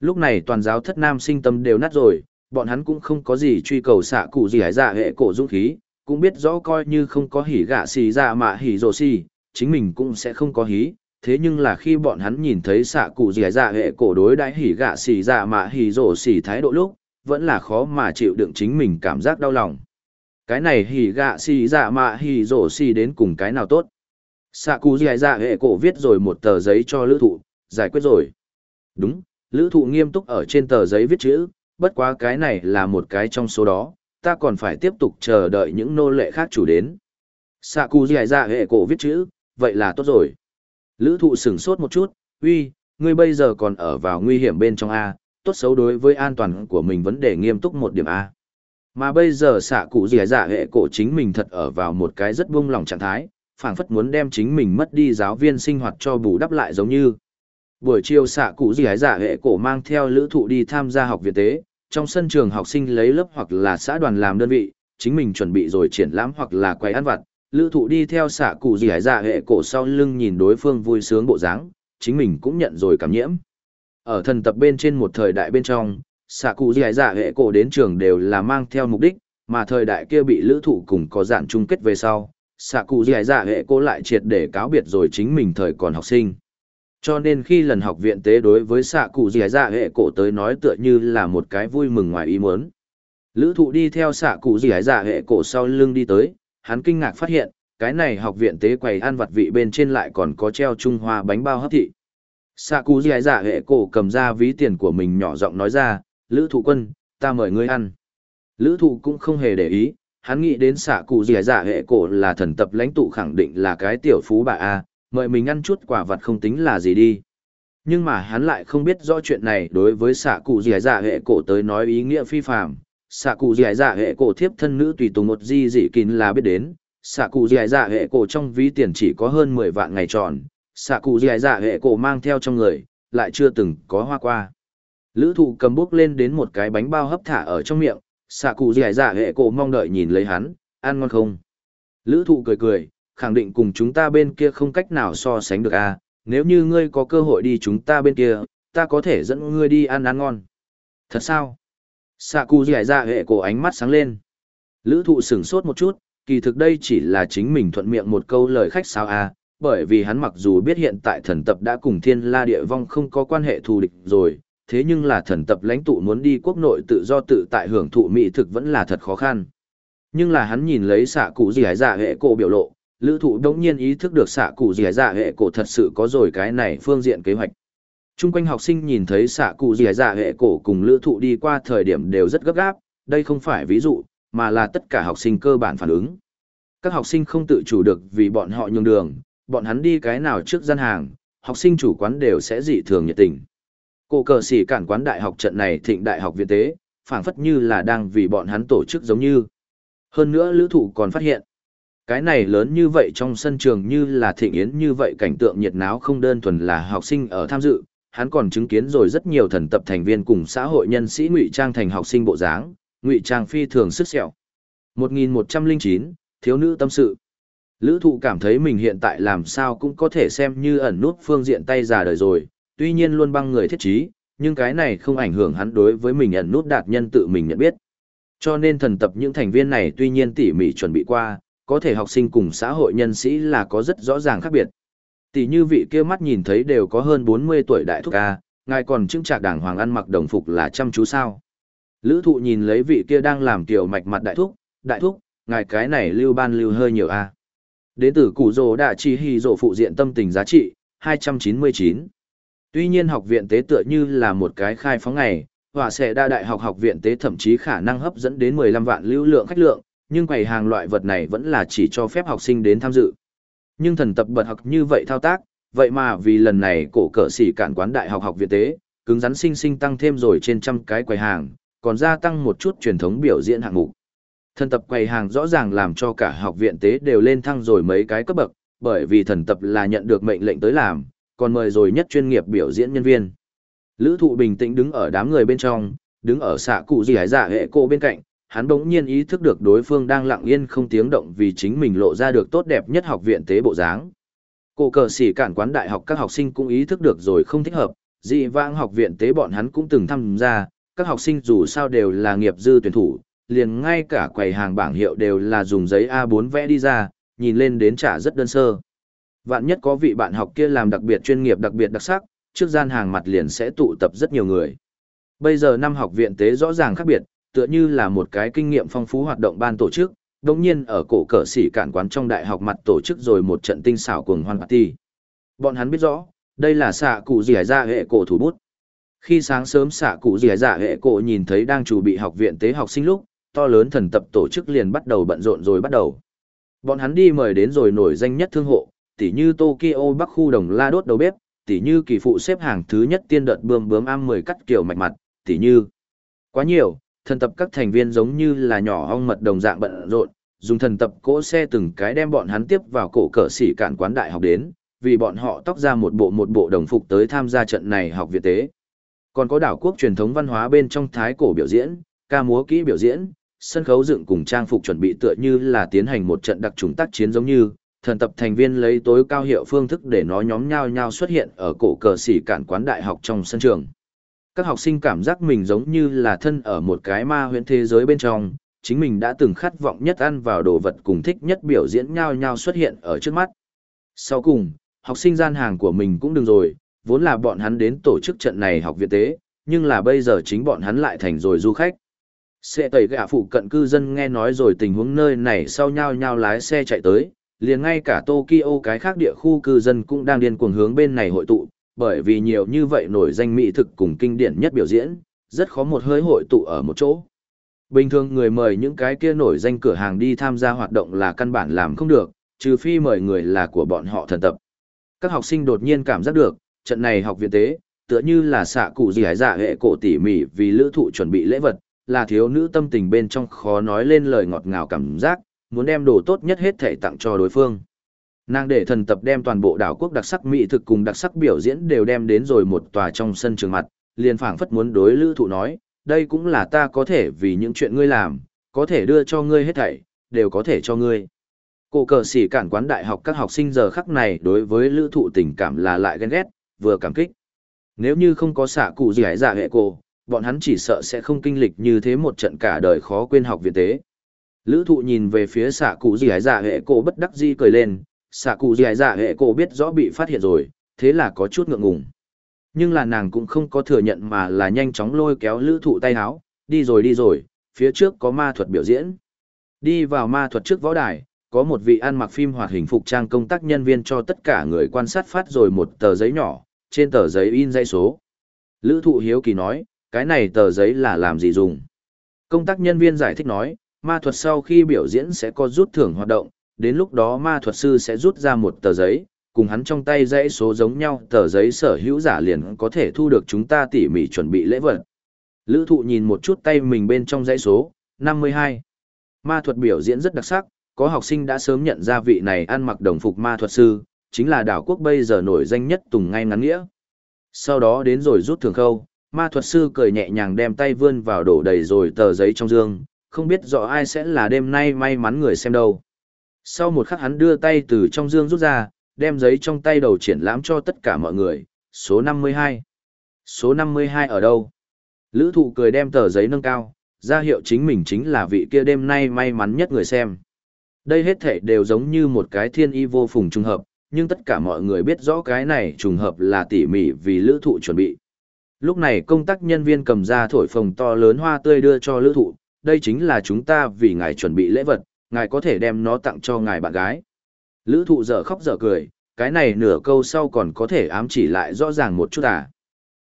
Lúc này toàn giáo thất nam sinh tâm đều nát rồi, bọn hắn cũng không có gì truy cầu xạ cụ dì dạ hệ cổ dũng khí, cũng biết rõ coi như không có hỉ gạ xì dạ mạ hỉ rổ xì, chính mình cũng sẽ không có hí. Thế nhưng là khi bọn hắn nhìn thấy xạ cụ dì dạ hệ cổ đối đãi hỉ gạ xì dạ mạ hỉ rổ xì thái độ lúc, vẫn là khó mà chịu đựng chính mình cảm giác đau lòng. Cái này hỉ gạ xì dạ mạ hỉ rổ xì đến cùng cái nào tốt. Xạ cụ dì dạ hệ cổ viết rồi một tờ giấy cho lữ thụ, giải quyết rồi. Đúng, lữ thụ nghiêm túc ở trên tờ giấy viết chữ, bất quá cái này là một cái trong số đó, ta còn phải tiếp tục chờ đợi những nô lệ khác chủ đến. xạ cụ dì dạ hệ cổ viết chữ, vậy là tốt rồi. Lữ thụ sửng sốt một chút, uy, ngươi bây giờ còn ở vào nguy hiểm bên trong A, tốt xấu đối với an toàn của mình vấn đề nghiêm túc một điểm A. Mà bây giờ xạ cụ dì dạ hệ cổ chính mình thật ở vào một cái rất buông lỏng trạng thái, phảng phất muốn đem chính mình mất đi giáo viên sinh hoạt cho bù đắp lại giống như. Buổi chiều xạ cụ dì dạ hệ cổ mang theo lữ thụ đi tham gia học viện tế, trong sân trường học sinh lấy lớp hoặc là xã đoàn làm đơn vị, chính mình chuẩn bị rồi triển lãm hoặc là quay ăn vặt, lữ thụ đi theo xạ cụ gì hải dạ hệ cổ sau lưng nhìn đối phương vui sướng bộ dáng chính mình cũng nhận rồi cảm nhiễm. Ở thần tập bên trên một thời đại bên trong, xạ cụ gì hải dạ hệ cổ đến trường đều là mang theo mục đích, mà thời đại kia bị lữ thụ cùng có dạng chung kết về sau, xạ cụ gì hải dạ hệ cổ lại triệt để cáo biệt rồi chính mình thời còn học sinh. Cho nên khi lần học viện tế đối với xạ cụ dì dạ hệ cổ tới nói tựa như là một cái vui mừng ngoài ý muốn. Lữ thụ đi theo xạ cụ dì dạ hệ cổ sau lưng đi tới, hắn kinh ngạc phát hiện, cái này học viện tế quầy ăn vặt vị bên trên lại còn có treo Trung Hoa bánh bao hấp thị. Sạ cụ giải giả hệ cổ cầm ra ví tiền của mình nhỏ giọng nói ra, Lữ thụ quân, ta mời ngươi ăn. Lữ thụ cũng không hề để ý, hắn nghĩ đến sạ cụ dì giả hệ cổ là thần tập lãnh tụ khẳng định là cái tiểu phú bà A, mời mình ăn chút quả vật không tính là gì đi. Nhưng mà hắn lại không biết rõ chuyện này đối với xạ cụ dì giả hệ cổ tới nói ý nghĩa phi phạm. Xạ cụ dì dạ hệ cổ thiếp thân nữ tùy tùng một di dị kín là biết đến, xạ cụ dì dạ hệ cổ trong ví tiền chỉ có hơn 10 vạn ngày tròn, xạ cụ dì dạ hệ cổ mang theo trong người, lại chưa từng có hoa qua. Lữ thụ cầm bút lên đến một cái bánh bao hấp thả ở trong miệng, xạ cụ dì dạ hệ cổ mong đợi nhìn lấy hắn, ăn ngon không? Lữ thụ cười cười, khẳng định cùng chúng ta bên kia không cách nào so sánh được à, nếu như ngươi có cơ hội đi chúng ta bên kia, ta có thể dẫn ngươi đi ăn ăn ngon. Thật sao? Xạ cụ dì dạ hệ cổ ánh mắt sáng lên. Lữ thụ sửng sốt một chút, kỳ thực đây chỉ là chính mình thuận miệng một câu lời khách sao à, bởi vì hắn mặc dù biết hiện tại thần tập đã cùng thiên la địa vong không có quan hệ thù địch rồi, thế nhưng là thần tập lãnh tụ muốn đi quốc nội tự do tự tại hưởng thụ mỹ thực vẫn là thật khó khăn. Nhưng là hắn nhìn lấy xạ cụ gì hải dạ hệ cổ biểu lộ, lữ thụ đống nhiên ý thức được xạ cụ gì hải dạ hệ cổ thật sự có rồi cái này phương diện kế hoạch. Trung quanh học sinh nhìn thấy xạ cụ gì dạ hệ cổ cùng lữ thụ đi qua thời điểm đều rất gấp gáp, đây không phải ví dụ, mà là tất cả học sinh cơ bản phản ứng. Các học sinh không tự chủ được vì bọn họ nhường đường, bọn hắn đi cái nào trước gian hàng, học sinh chủ quán đều sẽ dị thường nhiệt tình. Cổ cờ sĩ cản quán đại học trận này thịnh đại học viện tế, phảng phất như là đang vì bọn hắn tổ chức giống như. Hơn nữa lữ thụ còn phát hiện, cái này lớn như vậy trong sân trường như là thịnh yến như vậy cảnh tượng nhiệt náo không đơn thuần là học sinh ở tham dự, hắn còn chứng kiến rồi rất nhiều thần tập thành viên cùng xã hội nhân sĩ ngụy trang thành học sinh bộ dáng, ngụy trang phi thường sức sẹo. 1109, thiếu nữ tâm sự. Lữ thụ cảm thấy mình hiện tại làm sao cũng có thể xem như ẩn nút phương diện tay già đời rồi, tuy nhiên luôn băng người thiết trí, nhưng cái này không ảnh hưởng hắn đối với mình ẩn nút đạt nhân tự mình nhận biết. Cho nên thần tập những thành viên này tuy nhiên tỉ mỉ chuẩn bị qua, có thể học sinh cùng xã hội nhân sĩ là có rất rõ ràng khác biệt. Tỷ như vị kia mắt nhìn thấy đều có hơn 40 tuổi đại thúc ca, ngài còn chứng trạc đảng hoàng ăn mặc đồng phục là chăm chú sao. Lữ thụ nhìn lấy vị kia đang làm kiểu mạch mặt đại thúc, đại thúc, ngài cái này lưu ban lưu hơi nhiều a Đến từ củ rồ đã chi hì rộ phụ diện tâm tình giá trị, 299. Tuy nhiên học viện tế tựa như là một cái khai phóng ngày, và sẽ đa đại học học viện tế thậm chí khả năng hấp dẫn đến 15 vạn lưu lượng khách lượng, nhưng quầy hàng loại vật này vẫn là chỉ cho phép học sinh đến tham dự. Nhưng thần tập bật học như vậy thao tác, vậy mà vì lần này cổ cỡ xỉ cản quán đại học học viện tế, cứng rắn sinh sinh tăng thêm rồi trên trăm cái quầy hàng, còn gia tăng một chút truyền thống biểu diễn hạng mục. Thần tập quầy hàng rõ ràng làm cho cả học viện tế đều lên thăng rồi mấy cái cấp bậc, bởi vì thần tập là nhận được mệnh lệnh tới làm, còn mời rồi nhất chuyên nghiệp biểu diễn nhân viên. Lữ thụ bình tĩnh đứng ở đám người bên trong, đứng ở xạ cụ gì hải giả hệ cô bên cạnh, hắn bỗng nhiên ý thức được đối phương đang lặng yên không tiếng động vì chính mình lộ ra được tốt đẹp nhất học viện tế bộ dáng. Cổ cờ xỉ cản quán đại học các học sinh cũng ý thức được rồi không thích hợp, dị vãng học viện tế bọn hắn cũng từng tham gia, các học sinh dù sao đều là nghiệp dư tuyển thủ, liền ngay cả quầy hàng bảng hiệu đều là dùng giấy A4 vẽ đi ra, nhìn lên đến trả rất đơn sơ. Vạn nhất có vị bạn học kia làm đặc biệt chuyên nghiệp đặc biệt đặc sắc, trước gian hàng mặt liền sẽ tụ tập rất nhiều người. Bây giờ năm học viện tế rõ ràng khác biệt, tựa như là một cái kinh nghiệm phong phú hoạt động ban tổ chức, đồng nhiên ở cổ cờ sĩ cản quán trong đại học mặt tổ chức rồi một trận tinh xảo cuồng hoan party. Bọn hắn biết rõ, đây là xạ cụ rỉa ra dạ hệ cổ thủ bút. Khi sáng sớm xạ cụ rỉa dạ hệ cổ nhìn thấy đang chủ bị học viện tế học sinh lúc, to lớn thần tập tổ chức liền bắt đầu bận rộn rồi bắt đầu. Bọn hắn đi mời đến rồi nổi danh nhất thương hộ, tỉ như Tokyo Bắc khu đồng la đốt đầu bếp, tỉ như kỳ phụ xếp hàng thứ nhất tiên đợt bươm bướm am 10 cắt kiểu mạch mặt, tỉ như. Quá nhiều, thần tập các thành viên giống như là nhỏ ong mật đồng dạng bận rộn, dùng thần tập cỗ xe từng cái đem bọn hắn tiếp vào cổ cỡ sĩ cản quán đại học đến, vì bọn họ tóc ra một bộ một bộ đồng phục tới tham gia trận này học viện tế. Còn có đảo quốc truyền thống văn hóa bên trong thái cổ biểu diễn, ca múa kỹ biểu diễn, sân khấu dựng cùng trang phục chuẩn bị tựa như là tiến hành một trận đặc trùng tác chiến giống như, thần tập thành viên lấy tối cao hiệu phương thức để nó nhóm nhau nhau xuất hiện ở cổ cờ xỉ cản quán đại học trong sân trường. Các học sinh cảm giác mình giống như là thân ở một cái ma huyễn thế giới bên trong, chính mình đã từng khát vọng nhất ăn vào đồ vật cùng thích nhất biểu diễn nhau nhau xuất hiện ở trước mắt. Sau cùng, học sinh gian hàng của mình cũng đừng rồi, vốn là bọn hắn đến tổ chức trận này học viện tế, nhưng là bây giờ chính bọn hắn lại thành rồi du khách. Xe tẩy gạ phụ cận cư dân nghe nói rồi tình huống nơi này sau nhau nhau lái xe chạy tới, liền ngay cả Tokyo cái khác địa khu cư dân cũng đang điên cuồng hướng bên này hội tụ, bởi vì nhiều như vậy nổi danh mỹ thực cùng kinh điển nhất biểu diễn, rất khó một hơi hội tụ ở một chỗ. Bình thường người mời những cái kia nổi danh cửa hàng đi tham gia hoạt động là căn bản làm không được, trừ phi mời người là của bọn họ thần tập. Các học sinh đột nhiên cảm giác được, trận này học viện tế, tựa như là xạ cụ gì hải dạ hệ cổ tỉ mỉ vì lữ thụ chuẩn bị lễ vật, là thiếu nữ tâm tình bên trong khó nói lên lời ngọt ngào cảm giác, muốn đem đồ tốt nhất hết thể tặng cho đối phương. Nàng để thần tập đem toàn bộ đảo quốc đặc sắc mỹ thực cùng đặc sắc biểu diễn đều đem đến rồi một tòa trong sân trường mặt, liền phảng phất muốn đối lữ thụ nói, đây cũng là ta có thể vì những chuyện ngươi làm, có thể đưa cho ngươi hết thảy, đều có thể cho ngươi. Cổ cờ sĩ cản quán đại học các học sinh giờ khắc này đối với lữ thụ tình cảm là lại ghen ghét, vừa cảm kích. Nếu như không có xả cụ gì hãy giả hệ cổ, bọn hắn chỉ sợ sẽ không kinh lịch như thế một trận cả đời khó quên học viện tế. Lữ thụ nhìn về phía xả cụ gì hãy giả hệ cổ bất đắc di cười lên, xạ cụ dì dạ hệ cổ biết rõ bị phát hiện rồi, thế là có chút ngượng ngùng. Nhưng là nàng cũng không có thừa nhận mà là nhanh chóng lôi kéo lữ thụ tay háo, đi rồi đi rồi, phía trước có ma thuật biểu diễn. Đi vào ma thuật trước võ đài, có một vị ăn mặc phim hoạt hình phục trang công tác nhân viên cho tất cả người quan sát phát rồi một tờ giấy nhỏ, trên tờ giấy in dây số. Lữ thụ hiếu kỳ nói, cái này tờ giấy là làm gì dùng? Công tác nhân viên giải thích nói, ma thuật sau khi biểu diễn sẽ có rút thưởng hoạt động, đến lúc đó ma thuật sư sẽ rút ra một tờ giấy, cùng hắn trong tay dãy số giống nhau tờ giấy sở hữu giả liền có thể thu được chúng ta tỉ mỉ chuẩn bị lễ vật. Lữ thụ nhìn một chút tay mình bên trong dãy số, 52. Ma thuật biểu diễn rất đặc sắc, có học sinh đã sớm nhận ra vị này ăn mặc đồng phục ma thuật sư, chính là đảo quốc bây giờ nổi danh nhất Tùng ngay ngắn nghĩa. Sau đó đến rồi rút thường khâu, ma thuật sư cười nhẹ nhàng đem tay vươn vào đổ đầy rồi tờ giấy trong dương, không biết rõ ai sẽ là đêm nay may mắn người xem đâu. Sau một khắc hắn đưa tay từ trong dương rút ra, đem giấy trong tay đầu triển lãm cho tất cả mọi người, số 52. Số 52 ở đâu? Lữ thụ cười đem tờ giấy nâng cao, ra hiệu chính mình chính là vị kia đêm nay may mắn nhất người xem. Đây hết thể đều giống như một cái thiên y vô phùng trùng hợp, nhưng tất cả mọi người biết rõ cái này trùng hợp là tỉ mỉ vì lữ thụ chuẩn bị. Lúc này công tác nhân viên cầm ra thổi phồng to lớn hoa tươi đưa cho lữ thụ, đây chính là chúng ta vì ngài chuẩn bị lễ vật, ngài có thể đem nó tặng cho ngài bạn gái. Lữ thụ dở khóc dở cười, cái này nửa câu sau còn có thể ám chỉ lại rõ ràng một chút à.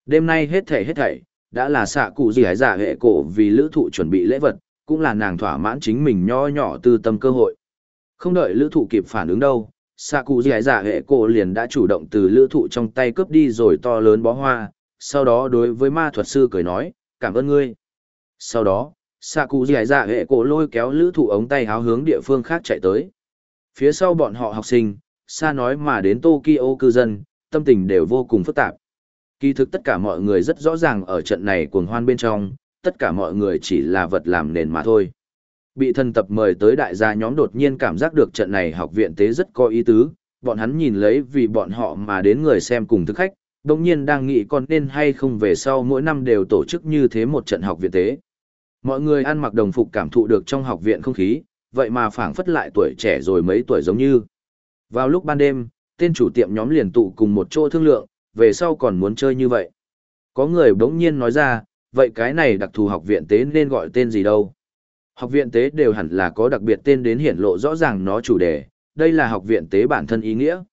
Đêm nay hết thảy hết thảy, đã là xạ cụ gì hãy giả dạ hệ cổ vì lữ thụ chuẩn bị lễ vật, cũng là nàng thỏa mãn chính mình nho nhỏ tư tâm cơ hội. Không đợi lữ thụ kịp phản ứng đâu, xạ cụ gì hãy giả dạ hệ cổ liền đã chủ động từ lữ thụ trong tay cướp đi rồi to lớn bó hoa, sau đó đối với ma thuật sư cười nói, cảm ơn ngươi. Sau đó, xạ cụ gì dạ hệ cổ lôi kéo lữ thụ ống tay háo hướng địa phương khác chạy tới phía sau bọn họ học sinh, xa nói mà đến Tokyo cư dân, tâm tình đều vô cùng phức tạp. Kỳ thực tất cả mọi người rất rõ ràng ở trận này cuồng hoan bên trong, tất cả mọi người chỉ là vật làm nền mà thôi. Bị thần tập mời tới đại gia nhóm đột nhiên cảm giác được trận này học viện tế rất có ý tứ, bọn hắn nhìn lấy vì bọn họ mà đến người xem cùng thức khách, đồng nhiên đang nghĩ còn nên hay không về sau mỗi năm đều tổ chức như thế một trận học viện tế. Mọi người ăn mặc đồng phục cảm thụ được trong học viện không khí, vậy mà phảng phất lại tuổi trẻ rồi mấy tuổi giống như. Vào lúc ban đêm, tên chủ tiệm nhóm liền tụ cùng một chỗ thương lượng, về sau còn muốn chơi như vậy. Có người bỗng nhiên nói ra, vậy cái này đặc thù học viện tế nên gọi tên gì đâu? Học viện tế đều hẳn là có đặc biệt tên đến hiển lộ rõ ràng nó chủ đề, đây là học viện tế bản thân ý nghĩa.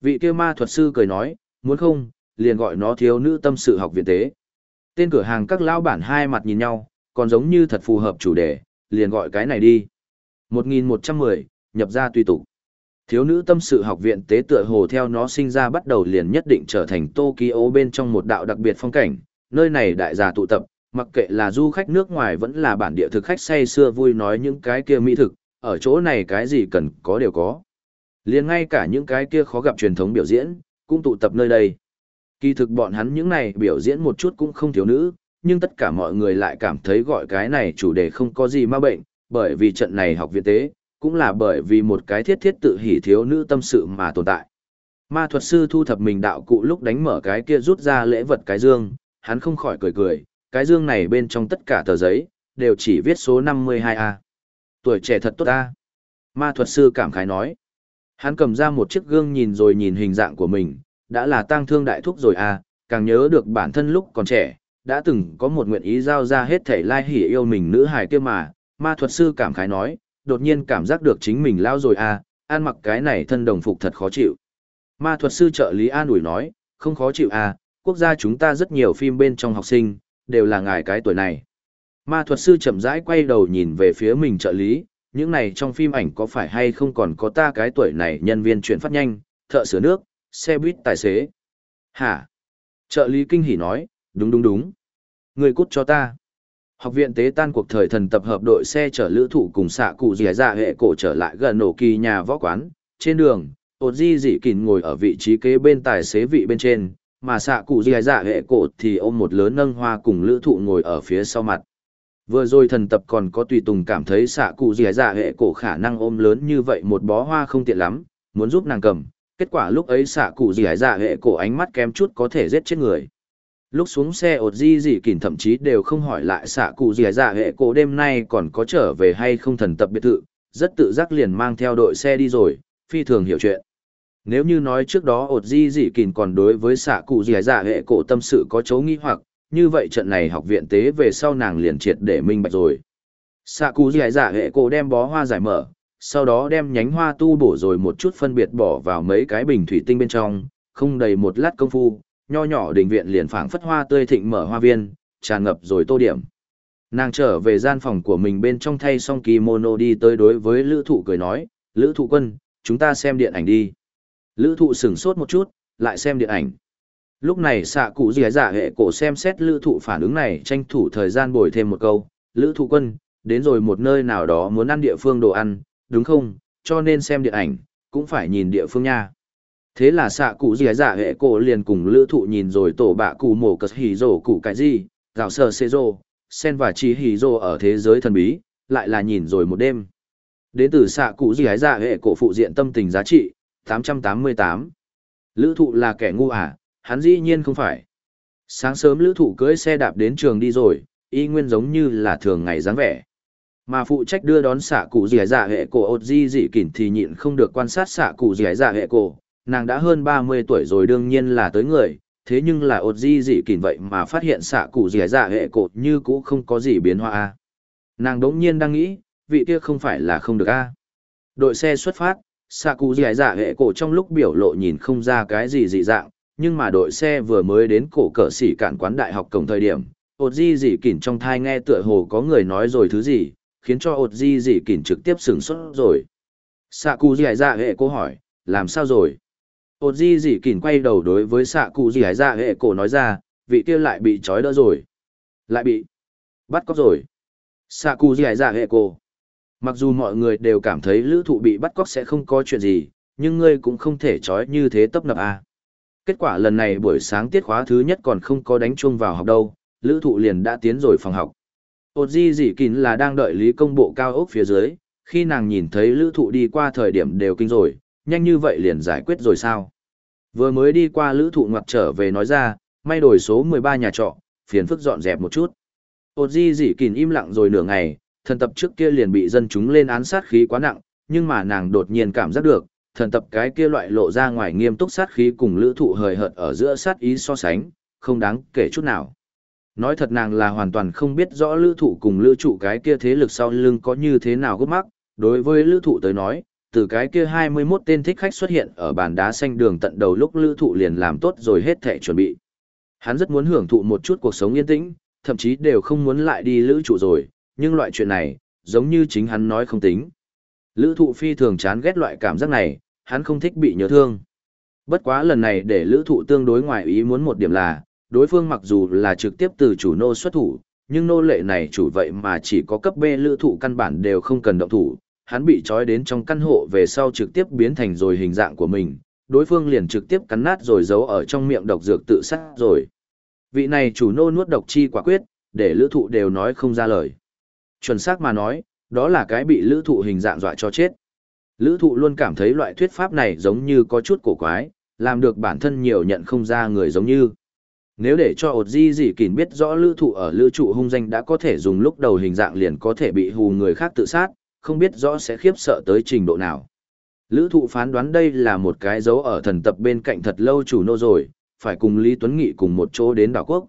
Vị kia ma thuật sư cười nói, muốn không, liền gọi nó thiếu nữ tâm sự học viện tế. Tên cửa hàng các lão bản hai mặt nhìn nhau, còn giống như thật phù hợp chủ đề, liền gọi cái này đi. 1110, nhập ra tùy tục. Thiếu nữ tâm sự học viện tế tựa hồ theo nó sinh ra bắt đầu liền nhất định trở thành Tokyo bên trong một đạo đặc biệt phong cảnh, nơi này đại gia tụ tập, mặc kệ là du khách nước ngoài vẫn là bản địa thực khách say xưa vui nói những cái kia mỹ thực, ở chỗ này cái gì cần có đều có. liền ngay cả những cái kia khó gặp truyền thống biểu diễn, cũng tụ tập nơi đây. Kỳ thực bọn hắn những này biểu diễn một chút cũng không thiếu nữ, nhưng tất cả mọi người lại cảm thấy gọi cái này chủ đề không có gì ma bệnh, bởi vì trận này học viện tế, cũng là bởi vì một cái thiết thiết tự hỉ thiếu nữ tâm sự mà tồn tại. Ma thuật sư thu thập mình đạo cụ lúc đánh mở cái kia rút ra lễ vật cái dương, hắn không khỏi cười cười, cái dương này bên trong tất cả tờ giấy, đều chỉ viết số 52A. Tuổi trẻ thật tốt ta. Ma thuật sư cảm khái nói. Hắn cầm ra một chiếc gương nhìn rồi nhìn hình dạng của mình, đã là tang thương đại thúc rồi a, càng nhớ được bản thân lúc còn trẻ, đã từng có một nguyện ý giao ra hết thể lai hỉ yêu mình nữ hài kia mà, Ma thuật sư cảm khái nói, đột nhiên cảm giác được chính mình lao rồi à, ăn mặc cái này thân đồng phục thật khó chịu. Ma thuật sư trợ lý an ủi nói, không khó chịu à, quốc gia chúng ta rất nhiều phim bên trong học sinh, đều là ngài cái tuổi này. Ma thuật sư chậm rãi quay đầu nhìn về phía mình trợ lý, những này trong phim ảnh có phải hay không còn có ta cái tuổi này nhân viên chuyển phát nhanh, thợ sửa nước, xe buýt tài xế. Hả? Trợ lý kinh hỉ nói, đúng đúng đúng. Người cút cho ta. Học viện tế tan cuộc thời thần tập hợp đội xe chở lữ thụ cùng xạ cụ dì dạ hệ cổ trở lại gần nổ kỳ nhà võ quán. Trên đường, ột di dị kìn ngồi ở vị trí kế bên tài xế vị bên trên, mà xạ cụ dì dạ hệ cổ thì ôm một lớn nâng hoa cùng lữ thụ ngồi ở phía sau mặt. Vừa rồi thần tập còn có tùy tùng cảm thấy xạ cụ dì dạ hệ cổ khả năng ôm lớn như vậy một bó hoa không tiện lắm, muốn giúp nàng cầm. Kết quả lúc ấy xạ cụ dì dạ hệ cổ ánh mắt kém chút có thể giết chết người. Lúc xuống xe ột di dị kỉn thậm chí đều không hỏi lại xạ cụ dì à, dạ hệ cổ đêm nay còn có trở về hay không thần tập biệt thự, rất tự giác liền mang theo đội xe đi rồi, phi thường hiểu chuyện. Nếu như nói trước đó ột di dị kỉn còn đối với xạ cụ dì à, dạ hệ cổ tâm sự có chấu nghĩ hoặc, như vậy trận này học viện tế về sau nàng liền triệt để minh bạch rồi. Xạ cụ dì à, dạ hệ cổ đem bó hoa giải mở, sau đó đem nhánh hoa tu bổ rồi một chút phân biệt bỏ vào mấy cái bình thủy tinh bên trong, không đầy một lát công phu, nho nhỏ đình viện liền phảng phất hoa tươi thịnh mở hoa viên, tràn ngập rồi tô điểm. Nàng trở về gian phòng của mình bên trong thay xong kimono đi tới đối với lữ thụ cười nói, lữ thụ quân, chúng ta xem điện ảnh đi. Lữ thụ sửng sốt một chút, lại xem điện ảnh. Lúc này xạ cụ dì giả dạ hệ cổ xem xét lữ thụ phản ứng này tranh thủ thời gian bồi thêm một câu, lữ thụ quân, đến rồi một nơi nào đó muốn ăn địa phương đồ ăn, đúng không, cho nên xem điện ảnh, cũng phải nhìn địa phương nha. Thế là xạ cụ dì dạ hệ cổ liền cùng lữ thụ nhìn rồi tổ bạ cụ mổ cất hì rổ cụ cái gì, gạo sờ xê rô, sen và chi hì rô ở thế giới thần bí, lại là nhìn rồi một đêm. Đến từ xạ cụ dì dạ hệ cổ phụ diện tâm tình giá trị, 888. Lữ thụ là kẻ ngu à, hắn dĩ nhiên không phải. Sáng sớm lữ thụ cưới xe đạp đến trường đi rồi, y nguyên giống như là thường ngày dáng vẻ. Mà phụ trách đưa đón xạ cụ dì dạ hệ cổ ột di dị kỉn thì nhịn không được quan sát xạ cụ dì dạ hệ cổ. Nàng đã hơn 30 tuổi rồi đương nhiên là tới người, thế nhưng là ột di dị kỉn vậy mà phát hiện xạ cụ dẻ dạ hệ cột như cũ không có gì biến hóa. Nàng đống nhiên đang nghĩ, vị kia không phải là không được a Đội xe xuất phát, xạ cụ dẻ dạ hệ cổ trong lúc biểu lộ nhìn không ra cái gì dị dạng, nhưng mà đội xe vừa mới đến cổ cỡ xỉ cản quán đại học cổng thời điểm, ột di dị kỉn trong thai nghe tựa hồ có người nói rồi thứ gì, khiến cho ột di dị kỉn trực tiếp sửng sốt rồi. Sạ cụ dẻ dạ hệ cô hỏi, làm sao rồi? Ột di dị kỉn quay đầu đối với sạ cụ dị dạ hệ cổ nói ra, vị kia lại bị trói đỡ rồi. Lại bị bắt cóc rồi. Sạ cụ dị dạ hệ cổ. Mặc dù mọi người đều cảm thấy lữ thụ bị bắt cóc sẽ không có chuyện gì, nhưng ngươi cũng không thể trói như thế tấp nập à. Kết quả lần này buổi sáng tiết khóa thứ nhất còn không có đánh chuông vào học đâu, lữ thụ liền đã tiến rồi phòng học. ột di dị kín là đang đợi lý công bộ cao ốc phía dưới, khi nàng nhìn thấy lữ thụ đi qua thời điểm đều kinh rồi, nhanh như vậy liền giải quyết rồi sao? Vừa mới đi qua lữ thụ ngoặt trở về nói ra, may đổi số 13 nhà trọ, phiền phức dọn dẹp một chút. Ôt di dị kìn im lặng rồi nửa ngày, thần tập trước kia liền bị dân chúng lên án sát khí quá nặng, nhưng mà nàng đột nhiên cảm giác được, thần tập cái kia loại lộ ra ngoài nghiêm túc sát khí cùng lữ thụ hời hợt ở giữa sát ý so sánh, không đáng kể chút nào. Nói thật nàng là hoàn toàn không biết rõ lữ thụ cùng lữ trụ cái kia thế lực sau lưng có như thế nào gấp mắc, đối với lữ thụ tới nói, từ cái kia 21 tên thích khách xuất hiện ở bàn đá xanh đường tận đầu lúc lữ thụ liền làm tốt rồi hết thể chuẩn bị. Hắn rất muốn hưởng thụ một chút cuộc sống yên tĩnh, thậm chí đều không muốn lại đi lữ trụ rồi, nhưng loại chuyện này, giống như chính hắn nói không tính. Lữ thụ phi thường chán ghét loại cảm giác này, hắn không thích bị nhớ thương. Bất quá lần này để lữ thụ tương đối ngoài ý muốn một điểm là, đối phương mặc dù là trực tiếp từ chủ nô xuất thủ, nhưng nô lệ này chủ vậy mà chỉ có cấp B lữ thụ căn bản đều không cần động thủ, hắn bị trói đến trong căn hộ về sau trực tiếp biến thành rồi hình dạng của mình, đối phương liền trực tiếp cắn nát rồi giấu ở trong miệng độc dược tự sát rồi. Vị này chủ nô nuốt độc chi quả quyết, để lữ thụ đều nói không ra lời. Chuẩn xác mà nói, đó là cái bị lữ thụ hình dạng dọa cho chết. Lữ thụ luôn cảm thấy loại thuyết pháp này giống như có chút cổ quái, làm được bản thân nhiều nhận không ra người giống như. Nếu để cho ột di dị kín biết rõ lữ thụ ở lữ trụ hung danh đã có thể dùng lúc đầu hình dạng liền có thể bị hù người khác tự sát, không biết rõ sẽ khiếp sợ tới trình độ nào. Lữ thụ phán đoán đây là một cái dấu ở thần tập bên cạnh thật lâu chủ nô rồi, phải cùng Lý Tuấn Nghị cùng một chỗ đến đảo quốc.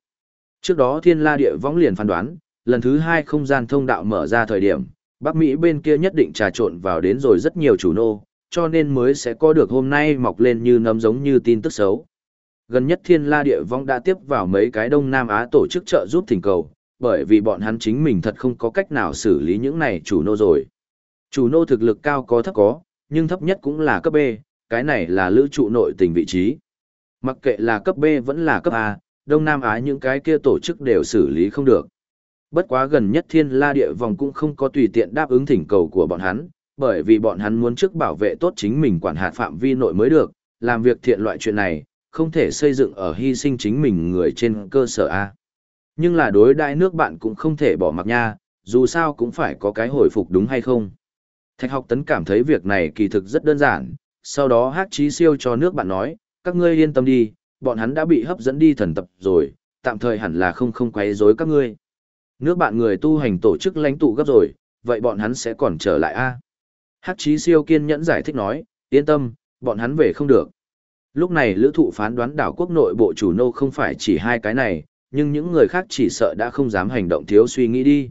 Trước đó thiên la địa võng liền phán đoán, lần thứ hai không gian thông đạo mở ra thời điểm, Bắc Mỹ bên kia nhất định trà trộn vào đến rồi rất nhiều chủ nô, cho nên mới sẽ có được hôm nay mọc lên như nấm giống như tin tức xấu. Gần nhất Thiên La Địa Vong đã tiếp vào mấy cái Đông Nam Á tổ chức trợ giúp thỉnh cầu, bởi vì bọn hắn chính mình thật không có cách nào xử lý những này chủ nô rồi. Chủ nô thực lực cao có thấp có, nhưng thấp nhất cũng là cấp B, cái này là lữ trụ nội tình vị trí. Mặc kệ là cấp B vẫn là cấp A, Đông Nam Á những cái kia tổ chức đều xử lý không được. Bất quá gần nhất thiên la địa vòng cũng không có tùy tiện đáp ứng thỉnh cầu của bọn hắn, bởi vì bọn hắn muốn trước bảo vệ tốt chính mình quản hạt phạm vi nội mới được, làm việc thiện loại chuyện này, không thể xây dựng ở hy sinh chính mình người trên cơ sở A. Nhưng là đối đại nước bạn cũng không thể bỏ mặc nha, dù sao cũng phải có cái hồi phục đúng hay không. Thạch học tấn cảm thấy việc này kỳ thực rất đơn giản, sau đó hát trí siêu cho nước bạn nói, các ngươi yên tâm đi, bọn hắn đã bị hấp dẫn đi thần tập rồi, tạm thời hẳn là không không quấy rối các ngươi. Nước bạn người tu hành tổ chức lãnh tụ gấp rồi, vậy bọn hắn sẽ còn trở lại a? Hát trí siêu kiên nhẫn giải thích nói, yên tâm, bọn hắn về không được. Lúc này lữ thụ phán đoán đảo quốc nội bộ chủ nô không phải chỉ hai cái này, nhưng những người khác chỉ sợ đã không dám hành động thiếu suy nghĩ đi.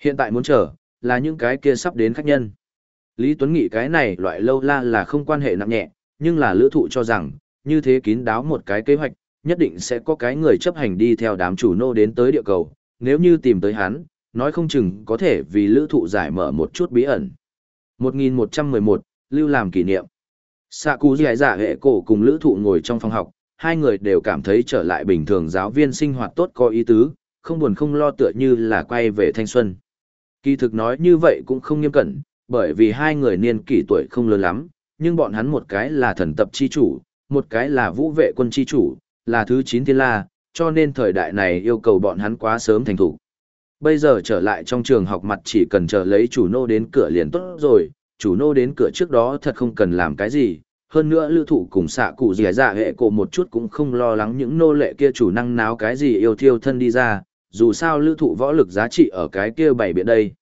Hiện tại muốn chờ, là những cái kia sắp đến khách nhân. Lý Tuấn nghĩ cái này loại lâu la là không quan hệ nặng nhẹ, nhưng là lữ thụ cho rằng, như thế kín đáo một cái kế hoạch, nhất định sẽ có cái người chấp hành đi theo đám chủ nô đến tới địa cầu, nếu như tìm tới hắn, nói không chừng có thể vì lữ thụ giải mở một chút bí ẩn. 1111, lưu làm kỷ niệm. Sạ cú giải giả hệ cổ cùng lữ thụ ngồi trong phòng học, hai người đều cảm thấy trở lại bình thường giáo viên sinh hoạt tốt có ý tứ, không buồn không lo tựa như là quay về thanh xuân. Kỳ thực nói như vậy cũng không nghiêm cẩn, bởi vì hai người niên kỷ tuổi không lớn lắm, nhưng bọn hắn một cái là thần tập chi chủ, một cái là vũ vệ quân chi chủ, là thứ 9 thiên la, cho nên thời đại này yêu cầu bọn hắn quá sớm thành thủ. Bây giờ trở lại trong trường học mặt chỉ cần chờ lấy chủ nô đến cửa liền tốt rồi, chủ nô đến cửa trước đó thật không cần làm cái gì, hơn nữa lưu thụ cùng xạ cụ dì dạ hệ cổ một chút cũng không lo lắng những nô lệ kia chủ năng náo cái gì yêu thiêu thân đi ra, dù sao lưu thụ võ lực giá trị ở cái kia bảy biện đây.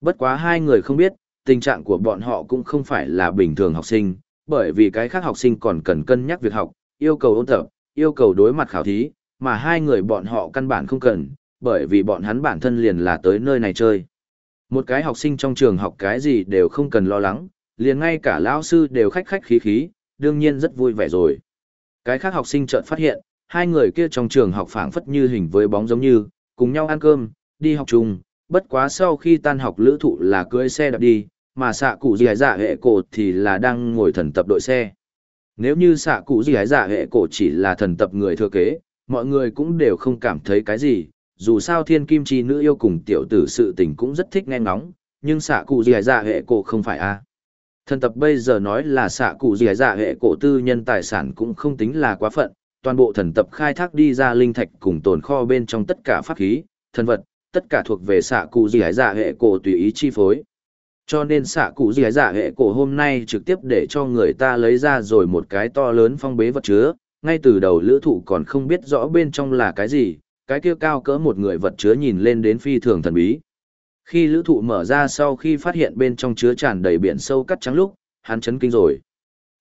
Bất quá hai người không biết, tình trạng của bọn họ cũng không phải là bình thường học sinh, bởi vì cái khác học sinh còn cần cân nhắc việc học, yêu cầu ôn tập, yêu cầu đối mặt khảo thí, mà hai người bọn họ căn bản không cần, bởi vì bọn hắn bản thân liền là tới nơi này chơi. Một cái học sinh trong trường học cái gì đều không cần lo lắng, liền ngay cả lão sư đều khách khách khí khí, đương nhiên rất vui vẻ rồi. Cái khác học sinh chợt phát hiện, hai người kia trong trường học phảng phất như hình với bóng giống như, cùng nhau ăn cơm, đi học chung, bất quá sau khi tan học lữ thụ là cưới xe đạp đi, mà xạ cụ gì dạ hệ cổ thì là đang ngồi thần tập đội xe. Nếu như xạ cụ gì dạ hệ cổ chỉ là thần tập người thừa kế, mọi người cũng đều không cảm thấy cái gì, dù sao thiên kim chi nữ yêu cùng tiểu tử sự tình cũng rất thích nghe ngóng, nhưng xạ cụ gì dạ hệ cổ không phải a Thần tập bây giờ nói là xạ cụ gì dạ hệ cổ tư nhân tài sản cũng không tính là quá phận, toàn bộ thần tập khai thác đi ra linh thạch cùng tồn kho bên trong tất cả pháp khí, thần vật, tất cả thuộc về xạ cụ gì dạ hệ cổ tùy ý chi phối. Cho nên xạ cụ gì dạ hệ cổ hôm nay trực tiếp để cho người ta lấy ra rồi một cái to lớn phong bế vật chứa, ngay từ đầu lữ thụ còn không biết rõ bên trong là cái gì, cái kia cao cỡ một người vật chứa nhìn lên đến phi thường thần bí. Khi lữ thụ mở ra sau khi phát hiện bên trong chứa tràn đầy biển sâu cắt trắng lúc, hắn chấn kinh rồi.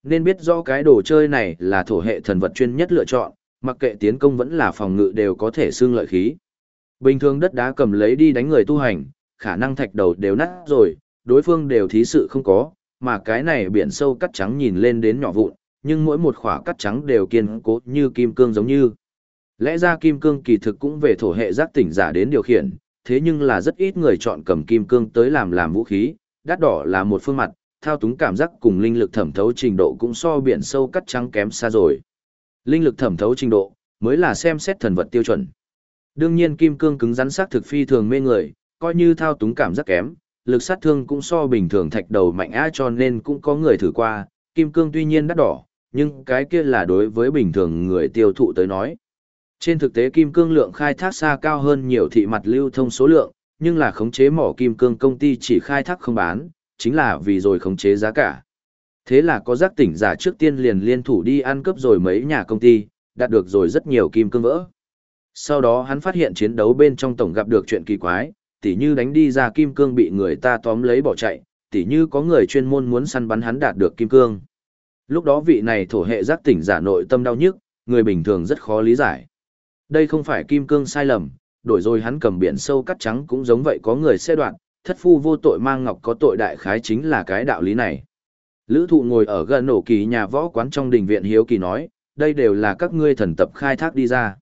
Nên biết rõ cái đồ chơi này là thổ hệ thần vật chuyên nhất lựa chọn, mặc kệ tiến công vẫn là phòng ngự đều có thể xương lợi khí. Bình thường đất đá cầm lấy đi đánh người tu hành, khả năng thạch đầu đều nát rồi, đối phương đều thí sự không có, mà cái này biển sâu cắt trắng nhìn lên đến nhỏ vụn, nhưng mỗi một khỏa cắt trắng đều kiên cố như kim cương giống như. Lẽ ra kim cương kỳ thực cũng về thổ hệ giác tỉnh giả đến điều khiển, thế nhưng là rất ít người chọn cầm kim cương tới làm làm vũ khí, đắt đỏ là một phương mặt, thao túng cảm giác cùng linh lực thẩm thấu trình độ cũng so biển sâu cắt trắng kém xa rồi. Linh lực thẩm thấu trình độ mới là xem xét thần vật tiêu chuẩn. Đương nhiên kim cương cứng rắn sắc thực phi thường mê người, coi như thao túng cảm giác kém, lực sát thương cũng so bình thường thạch đầu mạnh á cho nên cũng có người thử qua, kim cương tuy nhiên đắt đỏ, nhưng cái kia là đối với bình thường người tiêu thụ tới nói. Trên thực tế kim cương lượng khai thác xa cao hơn nhiều thị mặt lưu thông số lượng, nhưng là khống chế mỏ kim cương công ty chỉ khai thác không bán, chính là vì rồi khống chế giá cả. Thế là có giác tỉnh giả trước tiên liền liên thủ đi ăn cướp rồi mấy nhà công ty, đạt được rồi rất nhiều kim cương vỡ. Sau đó hắn phát hiện chiến đấu bên trong tổng gặp được chuyện kỳ quái, tỉ như đánh đi ra kim cương bị người ta tóm lấy bỏ chạy, tỉ như có người chuyên môn muốn săn bắn hắn đạt được kim cương. Lúc đó vị này thổ hệ giác tỉnh giả nội tâm đau nhức, người bình thường rất khó lý giải. Đây không phải kim cương sai lầm, đổi rồi hắn cầm biển sâu cắt trắng cũng giống vậy có người xe đoạn, thất phu vô tội mang ngọc có tội đại khái chính là cái đạo lý này. Lữ thụ ngồi ở gần nổ kỳ nhà võ quán trong đình viện hiếu kỳ nói, đây đều là các ngươi thần tập khai thác đi ra.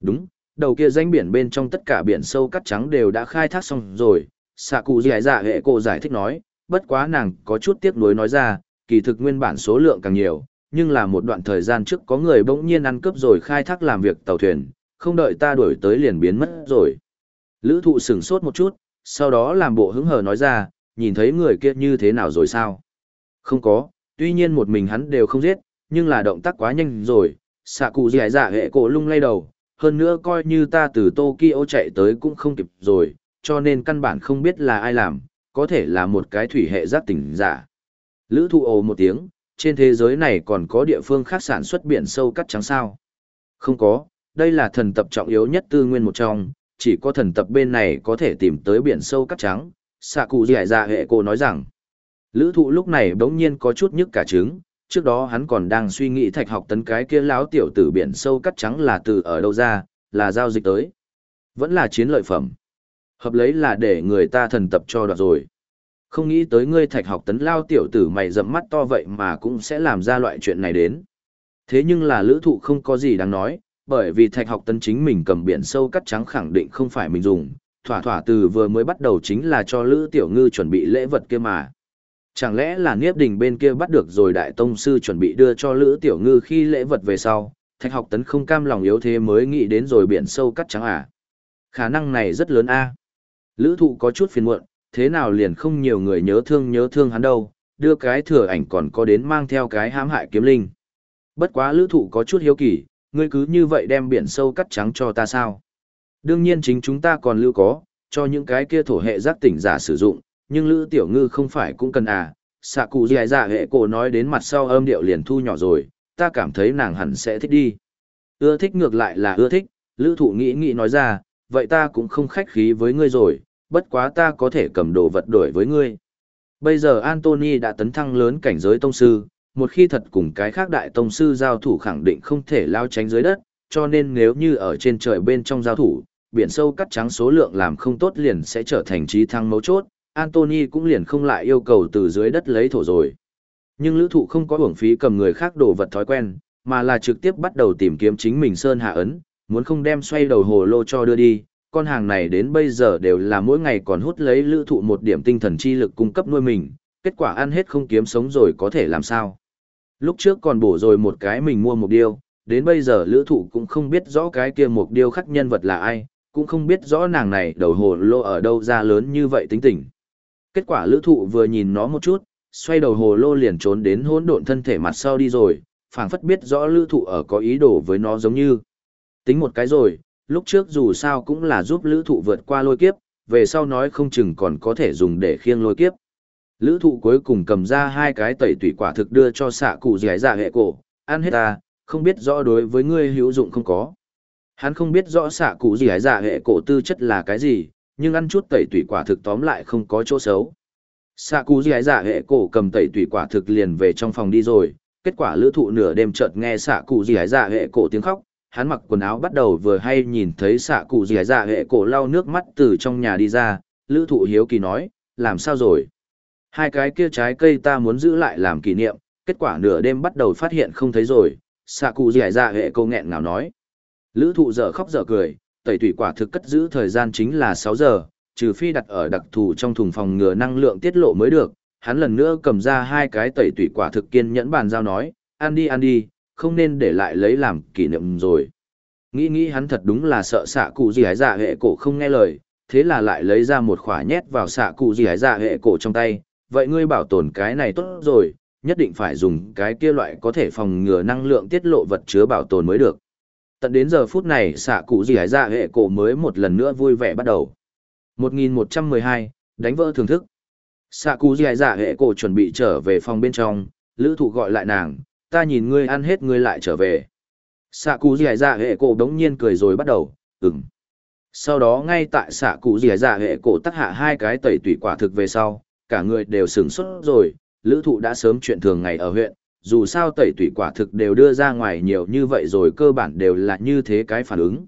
Đúng, đầu kia danh biển bên trong tất cả biển sâu cắt trắng đều đã khai thác xong rồi. Xạ cụ dì dạ hệ cổ giải thích nói, bất quá nàng có chút tiếc nuối nói ra, kỳ thực nguyên bản số lượng càng nhiều, nhưng là một đoạn thời gian trước có người bỗng nhiên ăn cướp rồi khai thác làm việc tàu thuyền, không đợi ta đuổi tới liền biến mất rồi. Lữ thụ sửng sốt một chút, sau đó làm bộ hứng hờ nói ra, nhìn thấy người kia như thế nào rồi sao? Không có, tuy nhiên một mình hắn đều không giết, nhưng là động tác quá nhanh rồi, xạ cụ dì dạ hệ cổ lung lay đầu, hơn nữa coi như ta từ Tokyo chạy tới cũng không kịp rồi, cho nên căn bản không biết là ai làm, có thể là một cái thủy hệ giác tỉnh giả. Lữ thụ ồ một tiếng, trên thế giới này còn có địa phương khác sản xuất biển sâu cắt trắng sao? Không có, đây là thần tập trọng yếu nhất tư nguyên một trong, chỉ có thần tập bên này có thể tìm tới biển sâu cắt trắng. Sạ cụ giải ra hệ cô nói rằng, lữ thụ lúc này bỗng nhiên có chút nhức cả trứng, trước đó hắn còn đang suy nghĩ thạch học tấn cái kia láo tiểu tử biển sâu cắt trắng là từ ở đâu ra, là giao dịch tới. Vẫn là chiến lợi phẩm. Hợp lấy là để người ta thần tập cho đoạt rồi. Không nghĩ tới ngươi thạch học tấn lao tiểu tử mày rậm mắt to vậy mà cũng sẽ làm ra loại chuyện này đến. Thế nhưng là lữ thụ không có gì đáng nói, bởi vì thạch học tấn chính mình cầm biển sâu cắt trắng khẳng định không phải mình dùng, thỏa thỏa từ vừa mới bắt đầu chính là cho lữ tiểu ngư chuẩn bị lễ vật kia mà. Chẳng lẽ là Niếp Đình bên kia bắt được rồi đại tông sư chuẩn bị đưa cho Lữ Tiểu Ngư khi lễ vật về sau, Thạch Học Tấn không cam lòng yếu thế mới nghĩ đến rồi biển sâu cắt trắng à. Khả năng này rất lớn a. Lữ thụ có chút phiền muộn, thế nào liền không nhiều người nhớ thương nhớ thương hắn đâu, đưa cái thừa ảnh còn có đến mang theo cái hãm hại kiếm linh. Bất quá lữ thụ có chút hiếu kỳ, ngươi cứ như vậy đem biển sâu cắt trắng cho ta sao? Đương nhiên chính chúng ta còn lưu có, cho những cái kia thổ hệ giác tỉnh giả sử dụng, nhưng Lữ Tiểu Ngư không phải cũng cần à, xạ cụ dì dạ hệ cổ nói đến mặt sau âm điệu liền thu nhỏ rồi, ta cảm thấy nàng hẳn sẽ thích đi. Ưa thích ngược lại là ưa thích, Lữ Thụ nghĩ nghĩ nói ra, vậy ta cũng không khách khí với ngươi rồi, bất quá ta có thể cầm đồ vật đổi với ngươi. Bây giờ antony đã tấn thăng lớn cảnh giới tông sư, một khi thật cùng cái khác đại tông sư giao thủ khẳng định không thể lao tránh dưới đất, cho nên nếu như ở trên trời bên trong giao thủ, biển sâu cắt trắng số lượng làm không tốt liền sẽ trở thành trí thăng mấu chốt, Anthony cũng liền không lại yêu cầu từ dưới đất lấy thổ rồi. Nhưng lữ thụ không có hưởng phí cầm người khác đồ vật thói quen, mà là trực tiếp bắt đầu tìm kiếm chính mình Sơn Hạ Ấn, muốn không đem xoay đầu hồ lô cho đưa đi. Con hàng này đến bây giờ đều là mỗi ngày còn hút lấy lữ thụ một điểm tinh thần chi lực cung cấp nuôi mình, kết quả ăn hết không kiếm sống rồi có thể làm sao. Lúc trước còn bổ rồi một cái mình mua một điêu, đến bây giờ lữ thụ cũng không biết rõ cái kia một điêu khắc nhân vật là ai, cũng không biết rõ nàng này đầu hồ lô ở đâu ra lớn như vậy tính tình. Kết quả lữ thụ vừa nhìn nó một chút, xoay đầu hồ lô liền trốn đến hỗn độn thân thể mặt sau đi rồi, phảng phất biết rõ lữ thụ ở có ý đồ với nó giống như. Tính một cái rồi, lúc trước dù sao cũng là giúp lữ thụ vượt qua lôi kiếp, về sau nói không chừng còn có thể dùng để khiêng lôi kiếp. Lữ thụ cuối cùng cầm ra hai cái tẩy tủy quả thực đưa cho xạ cụ giải dạ hệ cổ, ăn hết ta, không biết rõ đối với ngươi hữu dụng không có. Hắn không biết rõ xạ cụ giải dạ hệ cổ tư chất là cái gì, nhưng ăn chút tẩy tủy quả thực tóm lại không có chỗ xấu. Sạ cú dì giả hệ cổ cầm tẩy tủy quả thực liền về trong phòng đi rồi, kết quả lữ thụ nửa đêm chợt nghe sạ cụ dì giả hệ cổ tiếng khóc, hắn mặc quần áo bắt đầu vừa hay nhìn thấy sạ cụ dì giả hệ cổ lau nước mắt từ trong nhà đi ra, lữ thụ hiếu kỳ nói, làm sao rồi? Hai cái kia trái cây ta muốn giữ lại làm kỷ niệm, kết quả nửa đêm bắt đầu phát hiện không thấy rồi, sạ cụ dì giả hệ cổ nghẹn ngào nói. Lữ thụ dở khóc dở cười, tẩy thủy quả thực cất giữ thời gian chính là 6 giờ, trừ phi đặt ở đặc thù trong thùng phòng ngừa năng lượng tiết lộ mới được. Hắn lần nữa cầm ra hai cái tẩy thủy quả thực kiên nhẫn bàn giao nói, ăn đi ăn đi, không nên để lại lấy làm kỷ niệm rồi. Nghĩ nghĩ hắn thật đúng là sợ xạ cụ gì hái dạ hệ cổ không nghe lời, thế là lại lấy ra một khỏa nhét vào xạ cụ gì hái dạ hệ cổ trong tay. Vậy ngươi bảo tồn cái này tốt rồi, nhất định phải dùng cái kia loại có thể phòng ngừa năng lượng tiết lộ vật chứa bảo tồn mới được. Tận đến giờ phút này xạ cụ gì hải dạ hệ cổ mới một lần nữa vui vẻ bắt đầu. 1112, đánh vỡ thưởng thức. Xạ cụ gì hải dạ hệ cổ chuẩn bị trở về phòng bên trong, lữ thụ gọi lại nàng, ta nhìn ngươi ăn hết ngươi lại trở về. Xạ cụ gì hải dạ hệ cổ đống nhiên cười rồi bắt đầu, ừng Sau đó ngay tại xạ cụ gì hải dạ hệ cổ tắc hạ hai cái tẩy tủy quả thực về sau, cả người đều sửng xuất rồi, lữ thụ đã sớm chuyện thường ngày ở huyện, dù sao tẩy tủy quả thực đều đưa ra ngoài nhiều như vậy rồi cơ bản đều là như thế cái phản ứng.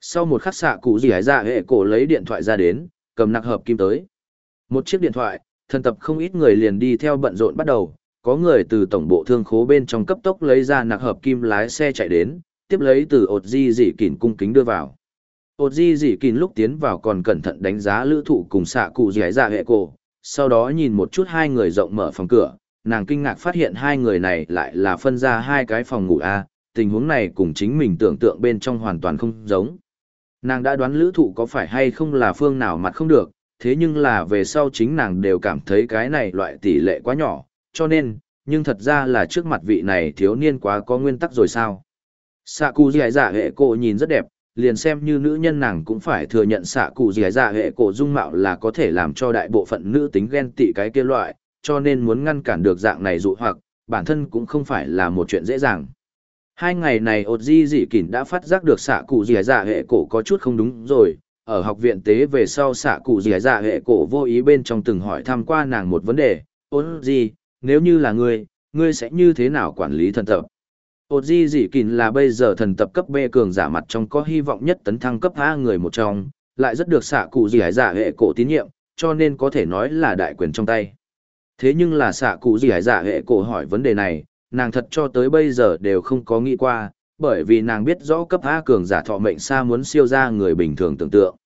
Sau một khắc xạ cụ gì hãy ra hệ cổ lấy điện thoại ra đến, cầm nặc hợp kim tới. Một chiếc điện thoại, thần tập không ít người liền đi theo bận rộn bắt đầu, có người từ tổng bộ thương khố bên trong cấp tốc lấy ra nặc hợp kim lái xe chạy đến, tiếp lấy từ ột di dị kỉn cung kính đưa vào. ột di dị kín lúc tiến vào còn cẩn thận đánh giá lữ thụ cùng xạ cụ dẻ dạ hệ cổ, sau đó nhìn một chút hai người rộng mở phòng cửa, nàng kinh ngạc phát hiện hai người này lại là phân ra hai cái phòng ngủ A, tình huống này cùng chính mình tưởng tượng bên trong hoàn toàn không giống. Nàng đã đoán lữ thụ có phải hay không là phương nào mặt không được, thế nhưng là về sau chính nàng đều cảm thấy cái này loại tỷ lệ quá nhỏ, cho nên, nhưng thật ra là trước mặt vị này thiếu niên quá có nguyên tắc rồi sao. Sạ cụ dì dạ hệ cổ nhìn rất đẹp, liền xem như nữ nhân nàng cũng phải thừa nhận sạ cụ dì dạ hệ cổ dung mạo là có thể làm cho đại bộ phận nữ tính ghen tị cái kia loại, cho nên muốn ngăn cản được dạng này dụ hoặc, bản thân cũng không phải là một chuyện dễ dàng. Hai ngày này ột di dị kỳn đã phát giác được xạ cụ dì dạ hệ cổ có chút không đúng rồi, ở học viện tế về sau xạ cụ dì dạ hệ cổ vô ý bên trong từng hỏi thăm qua nàng một vấn đề, ột di, nếu như là ngươi, ngươi sẽ như thế nào quản lý thần tập? Ột di dị kỷ là bây giờ thần tập cấp B cường giả mặt trong có hy vọng nhất tấn thăng cấp A người một trong, lại rất được xạ cụ dì dạ hệ cổ tín nhiệm, cho nên có thể nói là đại quyền trong tay. Thế nhưng là xạ cụ gì hải giả hệ cổ hỏi vấn đề này, nàng thật cho tới bây giờ đều không có nghĩ qua, bởi vì nàng biết rõ cấp A cường giả thọ mệnh xa muốn siêu ra người bình thường tưởng tượng.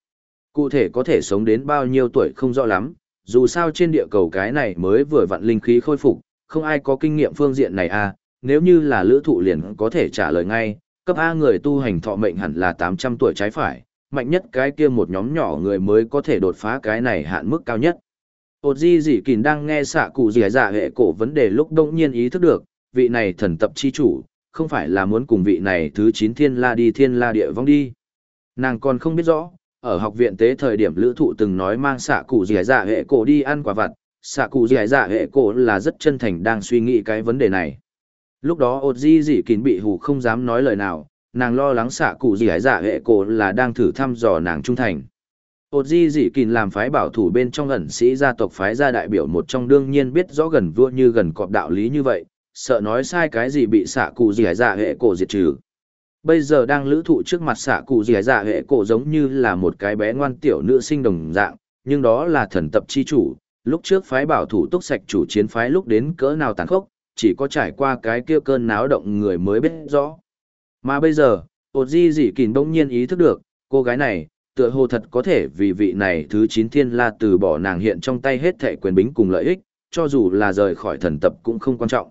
Cụ thể có thể sống đến bao nhiêu tuổi không rõ lắm, dù sao trên địa cầu cái này mới vừa vặn linh khí khôi phục, không ai có kinh nghiệm phương diện này à, nếu như là lữ thụ liền có thể trả lời ngay, cấp A người tu hành thọ mệnh hẳn là 800 tuổi trái phải, mạnh nhất cái kia một nhóm nhỏ người mới có thể đột phá cái này hạn mức cao nhất. Ôt di dị kìn đang nghe xạ cụ dì dạ hệ cổ vấn đề lúc đông nhiên ý thức được, vị này thần tập chi chủ, không phải là muốn cùng vị này thứ chín thiên la đi thiên la địa vong đi. Nàng còn không biết rõ, ở học viện tế thời điểm lữ thụ từng nói mang xạ cụ dì dạ hệ cổ đi ăn quả vặt, xạ cụ dì dạ hệ cổ là rất chân thành đang suy nghĩ cái vấn đề này. Lúc đó ột di dị kín bị hù không dám nói lời nào, nàng lo lắng xạ cụ dì dạ hệ cổ là đang thử thăm dò nàng trung thành. Ôt di dị kình làm phái bảo thủ bên trong ẩn sĩ gia tộc phái gia đại biểu một trong đương nhiên biết rõ gần vua như gần cọp đạo lý như vậy, sợ nói sai cái gì bị xạ cụ dì dạ hệ cổ diệt trừ. Bây giờ đang lữ thụ trước mặt xạ cụ dì dạ hệ cổ giống như là một cái bé ngoan tiểu nữ sinh đồng dạng, nhưng đó là thần tập chi chủ, lúc trước phái bảo thủ túc sạch chủ chiến phái lúc đến cỡ nào tàn khốc, chỉ có trải qua cái kia cơn náo động người mới biết rõ. Mà bây giờ, Ôt di dị kình đông nhiên ý thức được, cô gái này, tựa hồ thật có thể vì vị này thứ chín thiên la từ bỏ nàng hiện trong tay hết thệ quyền bính cùng lợi ích, cho dù là rời khỏi thần tập cũng không quan trọng.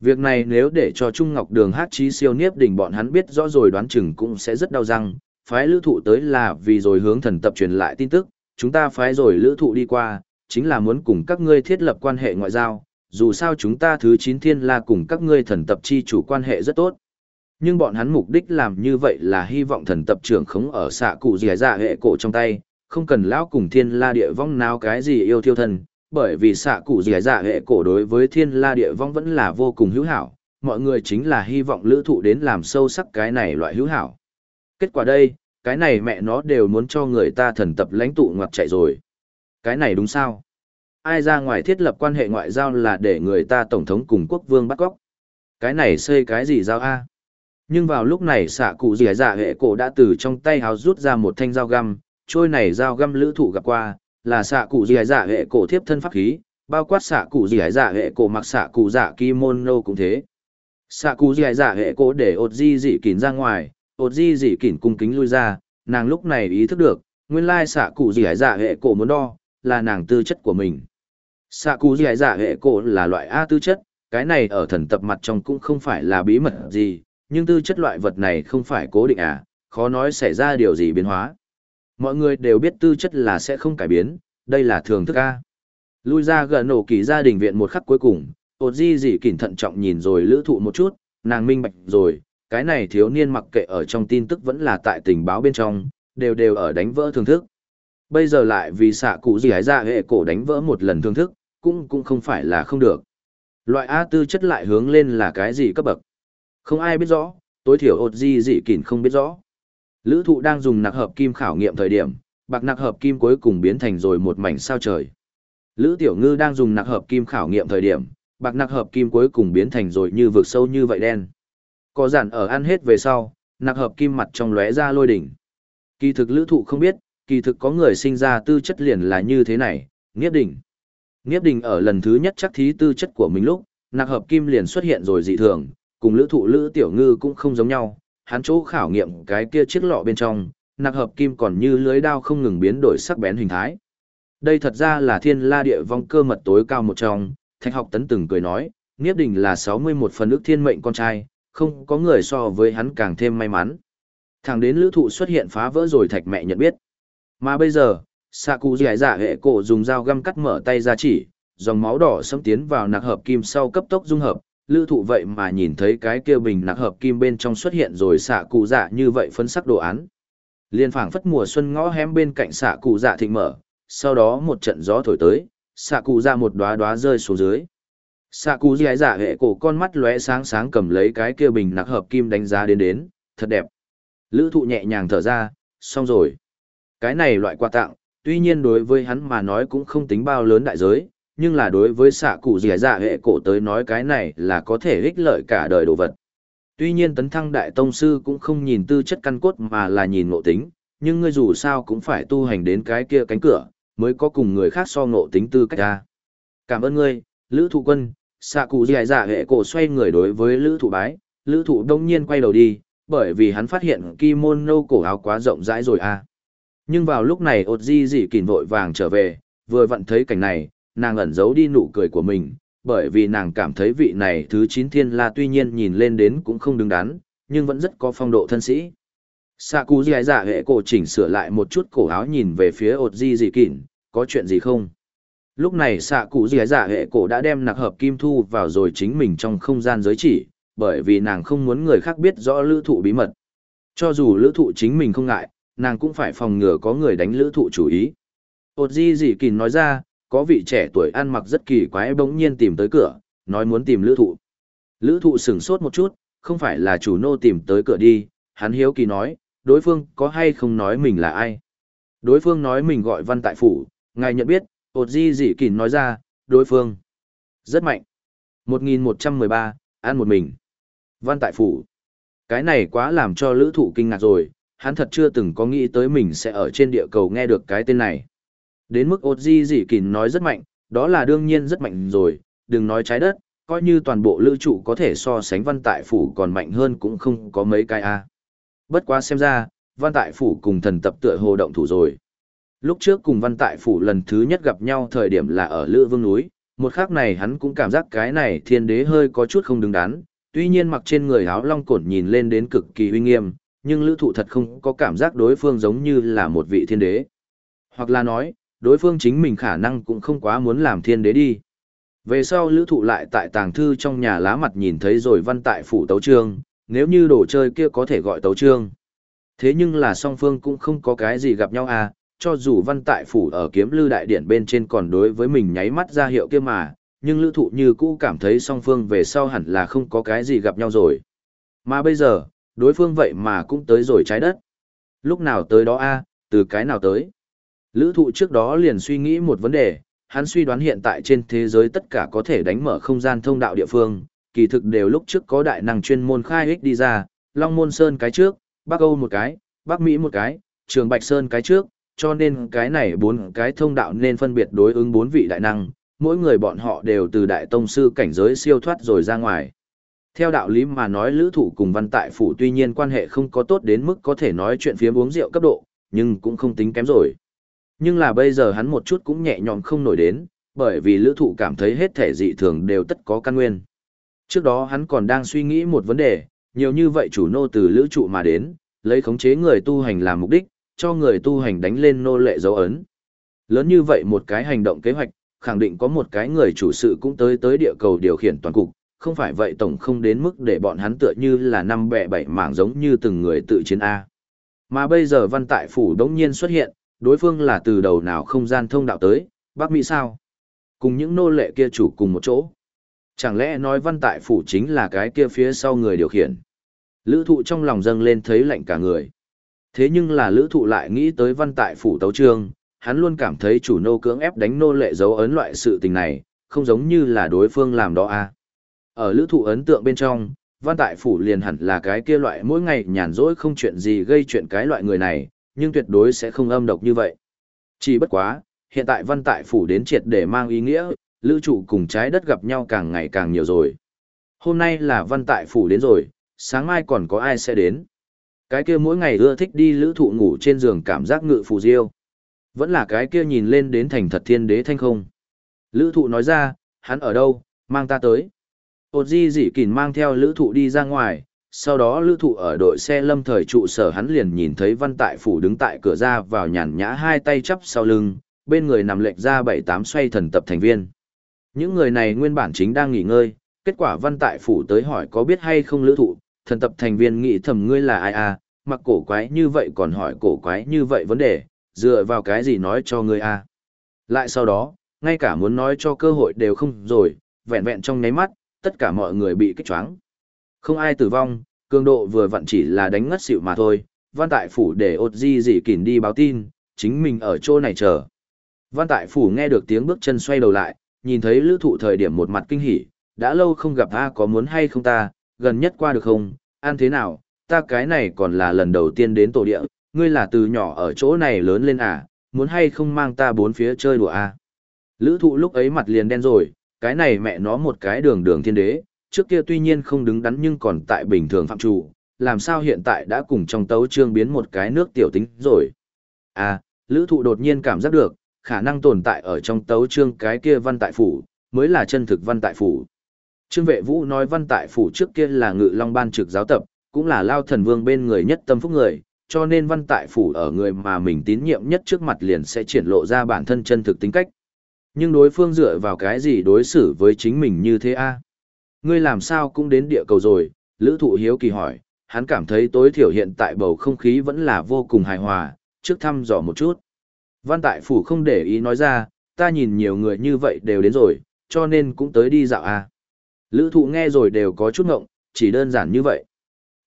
Việc này nếu để cho Trung Ngọc Đường hát trí siêu niếp đỉnh bọn hắn biết rõ rồi đoán chừng cũng sẽ rất đau răng, phái lữ thụ tới là vì rồi hướng thần tập truyền lại tin tức, chúng ta phái rồi lữ thụ đi qua, chính là muốn cùng các ngươi thiết lập quan hệ ngoại giao, dù sao chúng ta thứ chín thiên la cùng các ngươi thần tập chi chủ quan hệ rất tốt. Nhưng bọn hắn mục đích làm như vậy là hy vọng thần tập trưởng khống ở xạ cụ dì dạ hệ cổ trong tay, không cần lão cùng thiên la địa vong nào cái gì yêu thiêu thần, bởi vì xạ cụ dì dạ hệ cổ đối với thiên la địa vong vẫn là vô cùng hữu hảo, mọi người chính là hy vọng lữ thụ đến làm sâu sắc cái này loại hữu hảo. Kết quả đây, cái này mẹ nó đều muốn cho người ta thần tập lãnh tụ ngoặt chạy rồi. Cái này đúng sao? Ai ra ngoài thiết lập quan hệ ngoại giao là để người ta tổng thống cùng quốc vương bắt cóc? Cái này xây cái gì giao A? Nhưng vào lúc này xạ cụ dì dạ hệ cổ đã từ trong tay háo rút ra một thanh dao găm, trôi này dao găm lữ thụ gặp qua, là xạ cụ dì dạ hệ cổ thiếp thân pháp khí, bao quát xạ cụ dì dạ hệ cổ mặc xạ cụ dạ kimono cũng thế. Xạ cụ dì dạ hệ cổ để ột di dị kín ra ngoài, ột di dị kín cung kính lui ra, nàng lúc này ý thức được, nguyên lai xạ cụ dì dạ hệ cổ muốn đo, là nàng tư chất của mình. Xạ cụ dì dạ hệ cổ là loại A tư chất, cái này ở thần tập mặt trong cũng không phải là bí mật gì, nhưng tư chất loại vật này không phải cố định à, khó nói xảy ra điều gì biến hóa. Mọi người đều biết tư chất là sẽ không cải biến, đây là thường thức A. Lui ra gần nổ kỳ gia đình viện một khắc cuối cùng, ột di dị kỉnh thận trọng nhìn rồi lữ thụ một chút, nàng minh bạch rồi, cái này thiếu niên mặc kệ ở trong tin tức vẫn là tại tình báo bên trong, đều đều ở đánh vỡ thường thức. Bây giờ lại vì xạ cụ gì hái ra hệ cổ đánh vỡ một lần thương thức, cũng cũng không phải là không được. Loại A tư chất lại hướng lên là cái gì cấp bậc? Không ai biết rõ, tối thiểu ột di dị kỉn không biết rõ. Lữ thụ đang dùng nặc hợp kim khảo nghiệm thời điểm, bạc nặc hợp kim cuối cùng biến thành rồi một mảnh sao trời. Lữ tiểu ngư đang dùng nặc hợp kim khảo nghiệm thời điểm, bạc nặc hợp kim cuối cùng biến thành rồi như vực sâu như vậy đen. Có giản ở ăn hết về sau, nặc hợp kim mặt trong lóe ra lôi đỉnh. Kỳ thực lữ thụ không biết, kỳ thực có người sinh ra tư chất liền là như thế này, nghiếp đỉnh. Nghiếp đỉnh ở lần thứ nhất chắc thí tư chất của mình lúc, nặc hợp kim liền xuất hiện rồi dị thường, cùng lữ thụ lữ tiểu ngư cũng không giống nhau, hắn chỗ khảo nghiệm cái kia chiếc lọ bên trong, nạc hợp kim còn như lưới đao không ngừng biến đổi sắc bén hình thái. Đây thật ra là thiên la địa vong cơ mật tối cao một trong, thạch học tấn từng cười nói, Niếp Đình là 61 phần ức thiên mệnh con trai, không có người so với hắn càng thêm may mắn. Thẳng đến lữ thụ xuất hiện phá vỡ rồi thạch mẹ nhận biết. Mà bây giờ, xạ cụ giải giả hệ cổ dùng dao găm cắt mở tay ra chỉ, dòng máu đỏ xâm tiến vào nạc hợp kim sau cấp tốc dung hợp, lữ thụ vậy mà nhìn thấy cái kia bình nạc hợp kim bên trong xuất hiện rồi xạ cụ dạ như vậy phân sắc đồ án. Liên phảng phất mùa xuân ngõ hém bên cạnh xạ cụ dạ thịnh mở, sau đó một trận gió thổi tới, xạ cụ dạ một đóa đóa rơi xuống dưới. Xạ cụ dạ dạ hệ cổ con mắt lóe sáng sáng cầm lấy cái kia bình nạc hợp kim đánh giá đến đến, thật đẹp. Lữ thụ nhẹ nhàng thở ra, xong rồi. Cái này loại quà tặng, tuy nhiên đối với hắn mà nói cũng không tính bao lớn đại giới, nhưng là đối với xạ cụ dẻ dạ hệ cổ tới nói cái này là có thể ích lợi cả đời đồ vật. Tuy nhiên tấn thăng đại tông sư cũng không nhìn tư chất căn cốt mà là nhìn ngộ tính, nhưng ngươi dù sao cũng phải tu hành đến cái kia cánh cửa, mới có cùng người khác so ngộ tính tư cách ra. Cảm ơn ngươi, Lữ Thụ Quân, xạ cụ dẻ dạ hệ cổ xoay người đối với Lữ Thụ Bái, Lữ Thụ đông nhiên quay đầu đi, bởi vì hắn phát hiện kimono cổ áo quá rộng rãi rồi à. Nhưng vào lúc này ột di dị kỳn vội vàng trở về, vừa vặn thấy cảnh này, nàng ẩn giấu đi nụ cười của mình, bởi vì nàng cảm thấy vị này thứ chín thiên la tuy nhiên nhìn lên đến cũng không đứng đắn, nhưng vẫn rất có phong độ thân sĩ. Sạ cú dì dạ hệ cổ chỉnh sửa lại một chút cổ áo nhìn về phía ột di dị kỉn, có chuyện gì không? Lúc này sạ cụ dì dạ hệ cổ đã đem nặc hợp kim thu vào rồi chính mình trong không gian giới chỉ, bởi vì nàng không muốn người khác biết rõ lữ thụ bí mật. Cho dù lữ thụ chính mình không ngại, nàng cũng phải phòng ngừa có người đánh lữ thụ chủ ý. ột di dị kỉn nói ra, có vị trẻ tuổi ăn mặc rất kỳ quái bỗng nhiên tìm tới cửa, nói muốn tìm lữ thụ. Lữ thụ sửng sốt một chút, không phải là chủ nô tìm tới cửa đi, hắn hiếu kỳ nói, đối phương có hay không nói mình là ai. Đối phương nói mình gọi văn tại phủ, ngài nhận biết, ột di dị kìn nói ra, đối phương rất mạnh. 1113, ăn một mình. Văn tại phủ. Cái này quá làm cho lữ thụ kinh ngạc rồi, hắn thật chưa từng có nghĩ tới mình sẽ ở trên địa cầu nghe được cái tên này. Đến mức ột di dị kỳn nói rất mạnh, đó là đương nhiên rất mạnh rồi, đừng nói trái đất, coi như toàn bộ lữ trụ có thể so sánh văn tại phủ còn mạnh hơn cũng không có mấy cái a Bất quá xem ra, văn tại phủ cùng thần tập tựa hồ động thủ rồi. Lúc trước cùng văn tại phủ lần thứ nhất gặp nhau thời điểm là ở lữ vương núi, một khắc này hắn cũng cảm giác cái này thiên đế hơi có chút không đứng đắn, tuy nhiên mặc trên người áo long cổn nhìn lên đến cực kỳ uy nghiêm, nhưng lữ thụ thật không có cảm giác đối phương giống như là một vị thiên đế. Hoặc là nói, đối phương chính mình khả năng cũng không quá muốn làm thiên đế đi. Về sau lữ thụ lại tại tàng thư trong nhà lá mặt nhìn thấy rồi văn tại phủ tấu trương, nếu như đồ chơi kia có thể gọi tấu trương. Thế nhưng là song phương cũng không có cái gì gặp nhau à, cho dù văn tại phủ ở kiếm lư đại điển bên trên còn đối với mình nháy mắt ra hiệu kia mà, nhưng lữ thụ như cũ cảm thấy song phương về sau hẳn là không có cái gì gặp nhau rồi. Mà bây giờ, đối phương vậy mà cũng tới rồi trái đất. Lúc nào tới đó a từ cái nào tới? Lữ thụ trước đó liền suy nghĩ một vấn đề, hắn suy đoán hiện tại trên thế giới tất cả có thể đánh mở không gian thông đạo địa phương, kỳ thực đều lúc trước có đại năng chuyên môn khai ích đi ra, Long Môn Sơn cái trước, Bắc Âu một cái, Bắc Mỹ một cái, Trường Bạch Sơn cái trước, cho nên cái này bốn cái thông đạo nên phân biệt đối ứng bốn vị đại năng, mỗi người bọn họ đều từ đại tông sư cảnh giới siêu thoát rồi ra ngoài. Theo đạo lý mà nói lữ thủ cùng văn tại phủ tuy nhiên quan hệ không có tốt đến mức có thể nói chuyện phía uống rượu cấp độ, nhưng cũng không tính kém rồi. Nhưng là bây giờ hắn một chút cũng nhẹ nhõm không nổi đến, bởi vì lữ thụ cảm thấy hết thể dị thường đều tất có căn nguyên. Trước đó hắn còn đang suy nghĩ một vấn đề, nhiều như vậy chủ nô từ lữ trụ mà đến, lấy khống chế người tu hành làm mục đích, cho người tu hành đánh lên nô lệ dấu ấn. Lớn như vậy một cái hành động kế hoạch, khẳng định có một cái người chủ sự cũng tới tới địa cầu điều khiển toàn cục, không phải vậy tổng không đến mức để bọn hắn tựa như là năm bẻ bảy mảng giống như từng người tự chiến A. Mà bây giờ văn tại phủ đống nhiên xuất hiện, đối phương là từ đầu nào không gian thông đạo tới, Bắc Mỹ sao? Cùng những nô lệ kia chủ cùng một chỗ. Chẳng lẽ nói văn tại phủ chính là cái kia phía sau người điều khiển? Lữ thụ trong lòng dâng lên thấy lạnh cả người. Thế nhưng là lữ thụ lại nghĩ tới văn tại phủ tấu trương, hắn luôn cảm thấy chủ nô cưỡng ép đánh nô lệ dấu ấn loại sự tình này, không giống như là đối phương làm đó a Ở lữ thụ ấn tượng bên trong, văn tại phủ liền hẳn là cái kia loại mỗi ngày nhàn rỗi không chuyện gì gây chuyện cái loại người này, nhưng tuyệt đối sẽ không âm độc như vậy. Chỉ bất quá, hiện tại văn tại phủ đến triệt để mang ý nghĩa, lữ trụ cùng trái đất gặp nhau càng ngày càng nhiều rồi. Hôm nay là văn tại phủ đến rồi, sáng mai còn có ai sẽ đến. Cái kia mỗi ngày ưa thích đi lữ thụ ngủ trên giường cảm giác ngự phù diêu. Vẫn là cái kia nhìn lên đến thành thật thiên đế thanh không. Lữ thụ nói ra, hắn ở đâu, mang ta tới. Ôt di dị kỳn mang theo lữ thụ đi ra ngoài, sau đó lữ thụ ở đội xe lâm thời trụ sở hắn liền nhìn thấy văn tại phủ đứng tại cửa ra vào nhàn nhã hai tay chắp sau lưng, bên người nằm lệch ra bảy tám xoay thần tập thành viên. Những người này nguyên bản chính đang nghỉ ngơi, kết quả văn tại phủ tới hỏi có biết hay không lữ thụ, thần tập thành viên nghĩ thầm ngươi là ai à, mặc cổ quái như vậy còn hỏi cổ quái như vậy vấn đề, dựa vào cái gì nói cho ngươi à. Lại sau đó, ngay cả muốn nói cho cơ hội đều không rồi, vẹn vẹn trong nháy mắt, tất cả mọi người bị kích choáng. Không ai tử vong, cường độ vừa vặn chỉ là đánh ngất xỉu mà thôi, văn tại phủ để ột di dị kỉn đi báo tin, chính mình ở chỗ này chờ. Văn tại phủ nghe được tiếng bước chân xoay đầu lại, nhìn thấy lữ thụ thời điểm một mặt kinh hỉ, đã lâu không gặp A có muốn hay không ta, gần nhất qua được không, ăn thế nào, ta cái này còn là lần đầu tiên đến tổ địa, ngươi là từ nhỏ ở chỗ này lớn lên à, muốn hay không mang ta bốn phía chơi đùa A. Lữ thụ lúc ấy mặt liền đen rồi, cái này mẹ nó một cái đường đường thiên đế, trước kia tuy nhiên không đứng đắn nhưng còn tại bình thường phạm chủ, làm sao hiện tại đã cùng trong tấu trương biến một cái nước tiểu tính rồi. À, lữ thụ đột nhiên cảm giác được, khả năng tồn tại ở trong tấu trương cái kia văn tại phủ, mới là chân thực văn tại phủ. Trương vệ vũ nói văn tại phủ trước kia là ngự long ban trực giáo tập, cũng là lao thần vương bên người nhất tâm phúc người, cho nên văn tại phủ ở người mà mình tín nhiệm nhất trước mặt liền sẽ triển lộ ra bản thân chân thực tính cách. Nhưng đối phương dựa vào cái gì đối xử với chính mình như thế a? Ngươi làm sao cũng đến địa cầu rồi, lữ thụ hiếu kỳ hỏi, hắn cảm thấy tối thiểu hiện tại bầu không khí vẫn là vô cùng hài hòa, trước thăm dò một chút. Văn tại phủ không để ý nói ra, ta nhìn nhiều người như vậy đều đến rồi, cho nên cũng tới đi dạo a. Lữ thụ nghe rồi đều có chút ngộng, chỉ đơn giản như vậy.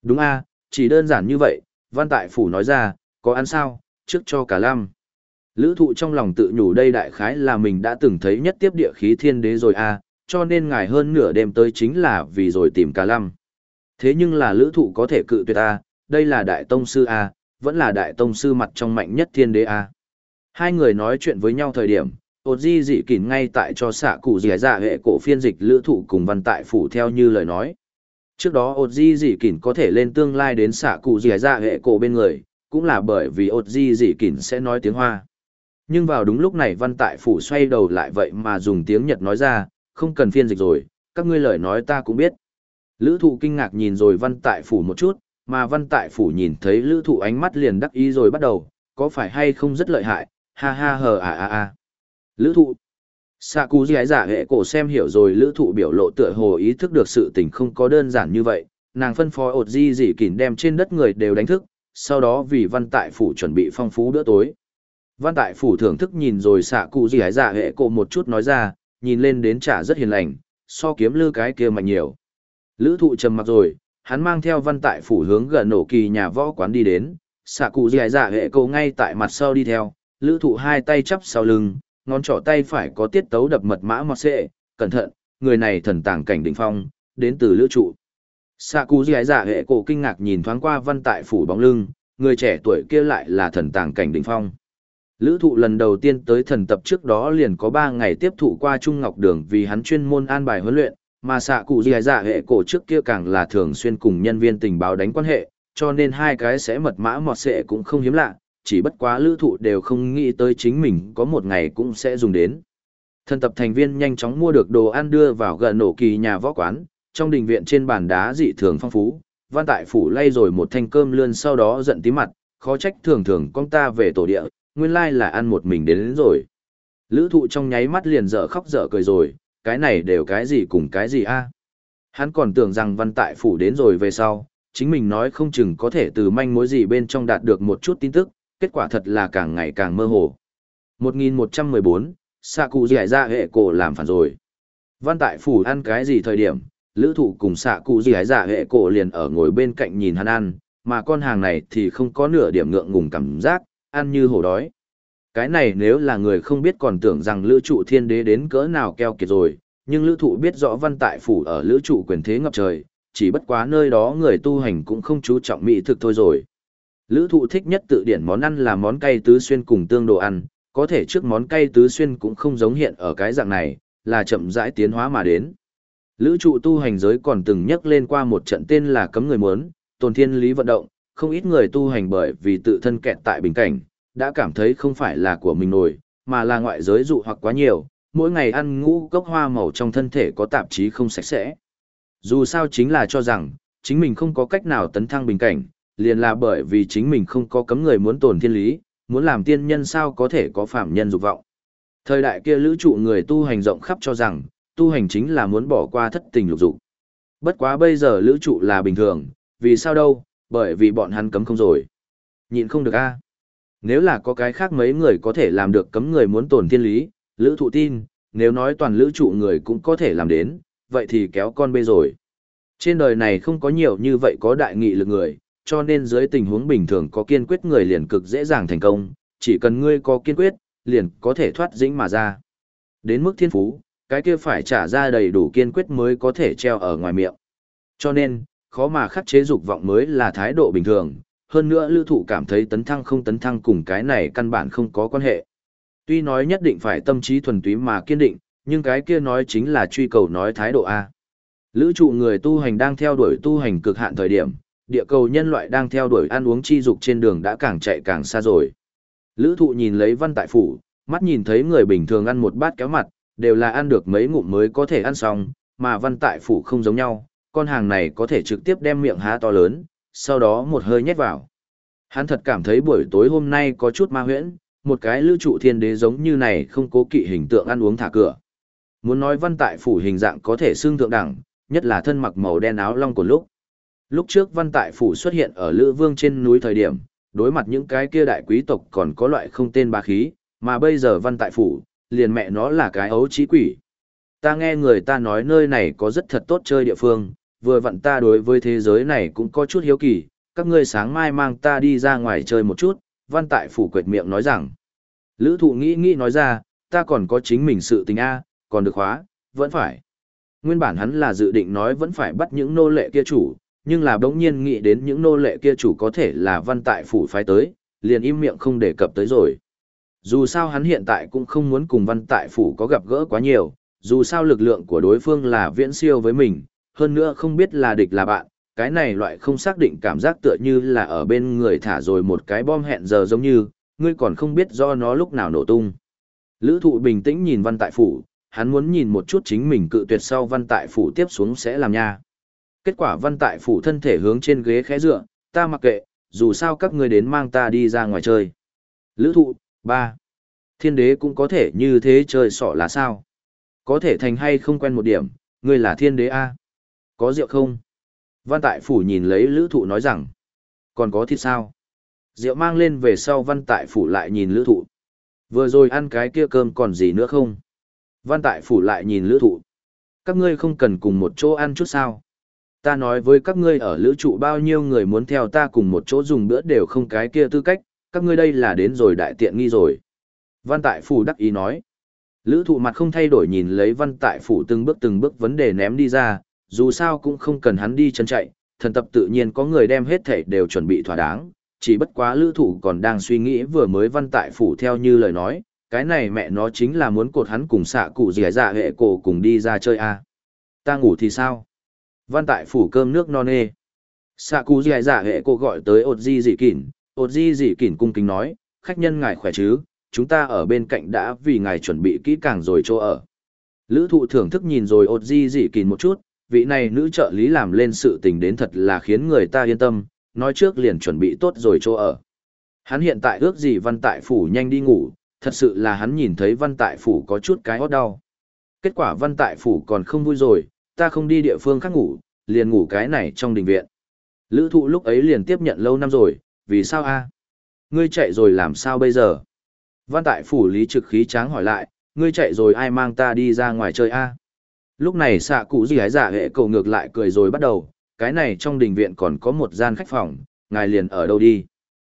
Đúng a, chỉ đơn giản như vậy, văn tại phủ nói ra, có ăn sao, trước cho cả lam. Lữ thụ trong lòng tự nhủ đây đại khái là mình đã từng thấy nhất tiếp địa khí thiên đế rồi a cho nên ngài hơn nửa đêm tới chính là vì rồi tìm cả lam. Thế nhưng là lữ thụ có thể cự tuyệt a đây là đại tông sư a vẫn là đại tông sư mặt trong mạnh nhất thiên đế a Hai người nói chuyện với nhau thời điểm, ột di dị kỉn ngay tại cho xạ cụ dì dạ hệ cổ phiên dịch lữ thụ cùng văn tại phủ theo như lời nói. Trước đó ột di dị kỉn có thể lên tương lai đến xạ cụ dì dạ hệ cổ bên người, cũng là bởi vì ột di dị kỉn sẽ nói tiếng Hoa. Nhưng vào đúng lúc này văn tại phủ xoay đầu lại vậy mà dùng tiếng Nhật nói ra, không cần phiên dịch rồi, các ngươi lời nói ta cũng biết. Lữ thụ kinh ngạc nhìn rồi văn tại phủ một chút, mà văn tại phủ nhìn thấy lữ thụ ánh mắt liền đắc ý rồi bắt đầu, có phải hay không rất lợi hại, ha ha hờ à à à. Lữ thụ. Sạ cú dì giả hệ cổ xem hiểu rồi lữ thụ biểu lộ tựa hồ ý thức được sự tình không có đơn giản như vậy, nàng phân phó ột di dị kỉn đem trên đất người đều đánh thức, sau đó vì văn tại phủ chuẩn bị phong phú bữa tối. Văn tại phủ thưởng thức nhìn rồi xạ cụ gì hái giả hệ cổ một chút nói ra, nhìn lên đến trả rất hiền lành, so kiếm lư cái kia mạnh nhiều. Lữ thụ trầm mặc rồi, hắn mang theo văn tại phủ hướng gần nổ kỳ nhà võ quán đi đến, xạ cụ dài dạ hệ cổ ngay tại mặt sau đi theo, lữ thụ hai tay chắp sau lưng, ngón trỏ tay phải có tiết tấu đập mật mã mọt xệ, cẩn thận, người này thần tàng cảnh đỉnh phong, đến từ lữ trụ. Xạ cụ dài dạ hệ cổ kinh ngạc nhìn thoáng qua văn tại phủ bóng lưng, người trẻ tuổi kia lại là thần tàng cảnh đỉnh phong. Lữ thụ lần đầu tiên tới thần tập trước đó liền có 3 ngày tiếp thụ qua Trung Ngọc Đường vì hắn chuyên môn an bài huấn luyện, mà xạ cụ gì dạ hệ cổ trước kia càng là thường xuyên cùng nhân viên tình báo đánh quan hệ, cho nên hai cái sẽ mật mã mọt xệ cũng không hiếm lạ, chỉ bất quá lữ thụ đều không nghĩ tới chính mình có một ngày cũng sẽ dùng đến. Thần tập thành viên nhanh chóng mua được đồ ăn đưa vào gần nổ kỳ nhà võ quán, trong đình viện trên bàn đá dị thường phong phú, văn tại phủ lay rồi một thanh cơm lươn sau đó giận tí mặt, khó trách thường thường con ta về tổ địa, nguyên lai là ăn một mình đến, đến rồi. Lữ thụ trong nháy mắt liền dở khóc dở cười rồi, cái này đều cái gì cùng cái gì a à? Hắn còn tưởng rằng văn tại phủ đến rồi về sau, chính mình nói không chừng có thể từ manh mối gì bên trong đạt được một chút tin tức, kết quả thật là càng ngày càng mơ hồ. 1114, xạ cụ giải ra hệ cổ làm phản rồi. Văn tại phủ ăn cái gì thời điểm, lữ thụ cùng xạ cụ giải ra hệ cổ liền ở ngồi bên cạnh nhìn hắn ăn, mà con hàng này thì không có nửa điểm ngượng ngùng cảm giác, ăn như hổ đói. Cái này nếu là người không biết còn tưởng rằng lữ trụ thiên đế đến cỡ nào keo kiệt rồi, nhưng lữ thụ biết rõ văn tại phủ ở lữ trụ quyền thế ngập trời, chỉ bất quá nơi đó người tu hành cũng không chú trọng mỹ thực thôi rồi. Lữ thụ thích nhất tự điển món ăn là món cay tứ xuyên cùng tương đồ ăn, có thể trước món cay tứ xuyên cũng không giống hiện ở cái dạng này, là chậm rãi tiến hóa mà đến. Lữ trụ tu hành giới còn từng nhắc lên qua một trận tên là cấm người muốn, tồn thiên lý vận động, không ít người tu hành bởi vì tự thân kẹt tại bình cảnh, đã cảm thấy không phải là của mình nổi, mà là ngoại giới dụ hoặc quá nhiều, mỗi ngày ăn ngũ cốc hoa màu trong thân thể có tạp chí không sạch sẽ. Dù sao chính là cho rằng, chính mình không có cách nào tấn thăng bình cảnh, liền là bởi vì chính mình không có cấm người muốn tồn thiên lý, muốn làm tiên nhân sao có thể có phạm nhân dục vọng. Thời đại kia lữ trụ người tu hành rộng khắp cho rằng, tu hành chính là muốn bỏ qua thất tình lục dục. Bất quá bây giờ lữ trụ là bình thường, vì sao đâu, bởi vì bọn hắn cấm không rồi. Nhịn không được a. Nếu là có cái khác mấy người có thể làm được cấm người muốn tổn thiên lý, lữ thụ tin, nếu nói toàn lữ trụ người cũng có thể làm đến, vậy thì kéo con bê rồi. Trên đời này không có nhiều như vậy có đại nghị lực người, cho nên dưới tình huống bình thường có kiên quyết người liền cực dễ dàng thành công, chỉ cần ngươi có kiên quyết, liền có thể thoát dĩnh mà ra. Đến mức thiên phú, cái kia phải trả ra đầy đủ kiên quyết mới có thể treo ở ngoài miệng. Cho nên, khó mà khắc chế dục vọng mới là thái độ bình thường, hơn nữa lưu thụ cảm thấy tấn thăng không tấn thăng cùng cái này căn bản không có quan hệ. Tuy nói nhất định phải tâm trí thuần túy mà kiên định, nhưng cái kia nói chính là truy cầu nói thái độ A. Lữ trụ người tu hành đang theo đuổi tu hành cực hạn thời điểm, địa cầu nhân loại đang theo đuổi ăn uống chi dục trên đường đã càng chạy càng xa rồi. Lữ thụ nhìn lấy văn tại phủ, mắt nhìn thấy người bình thường ăn một bát kéo mặt, đều là ăn được mấy ngụm mới có thể ăn xong, mà văn tại phủ không giống nhau, con hàng này có thể trực tiếp đem miệng há to lớn, sau đó một hơi nhét vào. Hắn thật cảm thấy buổi tối hôm nay có chút ma huyễn, một cái lưu trụ thiên đế giống như này không cố kỵ hình tượng ăn uống thả cửa. Muốn nói văn tại phủ hình dạng có thể xương thượng đẳng, nhất là thân mặc màu đen áo long của lúc. Lúc trước văn tại phủ xuất hiện ở Lữ Vương trên núi thời điểm, đối mặt những cái kia đại quý tộc còn có loại không tên ba khí, mà bây giờ văn tại phủ, liền mẹ nó là cái ấu trí quỷ. Ta nghe người ta nói nơi này có rất thật tốt chơi địa phương, vừa vặn ta đối với thế giới này cũng có chút hiếu kỳ, các ngươi sáng mai mang ta đi ra ngoài chơi một chút, văn tại phủ quệt miệng nói rằng. Lữ thụ nghĩ nghĩ nói ra, ta còn có chính mình sự tình A, còn được hóa, vẫn phải. Nguyên bản hắn là dự định nói vẫn phải bắt những nô lệ kia chủ, nhưng là đống nhiên nghĩ đến những nô lệ kia chủ có thể là văn tại phủ phái tới, liền im miệng không đề cập tới rồi. Dù sao hắn hiện tại cũng không muốn cùng văn tại phủ có gặp gỡ quá nhiều, dù sao lực lượng của đối phương là viễn siêu với mình, hơn nữa không biết là địch là bạn, cái này loại không xác định cảm giác tựa như là ở bên người thả rồi một cái bom hẹn giờ giống như, ngươi còn không biết do nó lúc nào nổ tung. Lữ thụ bình tĩnh nhìn văn tại phủ, hắn muốn nhìn một chút chính mình cự tuyệt sau văn tại phủ tiếp xuống sẽ làm nha. Kết quả văn tại phủ thân thể hướng trên ghế khẽ dựa, ta mặc kệ, dù sao các ngươi đến mang ta đi ra ngoài chơi. Lữ thụ, ba Thiên đế cũng có thể như thế chơi sỏ là sao? Có thể thành hay không quen một điểm, ngươi là thiên đế A. Có rượu không? Văn tại phủ nhìn lấy lữ thụ nói rằng, còn có thịt sao? Rượu mang lên về sau văn tại phủ lại nhìn lữ thụ. Vừa rồi ăn cái kia cơm còn gì nữa không? Văn tại phủ lại nhìn lữ thụ. Các ngươi không cần cùng một chỗ ăn chút sao? Ta nói với các ngươi ở lữ trụ bao nhiêu người muốn theo ta cùng một chỗ dùng bữa đều không cái kia tư cách, các ngươi đây là đến rồi đại tiện nghi rồi. Văn tại phủ đắc ý nói. Lữ thụ mặt không thay đổi nhìn lấy văn tại phủ từng bước từng bước vấn đề ném đi ra, dù sao cũng không cần hắn đi chân chạy, thần tập tự nhiên có người đem hết thảy đều chuẩn bị thỏa đáng, chỉ bất quá lữ thủ còn đang suy nghĩ vừa mới văn tại phủ theo như lời nói, cái này mẹ nó chính là muốn cột hắn cùng xạ cụ dẻ dạ hệ cổ cùng đi ra chơi à. Ta ngủ thì sao? Văn tại phủ cơm nước non nê. Xạ cụ dẻ dạ hệ cổ gọi tới ột di dị kỉn, ột di dị kỉn cung kính nói, khách nhân ngài khỏe chứ, chúng ta ở bên cạnh đã vì ngài chuẩn bị kỹ càng rồi chỗ ở. Lữ thụ thưởng thức nhìn rồi ột di dị kỉn một chút, vị này nữ trợ lý làm lên sự tình đến thật là khiến người ta yên tâm, nói trước liền chuẩn bị tốt rồi chỗ ở. Hắn hiện tại ước gì văn tại phủ nhanh đi ngủ, thật sự là hắn nhìn thấy văn tại phủ có chút cái hót đau. Kết quả văn tại phủ còn không vui rồi, ta không đi địa phương khác ngủ, liền ngủ cái này trong đình viện. Lữ thụ lúc ấy liền tiếp nhận lâu năm rồi, vì sao a Ngươi chạy rồi làm sao bây giờ? Văn tại phủ lý trực khí tráng hỏi lại, ngươi chạy rồi ai mang ta đi ra ngoài chơi a Lúc này xạ cụ gì hái giả hệ cầu ngược lại cười rồi bắt đầu, cái này trong đình viện còn có một gian khách phòng, ngài liền ở đâu đi.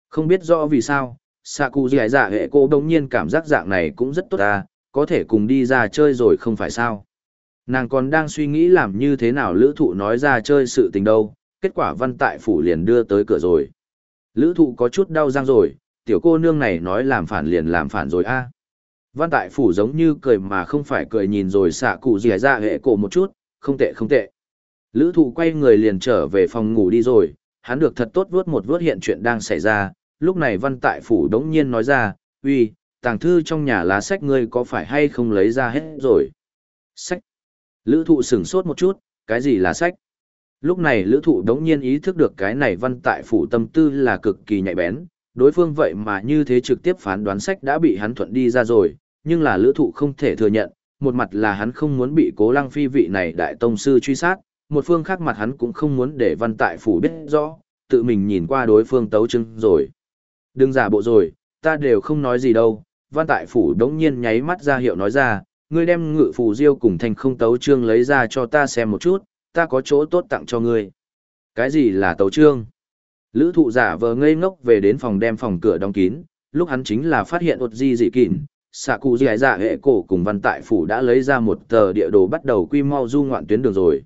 Không biết rõ vì sao, xạ cụ gì hái giả hệ cô đông nhiên cảm giác dạng này cũng rất tốt ta, có thể cùng đi ra chơi rồi không phải sao. Nàng còn đang suy nghĩ làm như thế nào lữ thụ nói ra chơi sự tình đâu, kết quả văn tại phủ liền đưa tới cửa rồi. Lữ thụ có chút đau răng rồi, tiểu cô nương này nói làm phản liền làm phản rồi a Văn tại phủ giống như cười mà không phải cười nhìn rồi xạ cụ dì ra hệ cổ một chút, không tệ không tệ. Lữ thụ quay người liền trở về phòng ngủ đi rồi, hắn được thật tốt vướt một vướt hiện chuyện đang xảy ra, lúc này văn tại phủ đống nhiên nói ra, uy, tàng thư trong nhà lá sách ngươi có phải hay không lấy ra hết rồi? Sách. Lữ thụ sửng sốt một chút, cái gì là sách? Lúc này lữ thụ đống nhiên ý thức được cái này văn tại phủ tâm tư là cực kỳ nhạy bén, đối phương vậy mà như thế trực tiếp phán đoán sách đã bị hắn thuận đi ra rồi, nhưng là lữ thụ không thể thừa nhận, một mặt là hắn không muốn bị cố lăng phi vị này đại tông sư truy sát, một phương khác mặt hắn cũng không muốn để văn tại phủ biết rõ, tự mình nhìn qua đối phương tấu chứng rồi. Đừng giả bộ rồi, ta đều không nói gì đâu, văn tại phủ đống nhiên nháy mắt ra hiệu nói ra, ngươi đem ngự phù diêu cùng thành không tấu trương lấy ra cho ta xem một chút, ta có chỗ tốt tặng cho ngươi. Cái gì là tấu trương? Lữ thụ giả vờ ngây ngốc về đến phòng đem phòng cửa đóng kín, lúc hắn chính là phát hiện ột di dị kỉn, xạ cụ dị dạ hệ cổ cùng văn tại phủ đã lấy ra một tờ địa đồ bắt đầu quy mau du ngoạn tuyến đường rồi.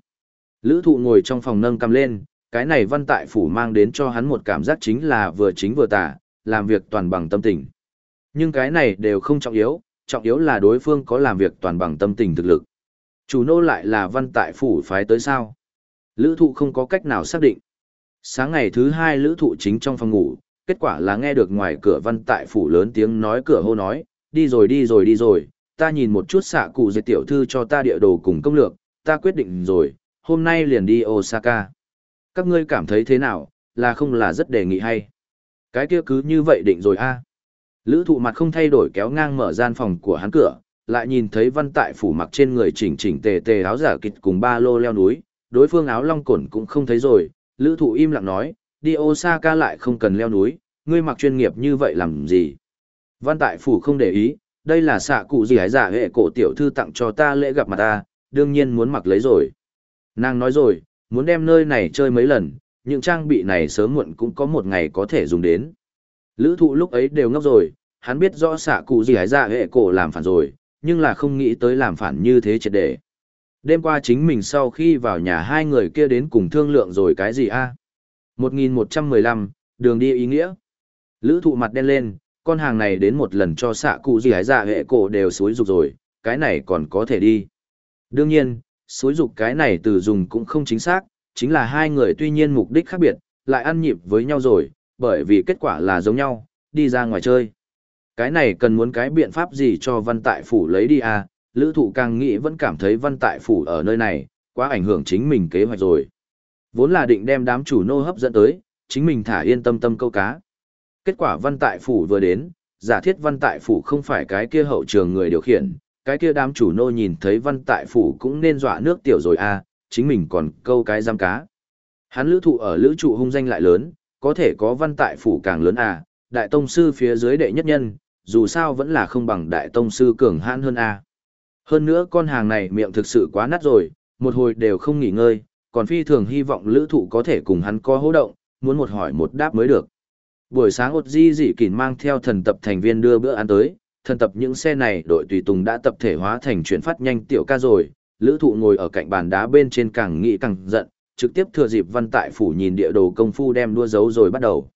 Lữ thụ ngồi trong phòng nâng cầm lên, cái này văn tại phủ mang đến cho hắn một cảm giác chính là vừa chính vừa tả, làm việc toàn bằng tâm tình. Nhưng cái này đều không trọng yếu, trọng yếu là đối phương có làm việc toàn bằng tâm tình thực lực. Chủ nô lại là văn tại phủ phái tới sao? Lữ thụ không có cách nào xác định. Sáng ngày thứ hai lữ thụ chính trong phòng ngủ, kết quả là nghe được ngoài cửa văn tại phủ lớn tiếng nói cửa hô nói, đi rồi đi rồi đi rồi, ta nhìn một chút xạ cụ dệt tiểu thư cho ta địa đồ cùng công lược, ta quyết định rồi, hôm nay liền đi Osaka. Các ngươi cảm thấy thế nào, là không là rất đề nghị hay? Cái kia cứ như vậy định rồi a Lữ thụ mặt không thay đổi kéo ngang mở gian phòng của hắn cửa, lại nhìn thấy văn tại phủ mặc trên người chỉnh chỉnh tề tề áo giả kịch cùng ba lô leo núi, đối phương áo long cổn cũng không thấy rồi, lữ thụ im lặng nói, đi Osaka lại không cần leo núi, ngươi mặc chuyên nghiệp như vậy làm gì? Văn tại phủ không để ý, đây là xạ cụ gì hái giả hệ cổ tiểu thư tặng cho ta lễ gặp mặt ta, đương nhiên muốn mặc lấy rồi. Nàng nói rồi, muốn đem nơi này chơi mấy lần, những trang bị này sớm muộn cũng có một ngày có thể dùng đến. Lữ thụ lúc ấy đều ngốc rồi, hắn biết rõ xạ cụ gì hái giả hệ cổ làm phản rồi, nhưng là không nghĩ tới làm phản như thế triệt để. Đêm qua chính mình sau khi vào nhà hai người kia đến cùng thương lượng rồi cái gì a 1115, đường đi ý nghĩa. Lữ thụ mặt đen lên, con hàng này đến một lần cho xạ cụ gì hái dạ hệ cổ đều xối dục rồi, cái này còn có thể đi. Đương nhiên, xối dục cái này từ dùng cũng không chính xác, chính là hai người tuy nhiên mục đích khác biệt, lại ăn nhịp với nhau rồi, bởi vì kết quả là giống nhau, đi ra ngoài chơi. Cái này cần muốn cái biện pháp gì cho văn tại phủ lấy đi à, lữ thụ càng nghĩ vẫn cảm thấy văn tại phủ ở nơi này, quá ảnh hưởng chính mình kế hoạch rồi. Vốn là định đem đám chủ nô hấp dẫn tới, chính mình thả yên tâm tâm câu cá. Kết quả văn tại phủ vừa đến, giả thiết văn tại phủ không phải cái kia hậu trường người điều khiển, cái kia đám chủ nô nhìn thấy văn tại phủ cũng nên dọa nước tiểu rồi à, chính mình còn câu cái giam cá. Hắn lữ thụ ở lữ trụ hung danh lại lớn, có thể có văn tại phủ càng lớn à, đại tông sư phía dưới đệ nhất nhân, dù sao vẫn là không bằng đại tông sư cường hãn hơn à. Hơn nữa con hàng này miệng thực sự quá nát rồi, một hồi đều không nghỉ ngơi, còn phi thường hy vọng lữ thụ có thể cùng hắn có hỗ động, muốn một hỏi một đáp mới được. Buổi sáng ột di dị kỷ mang theo thần tập thành viên đưa bữa ăn tới, thần tập những xe này đội tùy tùng đã tập thể hóa thành chuyển phát nhanh tiểu ca rồi, lữ thụ ngồi ở cạnh bàn đá bên trên càng nghĩ càng giận, trực tiếp thừa dịp văn tại phủ nhìn địa đồ công phu đem đua dấu rồi bắt đầu.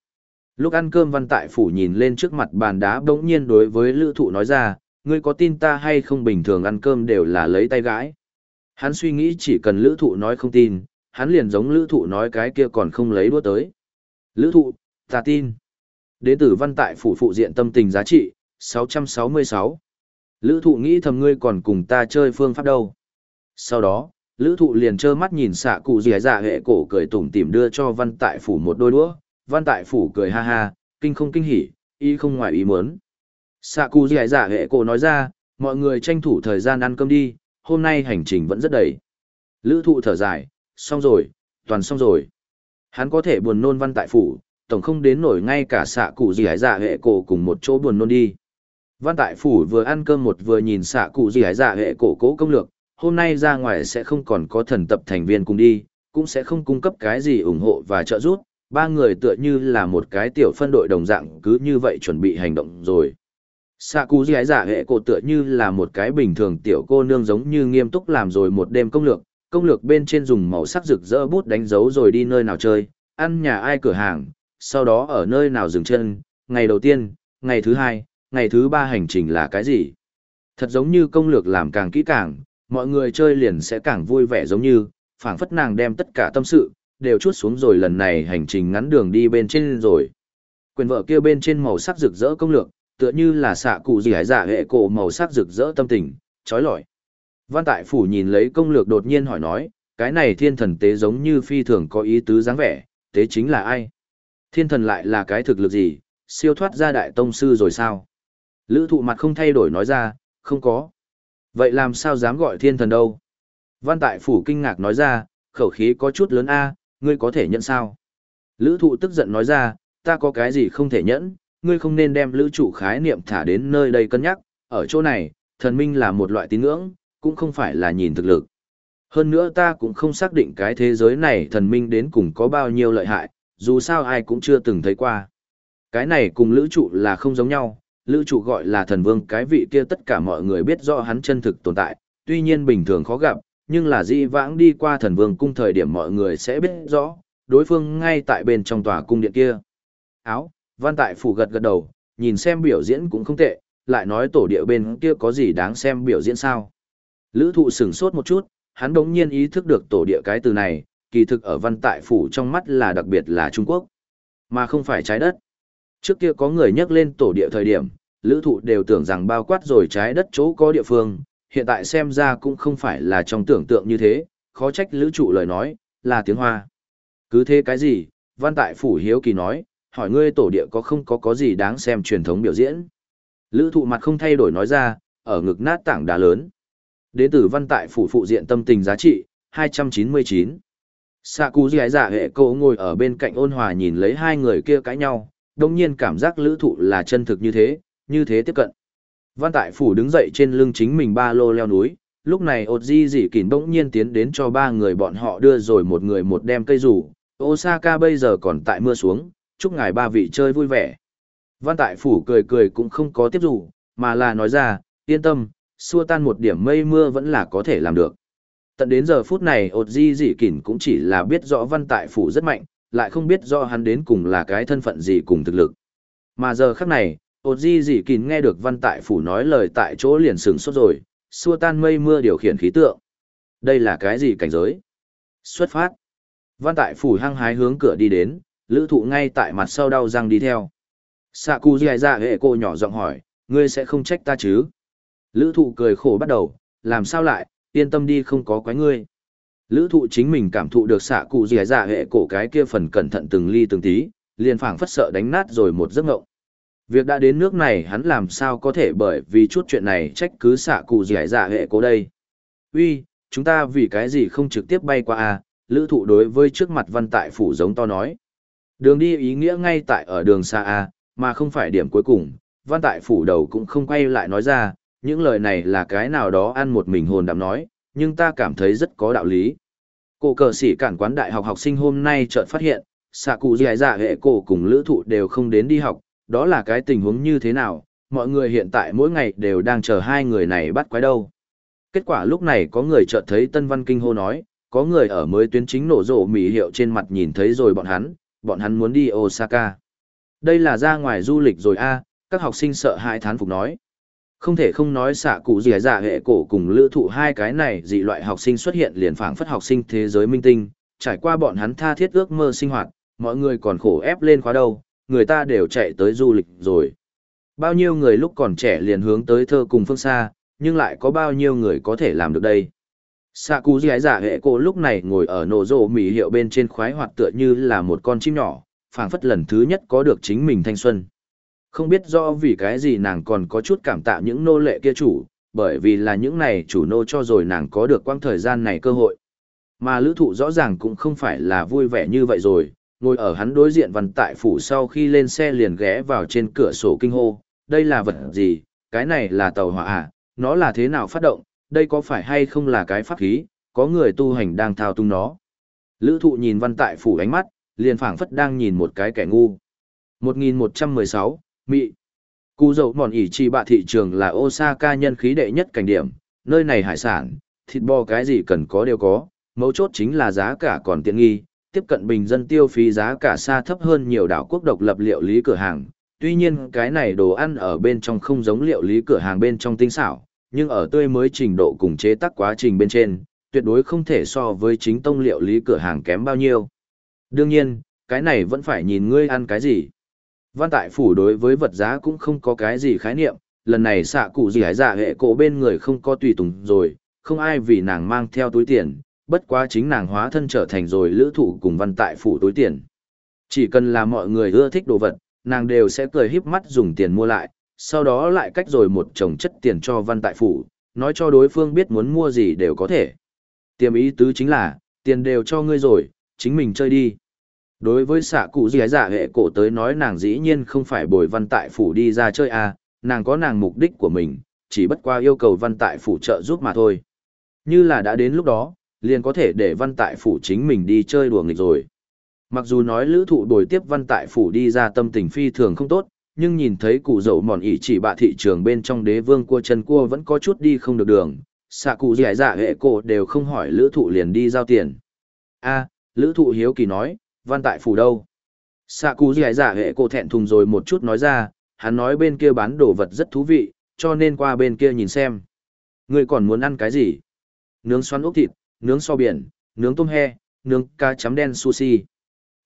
Lúc ăn cơm văn tại phủ nhìn lên trước mặt bàn đá bỗng nhiên đối với lữ thụ nói ra, ngươi có tin ta hay không bình thường ăn cơm đều là lấy tay gãi. Hắn suy nghĩ chỉ cần lữ thụ nói không tin, hắn liền giống lữ thụ nói cái kia còn không lấy đua tới. Lữ thụ, ta tin. Đế tử văn tại phủ phụ diện tâm tình giá trị, 666. Lữ thụ nghĩ thầm ngươi còn cùng ta chơi phương pháp đâu. Sau đó, lữ thụ liền trơ mắt nhìn xạ cụ dì dạ hệ cổ cười tủm tìm đưa cho văn tại phủ một đôi đũa. Văn tại phủ cười ha ha, kinh không kinh hỉ, ý không ngoài ý muốn. Xạ cụ dì dạ hệ cổ nói ra, mọi người tranh thủ thời gian ăn cơm đi, hôm nay hành trình vẫn rất đầy. Lữ thụ thở dài, xong rồi, toàn xong rồi. Hắn có thể buồn nôn văn tại phủ, tổng không đến nổi ngay cả xạ cụ dì dạ hệ cổ cùng một chỗ buồn nôn đi. Văn tại phủ vừa ăn cơm một vừa nhìn xạ cụ dì dạ hệ cổ cố công lược, hôm nay ra ngoài sẽ không còn có thần tập thành viên cùng đi, cũng sẽ không cung cấp cái gì ủng hộ và trợ giúp, ba người tựa như là một cái tiểu phân đội đồng dạng cứ như vậy chuẩn bị hành động rồi. Sạ cụ dì dạ hệ cổ tựa như là một cái bình thường tiểu cô nương giống như nghiêm túc làm rồi một đêm công lược, công lược bên trên dùng màu sắc rực rỡ bút đánh dấu rồi đi nơi nào chơi, ăn nhà ai cửa hàng, sau đó ở nơi nào dừng chân, ngày đầu tiên, ngày thứ hai, ngày thứ ba hành trình là cái gì. Thật giống như công lược làm càng kỹ càng, mọi người chơi liền sẽ càng vui vẻ giống như, phảng phất nàng đem tất cả tâm sự, đều chút xuống rồi lần này hành trình ngắn đường đi bên trên rồi. Quyền vợ kia bên trên màu sắc rực rỡ công lược, tựa như là xạ cụ gì hải giả dạ hệ cổ màu sắc rực rỡ tâm tình, trói lọi. Văn Tại Phủ nhìn lấy công lược đột nhiên hỏi nói, cái này thiên thần tế giống như phi thường có ý tứ dáng vẻ, tế chính là ai? Thiên thần lại là cái thực lực gì, siêu thoát ra đại tông sư rồi sao? Lữ thụ mặt không thay đổi nói ra, không có. Vậy làm sao dám gọi thiên thần đâu? Văn Tại Phủ kinh ngạc nói ra, khẩu khí có chút lớn a ngươi có thể nhận sao? Lữ thụ tức giận nói ra, ta có cái gì không thể nhẫn, ngươi không nên đem lữ trụ khái niệm thả đến nơi đây cân nhắc, ở chỗ này, thần minh là một loại tín ngưỡng, cũng không phải là nhìn thực lực. Hơn nữa ta cũng không xác định cái thế giới này thần minh đến cùng có bao nhiêu lợi hại, dù sao ai cũng chưa từng thấy qua. Cái này cùng lữ trụ là không giống nhau, lữ trụ gọi là thần vương cái vị kia tất cả mọi người biết rõ hắn chân thực tồn tại, tuy nhiên bình thường khó gặp, nhưng là di vãng đi qua thần vương cung thời điểm mọi người sẽ biết rõ, đối phương ngay tại bên trong tòa cung điện kia. Áo, văn tại phủ gật gật đầu, nhìn xem biểu diễn cũng không tệ, lại nói tổ địa bên kia có gì đáng xem biểu diễn sao. Lữ thụ sửng sốt một chút, hắn đống nhiên ý thức được tổ địa cái từ này, kỳ thực ở văn tại phủ trong mắt là đặc biệt là Trung Quốc, mà không phải trái đất. Trước kia có người nhắc lên tổ địa thời điểm, lữ thụ đều tưởng rằng bao quát rồi trái đất chỗ có địa phương, hiện tại xem ra cũng không phải là trong tưởng tượng như thế, khó trách lữ trụ lời nói, là tiếng Hoa. Cứ thế cái gì, văn tại phủ hiếu kỳ nói, hỏi ngươi tổ địa có không có có gì đáng xem truyền thống biểu diễn. Lữ thụ mặt không thay đổi nói ra, ở ngực nát tảng đá lớn. Đế tử văn tại phủ phụ diện tâm tình giá trị, 299. Sạ cú dì dạ hệ cậu ngồi ở bên cạnh ôn hòa nhìn lấy hai người kia cãi nhau, đông nhiên cảm giác lữ thụ là chân thực như thế, như thế tiếp cận. Văn tại phủ đứng dậy trên lưng chính mình ba lô leo núi, lúc này ột di dì kỉn bỗng nhiên tiến đến cho ba người bọn họ đưa rồi một người một đem cây rủ. Osaka bây giờ còn tại mưa xuống, chúc ngài ba vị chơi vui vẻ. Văn tại phủ cười cười cũng không có tiếp rủ, mà là nói ra, yên tâm, xua tan một điểm mây mưa vẫn là có thể làm được. Tận đến giờ phút này ột di dị kỉn cũng chỉ là biết rõ văn tại phủ rất mạnh, lại không biết rõ hắn đến cùng là cái thân phận gì cùng thực lực. Mà giờ khắc này, ột di dị kỉn nghe được văn tại phủ nói lời tại chỗ liền sừng sốt rồi, xua tan mây mưa điều khiển khí tượng. Đây là cái gì cảnh giới? Xuất phát. Văn tại phủ hăng hái hướng cửa đi đến, lữ thụ ngay tại mặt sau đau răng đi theo. xạ cu dì dạ hệ cô nhỏ giọng hỏi, ngươi sẽ không trách ta chứ? Lữ thụ cười khổ bắt đầu, làm sao lại, yên tâm đi không có quái ngươi. Lữ thụ chính mình cảm thụ được xạ cụ dì dạ hệ cổ cái kia phần cẩn thận từng ly từng tí, liền phảng phất sợ đánh nát rồi một giấc ngộng. Việc đã đến nước này hắn làm sao có thể bởi vì chút chuyện này trách cứ xạ cụ dì dạ hệ cổ đây. Uy, chúng ta vì cái gì không trực tiếp bay qua à, lữ thụ đối với trước mặt văn tại phủ giống to nói. Đường đi ý nghĩa ngay tại ở đường xa A, mà không phải điểm cuối cùng, văn tại phủ đầu cũng không quay lại nói ra, những lời này là cái nào đó ăn một mình hồn đạm nói, nhưng ta cảm thấy rất có đạo lý. Cổ cờ sĩ cản quán đại học học sinh hôm nay chợt phát hiện, xạ cụ dài dạ hệ cổ cùng lữ thụ đều không đến đi học, đó là cái tình huống như thế nào, mọi người hiện tại mỗi ngày đều đang chờ hai người này bắt quái đâu. Kết quả lúc này có người chợt thấy Tân Văn Kinh hô nói, có người ở mới tuyến chính nổ rộ mỉ hiệu trên mặt nhìn thấy rồi bọn hắn, bọn hắn muốn đi Osaka. Đây là ra ngoài du lịch rồi a các học sinh sợ hãi thán phục nói. Không thể không nói xạ cụ dì dạ hệ cổ cùng lữ thụ hai cái này dị loại học sinh xuất hiện liền phảng phất học sinh thế giới minh tinh, trải qua bọn hắn tha thiết ước mơ sinh hoạt, mọi người còn khổ ép lên khóa đâu, người ta đều chạy tới du lịch rồi. Bao nhiêu người lúc còn trẻ liền hướng tới thơ cùng phương xa, nhưng lại có bao nhiêu người có thể làm được đây. Sạ cụ dì dạ hệ cổ lúc này ngồi ở nổ rộ mỉ hiệu bên trên khoái hoạt tựa như là một con chim nhỏ, phảng phất lần thứ nhất có được chính mình thanh xuân. Không biết do vì cái gì nàng còn có chút cảm tạ những nô lệ kia chủ, bởi vì là những này chủ nô cho rồi nàng có được quang thời gian này cơ hội. Mà lữ thụ rõ ràng cũng không phải là vui vẻ như vậy rồi, ngồi ở hắn đối diện văn tại phủ sau khi lên xe liền ghé vào trên cửa sổ kinh hô, đây là vật gì, cái này là tàu hỏa à, nó là thế nào phát động, đây có phải hay không là cái pháp khí, có người tu hành đang thao tung nó. Lữ thụ nhìn văn tại phủ ánh mắt, liền phảng phất đang nhìn một cái kẻ ngu. 1116, Mỹ. Cú dầu mòn ỉ chi bạ thị trường là Osaka nhân khí đệ nhất cảnh điểm, nơi này hải sản, thịt bò cái gì cần có đều có, mấu chốt chính là giá cả còn tiện nghi, tiếp cận bình dân tiêu phí giá cả xa thấp hơn nhiều đảo quốc độc lập liệu lý cửa hàng. Tuy nhiên cái này đồ ăn ở bên trong không giống liệu lý cửa hàng bên trong tinh xảo, nhưng ở tươi mới trình độ cùng chế tác quá trình bên trên, tuyệt đối không thể so với chính tông liệu lý cửa hàng kém bao nhiêu. Đương nhiên, cái này vẫn phải nhìn ngươi ăn cái gì. Văn tại phủ đối với vật giá cũng không có cái gì khái niệm, lần này xạ cụ gì hải dạ hệ cổ bên người không có tùy tùng rồi, không ai vì nàng mang theo túi tiền, bất quá chính nàng hóa thân trở thành rồi lữ thủ cùng văn tại phủ túi tiền. Chỉ cần là mọi người ưa thích đồ vật, nàng đều sẽ cười híp mắt dùng tiền mua lại, sau đó lại cách rồi một chồng chất tiền cho văn tại phủ, nói cho đối phương biết muốn mua gì đều có thể. Tiềm ý tứ chính là, tiền đều cho ngươi rồi, chính mình chơi đi. Đối với xạ cụ dì dạ hệ cổ tới nói nàng dĩ nhiên không phải bồi văn tại phủ đi ra chơi à, nàng có nàng mục đích của mình, chỉ bất qua yêu cầu văn tại phủ trợ giúp mà thôi. Như là đã đến lúc đó, liền có thể để văn tại phủ chính mình đi chơi đùa nghịch rồi. Mặc dù nói lữ thụ đổi tiếp văn tại phủ đi ra tâm tình phi thường không tốt, nhưng nhìn thấy cụ dậu mòn ỉ chỉ bạ thị trường bên trong đế vương cua chân cua vẫn có chút đi không được đường, xạ cụ dì dạ hệ cổ đều không hỏi lữ thụ liền đi giao tiền. a lữ thụ hiếu kỳ nói, văn tại phủ đâu? Xạ cụ dì dạ hệ cổ thẹn thùng rồi một chút nói ra, hắn nói bên kia bán đồ vật rất thú vị, cho nên qua bên kia nhìn xem. Ngươi còn muốn ăn cái gì? Nướng xoắn ốc thịt, nướng so biển, nướng tôm he, nướng cá chấm đen sushi.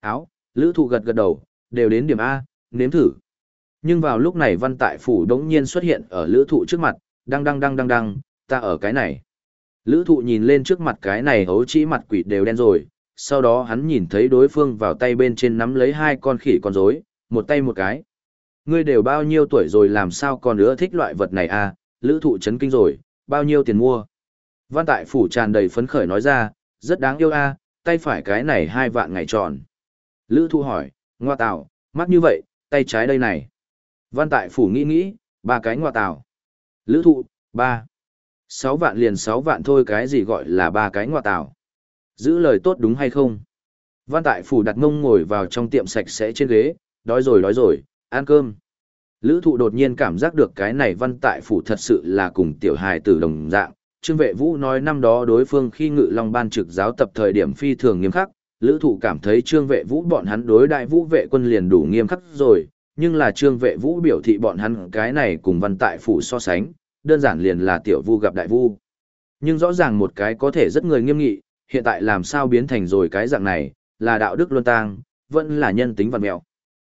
Áo, lữ thụ gật gật đầu, đều đến điểm A, nếm thử. Nhưng vào lúc này văn tại phủ đống nhiên xuất hiện ở lữ thụ trước mặt, đăng đăng đăng đăng đăng, ta ở cái này. Lữ thụ nhìn lên trước mặt cái này hấu chỉ mặt quỷ đều đen rồi, sau đó hắn nhìn thấy đối phương vào tay bên trên nắm lấy hai con khỉ con rối một tay một cái. Ngươi đều bao nhiêu tuổi rồi làm sao còn nữa thích loại vật này à, lữ thụ chấn kinh rồi, bao nhiêu tiền mua. Văn tại phủ tràn đầy phấn khởi nói ra, rất đáng yêu a à, tay phải cái này hai vạn ngày tròn. Lữ thụ hỏi, ngoa tạo, mắt như vậy, tay trái đây này. Văn tại phủ nghĩ nghĩ, ba cái ngoa tạo. Lữ thụ, ba. Sáu vạn liền sáu vạn thôi cái gì gọi là ba cái ngoa tạo. Giữ lời tốt đúng hay không? Văn tại phủ đặt ngông ngồi vào trong tiệm sạch sẽ trên ghế, đói rồi đói rồi, ăn cơm. Lữ thụ đột nhiên cảm giác được cái này văn tại phủ thật sự là cùng tiểu hài tử đồng dạng. Trương vệ vũ nói năm đó đối phương khi ngự long ban trực giáo tập thời điểm phi thường nghiêm khắc, lữ thụ cảm thấy trương vệ vũ bọn hắn đối đại vũ vệ quân liền đủ nghiêm khắc rồi, nhưng là trương vệ vũ biểu thị bọn hắn cái này cùng văn tại phủ so sánh, đơn giản liền là tiểu vu gặp đại vu. Nhưng rõ ràng một cái có thể rất người nghiêm nghị, hiện tại làm sao biến thành rồi cái dạng này, là đạo đức luân tang, vẫn là nhân tính văn mẹo.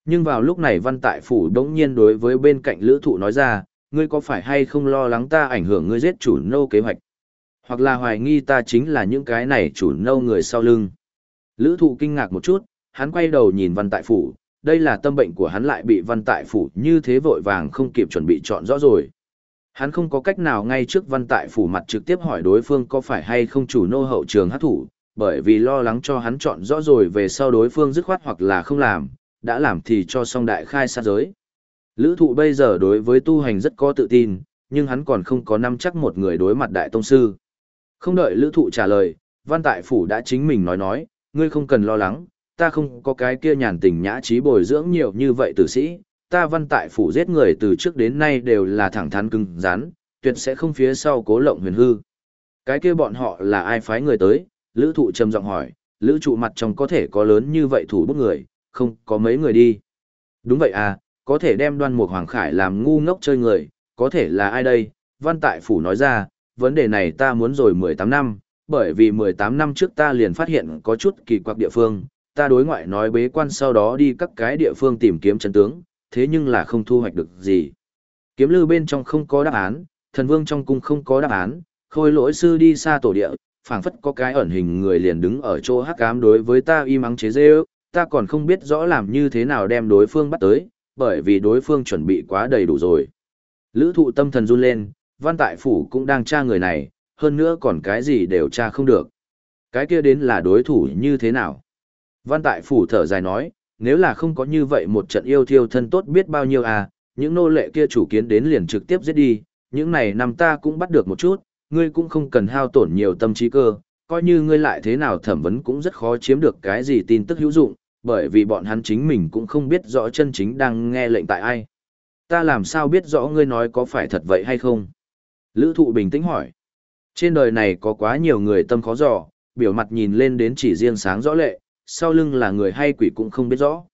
Nhưng vào lúc này văn tại phủ đống nhiên đối với bên cạnh lữ thụ nói ra, ngươi có phải hay không lo lắng ta ảnh hưởng ngươi giết chủ nâu kế hoạch? Hoặc là hoài nghi ta chính là những cái này chủ nâu người sau lưng. Lữ thụ kinh ngạc một chút, hắn quay đầu nhìn văn tại phủ, đây là tâm bệnh của hắn lại bị văn tại phủ như thế vội vàng không kịp chuẩn bị chọn rõ rồi. Hắn không có cách nào ngay trước văn tại phủ mặt trực tiếp hỏi đối phương có phải hay không chủ nô hậu trường hát thủ, bởi vì lo lắng cho hắn chọn rõ rồi về sau đối phương dứt khoát hoặc là không làm, đã làm thì cho xong đại khai sát giới. Lữ thụ bây giờ đối với tu hành rất có tự tin, nhưng hắn còn không có năm chắc một người đối mặt đại tông sư. Không đợi lữ thụ trả lời, văn tại phủ đã chính mình nói nói, ngươi không cần lo lắng, ta không có cái kia nhàn tình nhã trí bồi dưỡng nhiều như vậy tử sĩ, ta văn tại phủ giết người từ trước đến nay đều là thẳng thắn cứng rắn, tuyệt sẽ không phía sau cố lộng huyền hư. Cái kia bọn họ là ai phái người tới, lữ thụ trầm giọng hỏi, lữ trụ mặt trong có thể có lớn như vậy thủ bút người, không có mấy người đi. Đúng vậy à, có thể đem đoan mục hoàng khải làm ngu ngốc chơi người, có thể là ai đây? Văn tại phủ nói ra, vấn đề này ta muốn rồi 18 năm, bởi vì 18 năm trước ta liền phát hiện có chút kỳ quặc địa phương, ta đối ngoại nói bế quan sau đó đi các cái địa phương tìm kiếm chân tướng, thế nhưng là không thu hoạch được gì. Kiếm lư bên trong không có đáp án, thần vương trong cung không có đáp án, khôi lỗi sư đi xa tổ địa, phảng phất có cái ẩn hình người liền đứng ở chỗ hắc ám đối với ta y mắng chế dê ta còn không biết rõ làm như thế nào đem đối phương bắt tới, bởi vì đối phương chuẩn bị quá đầy đủ rồi. Lữ thụ tâm thần run lên, văn tại phủ cũng đang tra người này, hơn nữa còn cái gì đều tra không được. Cái kia đến là đối thủ như thế nào? Văn tại phủ thở dài nói, nếu là không có như vậy một trận yêu thiêu thân tốt biết bao nhiêu à, những nô lệ kia chủ kiến đến liền trực tiếp giết đi, những này năm ta cũng bắt được một chút, ngươi cũng không cần hao tổn nhiều tâm trí cơ, coi như ngươi lại thế nào thẩm vấn cũng rất khó chiếm được cái gì tin tức hữu dụng, bởi vì bọn hắn chính mình cũng không biết rõ chân chính đang nghe lệnh tại ai. Ta làm sao biết rõ ngươi nói có phải thật vậy hay không? Lữ thụ bình tĩnh hỏi. Trên đời này có quá nhiều người tâm khó dò, biểu mặt nhìn lên đến chỉ riêng sáng rõ lệ, sau lưng là người hay quỷ cũng không biết rõ.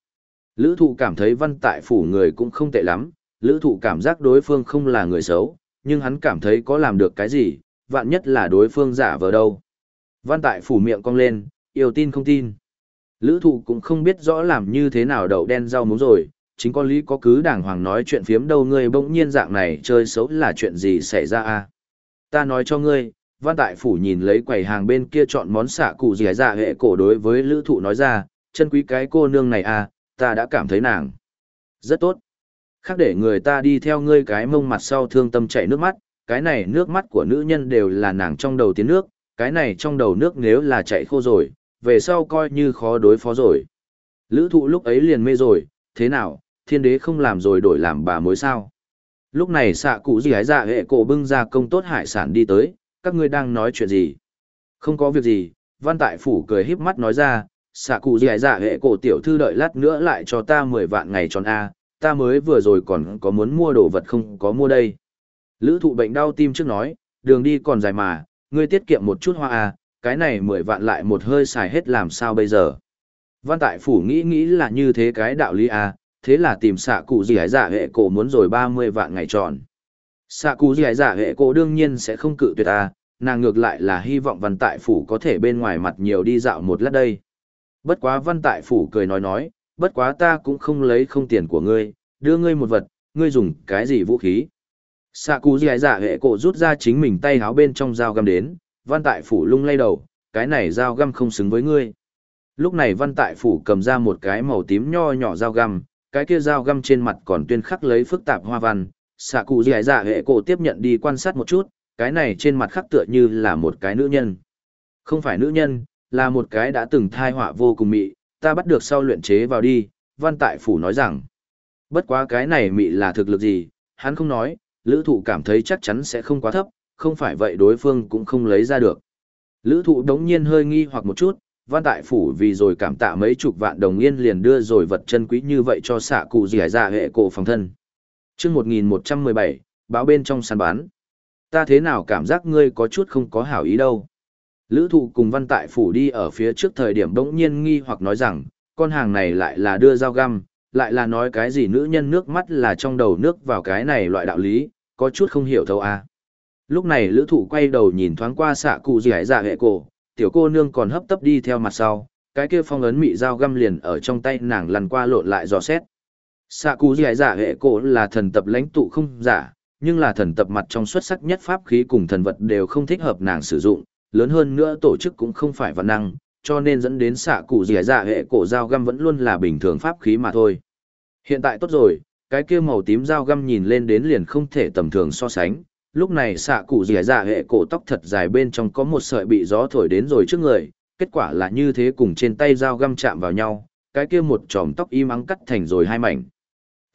Lữ thụ cảm thấy văn tại phủ người cũng không tệ lắm, lữ thụ cảm giác đối phương không là người xấu, nhưng hắn cảm thấy có làm được cái gì, vạn nhất là đối phương giả vờ đâu. Văn tại phủ miệng cong lên, yêu tin không tin. Lữ thụ cũng không biết rõ làm như thế nào đậu đen rau muống rồi, chính có lý có cứ đàng hoàng nói chuyện phiếm đâu ngươi bỗng nhiên dạng này chơi xấu là chuyện gì xảy ra a Ta nói cho ngươi, văn tại phủ nhìn lấy quầy hàng bên kia chọn món xạ cụ dì dạ hệ cổ đối với lữ thụ nói ra, chân quý cái cô nương này a ta đã cảm thấy nàng. Rất tốt. Khác để người ta đi theo ngươi cái mông mặt sau thương tâm chảy nước mắt, cái này nước mắt của nữ nhân đều là nàng trong đầu tiến nước, cái này trong đầu nước nếu là chảy khô rồi, về sau coi như khó đối phó rồi. Lữ thụ lúc ấy liền mê rồi, thế nào, thiên đế không làm rồi đổi làm bà mối sao. Lúc này xạ cụ gì hái dạ hệ cổ bưng ra công tốt hải sản đi tới, các ngươi đang nói chuyện gì? Không có việc gì, văn tại phủ cười híp mắt nói ra, xạ cụ gì dạ hệ cổ tiểu thư đợi lát nữa lại cho ta 10 vạn ngày tròn A, ta mới vừa rồi còn có muốn mua đồ vật không có mua đây. Lữ thụ bệnh đau tim trước nói, đường đi còn dài mà, ngươi tiết kiệm một chút hoa A, cái này 10 vạn lại một hơi xài hết làm sao bây giờ. Văn tại phủ nghĩ nghĩ là như thế cái đạo lý A, thế là tìm xạ cụ gì dạ hệ cổ muốn rồi 30 vạn ngày tròn. Xạ cụ dì dạ hệ cổ đương nhiên sẽ không cự tuyệt à, nàng ngược lại là hy vọng văn tại phủ có thể bên ngoài mặt nhiều đi dạo một lát đây. Bất quá văn tại phủ cười nói nói, bất quá ta cũng không lấy không tiền của ngươi, đưa ngươi một vật, ngươi dùng cái gì vũ khí. xạ cú dì dạ hệ cổ rút ra chính mình tay háo bên trong dao găm đến, văn tại phủ lung lay đầu, cái này dao găm không xứng với ngươi. Lúc này văn tại phủ cầm ra một cái màu tím nho nhỏ dao găm, cái kia dao găm trên mặt còn tuyên khắc lấy phức tạp hoa văn. Xạ cụ dì dạ hệ cổ tiếp nhận đi quan sát một chút, cái này trên mặt khắc tựa như là một cái nữ nhân. Không phải nữ nhân, là một cái đã từng thai họa vô cùng mị, ta bắt được sau luyện chế vào đi, văn tại phủ nói rằng. Bất quá cái này mị là thực lực gì, hắn không nói, lữ thụ cảm thấy chắc chắn sẽ không quá thấp, không phải vậy đối phương cũng không lấy ra được. Lữ thụ đống nhiên hơi nghi hoặc một chút, văn tại phủ vì rồi cảm tạ mấy chục vạn đồng yên liền đưa rồi vật chân quý như vậy cho xạ cụ dì dạ hệ cổ phòng thân chương 1117, báo bên trong sàn bán. Ta thế nào cảm giác ngươi có chút không có hảo ý đâu. Lữ thụ cùng văn tại phủ đi ở phía trước thời điểm đống nhiên nghi hoặc nói rằng, con hàng này lại là đưa dao găm, lại là nói cái gì nữ nhân nước mắt là trong đầu nước vào cái này loại đạo lý, có chút không hiểu thấu à. Lúc này lữ thụ quay đầu nhìn thoáng qua xạ cụ gì dạ hệ cổ, tiểu cô nương còn hấp tấp đi theo mặt sau, cái kia phong ấn mị dao găm liền ở trong tay nàng lăn qua lộn lại dò xét. Xạ cụ gì dạ hệ cổ là thần tập lãnh tụ không giả, nhưng là thần tập mặt trong xuất sắc nhất pháp khí cùng thần vật đều không thích hợp nàng sử dụng, lớn hơn nữa tổ chức cũng không phải văn năng, cho nên dẫn đến xạ cụ dì dạ hệ cổ dao găm vẫn luôn là bình thường pháp khí mà thôi. Hiện tại tốt rồi, cái kia màu tím dao găm nhìn lên đến liền không thể tầm thường so sánh. Lúc này xạ cụ dì dạ hệ cổ tóc thật dài bên trong có một sợi bị gió thổi đến rồi trước người, kết quả là như thế cùng trên tay dao găm chạm vào nhau, cái kia một chòm tóc im ắng cắt thành rồi hai mảnh.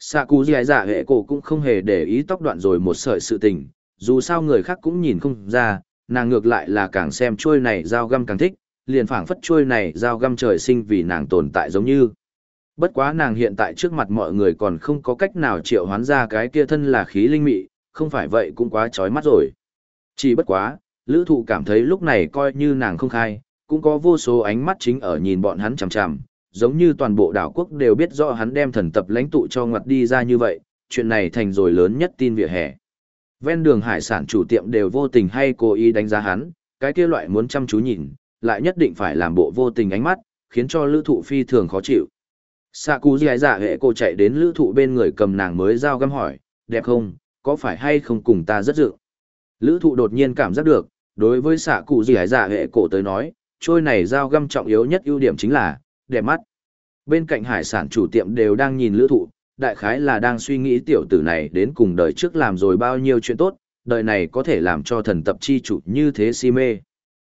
Xạ cụ dì dạ hệ cổ cũng không hề để ý tóc đoạn rồi một sợi sự tình, dù sao người khác cũng nhìn không ra, nàng ngược lại là càng xem trôi này dao găm càng thích, liền phảng phất trôi này dao găm trời sinh vì nàng tồn tại giống như. Bất quá nàng hiện tại trước mặt mọi người còn không có cách nào triệu hoán ra cái kia thân là khí linh mị, không phải vậy cũng quá chói mắt rồi. Chỉ bất quá, lữ thụ cảm thấy lúc này coi như nàng không khai, cũng có vô số ánh mắt chính ở nhìn bọn hắn chằm chằm, giống như toàn bộ đảo quốc đều biết rõ hắn đem thần tập lãnh tụ cho ngoặt đi ra như vậy, chuyện này thành rồi lớn nhất tin vỉa hè. Ven đường hải sản chủ tiệm đều vô tình hay cố ý đánh giá hắn, cái kia loại muốn chăm chú nhìn, lại nhất định phải làm bộ vô tình ánh mắt, khiến cho lữ thụ phi thường khó chịu. Sạ cú dì dạ hệ cô chạy đến lữ thụ bên người cầm nàng mới giao găm hỏi, đẹp không, có phải hay không cùng ta rất dự. Lữ thụ đột nhiên cảm giác được, đối với sạ cụ dì dạ hệ cổ tới nói, trôi này giao găm trọng yếu nhất ưu điểm chính là, đẹp mắt. Bên cạnh hải sản chủ tiệm đều đang nhìn lữ thụ, đại khái là đang suy nghĩ tiểu tử này đến cùng đời trước làm rồi bao nhiêu chuyện tốt, đời này có thể làm cho thần tập chi chủ như thế si mê.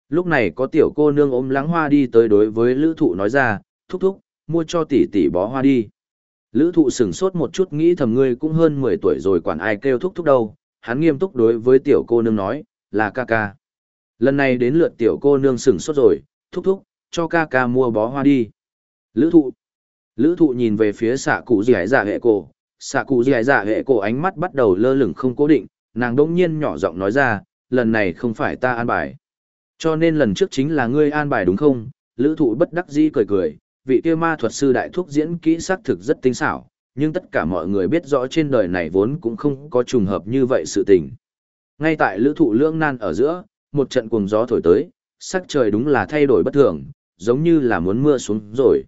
Lúc này có tiểu cô nương ôm lắng hoa đi tới đối với lữ thụ nói ra, thúc thúc, mua cho tỷ tỷ bó hoa đi. Lữ thụ sửng sốt một chút nghĩ thầm ngươi cũng hơn 10 tuổi rồi quản ai kêu thúc thúc đâu, hắn nghiêm túc đối với tiểu cô nương nói, là ca ca. Lần này đến lượt tiểu cô nương sửng sốt rồi, thúc thúc, cho ca ca mua bó hoa đi. Lữ thụ. Lữ thụ nhìn về phía xạ cụ dì dạ hệ cổ, xạ cụ dì dạ hệ cổ ánh mắt bắt đầu lơ lửng không cố định, nàng đông nhiên nhỏ giọng nói ra, lần này không phải ta an bài. Cho nên lần trước chính là ngươi an bài đúng không? Lữ thụ bất đắc dĩ cười cười, vị kia ma thuật sư đại thuốc diễn kỹ sắc thực rất tinh xảo, nhưng tất cả mọi người biết rõ trên đời này vốn cũng không có trùng hợp như vậy sự tình. Ngay tại lữ thụ lưỡng nan ở giữa, một trận cuồng gió thổi tới, sắc trời đúng là thay đổi bất thường, giống như là muốn mưa xuống rồi.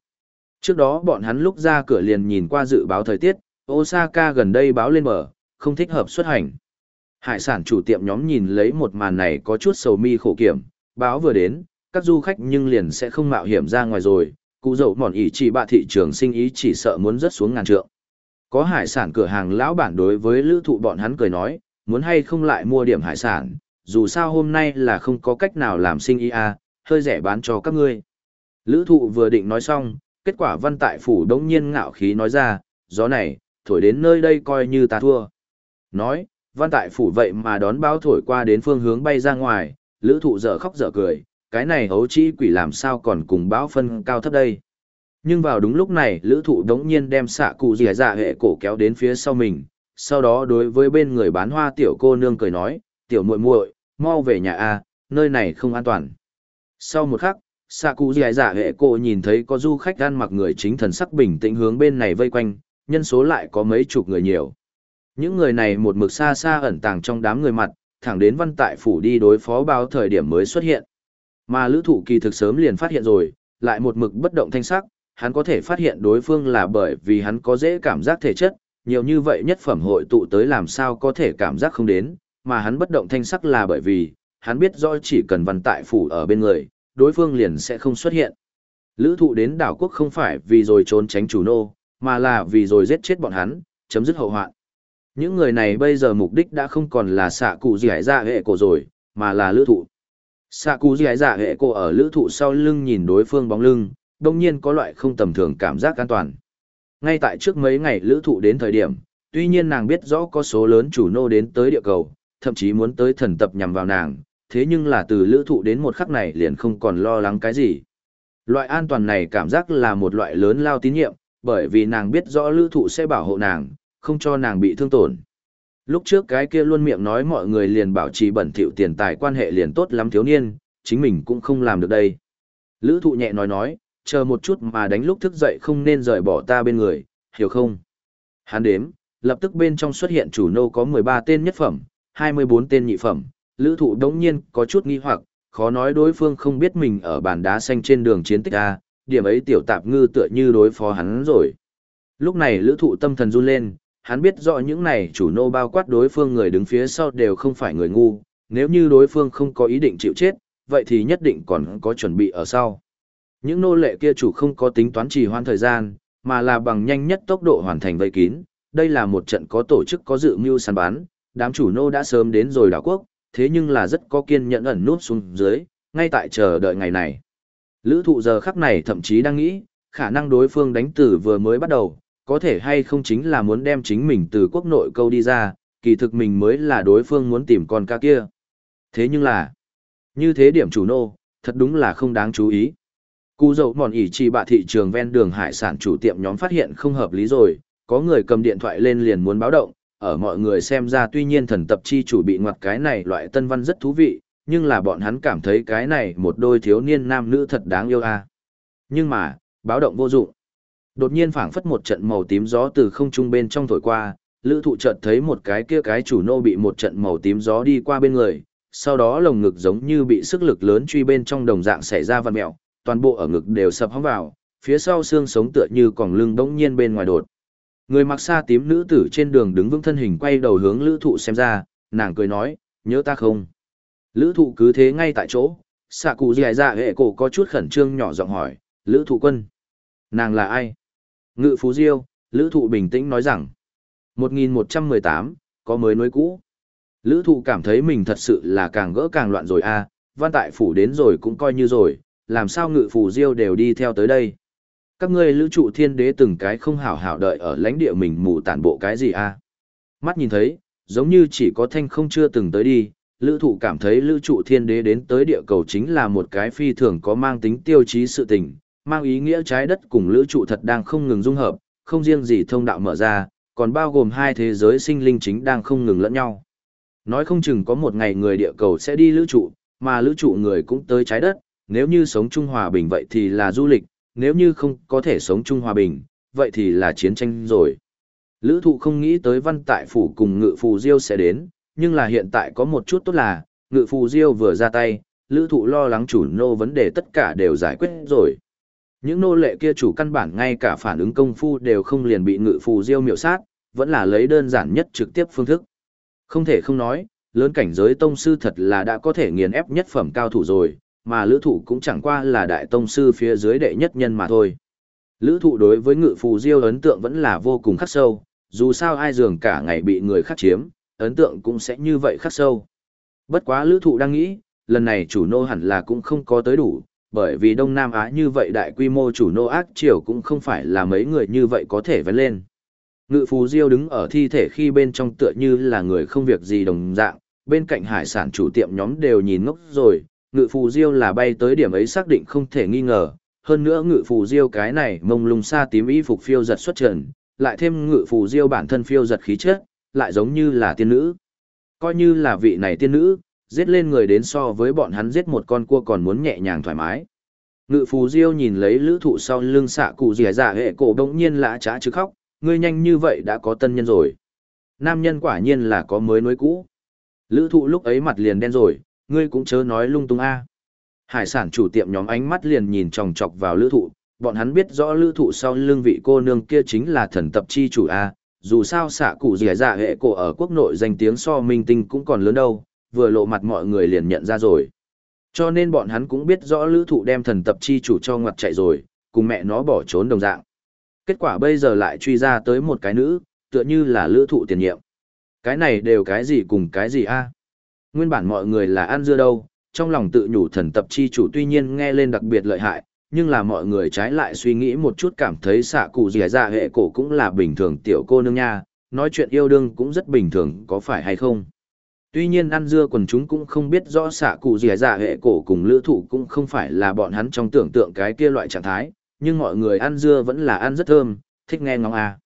Trước đó bọn hắn lúc ra cửa liền nhìn qua dự báo thời tiết, Osaka gần đây báo lên mở, không thích hợp xuất hành. Hải sản chủ tiệm nhóm nhìn lấy một màn này có chút sầu mi khổ kiểm, báo vừa đến, các du khách nhưng liền sẽ không mạo hiểm ra ngoài rồi, cụ dậu mòn ý chỉ bạ thị trường sinh ý chỉ sợ muốn rớt xuống ngàn trượng. Có hải sản cửa hàng lão bản đối với lữ thụ bọn hắn cười nói, muốn hay không lại mua điểm hải sản, dù sao hôm nay là không có cách nào làm sinh ý à, hơi rẻ bán cho các ngươi. Lữ thụ vừa định nói xong, kết quả văn tại phủ đống nhiên ngạo khí nói ra, gió này, thổi đến nơi đây coi như ta thua. Nói, văn tại phủ vậy mà đón báo thổi qua đến phương hướng bay ra ngoài, lữ thụ dở khóc dở cười, cái này hấu chi quỷ làm sao còn cùng báo phân cao thấp đây. Nhưng vào đúng lúc này, lữ thụ đống nhiên đem xạ cụ dì dạ hệ cổ kéo đến phía sau mình, sau đó đối với bên người bán hoa tiểu cô nương cười nói, tiểu muội muội mau về nhà a nơi này không an toàn. Sau một khắc, xạ cụ dì dạ hệ cô nhìn thấy có du khách ăn mặc người chính thần sắc bình tĩnh hướng bên này vây quanh, nhân số lại có mấy chục người nhiều. Những người này một mực xa xa ẩn tàng trong đám người mặt, thẳng đến văn tại phủ đi đối phó bao thời điểm mới xuất hiện. Mà lữ thụ kỳ thực sớm liền phát hiện rồi, lại một mực bất động thanh sắc, hắn có thể phát hiện đối phương là bởi vì hắn có dễ cảm giác thể chất, nhiều như vậy nhất phẩm hội tụ tới làm sao có thể cảm giác không đến, mà hắn bất động thanh sắc là bởi vì, hắn biết rõ chỉ cần văn tại phủ ở bên người, đối phương liền sẽ không xuất hiện. Lữ thụ đến đảo quốc không phải vì rồi trốn tránh chủ nô, mà là vì rồi giết chết bọn hắn, chấm dứt hậu hoạn. Những người này bây giờ mục đích đã không còn là xạ cụ gì hải ra hệ cổ rồi, mà là lữ thụ. Xạ cụ gì hải ra hệ cổ ở lữ thụ sau lưng nhìn đối phương bóng lưng, đồng nhiên có loại không tầm thường cảm giác an toàn. Ngay tại trước mấy ngày lữ thụ đến thời điểm, tuy nhiên nàng biết rõ có số lớn chủ nô đến tới địa cầu, thậm chí muốn tới thần tập nhằm vào nàng, thế nhưng là từ lữ thụ đến một khắc này liền không còn lo lắng cái gì. Loại an toàn này cảm giác là một loại lớn lao tín nhiệm, bởi vì nàng biết rõ lữ thụ sẽ bảo hộ nàng, không cho nàng bị thương tổn. Lúc trước cái kia luôn miệng nói mọi người liền bảo trì bẩn thỉu tiền tài quan hệ liền tốt lắm thiếu niên, chính mình cũng không làm được đây. Lữ thụ nhẹ nói nói, chờ một chút mà đánh lúc thức dậy không nên rời bỏ ta bên người, hiểu không? Hắn đếm, lập tức bên trong xuất hiện chủ nô có 13 tên nhất phẩm, 24 tên nhị phẩm, lữ thụ đống nhiên có chút nghi hoặc, khó nói đối phương không biết mình ở bàn đá xanh trên đường chiến tích A, điểm ấy tiểu tạp ngư tựa như đối phó hắn rồi. Lúc này lữ thụ tâm thần run lên, hắn biết rõ những này chủ nô bao quát đối phương người đứng phía sau đều không phải người ngu, nếu như đối phương không có ý định chịu chết, vậy thì nhất định còn có chuẩn bị ở sau. Những nô lệ kia chủ không có tính toán trì hoãn thời gian, mà là bằng nhanh nhất tốc độ hoàn thành vây kín. Đây là một trận có tổ chức có dự mưu săn bán, đám chủ nô đã sớm đến rồi đảo quốc, thế nhưng là rất có kiên nhẫn ẩn nút xuống dưới, ngay tại chờ đợi ngày này. Lữ thụ giờ khắc này thậm chí đang nghĩ, khả năng đối phương đánh tử vừa mới bắt đầu, có thể hay không chính là muốn đem chính mình từ quốc nội câu đi ra, kỳ thực mình mới là đối phương muốn tìm con ca kia. Thế nhưng là, như thế điểm chủ nô, thật đúng là không đáng chú ý. Cú dậu mòn ỉ trì bạ thị trường ven đường hải sản chủ tiệm nhóm phát hiện không hợp lý rồi, có người cầm điện thoại lên liền muốn báo động, ở mọi người xem ra tuy nhiên thần tập chi chủ bị ngoặt cái này loại tân văn rất thú vị, nhưng là bọn hắn cảm thấy cái này một đôi thiếu niên nam nữ thật đáng yêu a. Nhưng mà, báo động vô dụng. Đột nhiên phảng phất một trận màu tím gió từ không trung bên trong thổi qua, lữ thụ chợt thấy một cái kia cái chủ nô bị một trận màu tím gió đi qua bên người, sau đó lồng ngực giống như bị sức lực lớn truy bên trong đồng dạng xảy ra vằn mẹo, toàn bộ ở ngực đều sập hóng vào, phía sau xương sống tựa như còng lưng bỗng nhiên bên ngoài đột. Người mặc xa tím nữ tử trên đường đứng vững thân hình quay đầu hướng lữ thụ xem ra, nàng cười nói, nhớ ta không? Lữ thụ cứ thế ngay tại chỗ, xạ cụ dài dạ hệ cổ có chút khẩn trương nhỏ giọng hỏi, lữ thụ quân. Nàng là ai? Ngự phú diêu, lữ thụ bình tĩnh nói rằng, 1118, có mới nối cũ. Lữ thụ cảm thấy mình thật sự là càng gỡ càng loạn rồi a à, văn tại phủ đến rồi cũng coi như rồi, làm sao ngự phù diêu đều đi theo tới đây. Các ngươi lữ trụ thiên đế từng cái không hảo hảo đợi ở lãnh địa mình mù tản bộ cái gì a à? Mắt nhìn thấy, giống như chỉ có thanh không chưa từng tới đi, lữ thụ cảm thấy lữ trụ thiên đế đến tới địa cầu chính là một cái phi thường có mang tính tiêu chí sự tình, mang ý nghĩa trái đất cùng lữ trụ thật đang không ngừng dung hợp, không riêng gì thông đạo mở ra, còn bao gồm hai thế giới sinh linh chính đang không ngừng lẫn nhau. Nói không chừng có một ngày người địa cầu sẽ đi lữ trụ, mà lữ trụ người cũng tới trái đất, nếu như sống trung hòa bình vậy thì là du lịch, nếu như không có thể sống chung hòa bình, vậy thì là chiến tranh rồi. Lữ thụ không nghĩ tới văn tại phủ cùng ngự phù diêu sẽ đến, nhưng là hiện tại có một chút tốt là, ngự phù diêu vừa ra tay, lữ thụ lo lắng chủ nô vấn đề tất cả đều giải quyết rồi. Những nô lệ kia chủ căn bản ngay cả phản ứng công phu đều không liền bị ngự phù diêu miệu sát, vẫn là lấy đơn giản nhất trực tiếp phương thức. Không thể không nói, lớn cảnh giới tông sư thật là đã có thể nghiền ép nhất phẩm cao thủ rồi, mà lữ thụ cũng chẳng qua là đại tông sư phía dưới đệ nhất nhân mà thôi. Lữ thụ đối với ngự phù diêu ấn tượng vẫn là vô cùng khắc sâu, dù sao ai dường cả ngày bị người khắc chiếm, ấn tượng cũng sẽ như vậy khắc sâu. Bất quá lữ thụ đang nghĩ, lần này chủ nô hẳn là cũng không có tới đủ, bởi vì Đông Nam Á như vậy đại quy mô chủ nô ác triều cũng không phải là mấy người như vậy có thể vấn lên. Ngự phù diêu đứng ở thi thể khi bên trong tựa như là người không việc gì đồng dạng, bên cạnh hải sản chủ tiệm nhóm đều nhìn ngốc rồi, ngự phù diêu là bay tới điểm ấy xác định không thể nghi ngờ, hơn nữa ngự phù diêu cái này mông lung xa tím y phục phiêu giật xuất trần, lại thêm ngự phù diêu bản thân phiêu giật khí chất, lại giống như là tiên nữ. Coi như là vị này tiên nữ, giết lên người đến so với bọn hắn giết một con cua còn muốn nhẹ nhàng thoải mái. Ngự phù diêu nhìn lấy lữ thụ sau lưng xạ cụ rìa dạ hệ cổ đông nhiên lã trá chứ khóc, ngươi nhanh như vậy đã có tân nhân rồi. Nam nhân quả nhiên là có mới nối cũ. Lữ thụ lúc ấy mặt liền đen rồi, ngươi cũng chớ nói lung tung a Hải sản chủ tiệm nhóm ánh mắt liền nhìn chòng chọc vào lữ thụ, bọn hắn biết rõ lữ thụ sau lưng vị cô nương kia chính là thần tập chi chủ a dù sao xạ cụ rẻ dạ hệ cổ ở quốc nội danh tiếng so minh tinh cũng còn lớn đâu, vừa lộ mặt mọi người liền nhận ra rồi. Cho nên bọn hắn cũng biết rõ lữ thụ đem thần tập chi chủ cho ngoặt chạy rồi, cùng mẹ nó bỏ trốn đồng dạng. Kết quả bây giờ lại truy ra tới một cái nữ, tựa như là lữ thụ tiền nhiệm. Cái này đều cái gì cùng cái gì a Nguyên bản mọi người là ăn dưa đâu, trong lòng tự nhủ thần tập chi chủ tuy nhiên nghe lên đặc biệt lợi hại, nhưng là mọi người trái lại suy nghĩ một chút cảm thấy xạ cụ dì dạ hệ cổ cũng là bình thường tiểu cô nương nha, nói chuyện yêu đương cũng rất bình thường có phải hay không. Tuy nhiên ăn dưa quần chúng cũng không biết rõ xạ cụ dì dạ hệ cổ cùng lữ thụ cũng không phải là bọn hắn trong tưởng tượng cái kia loại trạng thái, nhưng mọi người ăn dưa vẫn là ăn rất thơm, thích nghe ngóng à.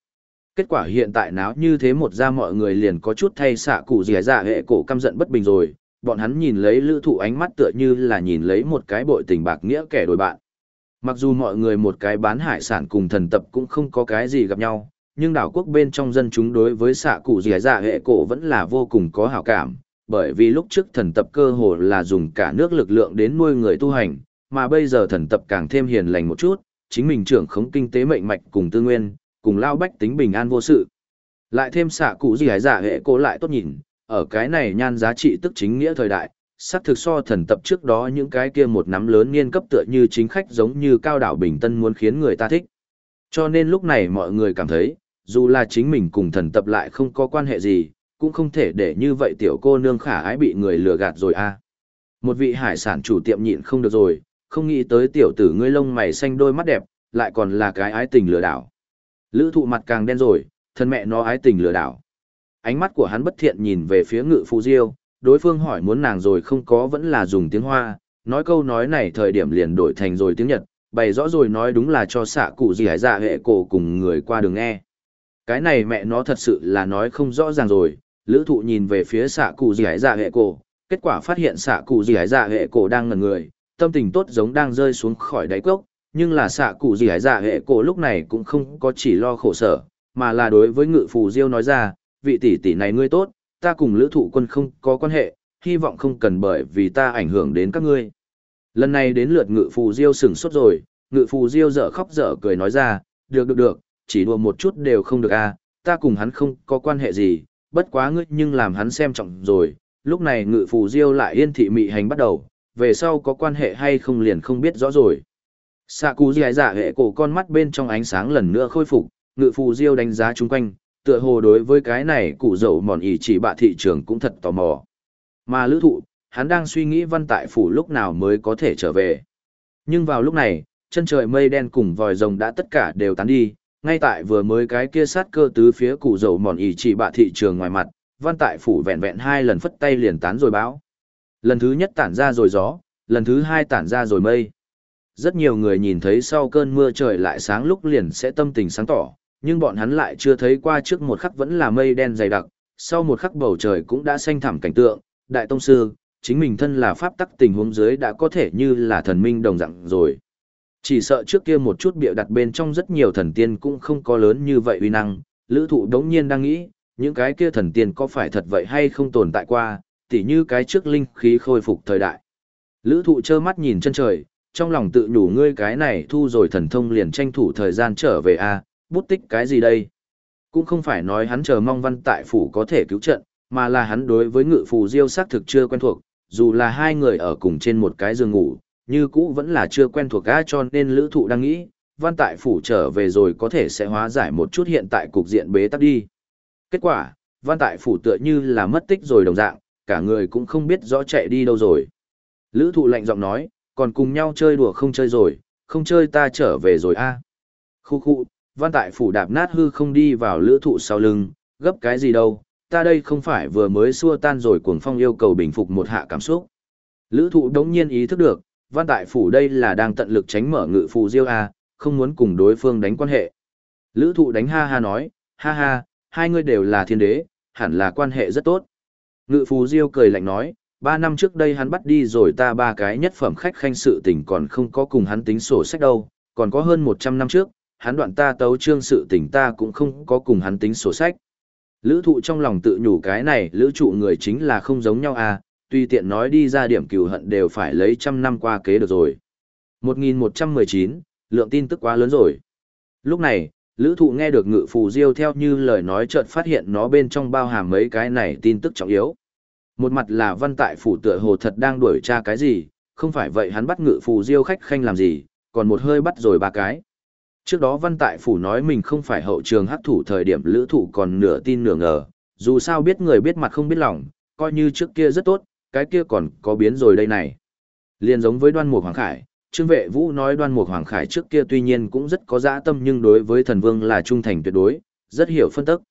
Kết quả hiện tại náo như thế một ra mọi người liền có chút thay xạ cụ dì dạ hệ cổ căm giận bất bình rồi, bọn hắn nhìn lấy lữ thụ ánh mắt tựa như là nhìn lấy một cái bội tình bạc nghĩa kẻ đổi bạn. Mặc dù mọi người một cái bán hải sản cùng thần tập cũng không có cái gì gặp nhau, nhưng đảo quốc bên trong dân chúng đối với xạ cụ dì dạ hệ cổ vẫn là vô cùng có hảo cảm, bởi vì lúc trước thần tập cơ hồ là dùng cả nước lực lượng đến nuôi người tu hành, mà bây giờ thần tập càng thêm hiền lành một chút, chính mình trưởng khống kinh tế mệnh mạch cùng tư nguyên, cùng lao bách tính bình an vô sự. Lại thêm xạ cụ gì hải giả hệ cô lại tốt nhìn, ở cái này nhan giá trị tức chính nghĩa thời đại, xác thực so thần tập trước đó những cái kia một nắm lớn niên cấp tựa như chính khách giống như cao đảo bình tân muốn khiến người ta thích. Cho nên lúc này mọi người cảm thấy, dù là chính mình cùng thần tập lại không có quan hệ gì, cũng không thể để như vậy tiểu cô nương khả ái bị người lừa gạt rồi a. À. Một vị hải sản chủ tiệm nhịn không được rồi, không nghĩ tới tiểu tử ngươi lông mày xanh đôi mắt đẹp, lại còn là cái ái tình lừa đảo. Lữ thụ mặt càng đen rồi, thân mẹ nó ái tình lừa đảo. Ánh mắt của hắn bất thiện nhìn về phía ngự phù diêu, đối phương hỏi muốn nàng rồi không có vẫn là dùng tiếng hoa, nói câu nói này thời điểm liền đổi thành rồi tiếng Nhật, bày rõ rồi nói đúng là cho xạ cụ gì hải dạ hệ cổ cùng người qua đường nghe. Cái này mẹ nó thật sự là nói không rõ ràng rồi, lữ thụ nhìn về phía xạ cụ gì hải dạ hệ cổ, kết quả phát hiện xạ cụ gì hải dạ hệ cổ đang ngần người, tâm tình tốt giống đang rơi xuống khỏi đáy cốc, nhưng là xạ cụ gì hải dạ hệ cổ lúc này cũng không có chỉ lo khổ sở, mà là đối với ngự phù diêu nói ra, vị tỷ tỷ này ngươi tốt, ta cùng lữ thụ quân không có quan hệ, hy vọng không cần bởi vì ta ảnh hưởng đến các ngươi. Lần này đến lượt ngự phù diêu sửng sốt rồi, ngự phù diêu dở khóc dở cười nói ra, được được được, chỉ đùa một chút đều không được a à, ta cùng hắn không có quan hệ gì, bất quá ngươi nhưng làm hắn xem trọng rồi, lúc này ngự phù diêu lại yên thị mị hành bắt đầu, về sau có quan hệ hay không liền không biết rõ rồi. Sạ cú dì dạ hệ cổ con mắt bên trong ánh sáng lần nữa khôi phục, ngự phù diêu đánh giá chung quanh, tựa hồ đối với cái này cụ dậu mòn ỉ chỉ bạ thị trường cũng thật tò mò. Mà lữ thụ, hắn đang suy nghĩ văn tại phủ lúc nào mới có thể trở về. Nhưng vào lúc này, chân trời mây đen cùng vòi rồng đã tất cả đều tán đi, ngay tại vừa mới cái kia sát cơ tứ phía cụ dậu mòn ỉ chỉ bạ thị trường ngoài mặt, văn tại phủ vẹn vẹn hai lần phất tay liền tán rồi báo. Lần thứ nhất tản ra rồi gió, lần thứ hai tản ra rồi mây. Rất nhiều người nhìn thấy sau cơn mưa trời lại sáng lúc liền sẽ tâm tình sáng tỏ, nhưng bọn hắn lại chưa thấy qua trước một khắc vẫn là mây đen dày đặc, sau một khắc bầu trời cũng đã xanh thẳm cảnh tượng, đại tông sư, chính mình thân là pháp tắc tình huống dưới đã có thể như là thần minh đồng dạng rồi. Chỉ sợ trước kia một chút bịa đặt bên trong rất nhiều thần tiên cũng không có lớn như vậy uy năng, lữ thụ đống nhiên đang nghĩ, những cái kia thần tiên có phải thật vậy hay không tồn tại qua, tỉ như cái trước linh khí khôi phục thời đại. Lữ thụ trơ mắt nhìn chân trời, trong lòng tự nhủ ngươi cái này thu rồi thần thông liền tranh thủ thời gian trở về a bút tích cái gì đây? Cũng không phải nói hắn chờ mong văn tại phủ có thể cứu trận, mà là hắn đối với ngự phù diêu xác thực chưa quen thuộc, dù là hai người ở cùng trên một cái giường ngủ, như cũ vẫn là chưa quen thuộc gã cho nên lữ thụ đang nghĩ, văn tại phủ trở về rồi có thể sẽ hóa giải một chút hiện tại cục diện bế tắc đi. Kết quả, văn tại phủ tựa như là mất tích rồi đồng dạng, cả người cũng không biết rõ chạy đi đâu rồi. Lữ thụ lạnh giọng nói, còn cùng nhau chơi đùa không chơi rồi, không chơi ta trở về rồi a Khu khu, văn tại phủ đạp nát hư không đi vào lữ thụ sau lưng, gấp cái gì đâu, ta đây không phải vừa mới xua tan rồi cuồng phong yêu cầu bình phục một hạ cảm xúc. Lữ thụ đống nhiên ý thức được, văn tại phủ đây là đang tận lực tránh mở ngự phù diêu A, không muốn cùng đối phương đánh quan hệ. Lữ thụ đánh ha ha nói, ha ha, hai người đều là thiên đế, hẳn là quan hệ rất tốt. Ngự phù diêu cười lạnh nói, ba năm trước đây hắn bắt đi rồi ta ba cái nhất phẩm khách khanh sự tình còn không có cùng hắn tính sổ sách đâu, còn có hơn 100 năm trước, hắn đoạn ta tấu trương sự tình ta cũng không có cùng hắn tính sổ sách. Lữ thụ trong lòng tự nhủ cái này lữ trụ người chính là không giống nhau à, tuy tiện nói đi ra điểm cửu hận đều phải lấy trăm năm qua kế được rồi. 1119, lượng tin tức quá lớn rồi. Lúc này, lữ thụ nghe được ngự phù diêu theo như lời nói chợt phát hiện nó bên trong bao hàm mấy cái này tin tức trọng yếu. Một mặt là văn tại phủ tựa hồ thật đang đuổi tra cái gì, không phải vậy hắn bắt ngự phù diêu khách khanh làm gì, còn một hơi bắt rồi ba cái. Trước đó văn tại phủ nói mình không phải hậu trường hắc thủ thời điểm lữ thủ còn nửa tin nửa ngờ, dù sao biết người biết mặt không biết lòng, coi như trước kia rất tốt, cái kia còn có biến rồi đây này. Liên giống với đoan mục Hoàng Khải, Trương Vệ Vũ nói đoan mục Hoàng Khải trước kia tuy nhiên cũng rất có dã tâm nhưng đối với thần vương là trung thành tuyệt đối, rất hiểu phân tức.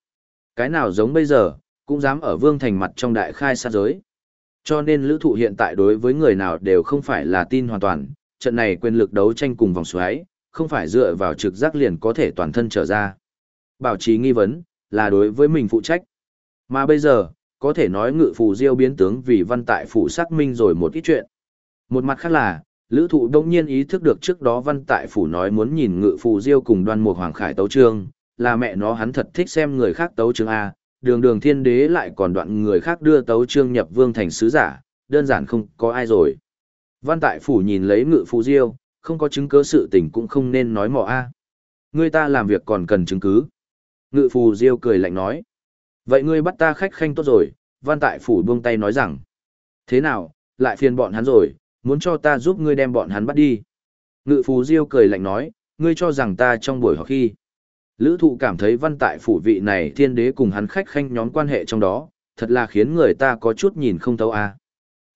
Cái nào giống bây giờ, cũng dám ở vương thành mặt trong đại khai sát giới. Cho nên lữ thụ hiện tại đối với người nào đều không phải là tin hoàn toàn, trận này quyền lực đấu tranh cùng vòng xoáy, không phải dựa vào trực giác liền có thể toàn thân trở ra. Bảo trì nghi vấn, là đối với mình phụ trách. Mà bây giờ, có thể nói ngự phù diêu biến tướng vì văn tại phủ xác minh rồi một ít chuyện. Một mặt khác là, lữ thụ đông nhiên ý thức được trước đó văn tại phủ nói muốn nhìn ngự phù diêu cùng đoan mục hoàng khải tấu trương, là mẹ nó hắn thật thích xem người khác tấu trương A, đường đường thiên đế lại còn đoạn người khác đưa tấu trương nhập vương thành sứ giả, đơn giản không có ai rồi. Văn tại phủ nhìn lấy ngự phù diêu, không có chứng cứ sự tình cũng không nên nói mò a. Ngươi ta làm việc còn cần chứng cứ. Ngự phù diêu cười lạnh nói. Vậy ngươi bắt ta khách khanh tốt rồi, văn tại phủ buông tay nói rằng. Thế nào, lại phiền bọn hắn rồi, muốn cho ta giúp ngươi đem bọn hắn bắt đi. Ngự phù diêu cười lạnh nói, ngươi cho rằng ta trong buổi họp khi. Lữ thụ cảm thấy văn tại phủ vị này thiên đế cùng hắn khách khanh nhóm quan hệ trong đó, thật là khiến người ta có chút nhìn không thấu a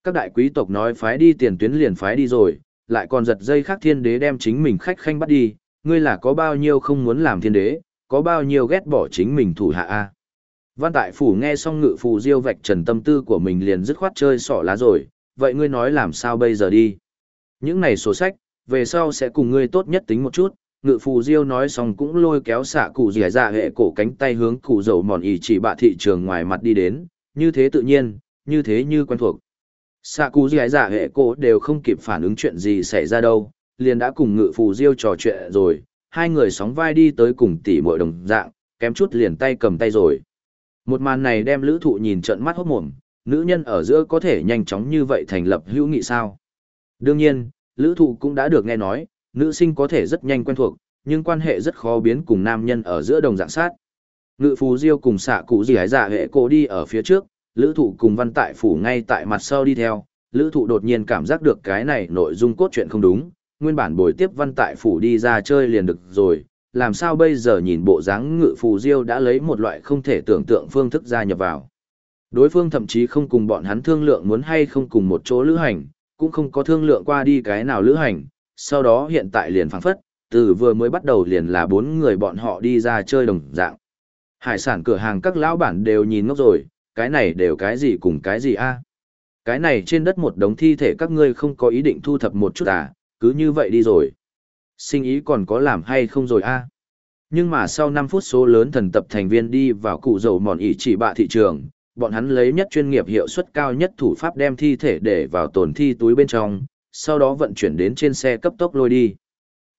Các đại quý tộc nói phái đi tiền tuyến liền phái đi rồi, lại còn giật dây khác thiên đế đem chính mình khách khanh bắt đi, ngươi là có bao nhiêu không muốn làm thiên đế, có bao nhiêu ghét bỏ chính mình thủ hạ a. Văn Tại Phủ nghe xong ngự phù diêu vạch trần tâm tư của mình liền dứt khoát chơi sỏ lá rồi, vậy ngươi nói làm sao bây giờ đi. Những này sổ sách, về sau sẽ cùng ngươi tốt nhất tính một chút, ngự phù diêu nói xong cũng lôi kéo xạ cụ rỉa dạ hệ cổ cánh tay hướng cụ dầu mòn ỉ chỉ bạ thị trường ngoài mặt đi đến, như thế tự nhiên, như thế như quen thuộc. Xạ cụ dì dạ hệ cổ đều không kịp phản ứng chuyện gì xảy ra đâu liền đã cùng ngự phù diêu trò chuyện rồi. Hai người sóng vai đi tới cùng tỉ mội đồng dạng kém chút liền tay cầm tay rồi. Một màn này đem lữ thụ nhìn trận mắt hốt mồm nữ nhân ở giữa có thể nhanh chóng như vậy thành lập hữu nghị sao? Đương nhiên lữ thụ cũng đã được nghe nói nữ sinh có thể rất nhanh quen thuộc nhưng quan hệ rất khó biến cùng nam nhân ở giữa đồng dạng sát ngự phù diêu cùng xạ cụ dì dạ hệ cô đi ở phía trước lữ thụ cùng văn tại phủ ngay tại mặt sau đi theo, lữ thụ đột nhiên cảm giác được cái này nội dung cốt truyện không đúng, nguyên bản bồi tiếp văn tại phủ đi ra chơi liền được rồi, làm sao bây giờ nhìn bộ dáng ngự phù diêu đã lấy một loại không thể tưởng tượng phương thức gia nhập vào. Đối phương thậm chí không cùng bọn hắn thương lượng muốn hay không cùng một chỗ lữ hành, cũng không có thương lượng qua đi cái nào lữ hành, sau đó hiện tại liền phảng phất, từ vừa mới bắt đầu liền là bốn người bọn họ đi ra chơi đồng dạng. Hải sản cửa hàng các lão bản đều nhìn ngốc rồi, cái này đều cái gì cùng cái gì a Cái này trên đất một đống thi thể các ngươi không có ý định thu thập một chút à, cứ như vậy đi rồi. Sinh ý còn có làm hay không rồi a Nhưng mà sau năm phút số lớn thần tập thành viên đi vào cụ dầu mòn ý chỉ bạ thị trường, bọn hắn lấy nhất chuyên nghiệp hiệu suất cao nhất thủ pháp đem thi thể để vào tổn thi túi bên trong, sau đó vận chuyển đến trên xe cấp tốc lôi đi.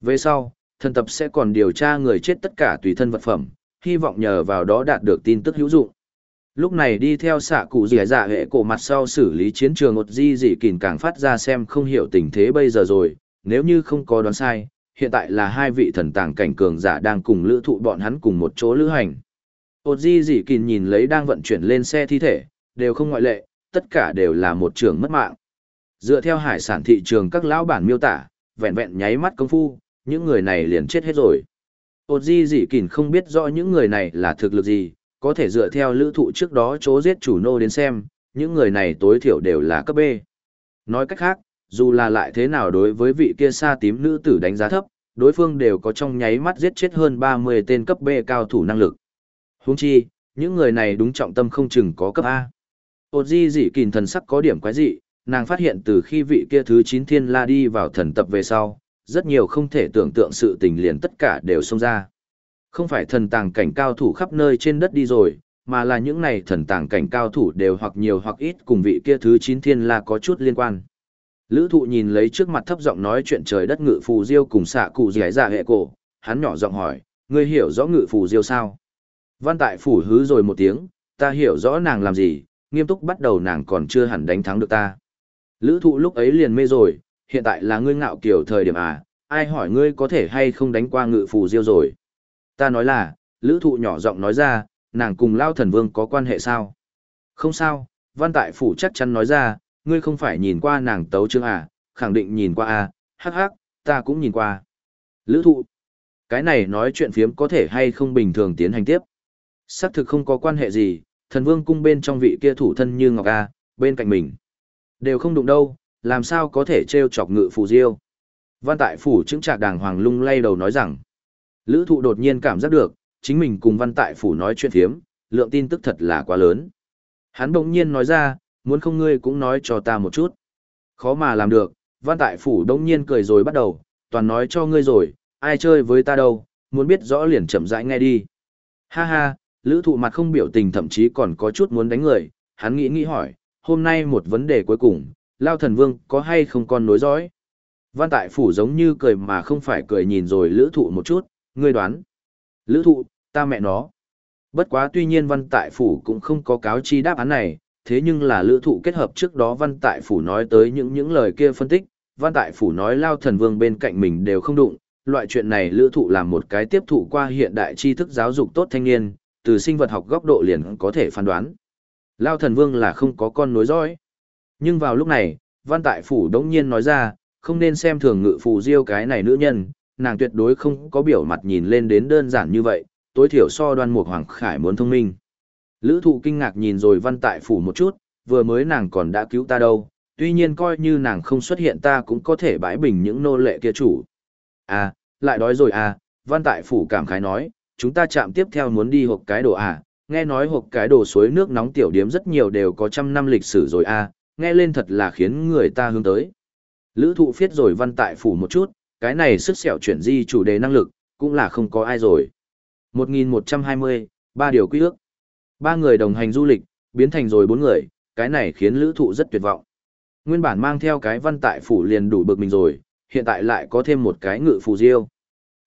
Về sau, thần tập sẽ còn điều tra người chết tất cả tùy thân vật phẩm, hy vọng nhờ vào đó đạt được tin tức hữu dụng. Lúc này đi theo xạ cụ dì dạ hệ cổ mặt sau xử lý chiến trường một di dị kìn càng phát ra xem không hiểu tình thế bây giờ rồi, nếu như không có đoán sai, hiện tại là hai vị thần tàng cảnh cường giả đang cùng lữ thụ bọn hắn cùng một chỗ lữ hành. Ôt di dị kìn nhìn lấy đang vận chuyển lên xe thi thể, đều không ngoại lệ, tất cả đều là một trường mất mạng. Dựa theo hải sản thị trường các lão bản miêu tả, vẹn vẹn nháy mắt công phu, những người này liền chết hết rồi. Ôt di dị kỳn không biết rõ những người này là thực lực gì, có thể dựa theo lữ thụ trước đó chố giết chủ nô đến xem, những người này tối thiểu đều là cấp B. Nói cách khác, dù là lại thế nào đối với vị kia sa tím nữ tử đánh giá thấp, đối phương đều có trong nháy mắt giết chết hơn 30 tên cấp B cao thủ năng lực. Huống chi, những người này đúng trọng tâm không chừng có cấp A. Ôt di dị kỳn thần sắc có điểm quái dị, nàng phát hiện từ khi vị kia thứ chín thiên la đi vào thần tập về sau, rất nhiều không thể tưởng tượng sự tình liền tất cả đều xông ra. Không phải thần tàng cảnh cao thủ khắp nơi trên đất đi rồi, mà là những này thần tàng cảnh cao thủ đều hoặc nhiều hoặc ít cùng vị kia thứ chín thiên la có chút liên quan. Lữ thụ nhìn lấy trước mặt thấp giọng nói chuyện trời đất ngự phù diêu cùng xạ cụ dẻ dạ hệ cổ, hắn nhỏ giọng hỏi, ngươi hiểu rõ ngự phù diêu sao? Văn tại phủ hứ rồi một tiếng, ta hiểu rõ nàng làm gì, nghiêm túc bắt đầu nàng còn chưa hẳn đánh thắng được ta. Lữ thụ lúc ấy liền mê rồi, hiện tại là ngươi ngạo kiểu thời điểm à, ai hỏi ngươi có thể hay không đánh qua ngự phù diêu rồi. Ta nói là, lữ thụ nhỏ giọng nói ra, nàng cùng lao thần vương có quan hệ sao? Không sao, văn tại phủ chắc chắn nói ra, ngươi không phải nhìn qua nàng tấu chương à, khẳng định nhìn qua à, hắc hắc, ta cũng nhìn qua. Lữ thụ, cái này nói chuyện phiếm có thể hay không bình thường tiến hành tiếp. Xác thực không có quan hệ gì, thần vương cung bên trong vị kia thủ thân như Ngọc A, bên cạnh mình. Đều không đụng đâu, làm sao có thể trêu chọc ngự phù diêu. Văn tại phủ chứng trạc đàng hoàng lung lay đầu nói rằng, lữ thụ đột nhiên cảm giác được, chính mình cùng văn tại phủ nói chuyện thiếm, lượng tin tức thật là quá lớn. Hắn đồng nhiên nói ra, muốn không ngươi cũng nói cho ta một chút. Khó mà làm được, văn tại phủ đông nhiên cười rồi bắt đầu, toàn nói cho ngươi rồi, ai chơi với ta đâu, muốn biết rõ liền chậm rãi nghe đi. Ha ha, lữ thụ mặt không biểu tình thậm chí còn có chút muốn đánh người, hắn nghĩ nghĩ hỏi, hôm nay một vấn đề cuối cùng, lao thần vương có hay không con nối dõi? Văn tại phủ giống như cười mà không phải cười nhìn rồi lữ thụ một chút, ngươi đoán. Lữ thụ, ta mẹ nó. Bất quá tuy nhiên văn tại phủ cũng không có cáo chi đáp án này, thế nhưng là lữ thụ kết hợp trước đó văn tại phủ nói tới những những lời kia phân tích, văn tại phủ nói lao thần vương bên cạnh mình đều không đụng, loại chuyện này lữ thụ làm một cái tiếp thụ qua hiện đại tri thức giáo dục tốt thanh niên, từ sinh vật học góc độ liền có thể phán đoán. Lao thần vương là không có con nối dõi. Nhưng vào lúc này, văn tại phủ đống nhiên nói ra, không nên xem thường ngự phù diêu cái này nữ nhân, nàng tuyệt đối không có biểu mặt nhìn lên đến đơn giản như vậy, tối thiểu so đoan mục hoàng khải muốn thông minh. Lữ thụ kinh ngạc nhìn rồi văn tại phủ một chút, vừa mới nàng còn đã cứu ta đâu, tuy nhiên coi như nàng không xuất hiện ta cũng có thể bãi bình những nô lệ kia chủ. À, lại đói rồi à, văn tại phủ cảm khái nói, chúng ta chạm tiếp theo muốn đi hộp cái đồ à, nghe nói hộp cái đồ suối nước nóng tiểu điếm rất nhiều đều có trăm năm lịch sử rồi à, nghe lên thật là khiến người ta hướng tới. Lữ thụ phiết rồi văn tại phủ một chút, cái này sức sẹo chuyển di chủ đề năng lực, cũng là không có ai rồi. 1120, ba điều quy ước. Ba người đồng hành du lịch, biến thành rồi bốn người, cái này khiến lữ thụ rất tuyệt vọng. Nguyên bản mang theo cái văn tại phủ liền đủ bực mình rồi, hiện tại lại có thêm một cái ngự phù diêu.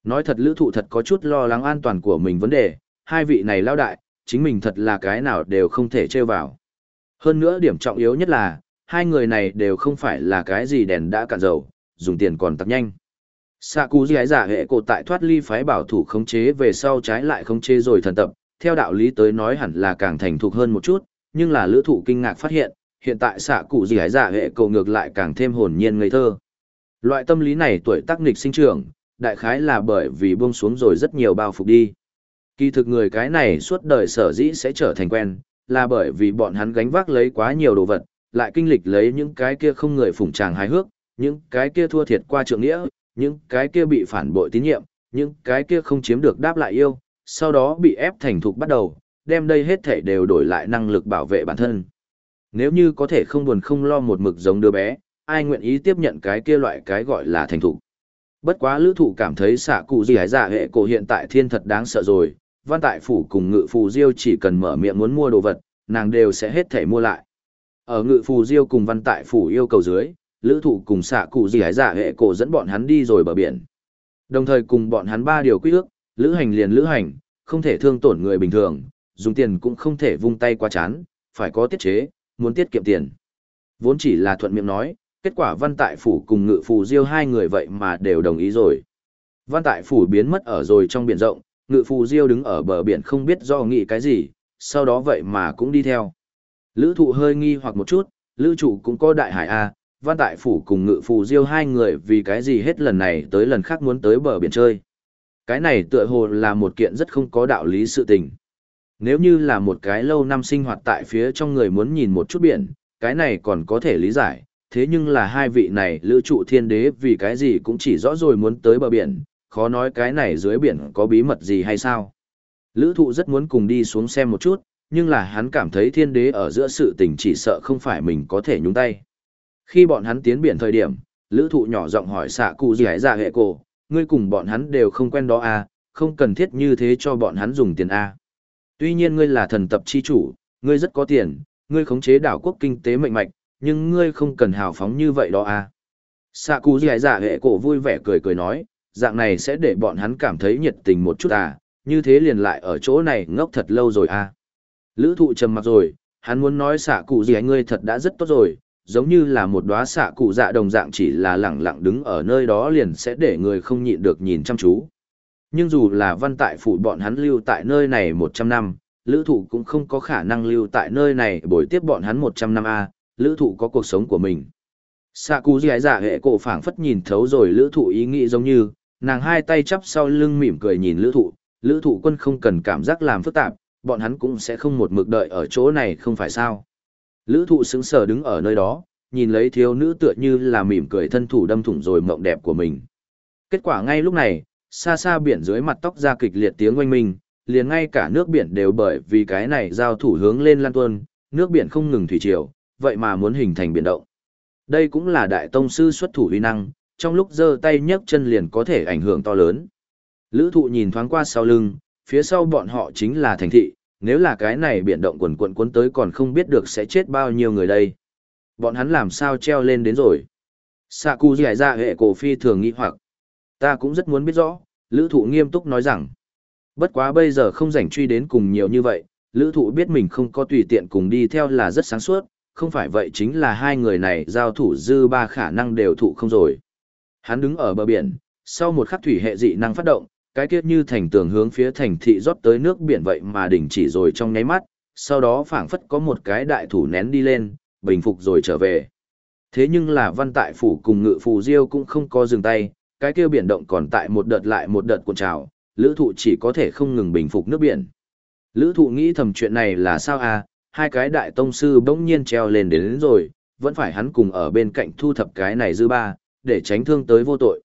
Nói thật lữ thụ thật có chút lo lắng an toàn của mình vấn đề, hai vị này lao đại, chính mình thật là cái nào đều không thể chơi vào. Hơn nữa điểm trọng yếu nhất là, hai người này đều không phải là cái gì đèn đã cạn dầu, dùng tiền còn tặc nhanh. Sạ cú dì giả hệ cổ tại thoát ly phái bảo thủ khống chế về sau trái lại khống chế rồi thần tập, theo đạo lý tới nói hẳn là càng thành thục hơn một chút, nhưng là lữ thụ kinh ngạc phát hiện, hiện tại sạ cụ gì hải giả hệ cổ ngược lại càng thêm hồn nhiên ngây thơ. Loại tâm lý này tuổi tác nghịch sinh trưởng, đại khái là bởi vì buông xuống rồi rất nhiều bao phục đi. Kỳ thực người cái này suốt đời sở dĩ sẽ trở thành quen, là bởi vì bọn hắn gánh vác lấy quá nhiều đồ vật, lại kinh lịch lấy những cái kia không người phủng tràng hài hước, những cái kia thua thiệt qua trượng nghĩa, những cái kia bị phản bội tín nhiệm, những cái kia không chiếm được đáp lại yêu, sau đó bị ép thành thục bắt đầu, đem đây hết thể đều đổi lại năng lực bảo vệ bản thân. Nếu như có thể không buồn không lo một mực giống đứa bé, ai nguyện ý tiếp nhận cái kia loại cái gọi là thành thục. Bất quá lữ thụ cảm thấy xạ cụ gì hải giả dạ hệ cổ hiện tại thiên thật đáng sợ rồi, văn tại phủ cùng ngự phù diêu chỉ cần mở miệng muốn mua đồ vật, nàng đều sẽ hết thể mua lại. Ở ngự phù diêu cùng văn tại phủ yêu cầu dưới, lữ thụ cùng xạ cụ gì hải giả hệ cổ dẫn bọn hắn đi rồi bờ biển. Đồng thời cùng bọn hắn ba điều quy ước, lữ hành liền lữ hành, không thể thương tổn người bình thường, dùng tiền cũng không thể vung tay qua chán, phải có tiết chế, muốn tiết kiệm tiền. Vốn chỉ là thuận miệng nói, kết quả văn tại phủ cùng ngự phù diêu hai người vậy mà đều đồng ý rồi. Văn tại phủ biến mất ở rồi trong biển rộng, ngự phù diêu đứng ở bờ biển không biết do nghĩ cái gì, sau đó vậy mà cũng đi theo. Lữ thụ hơi nghi hoặc một chút, lữ chủ cũng có đại hải A, văn tại phủ cùng ngự phù diêu hai người vì cái gì hết lần này tới lần khác muốn tới bờ biển chơi. Cái này tựa hồ là một kiện rất không có đạo lý sự tình. Nếu như là một cái lâu năm sinh hoạt tại phía trong người muốn nhìn một chút biển, cái này còn có thể lý giải, thế nhưng là hai vị này lữ trụ thiên đế vì cái gì cũng chỉ rõ rồi muốn tới bờ biển, khó nói cái này dưới biển có bí mật gì hay sao. Lữ thụ rất muốn cùng đi xuống xem một chút, nhưng là hắn cảm thấy thiên đế ở giữa sự tình chỉ sợ không phải mình có thể nhúng tay. Khi bọn hắn tiến biển thời điểm, lữ thụ nhỏ giọng hỏi xạ cụ gì hãy ra dạ hệ cổ, ngươi cùng bọn hắn đều không quen đó à, không cần thiết như thế cho bọn hắn dùng tiền à. Tuy nhiên ngươi là thần tập chi chủ, ngươi rất có tiền, ngươi khống chế đảo quốc kinh tế mạnh mạnh, nhưng ngươi không cần hào phóng như vậy đó à. Sạ cụ dì dạ hệ cổ vui vẻ cười cười nói, dạng này sẽ để bọn hắn cảm thấy nhiệt tình một chút à, như thế liền lại ở chỗ này ngốc thật lâu rồi à. Lữ thụ trầm mặt rồi, hắn muốn nói xạ cụ gì ngươi thật đã rất tốt rồi, giống như là một đóa xạ cụ dạ đồng dạng chỉ là lẳng lặng đứng ở nơi đó liền sẽ để người không nhịn được nhìn chăm chú. Nhưng dù là văn tại phủ bọn hắn lưu tại nơi này 100 năm, lữ thụ cũng không có khả năng lưu tại nơi này bồi tiếp bọn hắn 100 năm A, lữ thụ có cuộc sống của mình. Sạ cú dì dạ hệ cổ phảng phất nhìn thấu rồi lữ thụ ý nghĩ giống như, nàng hai tay chắp sau lưng mỉm cười nhìn lữ thụ, lữ thụ quân không cần cảm giác làm phức tạp, bọn hắn cũng sẽ không một mực đợi ở chỗ này không phải sao. Lữ thụ xứng sở đứng ở nơi đó, nhìn lấy thiếu nữ tựa như là mỉm cười thân thủ đâm thủng rồi mộng đẹp của mình. Kết quả ngay lúc này, xa xa biển dưới mặt tóc ra kịch liệt tiếng oanh minh, liền ngay cả nước biển đều bởi vì cái này giao thủ hướng lên lan tuôn, nước biển không ngừng thủy triều, vậy mà muốn hình thành biển động. Đây cũng là đại tông sư xuất thủ uy năng, trong lúc giơ tay nhấc chân liền có thể ảnh hưởng to lớn. Lữ thụ nhìn thoáng qua sau lưng, phía sau bọn họ chính là thành thị, nếu là cái này biển động quần quần cuốn tới còn không biết được sẽ chết bao nhiêu người đây. Bọn hắn làm sao treo lên đến rồi. Sạ cụ giải ra hệ cổ phi thường nghi hoặc. Ta cũng rất muốn biết rõ, lữ thụ nghiêm túc nói rằng. Bất quá bây giờ không rảnh truy đến cùng nhiều như vậy, lữ thụ biết mình không có tùy tiện cùng đi theo là rất sáng suốt, không phải vậy chính là hai người này giao thủ dư ba khả năng đều thụ không rồi. Hắn đứng ở bờ biển, sau một khắc thủy hệ dị năng phát động, cái kiết như thành tường hướng phía thành thị rót tới nước biển vậy mà đình chỉ rồi trong nháy mắt, sau đó phảng phất có một cái đại thủ nén đi lên, bình phục rồi trở về. Thế nhưng là văn tại phủ cùng ngự phù diêu cũng không có dừng tay, cái kia biển động còn tại một đợt lại một đợt cuộn trào, lữ thụ chỉ có thể không ngừng bình phục nước biển. Lữ thụ nghĩ thầm chuyện này là sao à, hai cái đại tông sư bỗng nhiên treo lên đến, đến rồi, vẫn phải hắn cùng ở bên cạnh thu thập cái này dư ba, để tránh thương tới vô tội.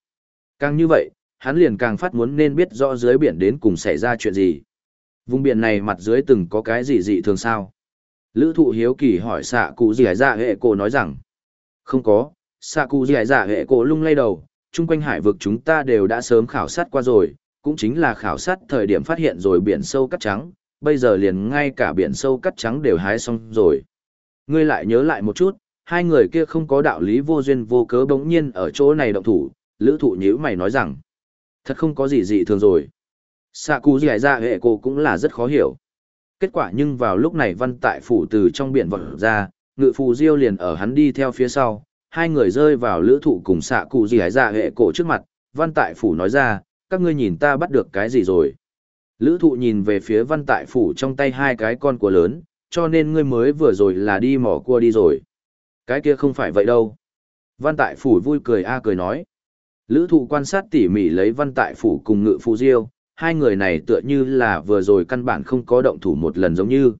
Càng như vậy, hắn liền càng phát muốn nên biết rõ dưới biển đến cùng xảy ra chuyện gì. Vùng biển này mặt dưới từng có cái gì dị thường sao? Lữ thụ hiếu kỳ hỏi xạ cụ gì dạ hệ cổ nói rằng, không có, xạ cụ gì dạ hệ cổ lung lay đầu, chung quanh hải vực chúng ta đều đã sớm khảo sát qua rồi, cũng chính là khảo sát thời điểm phát hiện rồi biển sâu cắt trắng, bây giờ liền ngay cả biển sâu cắt trắng đều hái xong rồi. Ngươi lại nhớ lại một chút, hai người kia không có đạo lý vô duyên vô cớ bỗng nhiên ở chỗ này động thủ, lữ thụ nhíu mày nói rằng, thật không có gì dị thường rồi. Sạ cụ giải ra hệ cổ cũng là rất khó hiểu. Kết quả nhưng vào lúc này văn tại phủ từ trong biển vật ra, ngự phù diêu liền ở hắn đi theo phía sau, hai người rơi vào lữ thụ cùng xạ cụ giải ra hệ cổ trước mặt, văn tại phủ nói ra, các ngươi nhìn ta bắt được cái gì rồi. Lữ thụ nhìn về phía văn tại phủ trong tay hai cái con cua lớn, cho nên ngươi mới vừa rồi là đi mỏ cua đi rồi. Cái kia không phải vậy đâu. Văn tại phủ vui cười a cười nói. Lữ thụ quan sát tỉ mỉ lấy văn tại phủ cùng ngự phụ diêu, hai người này tựa như là vừa rồi căn bản không có động thủ một lần giống như.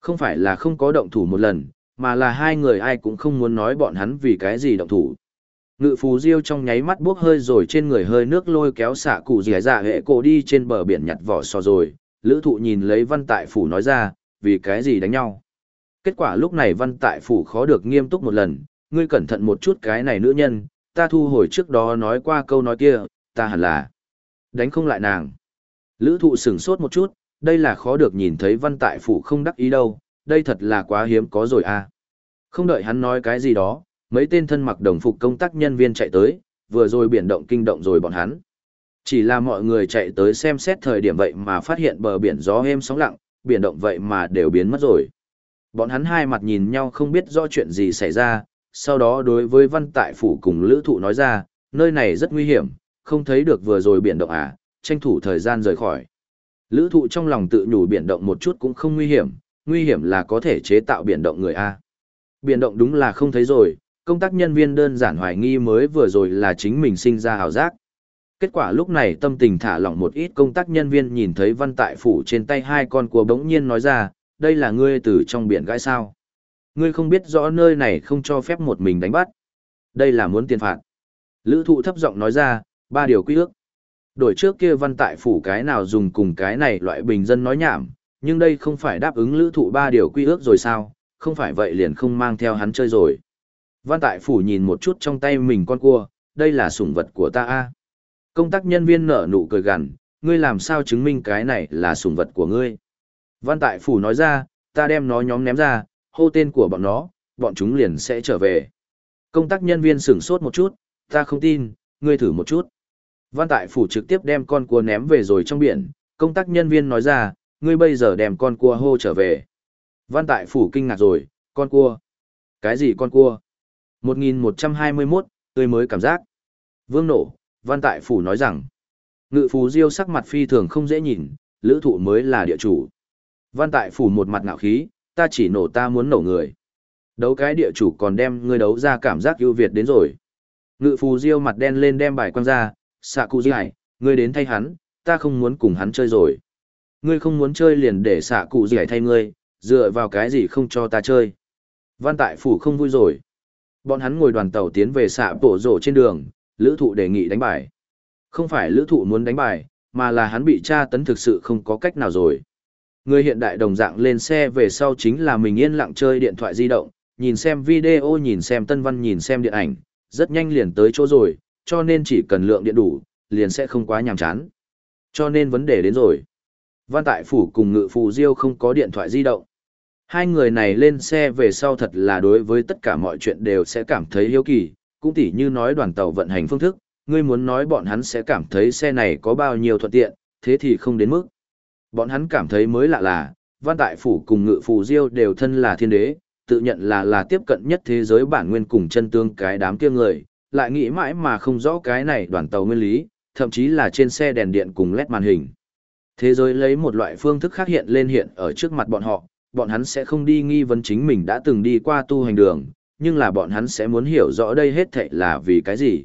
Không phải là không có động thủ một lần, mà là hai người ai cũng không muốn nói bọn hắn vì cái gì động thủ. Ngự phù diêu trong nháy mắt buốc hơi rồi trên người hơi nước lôi kéo xạ cụ dì dạ hệ cổ đi trên bờ biển nhặt vỏ sò rồi. Lữ thụ nhìn lấy văn tại phủ nói ra, vì cái gì đánh nhau. Kết quả lúc này văn tại phủ khó được nghiêm túc một lần, ngươi cẩn thận một chút cái này nữ nhân, ta thu hồi trước đó nói qua câu nói kia, ta hẳn là đánh không lại nàng. Lữ thụ sửng sốt một chút, đây là khó được nhìn thấy văn tại phủ không đắc ý đâu, đây thật là quá hiếm có rồi à. Không đợi hắn nói cái gì đó, mấy tên thân mặc đồng phục công tác nhân viên chạy tới, vừa rồi biển động kinh động rồi bọn hắn. Chỉ là mọi người chạy tới xem xét thời điểm vậy mà phát hiện bờ biển gió êm sóng lặng, biển động vậy mà đều biến mất rồi. Bọn hắn hai mặt nhìn nhau không biết rõ chuyện gì xảy ra, sau đó đối với văn tại phủ cùng lữ thụ nói ra, nơi này rất nguy hiểm, không thấy được vừa rồi biển động à, tranh thủ thời gian rời khỏi. Lữ thụ trong lòng tự nhủ biển động một chút cũng không nguy hiểm, nguy hiểm là có thể chế tạo biển động người A. Biển động đúng là không thấy rồi, công tác nhân viên đơn giản hoài nghi mới vừa rồi là chính mình sinh ra hào giác. Kết quả lúc này tâm tình thả lỏng một ít công tác nhân viên nhìn thấy văn tại phủ trên tay hai con cua bỗng nhiên nói ra, đây là ngươi từ trong biển gãi sao. Ngươi không biết rõ nơi này không cho phép một mình đánh bắt. Đây là muốn tiền phạt. Lữ thụ thấp giọng nói ra, ba điều quy ước. Đổi trước kia văn tại phủ cái nào dùng cùng cái này loại bình dân nói nhảm, nhưng đây không phải đáp ứng lữ thụ ba điều quy ước rồi sao, không phải vậy liền không mang theo hắn chơi rồi. Văn tại phủ nhìn một chút trong tay mình con cua, đây là sủng vật của ta a Công tác nhân viên nở nụ cười gằn, ngươi làm sao chứng minh cái này là sủng vật của ngươi. Văn tại phủ nói ra, ta đem nó nhóm ném ra, hô tên của bọn nó, bọn chúng liền sẽ trở về. Công tác nhân viên sửng sốt một chút, ta không tin, ngươi thử một chút. Văn tại phủ trực tiếp đem con cua ném về rồi trong biển, công tác nhân viên nói ra, ngươi bây giờ đem con cua hô trở về. Văn tại phủ kinh ngạc rồi, con cua. Cái gì con cua? 1121, tươi mới cảm giác. Vương nổ, văn tại phủ nói rằng, ngự phú diêu sắc mặt phi thường không dễ nhìn, lữ thụ mới là địa chủ. Văn tại phủ một mặt ngạo khí, ta chỉ nổ ta muốn nổ người. Đấu cái địa chủ còn đem ngươi đấu ra cảm giác ưu việt đến rồi. Ngự phù diêu mặt đen lên đem bài quăng ra, xạ cụ dài, ngươi đến thay hắn, ta không muốn cùng hắn chơi rồi. Ngươi không muốn chơi liền để xạ cụ dài thay ngươi, dựa vào cái gì không cho ta chơi. Văn tại phủ không vui rồi. Bọn hắn ngồi đoàn tàu tiến về xạ bổ rổ trên đường, lữ thụ đề nghị đánh bài. Không phải lữ thụ muốn đánh bài, mà là hắn bị tra tấn thực sự không có cách nào rồi. Người hiện đại đồng dạng lên xe về sau chính là mình yên lặng chơi điện thoại di động, nhìn xem video nhìn xem tân văn nhìn xem điện ảnh, rất nhanh liền tới chỗ rồi, cho nên chỉ cần lượng điện đủ, liền sẽ không quá nhàm chán. Cho nên vấn đề đến rồi. Văn Tại Phủ cùng Ngự Phù Diêu không có điện thoại di động. Hai người này lên xe về sau thật là đối với tất cả mọi chuyện đều sẽ cảm thấy hiếu kỳ, cũng tỉ như nói đoàn tàu vận hành phương thức, ngươi muốn nói bọn hắn sẽ cảm thấy xe này có bao nhiêu thuận tiện, thế thì không đến mức. Bọn hắn cảm thấy mới lạ là, Văn Tại Phủ cùng Ngự Phù Diêu đều thân là thiên đế, tự nhận là là tiếp cận nhất thế giới bản nguyên cùng chân tương cái đám kia người, lại nghĩ mãi mà không rõ cái này đoàn tàu nguyên lý, thậm chí là trên xe đèn điện cùng led màn hình. Thế giới lấy một loại phương thức khác hiện lên hiện ở trước mặt bọn họ, bọn hắn sẽ không đi nghi vấn chính mình đã từng đi qua tu hành đường, nhưng là bọn hắn sẽ muốn hiểu rõ đây hết thảy là vì cái gì.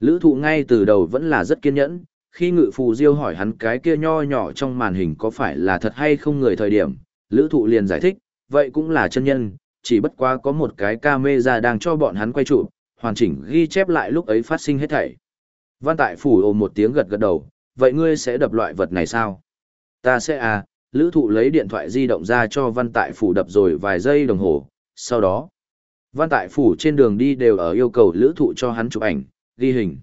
Lữ thụ ngay từ đầu vẫn là rất kiên nhẫn, khi ngự phù diêu hỏi hắn cái kia nho nhỏ trong màn hình có phải là thật hay không người thời điểm, lữ thụ liền giải thích, vậy cũng là chân nhân, chỉ bất quá có một cái camera đang cho bọn hắn quay trụ, hoàn chỉnh ghi chép lại lúc ấy phát sinh hết thảy. Văn tại phủ ồ một tiếng gật gật đầu, vậy ngươi sẽ đập loại vật này sao? Ta sẽ à, lữ thụ lấy điện thoại di động ra cho văn tại phủ đập rồi vài giây đồng hồ, sau đó. Văn tại phủ trên đường đi đều ở yêu cầu lữ thụ cho hắn chụp ảnh, ghi hình.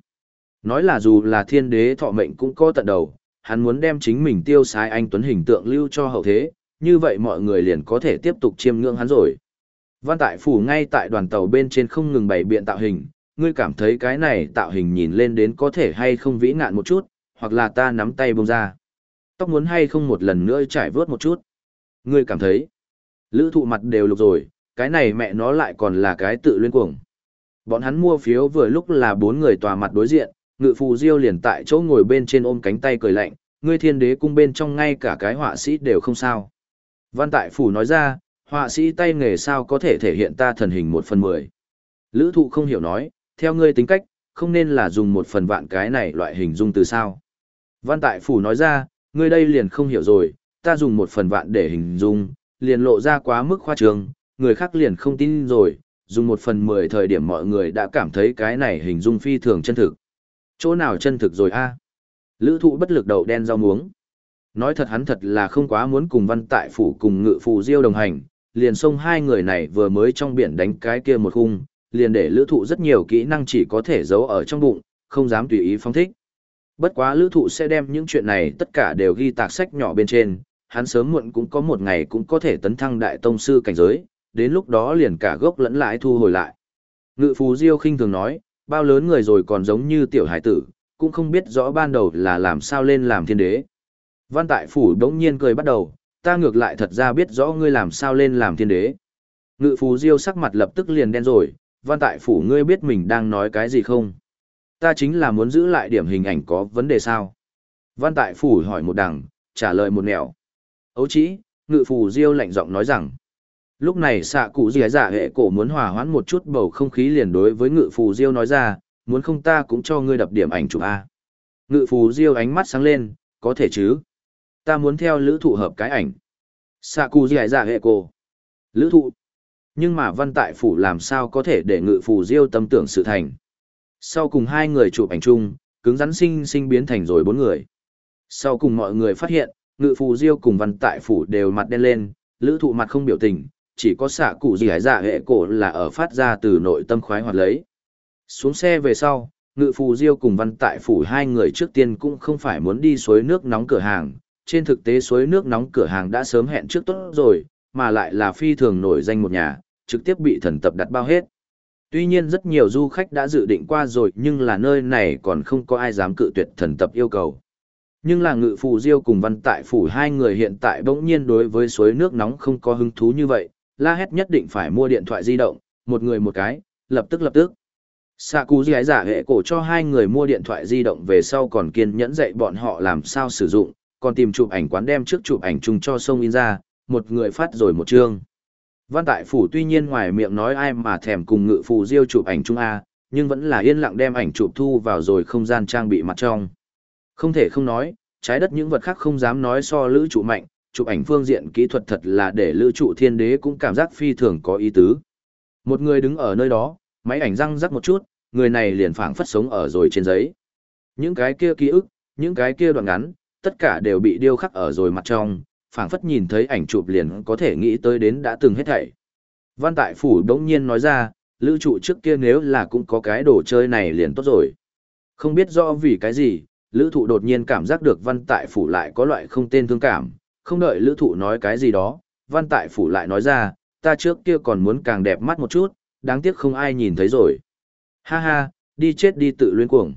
Nói là dù là thiên đế thọ mệnh cũng có tận đầu, hắn muốn đem chính mình tiêu sái anh Tuấn hình tượng lưu cho hậu thế, như vậy mọi người liền có thể tiếp tục chiêm ngưỡng hắn rồi. Văn tại phủ ngay tại đoàn tàu bên trên không ngừng bày biện tạo hình, ngươi cảm thấy cái này tạo hình nhìn lên đến có thể hay không vĩ ngạn một chút, hoặc là ta nắm tay bông ra. Tóc muốn hay không một lần nữa trải vớt một chút. Ngươi cảm thấy, lữ thụ mặt đều lục rồi, cái này mẹ nó lại còn là cái tự luyên cuồng. Bọn hắn mua phiếu vừa lúc là bốn người tòa mặt đối diện, ngự phù diêu liền tại chỗ ngồi bên trên ôm cánh tay cười lạnh, ngươi thiên đế cung bên trong ngay cả cái họa sĩ đều không sao. Văn tại phủ nói ra, họa sĩ tay nghề sao có thể thể hiện ta thần hình một phần mười. Lữ thụ không hiểu nói, theo ngươi tính cách, không nên là dùng một phần vạn cái này loại hình dung từ sao. Văn tại phủ nói ra, ngươi đây liền không hiểu rồi, ta dùng một phần vạn để hình dung, liền lộ ra quá mức khoa trương, người khác liền không tin rồi, dùng một phần mười thời điểm mọi người đã cảm thấy cái này hình dung phi thường chân thực. Chỗ nào chân thực rồi a Lữ thụ bất lực đầu đen rau muống. Nói thật hắn thật là không quá muốn cùng văn tại phủ cùng ngự phù diêu đồng hành, liền xông hai người này vừa mới trong biển đánh cái kia một khung, liền để lữ thụ rất nhiều kỹ năng chỉ có thể giấu ở trong bụng, không dám tùy ý phong thích. Bất quá lữ thụ sẽ đem những chuyện này tất cả đều ghi tạc sách nhỏ bên trên, hắn sớm muộn cũng có một ngày cũng có thể tấn thăng đại tông sư cảnh giới, đến lúc đó liền cả gốc lẫn lãi thu hồi lại. Ngự phù Diêu khinh thường nói, bao lớn người rồi còn giống như tiểu hải tử, cũng không biết rõ ban đầu là làm sao lên làm thiên đế. Văn tại phủ đống nhiên cười bắt đầu, ta ngược lại thật ra biết rõ ngươi làm sao lên làm thiên đế. Ngự phú diêu sắc mặt lập tức liền đen rồi, văn tại phủ ngươi biết mình đang nói cái gì không? Ta chính là muốn giữ lại điểm hình ảnh có vấn đề sao? Văn tại phủ hỏi một đằng, trả lời một nẻo. Ấu chỉ, ngự phù diêu lạnh giọng nói rằng. Lúc này xạ cụ dì dạ hệ cổ muốn hòa hoãn một chút bầu không khí liền đối với ngự phù diêu nói ra, muốn không ta cũng cho ngươi đập điểm ảnh chụp A. Ngự phù diêu ánh mắt sáng lên, có thể chứ? Ta muốn theo lữ thụ hợp cái ảnh. Xạ cụ dì dạ hệ cổ. Lữ thụ. Nhưng mà văn tại phủ làm sao có thể để ngự phù diêu tâm tưởng sự thành. Sau cùng hai người chụp ảnh chung, cứng rắn sinh sinh biến thành rồi bốn người. Sau cùng mọi người phát hiện, ngự phù diêu cùng văn tại phủ đều mặt đen lên, lữ thụ mặt không biểu tình, chỉ có xạ cụ gì hải dạ hệ cổ là ở phát ra từ nội tâm khoái hoạt lấy. Xuống xe về sau, ngự phù diêu cùng văn tại phủ hai người trước tiên cũng không phải muốn đi suối nước nóng cửa hàng, trên thực tế suối nước nóng cửa hàng đã sớm hẹn trước tốt rồi, mà lại là phi thường nổi danh một nhà, trực tiếp bị thần tập đặt bao hết. Tuy nhiên rất nhiều du khách đã dự định qua rồi nhưng là nơi này còn không có ai dám cự tuyệt thần tập yêu cầu. Nhưng là ngự phù diêu cùng văn tại phủ hai người hiện tại bỗng nhiên đối với suối nước nóng không có hứng thú như vậy, la hét nhất định phải mua điện thoại di động, một người một cái, lập tức lập tức. Sạ cú dì giả hệ cổ cho hai người mua điện thoại di động về sau còn kiên nhẫn dạy bọn họ làm sao sử dụng, còn tìm chụp ảnh quán đem trước chụp ảnh chung cho sông in ra, một người phát rồi một chương. Văn tại phủ tuy nhiên ngoài miệng nói ai mà thèm cùng ngự phù diêu chụp ảnh chung A, nhưng vẫn là yên lặng đem ảnh chụp thu vào rồi không gian trang bị mặt trong. Không thể không nói, trái đất những vật khác không dám nói so lữ trụ mạnh, chụp ảnh phương diện kỹ thuật thật là để lữ trụ thiên đế cũng cảm giác phi thường có ý tứ. Một người đứng ở nơi đó, máy ảnh răng rắc một chút, người này liền phảng phất sống ở rồi trên giấy. Những cái kia ký ức, những cái kia đoạn ngắn, tất cả đều bị điêu khắc ở rồi mặt trong, phảng phất nhìn thấy ảnh chụp liền có thể nghĩ tới đến đã từng hết thảy. Văn Tại Phủ đống nhiên nói ra, lữ trụ trước kia nếu là cũng có cái đồ chơi này liền tốt rồi. Không biết do vì cái gì, lữ thụ đột nhiên cảm giác được văn tại phủ lại có loại không tên thương cảm, không đợi lữ thụ nói cái gì đó, văn tại phủ lại nói ra, ta trước kia còn muốn càng đẹp mắt một chút, đáng tiếc không ai nhìn thấy rồi. Ha ha, đi chết đi tự luyến cuồng.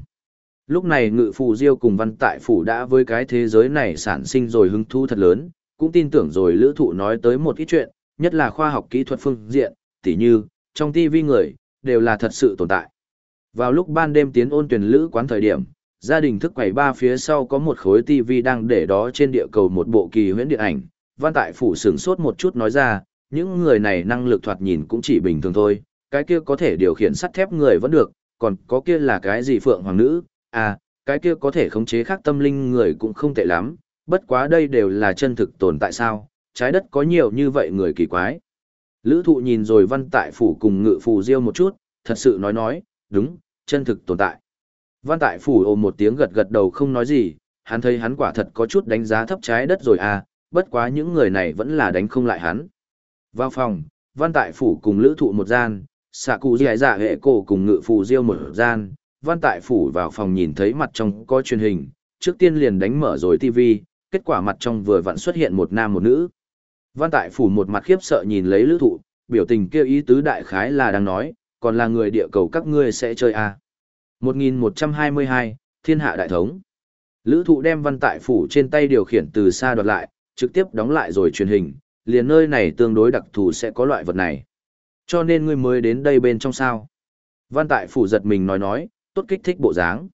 Lúc này ngự phù diêu cùng văn tại phủ đã với cái thế giới này sản sinh rồi hứng thú thật lớn, cũng tin tưởng rồi lữ thụ nói tới một ít chuyện, nhất là khoa học kỹ thuật phương diện, tỉ như, trong TV người, đều là thật sự tồn tại. Vào lúc ban đêm tiến ôn tuyển lữ quán thời điểm, gia đình thức quầy ba phía sau có một khối TV đang để đó trên địa cầu một bộ kỳ huyễn điện ảnh. Văn tại phủ sửng sốt một chút nói ra, những người này năng lực thoạt nhìn cũng chỉ bình thường thôi, cái kia có thể điều khiển sắt thép người vẫn được, còn có kia là cái gì phượng hoàng nữ, à, cái kia có thể khống chế khác tâm linh người cũng không tệ lắm, bất quá đây đều là chân thực tồn tại sao, trái đất có nhiều như vậy người kỳ quái. Lữ thụ nhìn rồi văn tại phủ cùng ngự phù diêu một chút, thật sự nói nói, đúng, chân thực tồn tại. Văn tại phủ ồ một tiếng gật gật đầu không nói gì, hắn thấy hắn quả thật có chút đánh giá thấp trái đất rồi à, bất quá những người này vẫn là đánh không lại hắn. Vào phòng, văn tại phủ cùng lữ thụ một gian, xạ cụ dì dạ hệ cổ cùng ngự phù diêu một gian, văn tại phủ vào phòng nhìn thấy mặt trong có truyền hình, trước tiên liền đánh mở rồi TV, kết quả mặt trong vừa vặn xuất hiện một nam một nữ. Văn tại phủ một mặt khiếp sợ nhìn lấy lữ thụ, biểu tình kêu ý tứ đại khái là đang nói, còn là người địa cầu các ngươi sẽ chơi à. 1122, Thiên hạ đại thống. Lữ thụ đem văn tại phủ trên tay điều khiển từ xa đoạt lại, trực tiếp đóng lại rồi truyền hình, liền nơi này tương đối đặc thù sẽ có loại vật này. Cho nên ngươi mới đến đây bên trong sao. Văn tại phủ giật mình nói nói, tốt kích thích bộ dáng.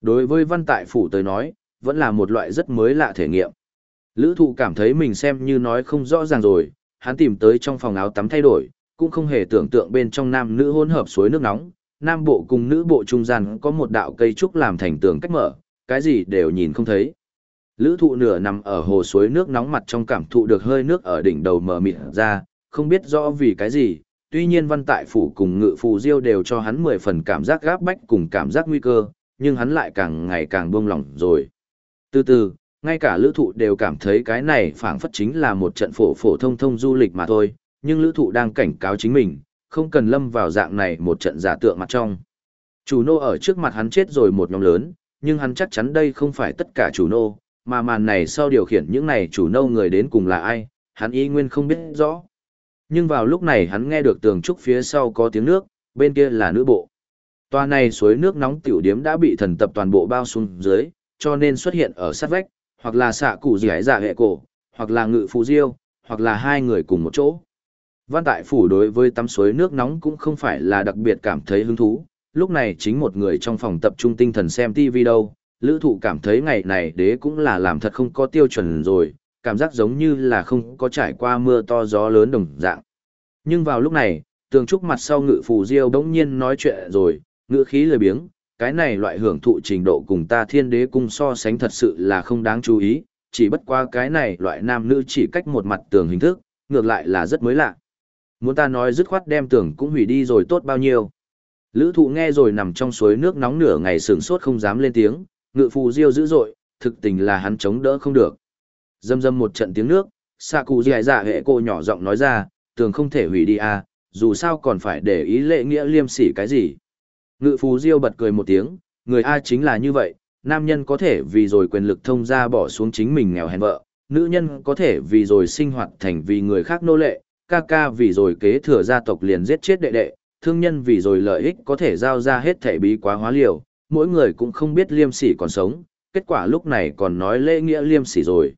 Đối với văn tại phủ tới nói, vẫn là một loại rất mới lạ thể nghiệm. Lữ thụ cảm thấy mình xem như nói không rõ ràng rồi, hắn tìm tới trong phòng áo tắm thay đổi, cũng không hề tưởng tượng bên trong nam nữ hôn hợp suối nước nóng, nam bộ cùng nữ bộ trung gian có một đạo cây trúc làm thành tường cách mở, cái gì đều nhìn không thấy. Lữ thụ nửa nằm ở hồ suối nước nóng mặt trong cảm thụ được hơi nước ở đỉnh đầu mở mịt ra, không biết rõ vì cái gì, tuy nhiên văn tại phủ cùng ngự phù diêu đều cho hắn 10 phần cảm giác gáp bách cùng cảm giác nguy cơ, nhưng hắn lại càng ngày càng buông lỏng rồi. Từ từ, ngay cả lữ thụ đều cảm thấy cái này phản phất chính là một trận phổ phổ thông thông du lịch mà thôi, nhưng lữ thụ đang cảnh cáo chính mình, không cần lâm vào dạng này một trận giả tượng mặt trong. Chủ nô ở trước mặt hắn chết rồi một nhóm lớn, nhưng hắn chắc chắn đây không phải tất cả chủ nô, mà màn này sau điều khiển những này chủ nô người đến cùng là ai, hắn y nguyên không biết rõ. Nhưng vào lúc này hắn nghe được tường trúc phía sau có tiếng nước, bên kia là nữ bộ. tòa này suối nước nóng tiểu điếm đã bị thần tập toàn bộ bao xuống dưới, cho nên xuất hiện ở sát vách, hoặc là xạ cụ gì dạ hệ cổ, hoặc là ngự phù diêu, hoặc là hai người cùng một chỗ. Văn tại phủ đối với tắm suối nước nóng cũng không phải là đặc biệt cảm thấy hứng thú, lúc này chính một người trong phòng tập trung tinh thần xem TV đâu, lữ thụ cảm thấy ngày này đế cũng là làm thật không có tiêu chuẩn rồi, cảm giác giống như là không có trải qua mưa to gió lớn đồng dạng. Nhưng vào lúc này, tường trúc mặt sau ngự phù diêu bỗng nhiên nói chuyện rồi, ngữ khí lười biếng, cái này loại hưởng thụ trình độ cùng ta thiên đế cung so sánh thật sự là không đáng chú ý, chỉ bất qua cái này loại nam nữ chỉ cách một mặt tường hình thức, ngược lại là rất mới lạ. Muốn ta nói dứt khoát đem tưởng cũng hủy đi rồi tốt bao nhiêu. Lữ thụ nghe rồi nằm trong suối nước nóng nửa ngày sướng sốt không dám lên tiếng, ngự phù diêu dữ dội, thực tình là hắn chống đỡ không được. Dâm dâm một trận tiếng nước, xạ cụ dài dạ hệ cô nhỏ giọng nói ra, tường không thể hủy đi à, dù sao còn phải để ý lệ nghĩa liêm sỉ cái gì. Ngự phù diêu bật cười một tiếng, người A chính là như vậy, nam nhân có thể vì rồi quyền lực thông ra bỏ xuống chính mình nghèo hèn vợ, nữ nhân có thể vì rồi sinh hoạt thành vì người khác nô lệ, ca ca vì rồi kế thừa gia tộc liền giết chết đệ đệ, thương nhân vì rồi lợi ích có thể giao ra hết thể bí quá hóa liều, mỗi người cũng không biết liêm sỉ còn sống, kết quả lúc này còn nói lễ nghĩa liêm sỉ rồi.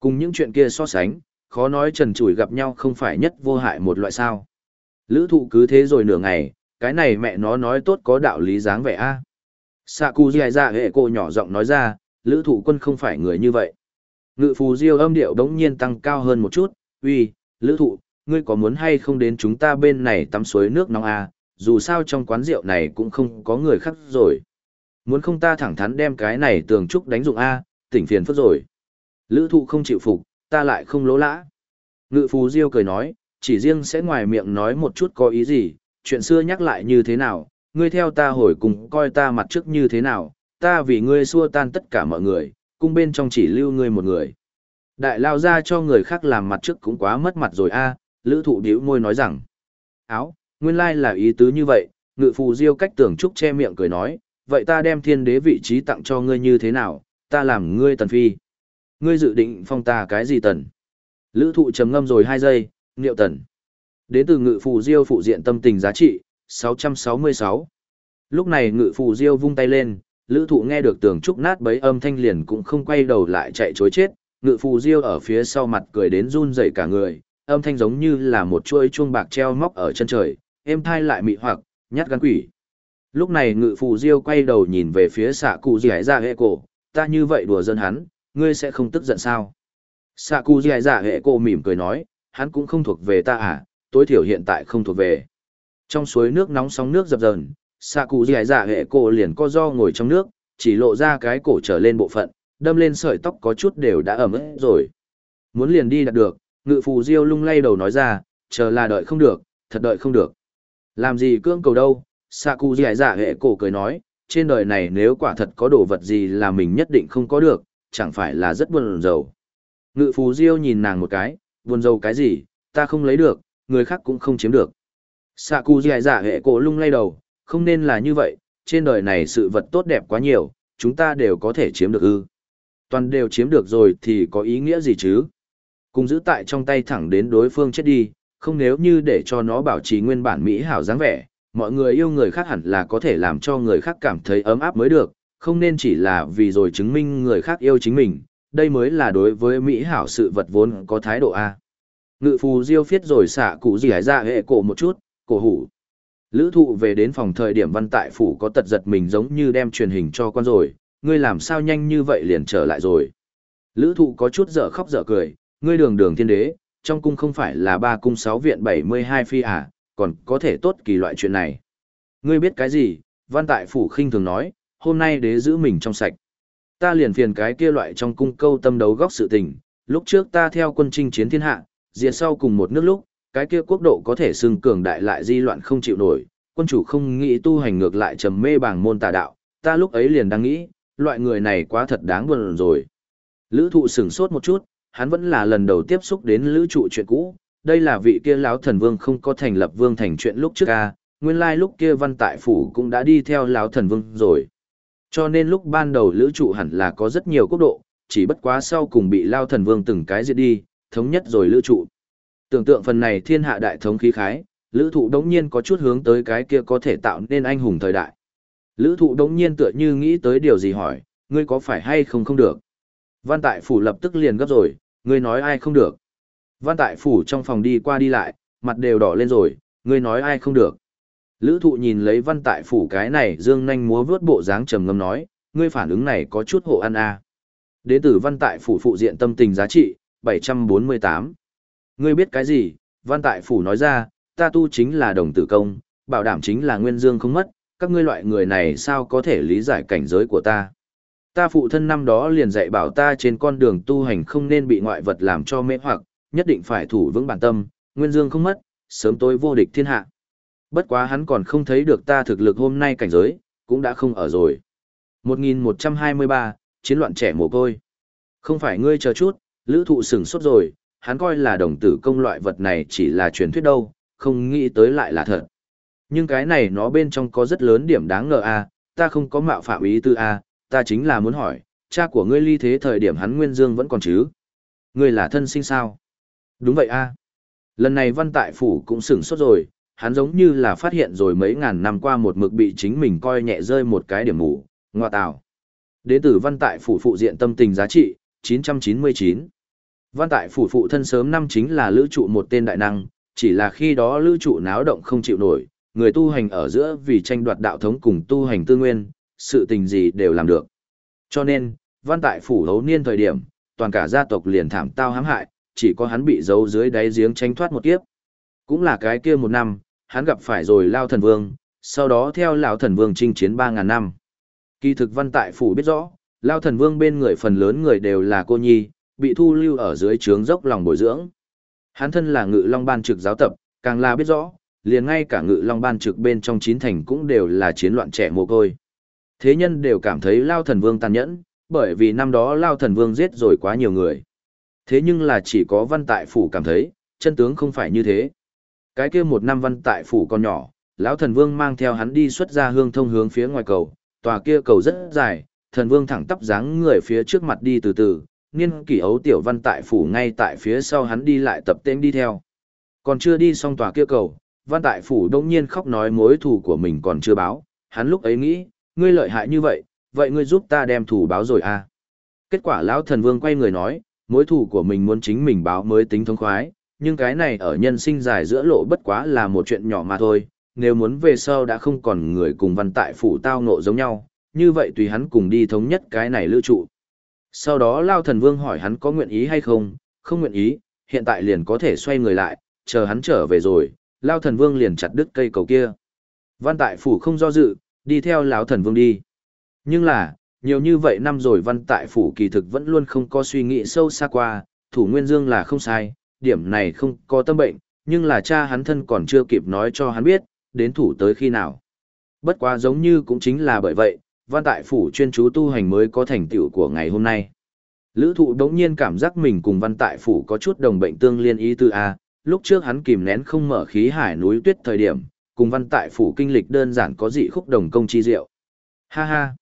Cùng những chuyện kia so sánh, khó nói trần trụi gặp nhau không phải nhất vô hại một loại sao. Lữ thụ cứ thế rồi nửa ngày, cái này mẹ nó nói tốt có đạo lý dáng vẻ a Sạ cu dài ra dạ hệ cô nhỏ giọng nói ra, lữ thụ quân không phải người như vậy. Ngự phù diêu âm điệu đống nhiên tăng cao hơn một chút, uy, lữ thụ, ngươi có muốn hay không đến chúng ta bên này tắm suối nước nóng a dù sao trong quán rượu này cũng không có người khác rồi. Muốn không ta thẳng thắn đem cái này tường trúc đánh dụng a tỉnh phiền phức rồi. Lữ thụ không chịu phục, ta lại không lỗ lã. Ngự phù diêu cười nói, chỉ riêng sẽ ngoài miệng nói một chút có ý gì, chuyện xưa nhắc lại như thế nào, ngươi theo ta hồi cùng coi ta mặt trước như thế nào, ta vì ngươi xua tan tất cả mọi người, cung bên trong chỉ lưu ngươi một người. Đại lao ra cho người khác làm mặt trước cũng quá mất mặt rồi a lữ thụ điếu môi nói rằng. Áo, nguyên lai là ý tứ như vậy, ngự phù diêu cách tưởng trúc che miệng cười nói, vậy ta đem thiên đế vị trí tặng cho ngươi như thế nào, ta làm ngươi tần phi. Ngươi dự định phong ta cái gì tần? Lữ thụ chấm ngâm rồi 2 giây, niệu tần. Đến từ ngự phù diêu phụ diện tâm tình giá trị, 666. Lúc này ngự phù diêu vung tay lên, lữ thụ nghe được tường trúc nát bấy âm thanh liền cũng không quay đầu lại chạy chối chết, ngự phù diêu ở phía sau mặt cười đến run dậy cả người, âm thanh giống như là một chuỗi chuông bạc treo móc ở chân trời, êm thai lại mị hoặc, nhát gan quỷ. Lúc này ngự phù diêu quay đầu nhìn về phía xạ cụ dì ra hệ cổ, ta như vậy đùa dân hắn, ngươi sẽ không tức giận sao? Xạ cụ dì ra hệ cổ mỉm cười nói, hắn cũng không thuộc về ta à, tối thiểu hiện tại không thuộc về. Trong suối nước nóng sóng nước dập dờn, xạ cụ dì dạ hệ cổ liền co do ngồi trong nước, chỉ lộ ra cái cổ trở lên bộ phận, đâm lên sợi tóc có chút đều đã ẩm ướt rồi. Muốn liền đi đạt được, ngự phù diêu lung lay đầu nói ra, chờ là đợi không được, thật đợi không được. Làm gì cưỡng cầu đâu, xạ cụ dì dạ hệ cổ cười nói, trên đời này nếu quả thật có đồ vật gì là mình nhất định không có được, chẳng phải là rất buồn rầu. Ngự phù diêu nhìn nàng một cái, buồn rầu cái gì, ta không lấy được, người khác cũng không chiếm được. Sạ cụ dì dạ hệ cổ lung lay đầu, không nên là như vậy, trên đời này sự vật tốt đẹp quá nhiều, chúng ta đều có thể chiếm được ư. Toàn đều chiếm được rồi thì có ý nghĩa gì chứ? Cùng giữ tại trong tay thẳng đến đối phương chết đi, không nếu như để cho nó bảo trì nguyên bản mỹ hảo dáng vẻ, mọi người yêu người khác hẳn là có thể làm cho người khác cảm thấy ấm áp mới được, không nên chỉ là vì rồi chứng minh người khác yêu chính mình, đây mới là đối với mỹ hảo sự vật vốn có thái độ A. Ngự phù diêu phiết rồi xả cụ gì hải ra hệ cổ một chút, cổ hủ. Lữ thụ về đến phòng thời điểm văn tại phủ có tật giật mình giống như đem truyền hình cho con rồi, ngươi làm sao nhanh như vậy liền trở lại rồi. Lữ thụ có chút dở khóc dở cười, ngươi đường đường thiên đế, trong cung không phải là ba cung sáu viện 72 phi à, còn có thể tốt kỳ loại chuyện này. Ngươi biết cái gì, văn tại phủ khinh thường nói, hôm nay đế giữ mình trong sạch. Ta liền phiền cái kia loại trong cung câu tâm đấu góc sự tình, lúc trước ta theo quân trinh chiến thiên hạ, diệt sau cùng một nước lúc, cái kia quốc độ có thể xưng cường đại lại di loạn không chịu nổi, quân chủ không nghĩ tu hành ngược lại trầm mê bảng môn tà đạo, ta lúc ấy liền đang nghĩ, loại người này quá thật đáng buồn rồi. Lữ thụ sửng sốt một chút, hắn vẫn là lần đầu tiếp xúc đến lữ trụ chuyện cũ, đây là vị kia lão thần vương không có thành lập vương thành chuyện lúc trước ca, nguyên lai lúc kia văn tại phủ cũng đã đi theo lão thần vương rồi. Cho nên lúc ban đầu lữ trụ hẳn là có rất nhiều quốc độ, chỉ bất quá sau cùng bị lao thần vương từng cái diệt đi, thống nhất rồi lữ trụ. Tưởng tượng phần này thiên hạ đại thống khí khái, lữ thụ đống nhiên có chút hướng tới cái kia có thể tạo nên anh hùng thời đại. Lữ thụ đống nhiên tựa như nghĩ tới điều gì hỏi, ngươi có phải hay không không được. Văn tại phủ lập tức liền gấp rồi, Ngươi nói ai không được. Văn tại phủ trong phòng đi qua đi lại, mặt đều đỏ lên rồi, ngươi nói ai không được. Lữ thụ nhìn lấy văn tại phủ cái này dương nanh múa vướt bộ dáng trầm ngâm nói, ngươi phản ứng này có chút hộ ăn à. Đế tử văn tại phủ phụ diện tâm tình giá trị, 748. Ngươi biết cái gì? Văn tại phủ nói ra, ta tu chính là đồng tử công, bảo đảm chính là nguyên dương không mất, các ngươi loại người này sao có thể lý giải cảnh giới của ta. Ta phụ thân năm đó liền dạy bảo ta trên con đường tu hành không nên bị ngoại vật làm cho mê hoặc, nhất định phải thủ vững bản tâm, nguyên dương không mất, sớm tối vô địch thiên hạ. Bất quá hắn còn không thấy được ta thực lực hôm nay cảnh giới, cũng đã không ở rồi. 1123, chiến loạn trẻ mồ côi. Không phải ngươi chờ chút, lữ thụ sừng sốt rồi, hắn coi là đồng tử công loại vật này chỉ là truyền thuyết đâu, không nghĩ tới lại là thật. Nhưng cái này nó bên trong có rất lớn điểm đáng ngờ a ta không có mạo phạm ý tư a ta chính là muốn hỏi, cha của ngươi ly thế thời điểm hắn nguyên dương vẫn còn chứ? Ngươi là thân sinh sao? Đúng vậy a Lần này văn tại phủ cũng sửng sốt rồi, hắn giống như là phát hiện rồi mấy ngàn năm qua một mực bị chính mình coi nhẹ rơi một cái điểm mù, ngoa tào. Đế tử văn tại phủ phụ diện tâm tình giá trị, 999. Văn tại phủ phụ thân sớm năm chính là lữ trụ một tên đại năng, chỉ là khi đó lữ trụ náo động không chịu nổi, người tu hành ở giữa vì tranh đoạt đạo thống cùng tu hành tư nguyên, sự tình gì đều làm được. Cho nên, văn tại phủ hấu niên thời điểm, toàn cả gia tộc liền thảm tao hãm hại, chỉ có hắn bị giấu dưới đáy giếng tránh thoát một kiếp. Cũng là cái kia một năm, hắn gặp phải rồi lao thần vương, sau đó theo lão thần vương chinh chiến 3.000 năm. Kỳ thực văn tại phủ biết rõ, lao thần vương bên người phần lớn người đều là cô nhi, bị thu lưu ở dưới trướng dốc lòng bồi dưỡng. Hắn thân là ngự long ban trực giáo tập, càng là biết rõ, liền ngay cả ngự long ban trực bên trong chín thành cũng đều là chiến loạn trẻ mồ côi. Thế nhân đều cảm thấy lao thần vương tàn nhẫn, bởi vì năm đó lao thần vương giết rồi quá nhiều người. Thế nhưng là chỉ có văn tại phủ cảm thấy, chân tướng không phải như thế. Cái kia một năm văn tại phủ còn nhỏ, lão thần vương mang theo hắn đi xuất ra hương thông hướng phía ngoài cầu, tòa kia cầu rất dài, thần vương thẳng tắp dáng người phía trước mặt đi từ từ, niên kỷ ấu tiểu văn tại phủ ngay tại phía sau hắn đi lại tập tên đi theo. Còn chưa đi xong tòa kia cầu, văn tại phủ đông nhiên khóc nói mối thù của mình còn chưa báo, hắn lúc ấy nghĩ, ngươi lợi hại như vậy, vậy ngươi giúp ta đem thủ báo rồi à. Kết quả lão thần vương quay người nói, mối thù của mình muốn chính mình báo mới tính thông khoái, nhưng cái này ở nhân sinh dài giữa lộ bất quá là một chuyện nhỏ mà thôi, nếu muốn về sau đã không còn người cùng văn tại phủ tao nộ giống nhau, như vậy tùy hắn cùng đi thống nhất cái này lưu trụ. Sau đó Lao Thần Vương hỏi hắn có nguyện ý hay không, không nguyện ý, hiện tại liền có thể xoay người lại, chờ hắn trở về rồi, Lao Thần Vương liền chặt đứt cây cầu kia. Văn Tại Phủ không do dự, đi theo Lão Thần Vương đi. Nhưng là, nhiều như vậy năm rồi Văn Tại Phủ kỳ thực vẫn luôn không có suy nghĩ sâu xa qua, Thủ Nguyên Dương là không sai, điểm này không có tâm bệnh, nhưng là cha hắn thân còn chưa kịp nói cho hắn biết, đến thủ tới khi nào. Bất quá giống như cũng chính là bởi vậy, văn tại phủ chuyên chú tu hành mới có thành tựu của ngày hôm nay. Lữ thụ đống nhiên cảm giác mình cùng văn tại phủ có chút đồng bệnh tương liên ý tư A, lúc trước hắn kìm nén không mở khí hải núi tuyết thời điểm, cùng văn tại phủ kinh lịch đơn giản có dị khúc đồng công chi diệu. Ha ha!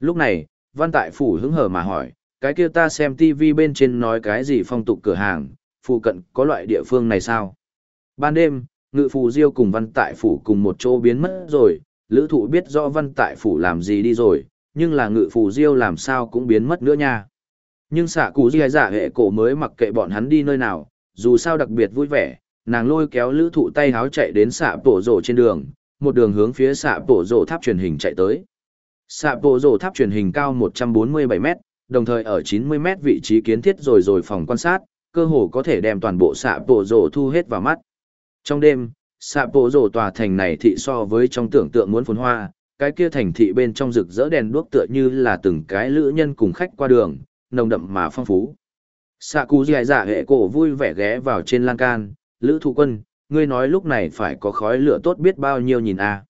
Lúc này, văn tại phủ hứng hở mà hỏi, cái kia ta xem TV bên trên nói cái gì phong tục cửa hàng, phụ cận có loại địa phương này sao? Ban đêm, ngự phù diêu cùng văn tại phủ cùng một chỗ biến mất rồi, lữ thụ biết rõ văn tại phủ làm gì đi rồi, nhưng là ngự phù diêu làm sao cũng biến mất nữa nha. Nhưng xạ cụ di giả hệ cổ mới mặc kệ bọn hắn đi nơi nào, dù sao đặc biệt vui vẻ, nàng lôi kéo lữ thụ tay háo chạy đến xạ bổ rổ trên đường, một đường hướng phía xạ bổ rổ tháp truyền hình chạy tới. Xạ bổ rổ tháp truyền hình cao 147 m đồng thời ở 90 m vị trí kiến thiết rồi rồi phòng quan sát, cơ hồ có thể đem toàn bộ xạ bổ rổ thu hết vào mắt. Trong đêm, xạ bộ rổ tòa thành này thị so với trong tưởng tượng muốn phồn hoa, cái kia thành thị bên trong rực rỡ đèn đuốc tựa như là từng cái lữ nhân cùng khách qua đường, nồng đậm mà phong phú. Xạ cú dài dạ hệ cổ vui vẻ ghé vào trên lan can, lữ thụ quân, ngươi nói lúc này phải có khói lửa tốt biết bao nhiêu nhìn a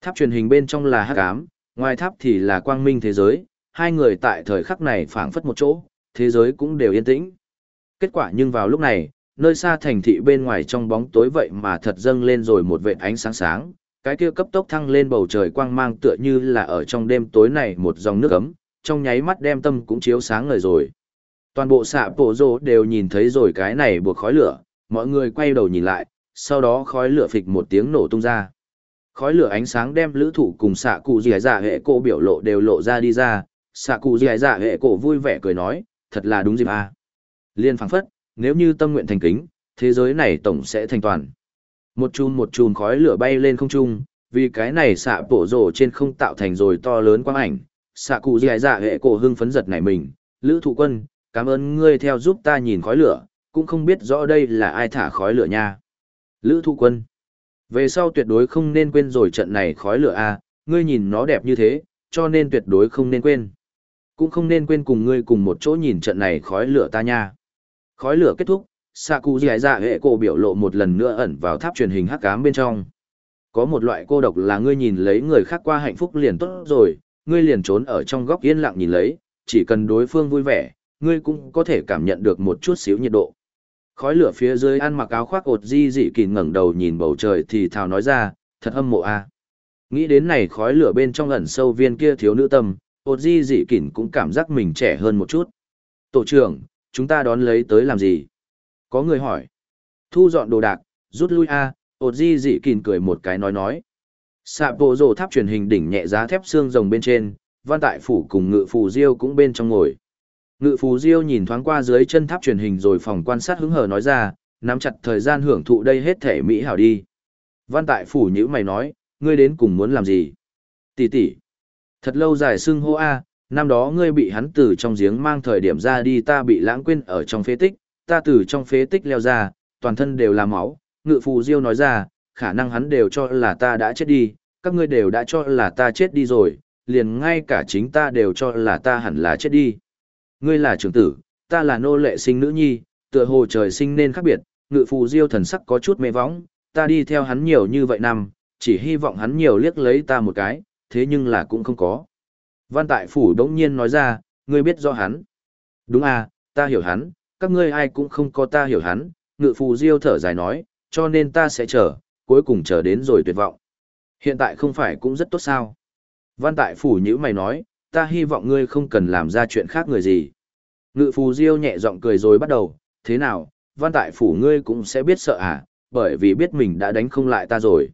Tháp truyền hình bên trong là hắc ám, ngoài tháp thì là quang minh thế giới, hai người tại thời khắc này phảng phất một chỗ, thế giới cũng đều yên tĩnh. Kết quả nhưng vào lúc này, nơi xa thành thị bên ngoài trong bóng tối vậy mà thật dâng lên rồi một vệt ánh sáng sáng, cái kia cấp tốc thăng lên bầu trời quang mang tựa như là ở trong đêm tối này một dòng nước ấm, trong nháy mắt đem tâm cũng chiếu sáng ngời rồi. Toàn bộ xạ bộ rô đều nhìn thấy rồi cái này buộc khói lửa, mọi người quay đầu nhìn lại, sau đó khói lửa phịch một tiếng nổ tung ra. Khói lửa ánh sáng đem lữ thủ cùng xạ cụ dì dạ hệ cổ biểu lộ đều lộ ra đi ra, xạ cụ dì dạ hệ cổ vui vẻ cười nói, thật là đúng dịp à. Liên phảng phất, nếu như tâm nguyện thành kính, thế giới này tổng sẽ thành toàn. Một chùm một chùm khói lửa bay lên không trung, vì cái này xạ bổ rổ trên không tạo thành rồi to lớn quang ảnh. Xạ cụ dì dạ hệ cổ hưng phấn giật nảy mình, lữ thủ quân, cảm ơn ngươi theo giúp ta nhìn khói lửa, cũng không biết rõ đây là ai thả khói lửa nha. Lữ thụ quân, về sau tuyệt đối không nên quên rồi trận này khói lửa a ngươi nhìn nó đẹp như thế, cho nên tuyệt đối không nên quên. Cũng không nên quên cùng ngươi cùng một chỗ nhìn trận này khói lửa ta nha. Khói lửa kết thúc, xạ cụ dạ hệ cổ biểu lộ một lần nữa ẩn vào tháp truyền hình hắc ám bên trong. Có một loại cô độc là ngươi nhìn lấy người khác qua hạnh phúc liền tốt rồi, ngươi liền trốn ở trong góc yên lặng nhìn lấy, chỉ cần đối phương vui vẻ, ngươi cũng có thể cảm nhận được một chút xíu nhiệt độ. Khói lửa phía dưới ăn mặc áo khoác ột di dị kỳ ngẩng đầu nhìn bầu trời thì thào nói ra, thật hâm mộ a. Nghĩ đến này khói lửa bên trong ẩn sâu viên kia thiếu nữ tâm, ột di dị kỳ cũng cảm giác mình trẻ hơn một chút. Tổ trưởng, chúng ta đón lấy tới làm gì? Có người hỏi. Thu dọn đồ đạc, rút lui a, ột di dị kìn cười một cái nói nói. xạ bộ rổ tháp truyền hình đỉnh nhẹ giá thép xương rồng bên trên, văn tại phủ cùng ngự phù diêu cũng bên trong ngồi. Ngự phù diêu nhìn thoáng qua dưới chân tháp truyền hình rồi phòng quan sát hứng hờ nói ra, nắm chặt thời gian hưởng thụ đây hết thể Mỹ hảo đi. Văn tại phủ nhữ mày nói, ngươi đến cùng muốn làm gì? Tỷ tỷ. Thật lâu dài xưng hô a, năm đó ngươi bị hắn từ trong giếng mang thời điểm ra đi ta bị lãng quên ở trong phế tích, ta từ trong phế tích leo ra, toàn thân đều là máu, ngự phù diêu nói ra, khả năng hắn đều cho là ta đã chết đi, các ngươi đều đã cho là ta chết đi rồi, liền ngay cả chính ta đều cho là ta hẳn là chết đi. Ngươi là trưởng tử, ta là nô lệ sinh nữ nhi, tựa hồ trời sinh nên khác biệt, ngự phù diêu thần sắc có chút mê võng, ta đi theo hắn nhiều như vậy năm, chỉ hy vọng hắn nhiều liếc lấy ta một cái, thế nhưng là cũng không có. Văn tại phủ đống nhiên nói ra, ngươi biết rõ hắn. Đúng à, ta hiểu hắn, các ngươi ai cũng không có ta hiểu hắn, ngự phù diêu thở dài nói, cho nên ta sẽ chờ, cuối cùng chờ đến rồi tuyệt vọng. Hiện tại không phải cũng rất tốt sao. Văn tại phủ nhữ mày nói, ta hy vọng ngươi không cần làm ra chuyện khác người gì. Ngự phù diêu nhẹ giọng cười rồi bắt đầu, thế nào, văn tại phủ ngươi cũng sẽ biết sợ à, bởi vì biết mình đã đánh không lại ta rồi.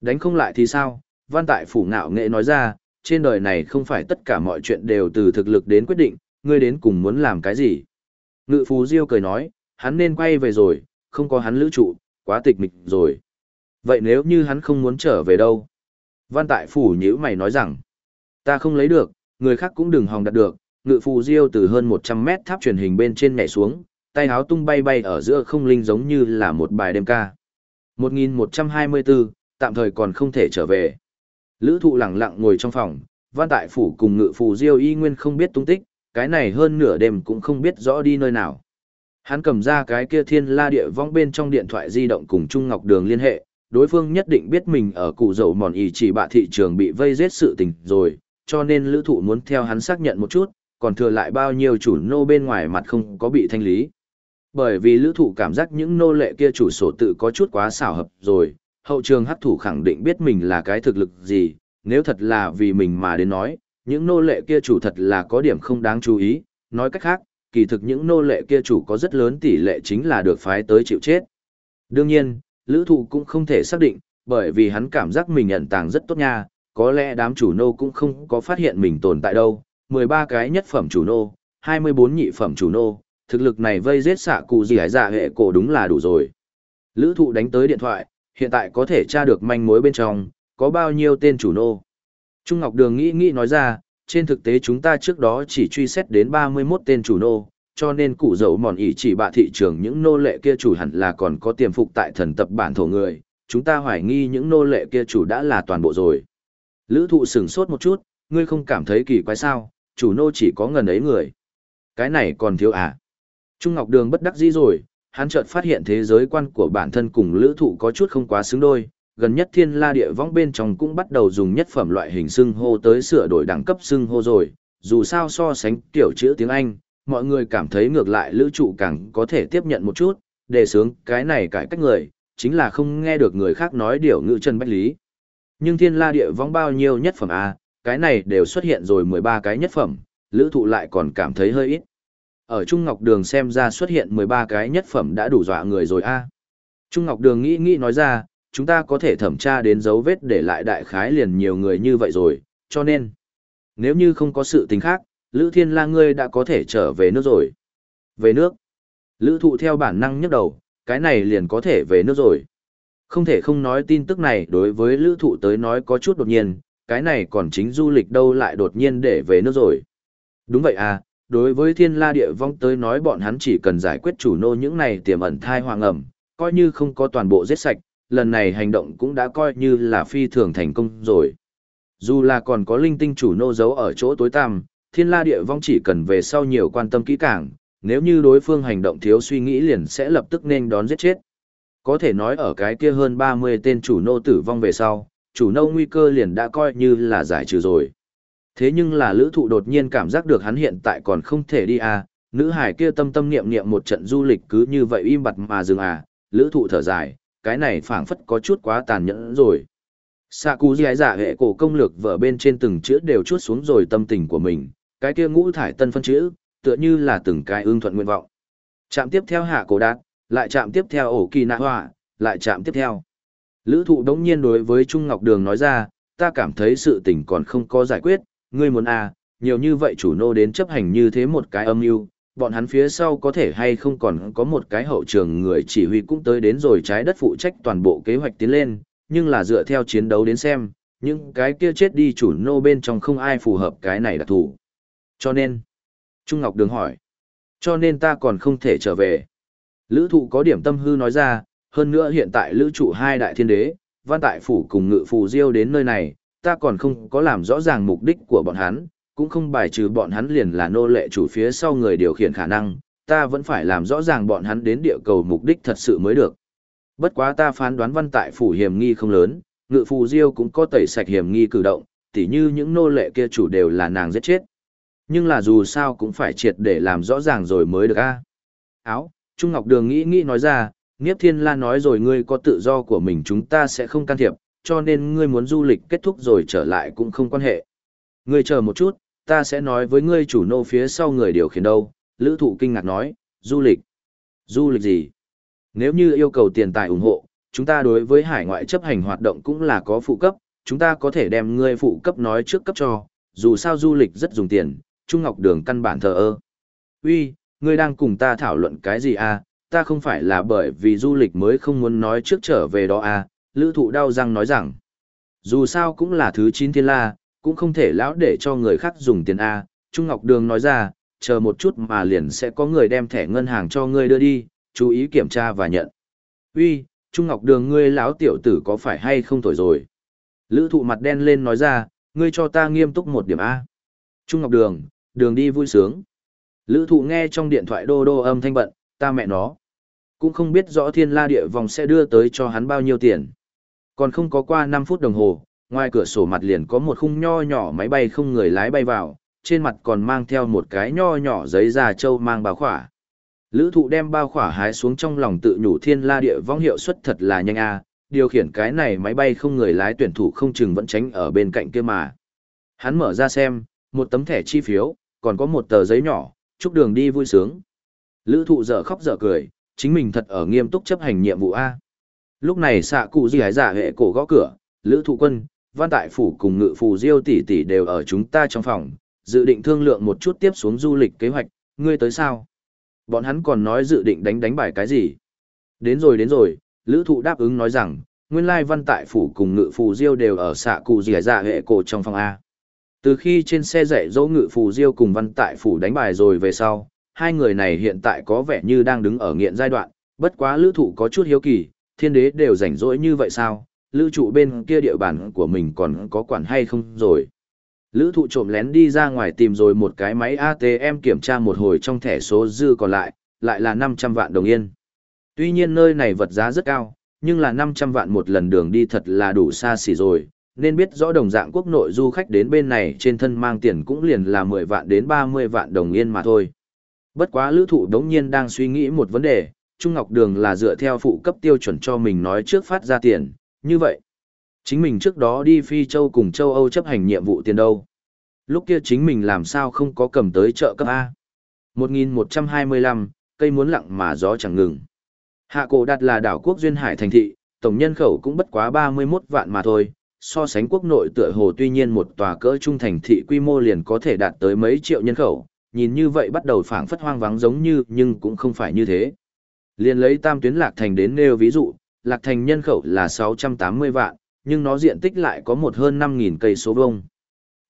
Đánh không lại thì sao, văn tại phủ ngạo nghệ nói ra, trên đời này không phải tất cả mọi chuyện đều từ thực lực đến quyết định, ngươi đến cùng muốn làm cái gì. Ngự phù diêu cười nói, hắn nên quay về rồi, không có hắn lữ trụ, quá tịch mịch rồi. Vậy nếu như hắn không muốn trở về đâu? Văn tại phủ nhữ mày nói rằng, ta không lấy được, người khác cũng đừng hòng đặt được, ngự phù diêu từ hơn 100 mét tháp truyền hình bên trên nhảy xuống, tay háo tung bay bay ở giữa không linh giống như là một bài đêm ca. 1124, tạm thời còn không thể trở về. Lữ thụ lặng lặng ngồi trong phòng, văn tại phủ cùng ngự phù diêu y nguyên không biết tung tích, cái này hơn nửa đêm cũng không biết rõ đi nơi nào. Hắn cầm ra cái kia thiên la địa vong bên trong điện thoại di động cùng Trung Ngọc Đường liên hệ, đối phương nhất định biết mình ở cụ dầu mòn ý chỉ bạ thị trường bị vây giết sự tình rồi, cho nên lữ thụ muốn theo hắn xác nhận một chút, còn thừa lại bao nhiêu chủ nô bên ngoài mặt không có bị thanh lý. Bởi vì lữ thụ cảm giác những nô lệ kia chủ sổ tự có chút quá xảo hợp rồi, hậu trường hắc thủ khẳng định biết mình là cái thực lực gì, nếu thật là vì mình mà đến nói, những nô lệ kia chủ thật là có điểm không đáng chú ý, nói cách khác, kỳ thực những nô lệ kia chủ có rất lớn tỷ lệ chính là được phái tới chịu chết. Đương nhiên, lữ thụ cũng không thể xác định, bởi vì hắn cảm giác mình nhận tàng rất tốt nha, có lẽ đám chủ nô cũng không có phát hiện mình tồn tại đâu. 13 cái nhất phẩm chủ nô, 24 nhị phẩm chủ nô, thực lực này vây giết xạ cụ gì hải dạ hệ cổ đúng là đủ rồi. Lữ thụ đánh tới điện thoại, hiện tại có thể tra được manh mối bên trong, có bao nhiêu tên chủ nô. Trung Ngọc Đường nghĩ nghĩ nói ra, trên thực tế chúng ta trước đó chỉ truy xét đến 31 tên chủ nô, cho nên cụ dậu mòn ý chỉ bạ thị trường những nô lệ kia chủ hẳn là còn có tiềm phục tại thần tập bản thổ người, chúng ta hoài nghi những nô lệ kia chủ đã là toàn bộ rồi. Lữ thụ sửng sốt một chút, ngươi không cảm thấy kỳ quái sao, chủ nô chỉ có ngần ấy người. Cái này còn thiếu à? Trung Ngọc Đường bất đắc dĩ rồi, hắn chợt phát hiện thế giới quan của bản thân cùng lữ thụ có chút không quá xứng đôi, gần nhất thiên la địa vong bên trong cũng bắt đầu dùng nhất phẩm loại hình xưng hô tới sửa đổi đẳng cấp xưng hô rồi, dù sao so sánh kiểu chữ tiếng Anh, mọi người cảm thấy ngược lại lữ trụ càng có thể tiếp nhận một chút, đề sướng cái này cải cách người, chính là không nghe được người khác nói điều ngữ chân bách lý. Nhưng thiên la địa vong bao nhiêu nhất phẩm A, cái này đều xuất hiện rồi 13 cái nhất phẩm, lữ thụ lại còn cảm thấy hơi ít. Ở Trung Ngọc Đường xem ra xuất hiện 13 cái nhất phẩm đã đủ dọa người rồi A. Trung Ngọc Đường nghĩ nghĩ nói ra, chúng ta có thể thẩm tra đến dấu vết để lại đại khái liền nhiều người như vậy rồi, cho nên, nếu như không có sự tình khác, Lữ Thiên La ngươi đã có thể trở về nước rồi. Về nước? Lữ thụ theo bản năng nhức đầu, cái này liền có thể về nước rồi. Không thể không nói tin tức này đối với lữ thụ tới nói có chút đột nhiên, cái này còn chính du lịch đâu lại đột nhiên để về nước rồi. Đúng vậy à, đối với thiên la địa vong tới nói bọn hắn chỉ cần giải quyết chủ nô những này tiềm ẩn thai hoàng ẩm, coi như không có toàn bộ giết sạch, lần này hành động cũng đã coi như là phi thường thành công rồi. Dù là còn có linh tinh chủ nô giấu ở chỗ tối tăm, thiên la địa vong chỉ cần về sau nhiều quan tâm kỹ càng, nếu như đối phương hành động thiếu suy nghĩ liền sẽ lập tức nên đón giết chết. Có thể nói ở cái kia hơn 30 tên chủ nô tử vong về sau, chủ nô nguy cơ liền đã coi như là giải trừ rồi. Thế nhưng là lữ thụ đột nhiên cảm giác được hắn hiện tại còn không thể đi à, nữ hải kia tâm tâm niệm niệm một trận du lịch cứ như vậy im bặt mà dừng à, lữ thụ thở dài, cái này phảng phất có chút quá tàn nhẫn rồi. Sạ cú giải giả dạ hệ cổ công lược vở bên trên từng chữ đều chút xuống rồi tâm tình của mình, cái kia ngũ thải tân phân chữ, tựa như là từng cái ương thuận nguyện vọng. Chạm tiếp theo hạ cổ đạt, lại chạm tiếp theo ổ kỳ nạ họa, lại chạm tiếp theo. Lữ thụ đống nhiên đối với Trung Ngọc Đường nói ra, ta cảm thấy sự tình còn không có giải quyết, ngươi muốn à, nhiều như vậy chủ nô đến chấp hành như thế một cái âm mưu bọn hắn phía sau có thể hay không còn có một cái hậu trường người chỉ huy cũng tới đến rồi trái đất phụ trách toàn bộ kế hoạch tiến lên, nhưng là dựa theo chiến đấu đến xem, những cái kia chết đi chủ nô bên trong không ai phù hợp cái này đặc thủ. Cho nên, Trung Ngọc Đường hỏi, cho nên ta còn không thể trở về. Lữ thụ có điểm tâm hư nói ra, hơn nữa hiện tại lữ trụ hai đại thiên đế, văn tại phủ cùng ngự phù diêu đến nơi này, ta còn không có làm rõ ràng mục đích của bọn hắn, cũng không bài trừ bọn hắn liền là nô lệ chủ phía sau người điều khiển khả năng, ta vẫn phải làm rõ ràng bọn hắn đến địa cầu mục đích thật sự mới được. Bất quá ta phán đoán văn tại phủ hiểm nghi không lớn, ngự phù diêu cũng có tẩy sạch hiểm nghi cử động, tỉ như những nô lệ kia chủ đều là nàng giết chết. Nhưng là dù sao cũng phải triệt để làm rõ ràng rồi mới được a. Áo, Trung Ngọc Đường nghĩ nghĩ nói ra, Niếp Thiên La nói rồi ngươi có tự do của mình chúng ta sẽ không can thiệp, cho nên ngươi muốn du lịch kết thúc rồi trở lại cũng không quan hệ. Ngươi chờ một chút, ta sẽ nói với ngươi chủ nô phía sau người điều khiển đâu, lữ thụ kinh ngạc nói, du lịch. Du lịch gì? Nếu như yêu cầu tiền tài ủng hộ, chúng ta đối với hải ngoại chấp hành hoạt động cũng là có phụ cấp, chúng ta có thể đem ngươi phụ cấp nói trước cấp cho, dù sao du lịch rất dùng tiền, Trung Ngọc Đường căn bản thờ ơ. Uy, ngươi đang cùng ta thảo luận cái gì à, ta không phải là bởi vì du lịch mới không muốn nói trước trở về đó à, lữ thụ đau răng nói rằng, dù sao cũng là thứ chín thiên la, cũng không thể lão để cho người khác dùng tiền A, Trung Ngọc Đường nói ra, chờ một chút mà liền sẽ có người đem thẻ ngân hàng cho ngươi đưa đi, chú ý kiểm tra và nhận. Uy, Trung Ngọc Đường ngươi lão tiểu tử có phải hay không thổi rồi? Lữ thụ mặt đen lên nói ra, ngươi cho ta nghiêm túc một điểm A. Trung Ngọc Đường, đường đi vui sướng. Lữ thụ nghe trong điện thoại đô đô âm thanh bận, ta mẹ nó. Cũng không biết rõ thiên la địa vòng sẽ đưa tới cho hắn bao nhiêu tiền. Còn không có qua 5 phút đồng hồ, ngoài cửa sổ mặt liền có một khung nho nhỏ máy bay không người lái bay vào, trên mặt còn mang theo một cái nho nhỏ giấy da trâu mang bao khỏa. Lữ thụ đem bao khỏa hái xuống trong lòng tự nhủ thiên la địa vong hiệu suất thật là nhanh a điều khiển cái này máy bay không người lái tuyển thủ không chừng vẫn tránh ở bên cạnh kia mà. Hắn mở ra xem, một tấm thẻ chi phiếu, còn có một tờ giấy nhỏ, chúc đường đi vui sướng. Lữ thụ dở khóc dở cười, chính mình thật ở nghiêm túc chấp hành nhiệm vụ A. Lúc này xạ cụ gì hái giả hệ cổ gõ cửa, Lữ thụ quân, văn tại phủ cùng ngự phù diêu tỷ tỷ đều ở chúng ta trong phòng, dự định thương lượng một chút tiếp xuống du lịch kế hoạch, ngươi tới sao? Bọn hắn còn nói dự định đánh đánh bài cái gì? Đến rồi đến rồi, lữ thụ đáp ứng nói rằng, nguyên lai văn tại phủ cùng ngự phù diêu đều ở xạ cụ dìa dạ hệ cổ trong phòng A. Từ khi trên xe dạy dỗ ngự phù diêu cùng văn tại phủ đánh bài rồi về sau, hai người này hiện tại có vẻ như đang đứng ở nghiện giai đoạn, bất quá lữ thụ có chút hiếu kỳ, thiên đế đều rảnh rỗi như vậy sao, lữ trụ bên kia địa bàn của mình còn có quản hay không rồi. Lữ thụ trộm lén đi ra ngoài tìm rồi một cái máy ATM kiểm tra một hồi trong thẻ số dư còn lại, lại là 500 vạn đồng yên. Tuy nhiên nơi này vật giá rất cao, nhưng là 500 vạn một lần đường đi thật là đủ xa xỉ rồi, nên biết rõ đồng dạng quốc nội du khách đến bên này trên thân mang tiền cũng liền là 10 vạn đến 30 vạn đồng yên mà thôi. Bất quá lữ thụ đống nhiên đang suy nghĩ một vấn đề, Trung Ngọc Đường là dựa theo phụ cấp tiêu chuẩn cho mình nói trước phát ra tiền, như vậy, chính mình trước đó đi Phi Châu cùng châu Âu chấp hành nhiệm vụ tiền đâu. Lúc kia chính mình làm sao không có cầm tới chợ cấp A. 1125, cây muốn lặng mà gió chẳng ngừng. Hạ cổ đặt là đảo quốc duyên hải thành thị, tổng nhân khẩu cũng bất quá 31 vạn mà thôi. So sánh quốc nội tựa hồ tuy nhiên một tòa cỡ trung thành thị quy mô liền có thể đạt tới mấy triệu nhân khẩu, nhìn như vậy bắt đầu phảng phất hoang vắng giống như nhưng cũng không phải như thế. liền lấy tam tuyến lạc thành đến nêu ví dụ, lạc thành nhân khẩu là 680 vạn, nhưng nó diện tích lại có một hơn 5.000 cây số vuông.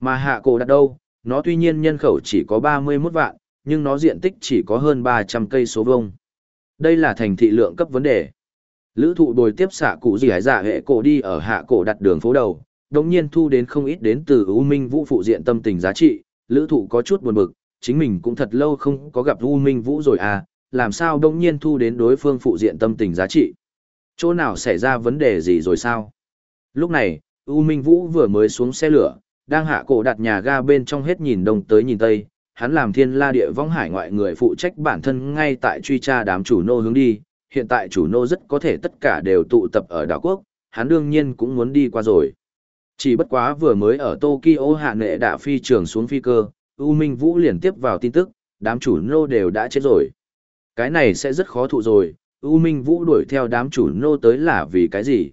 Mà hạ cổ đặt đâu, nó tuy nhiên nhân khẩu chỉ có 31 vạn, nhưng nó diện tích chỉ có hơn 300 cây số vuông. Đây là thành thị lượng cấp vấn đề. Lữ thụ đồi tiếp xạ cụ gì hải giả dạ hệ cổ đi ở hạ cổ đặt đường phố đầu, đồng nhiên thu đến không ít đến từ U Minh Vũ phụ diện tâm tình giá trị, lữ thụ có chút buồn bực, chính mình cũng thật lâu không có gặp U Minh Vũ rồi à, làm sao đồng nhiên thu đến đối phương phụ diện tâm tình giá trị. Chỗ nào xảy ra vấn đề gì rồi sao? Lúc này, U Minh Vũ vừa mới xuống xe lửa, đang hạ cổ đặt nhà ga bên trong hết nhìn đông tới nhìn tây, hắn làm thiên la địa vong hải ngoại người phụ trách bản thân ngay tại truy tra đám chủ nô hướng đi, hiện tại chủ nô rất có thể tất cả đều tụ tập ở đảo quốc, hắn đương nhiên cũng muốn đi qua rồi. Chỉ bất quá vừa mới ở Tokyo hạ nệ đã phi trường xuống phi cơ, U Minh Vũ liền tiếp vào tin tức, đám chủ nô đều đã chết rồi. Cái này sẽ rất khó thụ rồi, U Minh Vũ đuổi theo đám chủ nô tới là vì cái gì?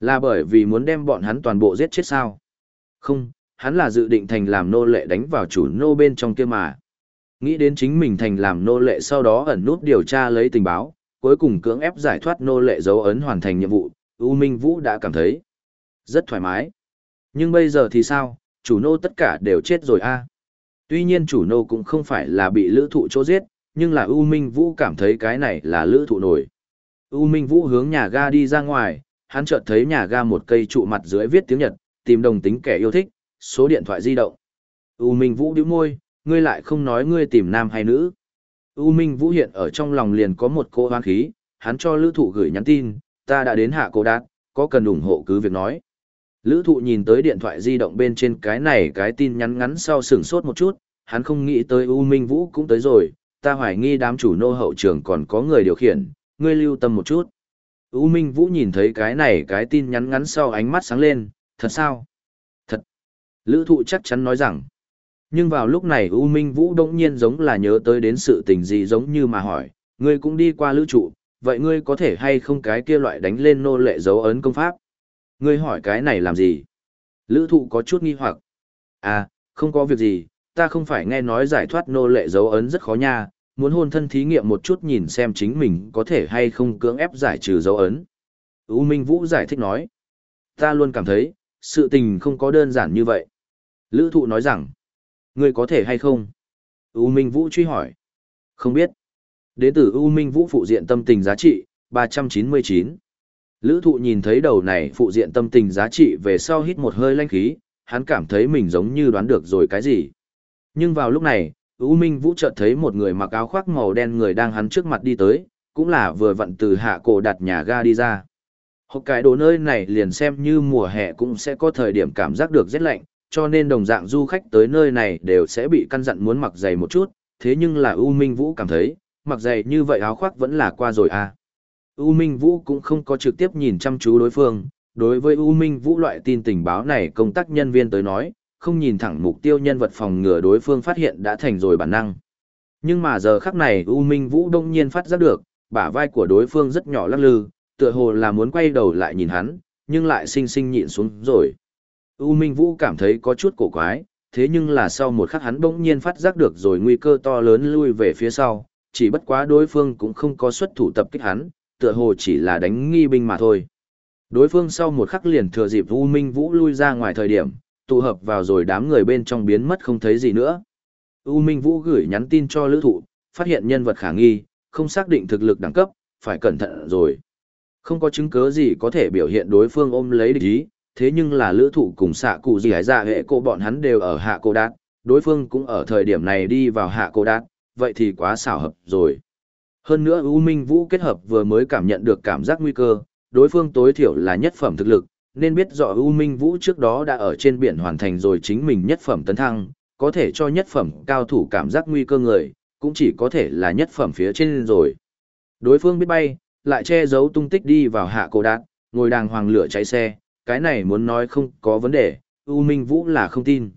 Là bởi vì muốn đem bọn hắn toàn bộ giết chết sao? Không, hắn là dự định thành làm nô lệ đánh vào chủ nô bên trong kia mà. Nghĩ đến chính mình thành làm nô lệ sau đó ẩn nút điều tra lấy tình báo, cuối cùng cưỡng ép giải thoát nô lệ dấu ấn hoàn thành nhiệm vụ, U Minh Vũ đã cảm thấy rất thoải mái. Nhưng bây giờ thì sao, chủ nô tất cả đều chết rồi a. Tuy nhiên chủ nô cũng không phải là bị lữ thụ chỗ giết, nhưng là U Minh Vũ cảm thấy cái này là lữ thụ nổi. U Minh Vũ hướng nhà ga đi ra ngoài, hắn chợt thấy nhà ga một cây trụ mặt dưới viết tiếng Nhật, tìm đồng tính kẻ yêu thích, số điện thoại di động. U Minh Vũ điếu môi, ngươi lại không nói ngươi tìm nam hay nữ. U Minh Vũ hiện ở trong lòng liền có một cô hoang khí, hắn cho lữ thụ gửi nhắn tin, ta đã đến hạ cô đạt, có cần ủng hộ cứ việc nói. Lữ thụ nhìn tới điện thoại di động bên trên cái này cái tin nhắn ngắn sau sửng sốt một chút, hắn không nghĩ tới U Minh Vũ cũng tới rồi, ta hoài nghi đám chủ nô hậu trường còn có người điều khiển, ngươi lưu tâm một chút. U Minh Vũ nhìn thấy cái này cái tin nhắn ngắn sau ánh mắt sáng lên, thật sao? Thật. Lữ thụ chắc chắn nói rằng. Nhưng vào lúc này U Minh Vũ đông nhiên giống là nhớ tới đến sự tình gì giống như mà hỏi, ngươi cũng đi qua lữ trụ, vậy ngươi có thể hay không cái kia loại đánh lên nô lệ dấu ấn công pháp? Ngươi hỏi cái này làm gì? Lữ thụ có chút nghi hoặc. À, không có việc gì, ta không phải nghe nói giải thoát nô lệ dấu ấn rất khó nha, muốn hôn thân thí nghiệm một chút nhìn xem chính mình có thể hay không cưỡng ép giải trừ dấu ấn. U Minh Vũ giải thích nói. Ta luôn cảm thấy, sự tình không có đơn giản như vậy. Lữ thụ nói rằng, ngươi có thể hay không? U Minh Vũ truy hỏi. Không biết. Đế tử U Minh Vũ phụ diện tâm tình giá trị, 399. Lữ thụ nhìn thấy đầu này phụ diện tâm tình giá trị về sau hít một hơi lanh khí, hắn cảm thấy mình giống như đoán được rồi cái gì. Nhưng vào lúc này, U Minh Vũ chợt thấy một người mặc áo khoác màu đen người đang hắn trước mặt đi tới, cũng là vừa vặn từ hạ cổ đặt nhà ga đi ra. Hộp cái đồ nơi này liền xem như mùa hè cũng sẽ có thời điểm cảm giác được rét lạnh, cho nên đồng dạng du khách tới nơi này đều sẽ bị căn dặn muốn mặc dày một chút, thế nhưng là U Minh Vũ cảm thấy, mặc dày như vậy áo khoác vẫn là qua rồi à. U Minh Vũ cũng không có trực tiếp nhìn chăm chú đối phương, đối với U Minh Vũ loại tin tình báo này công tác nhân viên tới nói, không nhìn thẳng mục tiêu nhân vật phòng ngừa đối phương phát hiện đã thành rồi bản năng. Nhưng mà giờ khắc này U Minh Vũ đông nhiên phát giác được, bả vai của đối phương rất nhỏ lắc lư, tựa hồ là muốn quay đầu lại nhìn hắn, nhưng lại sinh sinh nhịn xuống rồi. U Minh Vũ cảm thấy có chút cổ quái, thế nhưng là sau một khắc hắn bỗng nhiên phát giác được rồi nguy cơ to lớn lui về phía sau, chỉ bất quá đối phương cũng không có xuất thủ tập kích hắn, tựa hồ chỉ là đánh nghi binh mà thôi. Đối phương sau một khắc liền thừa dịp U Minh Vũ lui ra ngoài thời điểm, tụ hợp vào rồi đám người bên trong biến mất không thấy gì nữa. U Minh Vũ gửi nhắn tin cho lữ thụ, phát hiện nhân vật khả nghi, không xác định thực lực đẳng cấp, phải cẩn thận rồi. Không có chứng cứ gì có thể biểu hiện đối phương ôm lấy địch ý, thế nhưng là lữ thụ cùng xạ cụ gì hải dạ hệ cô bọn hắn đều ở hạ cô đạt, đối phương cũng ở thời điểm này đi vào hạ cô đạt, vậy thì quá xảo hợp rồi. Hơn nữa U Minh Vũ kết hợp vừa mới cảm nhận được cảm giác nguy cơ, đối phương tối thiểu là nhất phẩm thực lực, nên biết rõ U Minh Vũ trước đó đã ở trên biển hoàn thành rồi chính mình nhất phẩm tấn thăng, có thể cho nhất phẩm cao thủ cảm giác nguy cơ người, cũng chỉ có thể là nhất phẩm phía trên rồi. Đối phương biết bay, lại che giấu tung tích đi vào hạ cổ đạt, ngồi đàng hoàng lửa cháy xe, cái này muốn nói không có vấn đề, U Minh Vũ là không tin.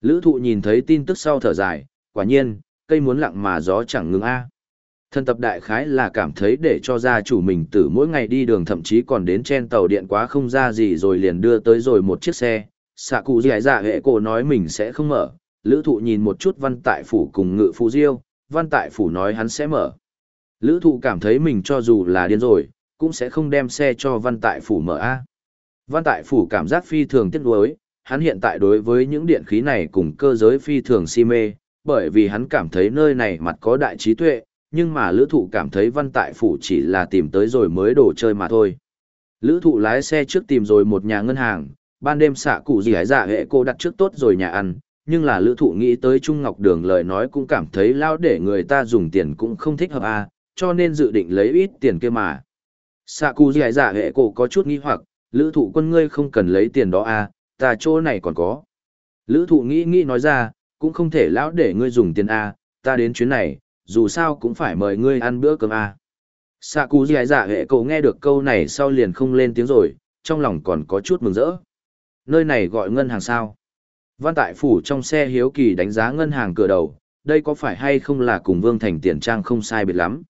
Lữ thụ nhìn thấy tin tức sau thở dài, quả nhiên, cây muốn lặng mà gió chẳng ngừng A. À. Thân tập đại khái là cảm thấy để cho gia chủ mình tử mỗi ngày đi đường thậm chí còn đến trên tàu điện quá không ra gì rồi liền đưa tới rồi một chiếc xe. Xạ cụ giải dạ hệ cổ nói mình sẽ không mở, lữ thụ nhìn một chút văn tại phủ cùng ngự phú diêu, văn tại phủ nói hắn sẽ mở. Lữ thụ cảm thấy mình cho dù là điên rồi, cũng sẽ không đem xe cho văn tại phủ mở A. Văn tại phủ cảm giác phi thường tiếc nuối, hắn hiện tại đối với những điện khí này cùng cơ giới phi thường si mê, bởi vì hắn cảm thấy nơi này mặt có đại trí tuệ, nhưng mà lữ thụ cảm thấy văn tại phủ chỉ là tìm tới rồi mới đồ chơi mà thôi. Lữ thụ lái xe trước tìm rồi một nhà ngân hàng, ban đêm xạ cụ gì hái dạ hệ cô đặt trước tốt rồi nhà ăn, nhưng là lữ thụ nghĩ tới Trung Ngọc Đường lời nói cũng cảm thấy lao để người ta dùng tiền cũng không thích hợp à, cho nên dự định lấy ít tiền kia mà. Xạ cụ gì hái dạ hệ cô có chút nghi hoặc, lữ thụ quân ngươi không cần lấy tiền đó à, ta chỗ này còn có. Lữ thụ nghĩ nghĩ nói ra, cũng không thể lão để ngươi dùng tiền A, ta đến chuyến này, dù sao cũng phải mời ngươi ăn bữa cơm à? Sạ cú dì dạ hệ cậu nghe được câu này sau liền không lên tiếng rồi, trong lòng còn có chút mừng rỡ. Nơi này gọi ngân hàng sao? Văn tại phủ trong xe hiếu kỳ đánh giá ngân hàng cửa đầu, đây có phải hay không là cùng Vương Thành tiền trang không sai biệt lắm?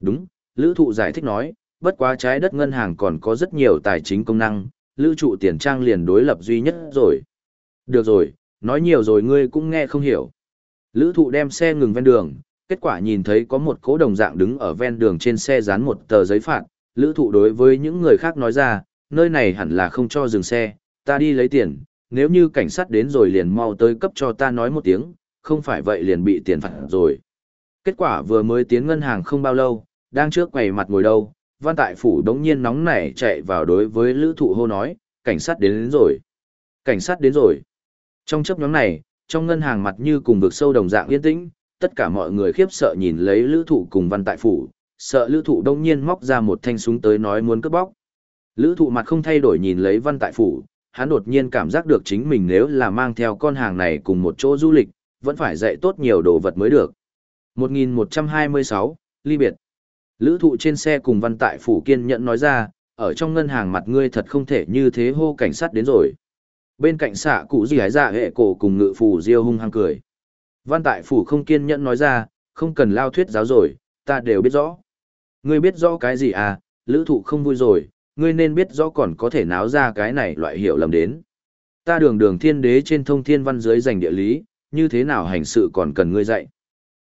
Đúng, Lữ Thụ giải thích nói, bất quá trái đất ngân hàng còn có rất nhiều tài chính công năng, lưu trụ tiền trang liền đối lập duy nhất rồi. Được rồi, nói nhiều rồi ngươi cũng nghe không hiểu. Lữ thụ đem xe ngừng ven đường, kết quả nhìn thấy có một cố đồng dạng đứng ở ven đường trên xe dán một tờ giấy phạt. Lữ thụ đối với những người khác nói ra, nơi này hẳn là không cho dừng xe, ta đi lấy tiền, nếu như cảnh sát đến rồi liền mau tới cấp cho ta nói một tiếng, không phải vậy liền bị tiền phạt rồi. Kết quả vừa mới tiến ngân hàng không bao lâu, đang trước quầy mặt ngồi đâu, văn tại phủ đống nhiên nóng nảy chạy vào đối với lữ thụ hô nói, cảnh sát đến, đến rồi. Cảnh sát đến rồi. Trong chấp nhóm này, trong ngân hàng mặt như cùng vực sâu đồng dạng yên tĩnh, tất cả mọi người khiếp sợ nhìn lấy lữ thụ cùng văn tại phủ, sợ lữ thụ đông nhiên móc ra một thanh súng tới nói muốn cướp bóc. Lữ thụ mặt không thay đổi nhìn lấy văn tại phủ, hắn đột nhiên cảm giác được chính mình nếu là mang theo con hàng này cùng một chỗ du lịch, vẫn phải dạy tốt nhiều đồ vật mới được. 1126, ly biệt. Lữ thụ trên xe cùng văn tại phủ kiên nhẫn nói ra, ở trong ngân hàng mặt ngươi thật không thể như thế hô cảnh sát đến rồi. Bên cạnh xạ cụ gì hái dạ hệ cổ cùng ngự phủ diêu hung hăng cười. Văn tại phủ không kiên nhẫn nói ra, không cần lao thuyết giáo rồi, ta đều biết rõ. Ngươi biết rõ cái gì à, lữ thụ không vui rồi, ngươi nên biết rõ còn có thể náo ra cái này loại hiểu lầm đến. Ta đường đường thiên đế trên thông thiên văn dưới giành địa lý, như thế nào hành sự còn cần ngươi dạy.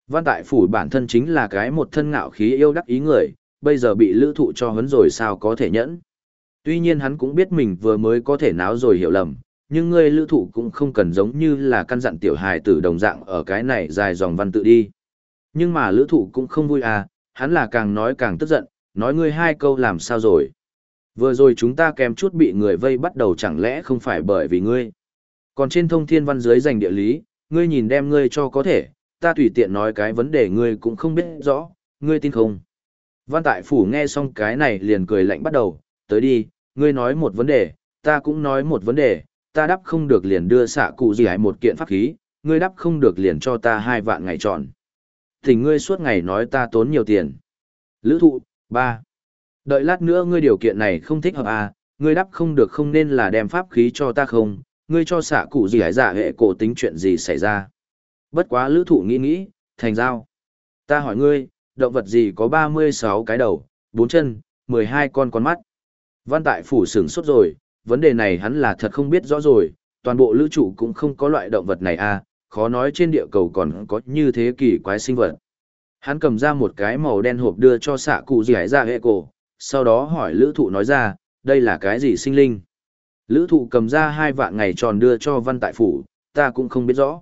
Văn tại phủ bản thân chính là cái một thân ngạo khí yêu đắc ý người, bây giờ bị lữ thụ cho hấn rồi sao có thể nhẫn. Tuy nhiên hắn cũng biết mình vừa mới có thể náo rồi hiểu lầm, nhưng ngươi lữ thụ cũng không cần giống như là căn dặn tiểu hài tử đồng dạng ở cái này dài dòng văn tự đi. Nhưng mà lữ thụ cũng không vui à, hắn là càng nói càng tức giận, nói ngươi hai câu làm sao rồi. Vừa rồi chúng ta kèm chút bị người vây bắt đầu chẳng lẽ không phải bởi vì ngươi. Còn trên thông thiên văn dưới dành địa lý, ngươi nhìn đem ngươi cho có thể, ta tùy tiện nói cái vấn đề ngươi cũng không biết rõ, ngươi tin không. Văn tại phủ nghe xong cái này liền cười lạnh bắt đầu, tới đi, ngươi nói một vấn đề, ta cũng nói một vấn đề, ta đắp không được liền đưa xạ cụ gì hãy một kiện pháp khí, ngươi đắp không được liền cho ta hai vạn ngày tròn. Thỉnh ngươi suốt ngày nói ta tốn nhiều tiền. Lữ thụ, ba Đợi lát nữa ngươi điều kiện này không thích hợp à, ngươi đắp không được không nên là đem pháp khí cho ta không, ngươi cho xạ cụ gì hãy giả hệ cổ tính chuyện gì xảy ra. Bất quá lữ thụ nghĩ nghĩ, thành giao. Ta hỏi ngươi, động vật gì có 36 cái đầu, 4 chân, 12 con con mắt. Văn tại phủ sửng sốt rồi, vấn đề này hắn là thật không biết rõ rồi, toàn bộ lữ trụ cũng không có loại động vật này à, khó nói trên địa cầu còn có như thế kỷ quái sinh vật. Hắn cầm ra một cái màu đen hộp đưa cho xạ cụ gì ra dạ hệ cổ, sau đó hỏi lữ thụ nói ra, đây là cái gì sinh linh? Lữ thụ cầm ra hai vạn ngày tròn đưa cho văn tại phủ, ta cũng không biết rõ.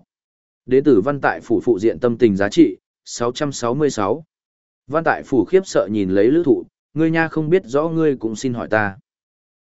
Đến từ văn tại phủ phụ diện tâm tình giá trị, 666. Văn tại phủ khiếp sợ nhìn lấy lữ thụ, ngươi nha không biết rõ ngươi cũng xin hỏi ta.